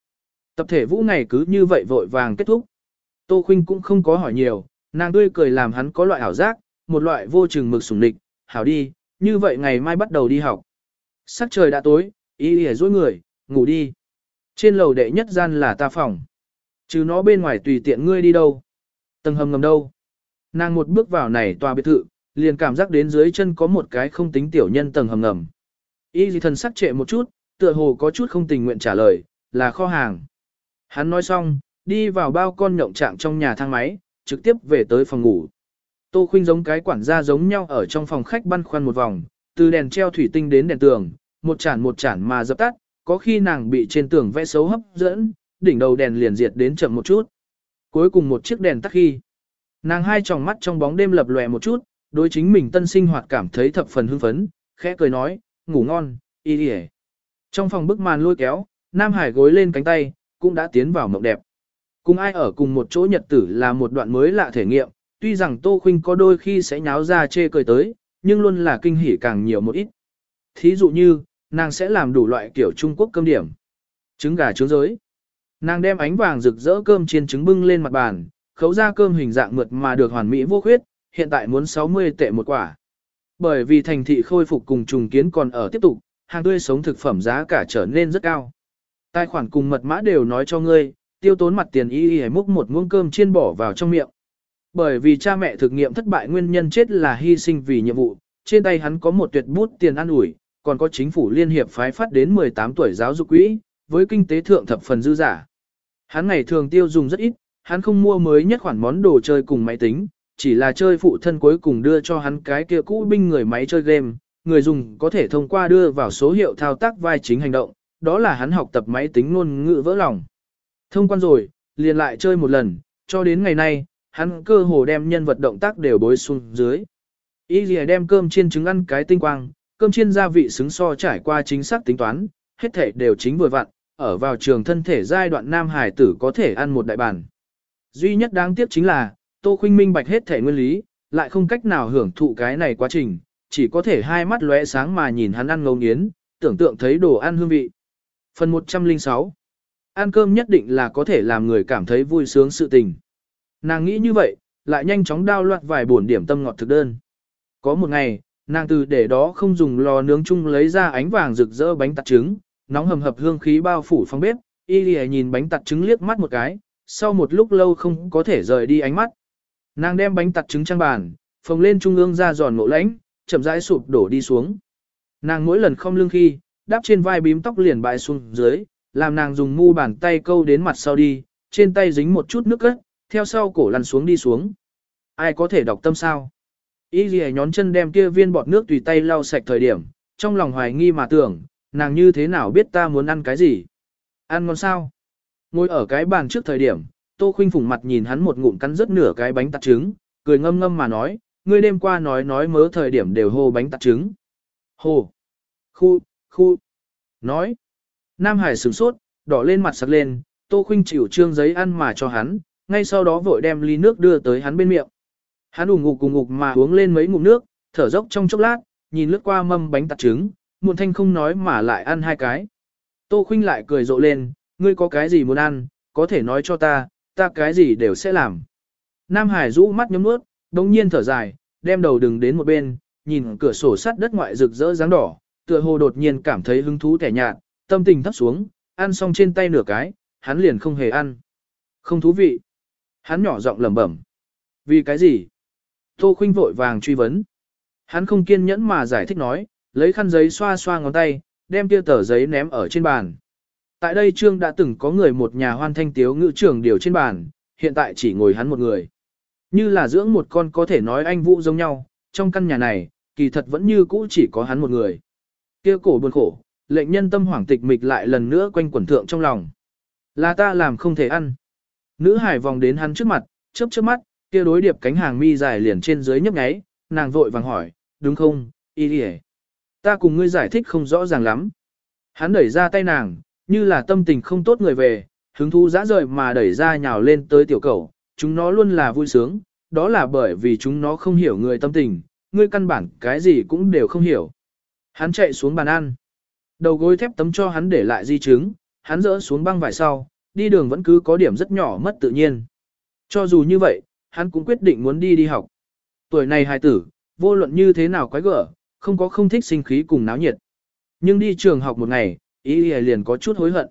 Tập thể vũ ngày cứ như vậy vội vàng kết thúc. Tô Khuynh cũng không có hỏi nhiều, nàng tươi cười làm hắn có loại ảo giác, một loại vô chừng mực sủng địch, hảo đi, như vậy ngày mai bắt đầu đi học. Sắc trời đã tối, y lìa dối người, ngủ đi. Trên lầu đệ nhất gian là ta phòng. Chứ nó bên ngoài tùy tiện ngươi đi đâu. Tầng hầm ngầm đâu. Nàng một bước vào này tòa biệt thự, liền cảm giác đến dưới chân có một cái không tính tiểu nhân tầng hầm ngầm. Y dì thần sắc trệ một chút, tựa hồ có chút không tình nguyện trả lời, là kho hàng. Hắn nói xong, đi vào bao con nhộng trạng trong nhà thang máy, trực tiếp về tới phòng ngủ. Tô Khuynh giống cái quản gia giống nhau ở trong phòng khách băn khoăn một vòng, từ đèn treo thủy tinh đến đèn tường, một chản một chản mà dập tắt, có khi nàng bị trên tường vẽ xấu hấp dẫn, đỉnh đầu đèn liền diệt đến chậm một chút. Cuối cùng một chiếc đèn tắt khi, nàng hai tròng mắt trong bóng đêm lập lòe một chút, đối chính mình tân sinh hoạt cảm thấy thập phần hưng phấn, khẽ cười nói, ngủ ngon, y đi Trong phòng bức màn lôi kéo, Nam Hải gối lên cánh tay, cũng đã tiến vào mộng đẹp. Cùng ai ở cùng một chỗ nhật tử là một đoạn mới lạ thể nghiệm, tuy rằng Tô Khuynh có đôi khi sẽ nháo ra chê cười tới, nhưng luôn là kinh hỉ càng nhiều một ít. Thí dụ như, nàng sẽ làm đủ loại kiểu Trung Quốc cơm điểm. Trứng gà trứng giới. Nàng đem ánh vàng rực rỡ cơm chiên trứng bưng lên mặt bàn, khấu ra cơm hình dạng mượt mà được hoàn mỹ vô khuyết, hiện tại muốn 60 tệ một quả. Bởi vì thành thị khôi phục cùng trùng kiến còn ở tiếp tục, hàng tươi sống thực phẩm giá cả trở nên rất cao. Tài khoản cùng mật mã đều nói cho ngươi, tiêu tốn mặt tiền y y múc một muỗng cơm chiên bỏ vào trong miệng. Bởi vì cha mẹ thực nghiệm thất bại nguyên nhân chết là hy sinh vì nhiệm vụ, trên tay hắn có một tuyệt bút tiền ăn ủi, còn có chính phủ liên hiệp phái phát đến 18 tuổi giáo dục quỹ, với kinh tế thượng thập phần dư giả. Hắn ngày thường tiêu dùng rất ít, hắn không mua mới nhất khoản món đồ chơi cùng máy tính, chỉ là chơi phụ thân cuối cùng đưa cho hắn cái kia cũ binh người máy chơi game, người dùng có thể thông qua đưa vào số hiệu thao tác vai chính hành động, đó là hắn học tập máy tính ngôn ngữ vỡ lòng. Thông quan rồi, liền lại chơi một lần, cho đến ngày nay, hắn cơ hồ đem nhân vật động tác đều bối xuống dưới. Y lìa đem cơm chiên trứng ăn cái tinh quang, cơm chiên gia vị xứng so trải qua chính xác tính toán, hết thể đều chính vừa vặn, ở vào trường thân thể giai đoạn nam hải tử có thể ăn một đại bản. Duy nhất đáng tiếc chính là, Tô Khuynh minh bạch hết thể nguyên lý, lại không cách nào hưởng thụ cái này quá trình, chỉ có thể hai mắt lóe sáng mà nhìn hắn ăn ngấu nghiến, tưởng tượng thấy đồ ăn hương vị. Phần 106 Ăn cơm nhất định là có thể làm người cảm thấy vui sướng sự tình. Nàng nghĩ như vậy, lại nhanh chóng đao loạt vài bổn điểm tâm ngọt thực đơn. Có một ngày, nàng từ để đó không dùng lò nướng chung lấy ra ánh vàng rực rỡ bánh tạt trứng, nóng hầm hập hương khí bao phủ phòng bếp, y lìa nhìn bánh tạt trứng liếc mắt một cái, sau một lúc lâu không có thể rời đi ánh mắt. Nàng đem bánh tạt trứng trang bàn, phồng lên trung ương ra giòn ngộ lãnh, chậm rãi sụp đổ đi xuống. Nàng mỗi lần không lưng khi, đáp trên vai bím tóc liền bại xuống dưới, làm nàng dùng mu bàn tay câu đến mặt sau đi, trên tay dính một chút nước cất, theo sau cổ lăn xuống đi xuống. Ai có thể đọc tâm sao? Y gì nhón chân đem kia viên bọt nước tùy tay lau sạch thời điểm, trong lòng hoài nghi mà tưởng, nàng như thế nào biết ta muốn ăn cái gì? Ăn ngon sao? Ngồi ở cái bàn trước thời điểm, Tô Khuynh phủng mặt nhìn hắn một ngụm cắn rớt nửa cái bánh tạt trứng, cười ngâm ngâm mà nói, ngươi đêm qua nói nói mớ thời điểm đều hô bánh tạt trứng. hô Khu, khu. Nói. Nam Hải sửng sốt, đỏ lên mặt sặc lên, Tô Khuynh chịu trương giấy ăn mà cho hắn, ngay sau đó vội đem ly nước đưa tới hắn bên miệng. Hắn ủng ngục cùng ngục mà uống lên mấy ngụm nước, thở dốc trong chốc lát, nhìn lướt qua mâm bánh tạt trứng, muộn thanh không nói mà lại ăn hai cái. Tô Khuynh lại cười rộ lên, ngươi có cái gì muốn ăn, có thể nói cho ta, ta cái gì đều sẽ làm. Nam Hải rũ mắt nhấm nuốt, đồng nhiên thở dài, đem đầu đừng đến một bên, nhìn cửa sổ sắt đất ngoại rực rỡ dáng đỏ, tựa hồ đột nhiên cảm thấy hứng thú tẻ nhạt, tâm tình thấp xuống, ăn xong trên tay nửa cái, hắn liền không hề ăn. Không thú vị. Hắn nhỏ giọng lẩm bẩm. Vì cái gì? Tô Khuynh vội vàng truy vấn. Hắn không kiên nhẫn mà giải thích nói, lấy khăn giấy xoa xoa ngón tay, đem kia tờ giấy ném ở trên bàn. Tại đây Trương đã từng có người một nhà hoan thanh tiếu ngữ trưởng điều trên bàn, hiện tại chỉ ngồi hắn một người. Như là dưỡng một con có thể nói anh vũ giống nhau, trong căn nhà này, kỳ thật vẫn như cũ chỉ có hắn một người. Kia cổ buồn khổ, lệnh nhân tâm hoảng tịch mịch lại lần nữa quanh quẩn thượng trong lòng. Là ta làm không thể ăn. Nữ hải vòng đến hắn trước mặt, chớp chớp mắt, kia đối điệp cánh hàng mi dài liền trên dưới nhấp nháy, nàng vội vàng hỏi, đúng không, y đi Ta cùng ngươi giải thích không rõ ràng lắm. Hắn đẩy ra tay nàng, như là tâm tình không tốt người về, hứng thú dã rời mà đẩy ra nhào lên tới tiểu cầu, chúng nó luôn là vui sướng, đó là bởi vì chúng nó không hiểu người tâm tình, ngươi căn bản cái gì cũng đều không hiểu. Hắn chạy xuống bàn ăn. Đầu gối thép tấm cho hắn để lại di chứng, hắn rỡ xuống băng vải sau, đi đường vẫn cứ có điểm rất nhỏ mất tự nhiên. Cho dù như vậy, hắn cũng quyết định muốn đi đi học. Tuổi này hài tử, vô luận như thế nào quái gở, không có không thích sinh khí cùng náo nhiệt. Nhưng đi trường học một ngày, ý, ý liền có chút hối hận.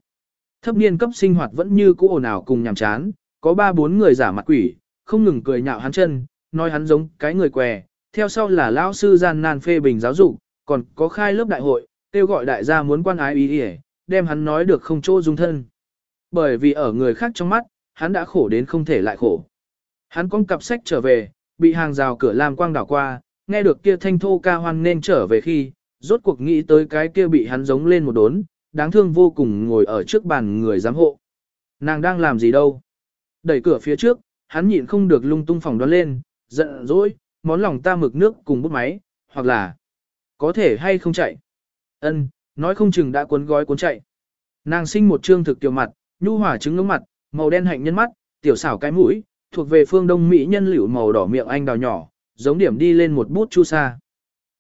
Thấp niên cấp sinh hoạt vẫn như cũ ồn ào cùng nhàm chán, có ba bốn người giả mặt quỷ, không ngừng cười nhạo hắn chân, nói hắn giống cái người què, theo sau là lão sư gian nan phê bình giáo dục, còn có khai lớp đại hội, kêu gọi đại gia muốn quan ái ý ý, đem hắn nói được không chỗ dung thân. Bởi vì ở người khác trong mắt, hắn đã khổ đến không thể lại khổ. Hắn con cặp sách trở về, bị hàng rào cửa làm quang đảo qua, nghe được kia thanh thô ca hoan nên trở về khi, rốt cuộc nghĩ tới cái kia bị hắn giống lên một đốn, đáng thương vô cùng ngồi ở trước bàn người giám hộ. Nàng đang làm gì đâu? Đẩy cửa phía trước, hắn nhịn không được lung tung phòng đoán lên, giận dỗi, món lòng ta mực nước cùng bút máy, hoặc là có thể hay không chạy. Ân, nói không chừng đã cuốn gói cuốn chạy. Nàng sinh một trương thực tiểu mặt, nhu hỏa trứng ngưỡng mặt, màu đen hạnh nhân mắt, tiểu xảo cái mũi, thuộc về phương đông mỹ nhân liễu màu đỏ miệng anh đào nhỏ, giống điểm đi lên một bút chu sa.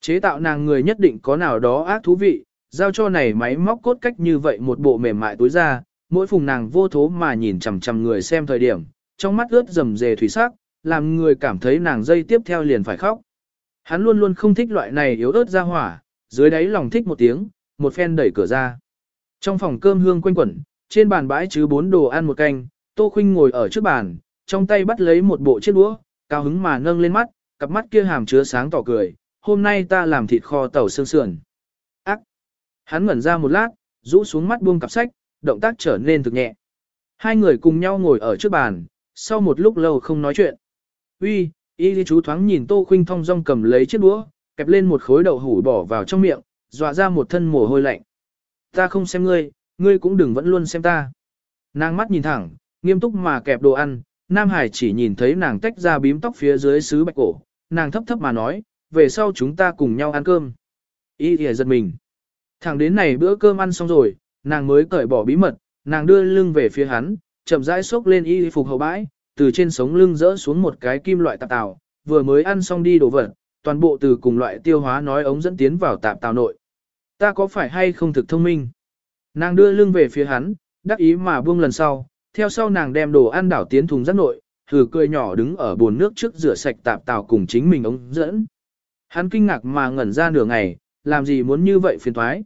Chế tạo nàng người nhất định có nào đó ác thú vị, giao cho này máy móc cốt cách như vậy một bộ mềm mại tối ra, mỗi phùng nàng vô thố mà nhìn chằm chằm người xem thời điểm, trong mắt ướt rầm rề thủy sắc, làm người cảm thấy nàng dây tiếp theo liền phải khóc. Hắn luôn luôn không thích loại này yếu ớt ra hỏa, dưới đáy lòng thích một tiếng, một phen đẩy cửa ra. Trong phòng cơm hương quanh quẩn, trên bàn bãi chứ bốn đồ ăn một canh, Tô Khuynh ngồi ở trước bàn, trong tay bắt lấy một bộ chiếc đũa, cao hứng mà nâng lên mắt, cặp mắt kia hàm chứa sáng tỏ cười, hôm nay ta làm thịt kho tàu xương sườn. Ác! Hắn ngẩn ra một lát, rũ xuống mắt buông cặp sách, động tác trở nên thực nhẹ. Hai người cùng nhau ngồi ở trước bàn, sau một lúc lâu không nói chuyện. Uy, y chú thoáng nhìn Tô Khuynh thong dong cầm lấy chiếc đũa, kẹp lên một khối đậu hủ bỏ vào trong miệng, dọa ra một thân mồ hôi lạnh. Ta không xem ngươi, ngươi cũng đừng vẫn luôn xem ta. Nàng mắt nhìn thẳng, nghiêm túc mà kẹp đồ ăn, Nam Hải chỉ nhìn thấy nàng tách ra bím tóc phía dưới sứ bạch cổ, nàng thấp thấp mà nói, về sau chúng ta cùng nhau ăn cơm. Y thì giật mình. Thẳng đến này bữa cơm ăn xong rồi, nàng mới cởi bỏ bí mật, nàng đưa lưng về phía hắn, chậm rãi xốc lên y phục hậu bãi, từ trên sống lưng rỡ xuống một cái kim loại tạp tàu, vừa mới ăn xong đi đồ vật, toàn bộ từ cùng loại tiêu hóa nói ống dẫn tiến vào tạm tàu nội. Ta có phải hay không thực thông minh? Nàng đưa lưng về phía hắn, đắc ý mà buông lần sau, theo sau nàng đem đồ ăn đảo tiến thùng rác nội, thử cười nhỏ đứng ở bồn nước trước rửa sạch tạp tào cùng chính mình ống dẫn. Hắn kinh ngạc mà ngẩn ra nửa ngày, làm gì muốn như vậy phiền thoái.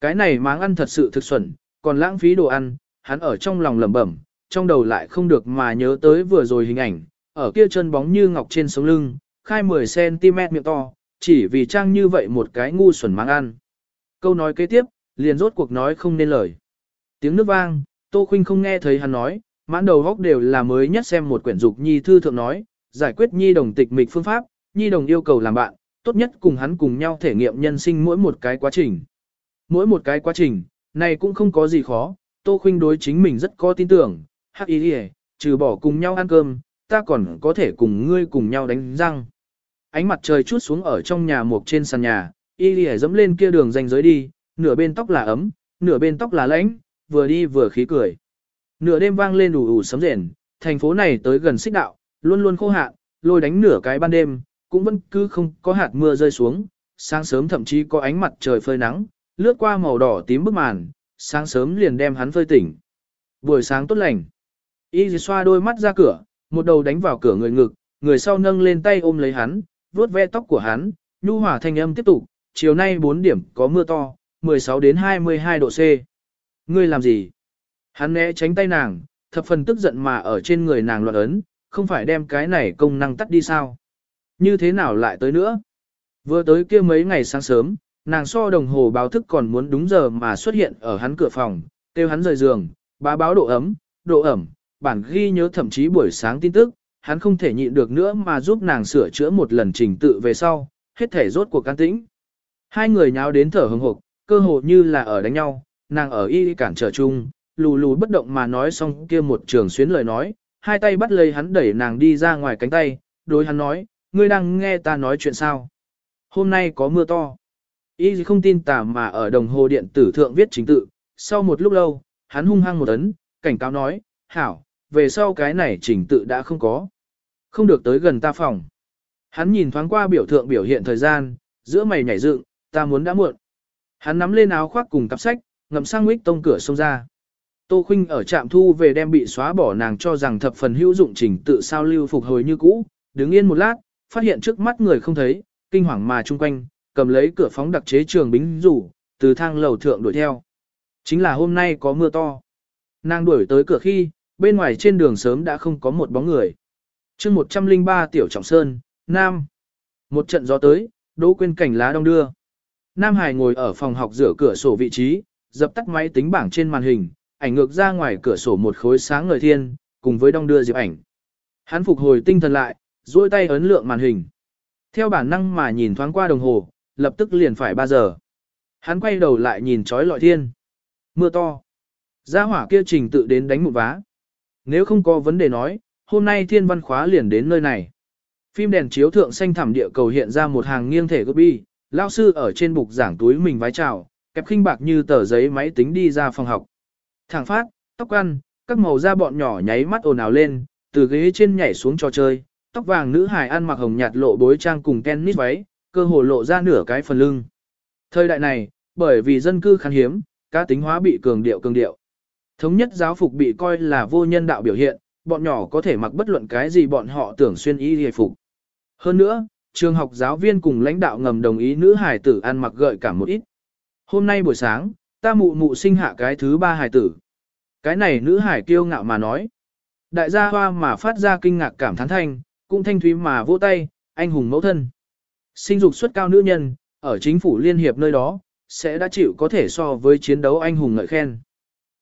Cái này máng ăn thật sự thực xuẩn, còn lãng phí đồ ăn, hắn ở trong lòng lẩm bẩm, trong đầu lại không được mà nhớ tới vừa rồi hình ảnh, ở kia chân bóng như ngọc trên sống lưng, khai 10cm miệng to, chỉ vì trang như vậy một cái ngu xuẩn máng ăn. Câu nói kế tiếp, liền rốt cuộc nói không nên lời. Tiếng nước vang, Tô Khuynh không nghe thấy hắn nói, mãn đầu góc đều là mới nhất xem một quyển dục nhi thư thượng nói, giải quyết nhi đồng tịch mịch phương pháp, nhi đồng yêu cầu làm bạn, tốt nhất cùng hắn cùng nhau thể nghiệm nhân sinh mỗi một cái quá trình. Mỗi một cái quá trình, này cũng không có gì khó, Tô Khuynh đối chính mình rất có tin tưởng, hắc ý đi trừ bỏ cùng nhau ăn cơm, ta còn có thể cùng ngươi cùng nhau đánh răng. Ánh mặt trời chút xuống ở trong nhà mộc trên sàn nhà, y lìa dẫm lên kia đường ranh giới đi, nửa bên tóc là ấm, nửa bên tóc là lãnh, vừa đi vừa khí cười. Nửa đêm vang lên đủ ủ sấm rền, thành phố này tới gần xích đạo, luôn luôn khô hạn, lôi đánh nửa cái ban đêm, cũng vẫn cứ không có hạt mưa rơi xuống, sáng sớm thậm chí có ánh mặt trời phơi nắng, lướt qua màu đỏ tím bức màn, sáng sớm liền đem hắn phơi tỉnh. Buổi sáng tốt lành. Y xoa đôi mắt ra cửa, một đầu đánh vào cửa người ngực, người sau nâng lên tay ôm lấy hắn, vuốt ve tóc của hắn, nhu hòa thanh âm tiếp tục, chiều nay 4 điểm có mưa to, 16 đến 22 độ C. Ngươi làm gì? Hắn né tránh tay nàng, thập phần tức giận mà ở trên người nàng loạn ấn, không phải đem cái này công năng tắt đi sao? Như thế nào lại tới nữa? Vừa tới kia mấy ngày sáng sớm, nàng so đồng hồ báo thức còn muốn đúng giờ mà xuất hiện ở hắn cửa phòng, kêu hắn rời giường, bá báo độ ấm, độ ẩm, bản ghi nhớ thậm chí buổi sáng tin tức, hắn không thể nhịn được nữa mà giúp nàng sửa chữa một lần trình tự về sau, hết thể rốt cuộc can tĩnh. Hai người nháo đến thở hừng hực, cơ hồ như là ở đánh nhau, nàng ở y cản trở chung, lù lù bất động mà nói xong kia một trường xuyến lời nói, hai tay bắt lấy hắn đẩy nàng đi ra ngoài cánh tay, đối hắn nói, ngươi đang nghe ta nói chuyện sao? Hôm nay có mưa to. Y không tin tà mà ở đồng hồ điện tử thượng viết chính tự, sau một lúc lâu, hắn hung hăng một ấn, cảnh cáo nói, hảo, về sau cái này trình tự đã không có. Không được tới gần ta phòng. Hắn nhìn thoáng qua biểu thượng biểu hiện thời gian, giữa mày nhảy dựng, ta muốn đã muộn. Hắn nắm lên áo khoác cùng cặp sách, ngậm sang nguyết tông cửa xông ra. Tô Khuynh ở trạm thu về đem bị xóa bỏ nàng cho rằng thập phần hữu dụng trình tự sao lưu phục hồi như cũ, đứng yên một lát, phát hiện trước mắt người không thấy, kinh hoàng mà chung quanh, cầm lấy cửa phóng đặc chế trường bính rủ, từ thang lầu thượng đuổi theo. Chính là hôm nay có mưa to. Nàng đuổi tới cửa khi, bên ngoài trên đường sớm đã không có một bóng người. chương 103 Tiểu Trọng Sơn, Nam. Một trận gió tới, đỗ quên cảnh lá đông đưa. Nam Hải ngồi ở phòng học rửa cửa sổ vị trí, dập tắt máy tính bảng trên màn hình, ảnh ngược ra ngoài cửa sổ một khối sáng ngời thiên, cùng với đong đưa diệp ảnh. Hắn phục hồi tinh thần lại, duỗi tay ấn lượng màn hình. Theo bản năng mà nhìn thoáng qua đồng hồ, lập tức liền phải 3 giờ. Hắn quay đầu lại nhìn trói lọi thiên. Mưa to. Gia hỏa kia trình tự đến đánh một vá. Nếu không có vấn đề nói, hôm nay thiên văn khóa liền đến nơi này. Phim đèn chiếu thượng xanh thẳm địa cầu hiện ra một hàng nghiêng thể bi, lao sư ở trên bục giảng túi mình vái chào, kẹp khinh bạc như tờ giấy máy tính đi ra phòng học. Thẳng phát, tóc ăn, các màu da bọn nhỏ nháy mắt ồn ào lên, từ ghế trên nhảy xuống trò chơi, tóc vàng nữ hài ăn mặc hồng nhạt lộ bối trang cùng tennis váy, cơ hồ lộ ra nửa cái phần lưng. Thời đại này, bởi vì dân cư khan hiếm, cá tính hóa bị cường điệu cường điệu. Thống nhất giáo phục bị coi là vô nhân đạo biểu hiện, bọn nhỏ có thể mặc bất luận cái gì bọn họ tưởng xuyên y hề phục. Hơn nữa, trường học giáo viên cùng lãnh đạo ngầm đồng ý nữ hài tử ăn mặc gợi cả một ít. Hôm nay buổi sáng, ta mụ mụ sinh hạ cái thứ ba hài tử. Cái này nữ hải kiêu ngạo mà nói. Đại gia hoa mà phát ra kinh ngạc cảm thán thanh, cũng thanh thúy mà vỗ tay, anh hùng mẫu thân. Sinh dục xuất cao nữ nhân, ở chính phủ liên hiệp nơi đó, sẽ đã chịu có thể so với chiến đấu anh hùng ngợi khen.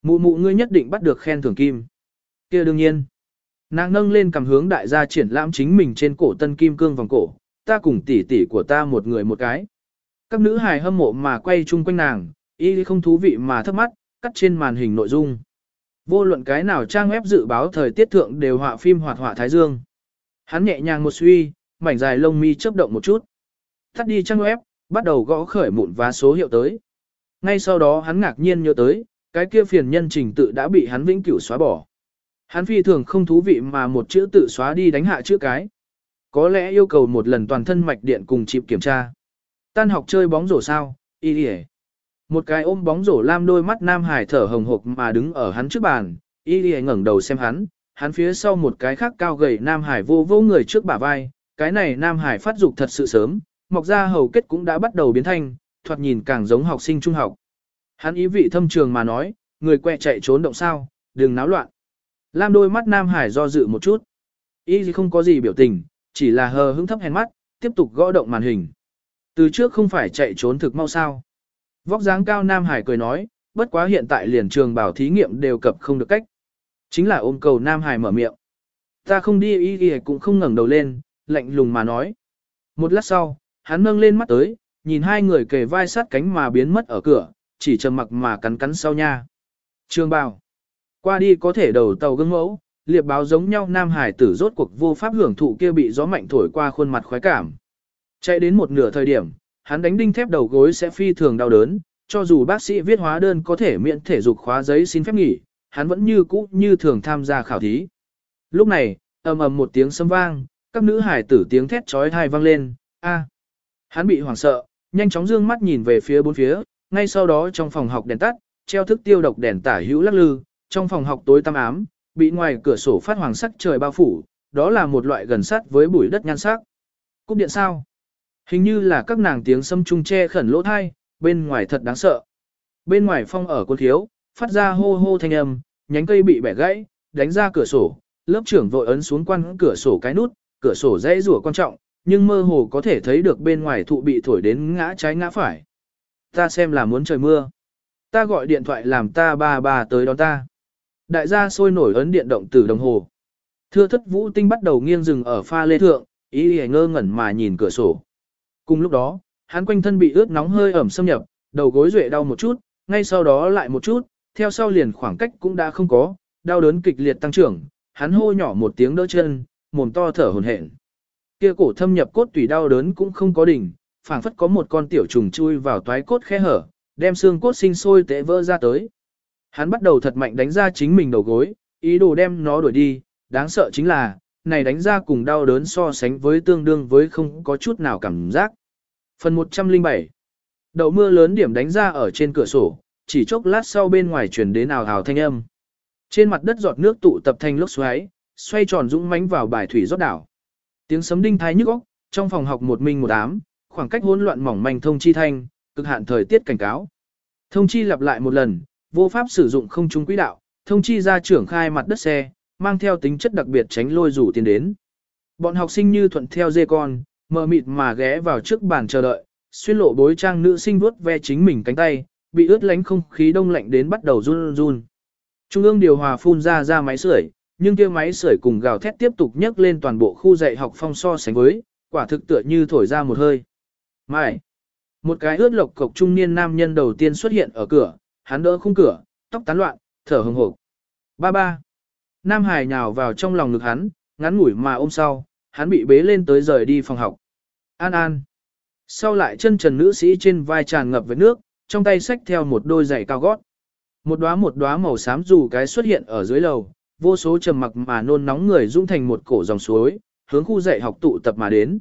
Mụ mụ ngươi nhất định bắt được khen thưởng kim. kia đương nhiên. Nàng nâng lên cầm hướng đại gia triển lãm chính mình trên cổ tân kim cương vòng cổ, ta cùng tỷ tỷ của ta một người một cái. Các nữ hài hâm mộ mà quay chung quanh nàng, y không thú vị mà thấp mắt, cắt trên màn hình nội dung. Vô luận cái nào trang web dự báo thời tiết thượng đều họa phim hoạt họa thái dương. Hắn nhẹ nhàng một suy, mảnh dài lông mi chớp động một chút. Tắt đi trang web, bắt đầu gõ khởi mụn và số hiệu tới. Ngay sau đó hắn ngạc nhiên nhớ tới, cái kia phiền nhân trình tự đã bị hắn vĩnh cửu xóa bỏ. Hắn phi thường không thú vị mà một chữ tự xóa đi đánh hạ chữ cái có lẽ yêu cầu một lần toàn thân mạch điện cùng chịp kiểm tra. Tan học chơi bóng rổ sao, y đi Một cái ôm bóng rổ lam đôi mắt Nam Hải thở hồng hộc mà đứng ở hắn trước bàn, y đi ngẩng đầu xem hắn, hắn phía sau một cái khác cao gầy Nam Hải vô vô người trước bả vai, cái này Nam Hải phát dục thật sự sớm, mọc ra hầu kết cũng đã bắt đầu biến thanh, thoạt nhìn càng giống học sinh trung học. Hắn ý vị thâm trường mà nói, người quẹ chạy trốn động sao, đừng náo loạn. Lam đôi mắt Nam Hải do dự một chút. Y gì không có gì biểu tình, chỉ là hờ hững thấp hèn mắt, tiếp tục gõ động màn hình. Từ trước không phải chạy trốn thực mau sao. Vóc dáng cao Nam Hải cười nói, bất quá hiện tại liền trường bảo thí nghiệm đều cập không được cách. Chính là ôm cầu Nam Hải mở miệng. Ta không đi ý ý cũng không ngẩng đầu lên, lạnh lùng mà nói. Một lát sau, hắn nâng lên mắt tới, nhìn hai người kề vai sát cánh mà biến mất ở cửa, chỉ trầm mặc mà cắn cắn sau nha. Trường bào. Qua đi có thể đầu tàu gương mẫu, liệp báo giống nhau Nam Hải tử rốt cuộc vô pháp hưởng thụ kia bị gió mạnh thổi qua khuôn mặt khoái cảm. Chạy đến một nửa thời điểm, hắn đánh đinh thép đầu gối sẽ phi thường đau đớn, cho dù bác sĩ viết hóa đơn có thể miễn thể dục khóa giấy xin phép nghỉ, hắn vẫn như cũ như thường tham gia khảo thí. Lúc này, ầm ầm một tiếng sấm vang, các nữ hải tử tiếng thét chói tai vang lên, a. Hắn bị hoảng sợ, nhanh chóng dương mắt nhìn về phía bốn phía, ngay sau đó trong phòng học đèn tắt, treo thức tiêu độc đèn tả hữu lắc lư, trong phòng học tối tăm ám, bị ngoài cửa sổ phát hoàng sắc trời bao phủ, đó là một loại gần sát với bụi đất nhan sắc. Cúp điện sao? Hình như là các nàng tiếng sâm trung che khẩn lỗ thai, bên ngoài thật đáng sợ. Bên ngoài phong ở quân thiếu, phát ra hô hô thanh âm, nhánh cây bị bẻ gãy, đánh ra cửa sổ, lớp trưởng vội ấn xuống quan cửa sổ cái nút, cửa sổ dãy rủa quan trọng, nhưng mơ hồ có thể thấy được bên ngoài thụ bị thổi đến ngã trái ngã phải. Ta xem là muốn trời mưa. Ta gọi điện thoại làm ta ba ba tới đón ta. Đại gia sôi nổi ấn điện động từ đồng hồ. Thưa thất vũ tinh bắt đầu nghiêng rừng ở pha lê thượng, ý ý ngơ ngẩn mà nhìn cửa sổ. Cùng lúc đó, hắn quanh thân bị ướt nóng hơi ẩm xâm nhập, đầu gối duệ đau một chút, ngay sau đó lại một chút, theo sau liền khoảng cách cũng đã không có, đau đớn kịch liệt tăng trưởng, hắn hô nhỏ một tiếng đỡ chân, mồm to thở hổn hển. Kia cổ thâm nhập cốt tủy đau đớn cũng không có đỉnh, phảng phất có một con tiểu trùng chui vào toái cốt khe hở, đem xương cốt sinh sôi tệ vỡ ra tới. Hắn bắt đầu thật mạnh đánh ra chính mình đầu gối, ý đồ đem nó đuổi đi, đáng sợ chính là, này đánh ra cùng đau đớn so sánh với tương đương với không có chút nào cảm giác. Phần 107 Đậu mưa lớn điểm đánh ra ở trên cửa sổ, chỉ chốc lát sau bên ngoài chuyển đến ào ào thanh âm. Trên mặt đất giọt nước tụ tập thành lốc xoáy, xoay tròn dũng mãnh vào bài thủy rót đảo. Tiếng sấm đinh thái nhức óc, trong phòng học một minh một ám, khoảng cách hỗn loạn mỏng manh thông chi thanh, cực hạn thời tiết cảnh cáo. Thông chi lặp lại một lần, vô pháp sử dụng không trung quỹ đạo, thông chi ra trưởng khai mặt đất xe, mang theo tính chất đặc biệt tránh lôi rủ tiền đến. Bọn học sinh như thuận theo dê con, mờ mịt mà ghé vào trước bàn chờ đợi, xuyên lộ bối trang nữ sinh vuốt ve chính mình cánh tay, bị ướt lánh không khí đông lạnh đến bắt đầu run run. Trung ương điều hòa phun ra ra máy sưởi, nhưng kia máy sưởi cùng gào thét tiếp tục nhấc lên toàn bộ khu dạy học phong so sánh với, quả thực tựa như thổi ra một hơi. Mai, một cái ướt lộc cộc trung niên nam nhân đầu tiên xuất hiện ở cửa, hắn đỡ khung cửa, tóc tán loạn, thở hừng hộp. Ba ba. Nam Hải nhào vào trong lòng ngực hắn, ngắn ngủi mà ôm sau, hắn bị bế lên tới rời đi phòng học. An An. Sau lại chân trần nữ sĩ trên vai tràn ngập với nước, trong tay xách theo một đôi giày cao gót. Một đóa một đóa màu xám dù cái xuất hiện ở dưới lầu, vô số trầm mặc mà nôn nóng người dung thành một cổ dòng suối, hướng khu dạy học tụ tập mà đến.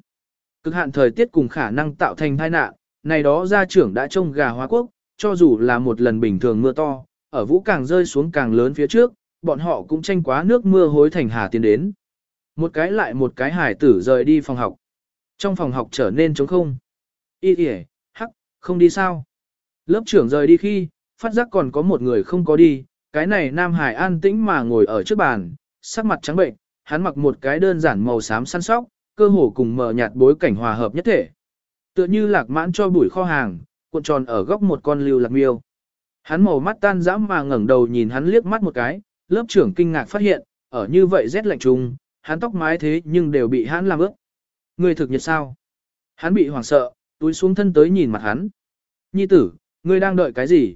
Cực hạn thời tiết cùng khả năng tạo thành tai nạn, này đó gia trưởng đã trông gà hóa quốc, cho dù là một lần bình thường mưa to, ở vũ càng rơi xuống càng lớn phía trước, bọn họ cũng tranh quá nước mưa hối thành hà tiến đến. Một cái lại một cái hải tử rời đi phòng học. Trong phòng học trở nên trống không. Y kìa, hắc, không đi sao. Lớp trưởng rời đi khi, phát giác còn có một người không có đi, cái này Nam Hải an tĩnh mà ngồi ở trước bàn, sắc mặt trắng bệnh, hắn mặc một cái đơn giản màu xám săn sóc, cơ hồ cùng mờ nhạt bối cảnh hòa hợp nhất thể. Tựa như lạc mãn cho bụi kho hàng, cuộn tròn ở góc một con lưu lạc miêu. Hắn màu mắt tan dã mà ngẩng đầu nhìn hắn liếc mắt một cái, lớp trưởng kinh ngạc phát hiện, ở như vậy rét lạnh trùng, hắn tóc mái thế nhưng đều bị hắn làm ướt. Người thực nhiệt sao? Hắn bị hoảng sợ, túi xuống thân tới nhìn mặt hắn. Nhi tử, ngươi đang đợi cái gì?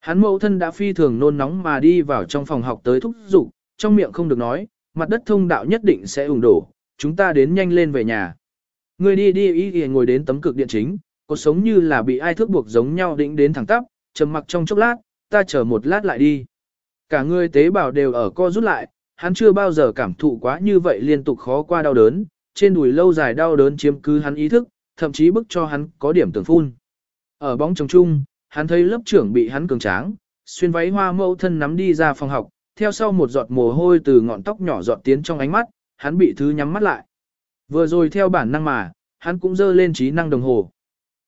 Hắn mẫu thân đã phi thường nôn nóng mà đi vào trong phòng học tới thúc giục, trong miệng không được nói, mặt đất thông đạo nhất định sẽ ủng đổ, chúng ta đến nhanh lên về nhà. Ngươi đi đi ý thì ngồi đến tấm cực điện chính, cuộc sống như là bị ai thước buộc giống nhau định đến thẳng tắp, trầm mặc trong chốc lát, ta chờ một lát lại đi. Cả người tế bào đều ở co rút lại, hắn chưa bao giờ cảm thụ quá như vậy liên tục khó qua đau đớn, trên đùi lâu dài đau đớn chiếm cứ hắn ý thức, thậm chí bức cho hắn có điểm tưởng phun. Ở bóng trống chung, hắn thấy lớp trưởng bị hắn cường tráng, xuyên váy hoa mẫu thân nắm đi ra phòng học, theo sau một giọt mồ hôi từ ngọn tóc nhỏ giọt tiến trong ánh mắt, hắn bị thứ nhắm mắt lại. Vừa rồi theo bản năng mà, hắn cũng dơ lên trí năng đồng hồ.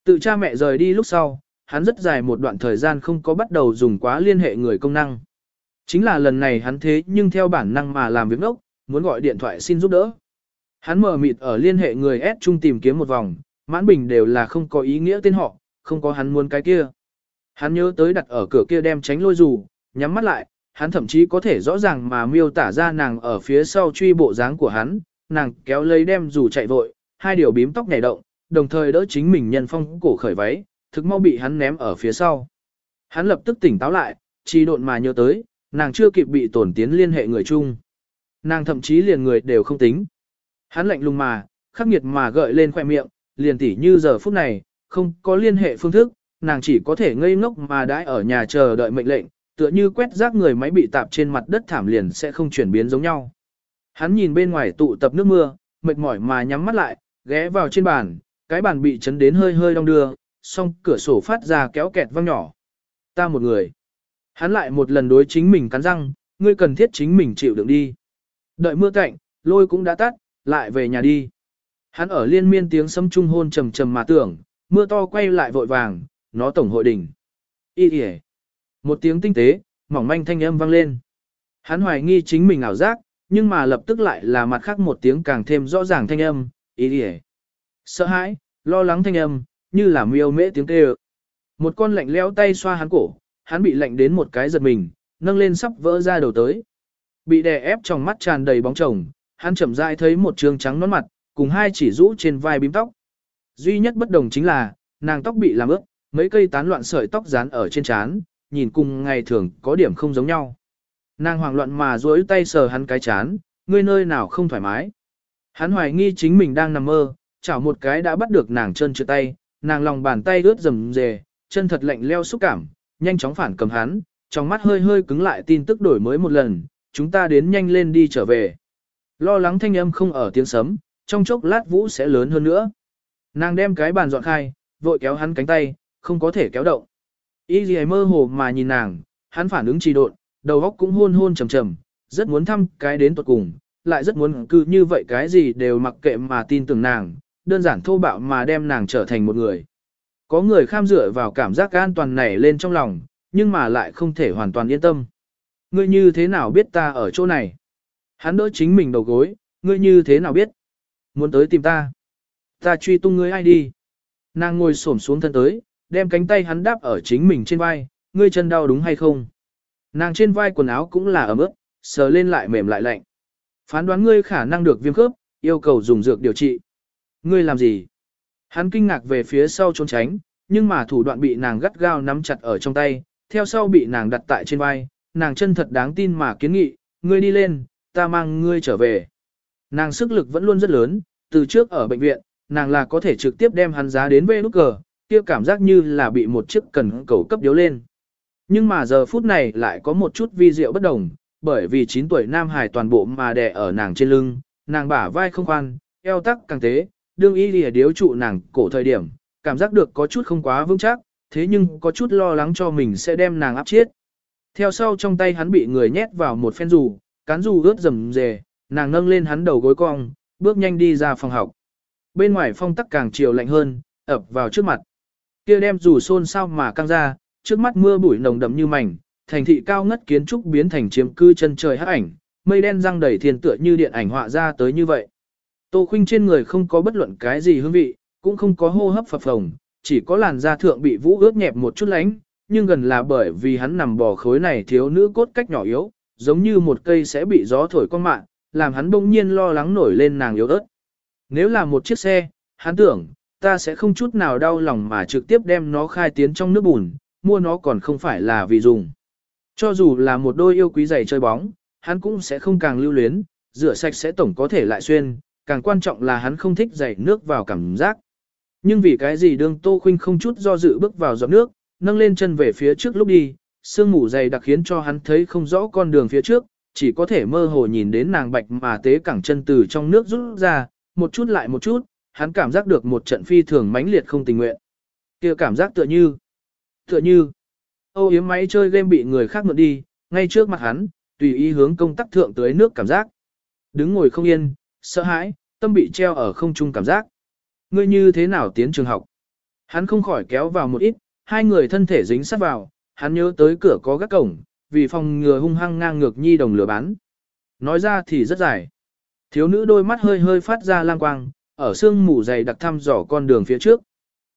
Tự cha mẹ rời đi lúc sau, hắn rất dài một đoạn thời gian không có bắt đầu dùng quá liên hệ người công năng. Chính là lần này hắn thế nhưng theo bản năng mà làm việc ốc, muốn gọi điện thoại xin giúp đỡ. Hắn mở mịt ở liên hệ người S chung tìm kiếm một vòng, mãn bình đều là không có ý nghĩa tên họ, không có hắn muốn cái kia. Hắn nhớ tới đặt ở cửa kia đem tránh lôi dù, nhắm mắt lại, hắn thậm chí có thể rõ ràng mà miêu tả ra nàng ở phía sau truy bộ dáng của hắn, nàng kéo lấy đem dù chạy vội, hai điều bím tóc nhảy động, đồng thời đỡ chính mình nhân phong cổ khởi váy, thực mau bị hắn ném ở phía sau. Hắn lập tức tỉnh táo lại, chỉ độn mà nhớ tới, nàng chưa kịp bị tổn tiến liên hệ người chung. Nàng thậm chí liền người đều không tính. Hắn lạnh lùng mà, khắc nghiệt mà gợi lên khoẻ miệng, liền tỉ như giờ phút này, không có liên hệ phương thức, nàng chỉ có thể ngây ngốc mà đãi ở nhà chờ đợi mệnh lệnh, tựa như quét rác người máy bị tạp trên mặt đất thảm liền sẽ không chuyển biến giống nhau. Hắn nhìn bên ngoài tụ tập nước mưa, mệt mỏi mà nhắm mắt lại, ghé vào trên bàn, cái bàn bị chấn đến hơi hơi đong đưa, song cửa sổ phát ra kéo kẹt vang nhỏ. Ta một người. Hắn lại một lần đối chính mình cắn răng, ngươi cần thiết chính mình chịu đựng đi. Đợi mưa cạnh, lôi cũng đã tắt, lại về nhà đi. Hắn ở liên miên tiếng sấm trung hôn trầm trầm mà tưởng, mưa to quay lại vội vàng, nó tổng hội đỉnh. Ý kìa. Một tiếng tinh tế, mỏng manh thanh âm vang lên. Hắn hoài nghi chính mình ảo giác, nhưng mà lập tức lại là mặt khác một tiếng càng thêm rõ ràng thanh âm, ý kìa. Sợ hãi, lo lắng thanh âm, như là miêu mễ tiếng kêu. Một con lạnh lẽo tay xoa hắn cổ, hắn bị lạnh đến một cái giật mình, nâng lên sắp vỡ ra đầu tới. Bị đè ép trong mắt tràn đầy bóng chồng, hắn chậm rãi thấy một trường trắng nón mặt, cùng hai chỉ rũ trên vai bím tóc. Duy nhất bất đồng chính là, nàng tóc bị làm ướt, mấy cây tán loạn sợi tóc dán ở trên trán, nhìn cùng ngày thường có điểm không giống nhau. Nàng hoảng loạn mà duỗi tay sờ hắn cái chán, ngươi nơi nào không thoải mái. Hắn hoài nghi chính mình đang nằm mơ, chảo một cái đã bắt được nàng chân trượt tay, nàng lòng bàn tay ướt rầm rề, chân thật lạnh leo xúc cảm, nhanh chóng phản cầm hắn, trong mắt hơi hơi cứng lại tin tức đổi mới một lần, chúng ta đến nhanh lên đi trở về. Lo lắng thanh âm không ở tiếng sấm, trong chốc lát vũ sẽ lớn hơn nữa. Nàng đem cái bàn dọn khai, vội kéo hắn cánh tay, không có thể kéo động. Y gì mơ hồ mà nhìn nàng, hắn phản ứng trì độn, đầu óc cũng hôn hôn trầm trầm, rất muốn thăm cái đến tuột cùng, lại rất muốn cứ như vậy cái gì đều mặc kệ mà tin tưởng nàng, đơn giản thô bạo mà đem nàng trở thành một người. Có người kham dựa vào cảm giác an toàn này lên trong lòng, nhưng mà lại không thể hoàn toàn yên tâm. Ngươi như thế nào biết ta ở chỗ này? Hắn đỡ chính mình đầu gối, ngươi như thế nào biết? Muốn tới tìm ta? Ta truy tung ngươi ai đi? Nàng ngồi xổm xuống thân tới, đem cánh tay hắn đáp ở chính mình trên vai, ngươi chân đau đúng hay không? Nàng trên vai quần áo cũng là ấm ướt, sờ lên lại mềm lại lạnh. Phán đoán ngươi khả năng được viêm khớp, yêu cầu dùng dược điều trị. Ngươi làm gì? Hắn kinh ngạc về phía sau trốn tránh, nhưng mà thủ đoạn bị nàng gắt gao nắm chặt ở trong tay, theo sau bị nàng đặt tại trên vai, nàng chân thật đáng tin mà kiến nghị, ngươi đi lên, ta mang ngươi trở về. Nàng sức lực vẫn luôn rất lớn, từ trước ở bệnh viện, nàng là có thể trực tiếp đem hắn giá đến về nút cờ, kia cảm giác như là bị một chiếc cần cầu cấp điếu lên. Nhưng mà giờ phút này lại có một chút vi diệu bất đồng, bởi vì 9 tuổi Nam Hải toàn bộ mà đè ở nàng trên lưng, nàng bả vai không khoan, eo tắc càng tế, đương y lìa điếu trụ nàng cổ thời điểm, cảm giác được có chút không quá vững chắc, thế nhưng có chút lo lắng cho mình sẽ đem nàng áp chết. Theo sau trong tay hắn bị người nhét vào một phen dù, cán dù ướt rầm rề, nàng nâng lên hắn đầu gối cong, bước nhanh đi ra phòng học. Bên ngoài phong tắc càng chiều lạnh hơn, ập vào trước mặt. Kia đem dù xôn sao mà căng ra, trước mắt mưa bụi nồng đậm như mảnh, thành thị cao ngất kiến trúc biến thành chiếm cư chân trời hắc ảnh, mây đen răng đầy thiên tựa như điện ảnh họa ra tới như vậy. Tô Khuynh trên người không có bất luận cái gì hương vị, cũng không có hô hấp phập phồng, chỉ có làn da thượng bị vũ ướt nhẹp một chút lánh, nhưng gần là bởi vì hắn nằm bò khối này thiếu nữ cốt cách nhỏ yếu, giống như một cây sẽ bị gió thổi con mạng, làm hắn bỗng nhiên lo lắng nổi lên nàng yếu ớt. Nếu là một chiếc xe, hắn tưởng, ta sẽ không chút nào đau lòng mà trực tiếp đem nó khai tiến trong nước bùn, mua nó còn không phải là vì dùng. Cho dù là một đôi yêu quý giày chơi bóng, hắn cũng sẽ không càng lưu luyến, rửa sạch sẽ tổng có thể lại xuyên, càng quan trọng là hắn không thích dày nước vào cảm giác. Nhưng vì cái gì đương Tô Khuynh không chút do dự bước vào giọt nước, nâng lên chân về phía trước lúc đi, sương mù dày đặc khiến cho hắn thấy không rõ con đường phía trước, chỉ có thể mơ hồ nhìn đến nàng bạch mà tế cẳng chân từ trong nước rút ra, một chút lại một chút, hắn cảm giác được một trận phi thường mãnh liệt không tình nguyện. kia cảm giác tựa như, tựa như, ô yếm máy chơi game bị người khác mượn đi, ngay trước mặt hắn, tùy ý hướng công tắc thượng tới nước cảm giác. Đứng ngồi không yên, sợ hãi, tâm bị treo ở không trung cảm giác. Ngươi như thế nào tiến trường học? Hắn không khỏi kéo vào một ít, hai người thân thể dính sát vào, hắn nhớ tới cửa có gác cổng, vì phòng ngừa hung hăng ngang ngược nhi đồng lửa bán. Nói ra thì rất dài. Thiếu nữ đôi mắt hơi hơi phát ra lang quang, ở sương mù dày đặc thăm dò con đường phía trước.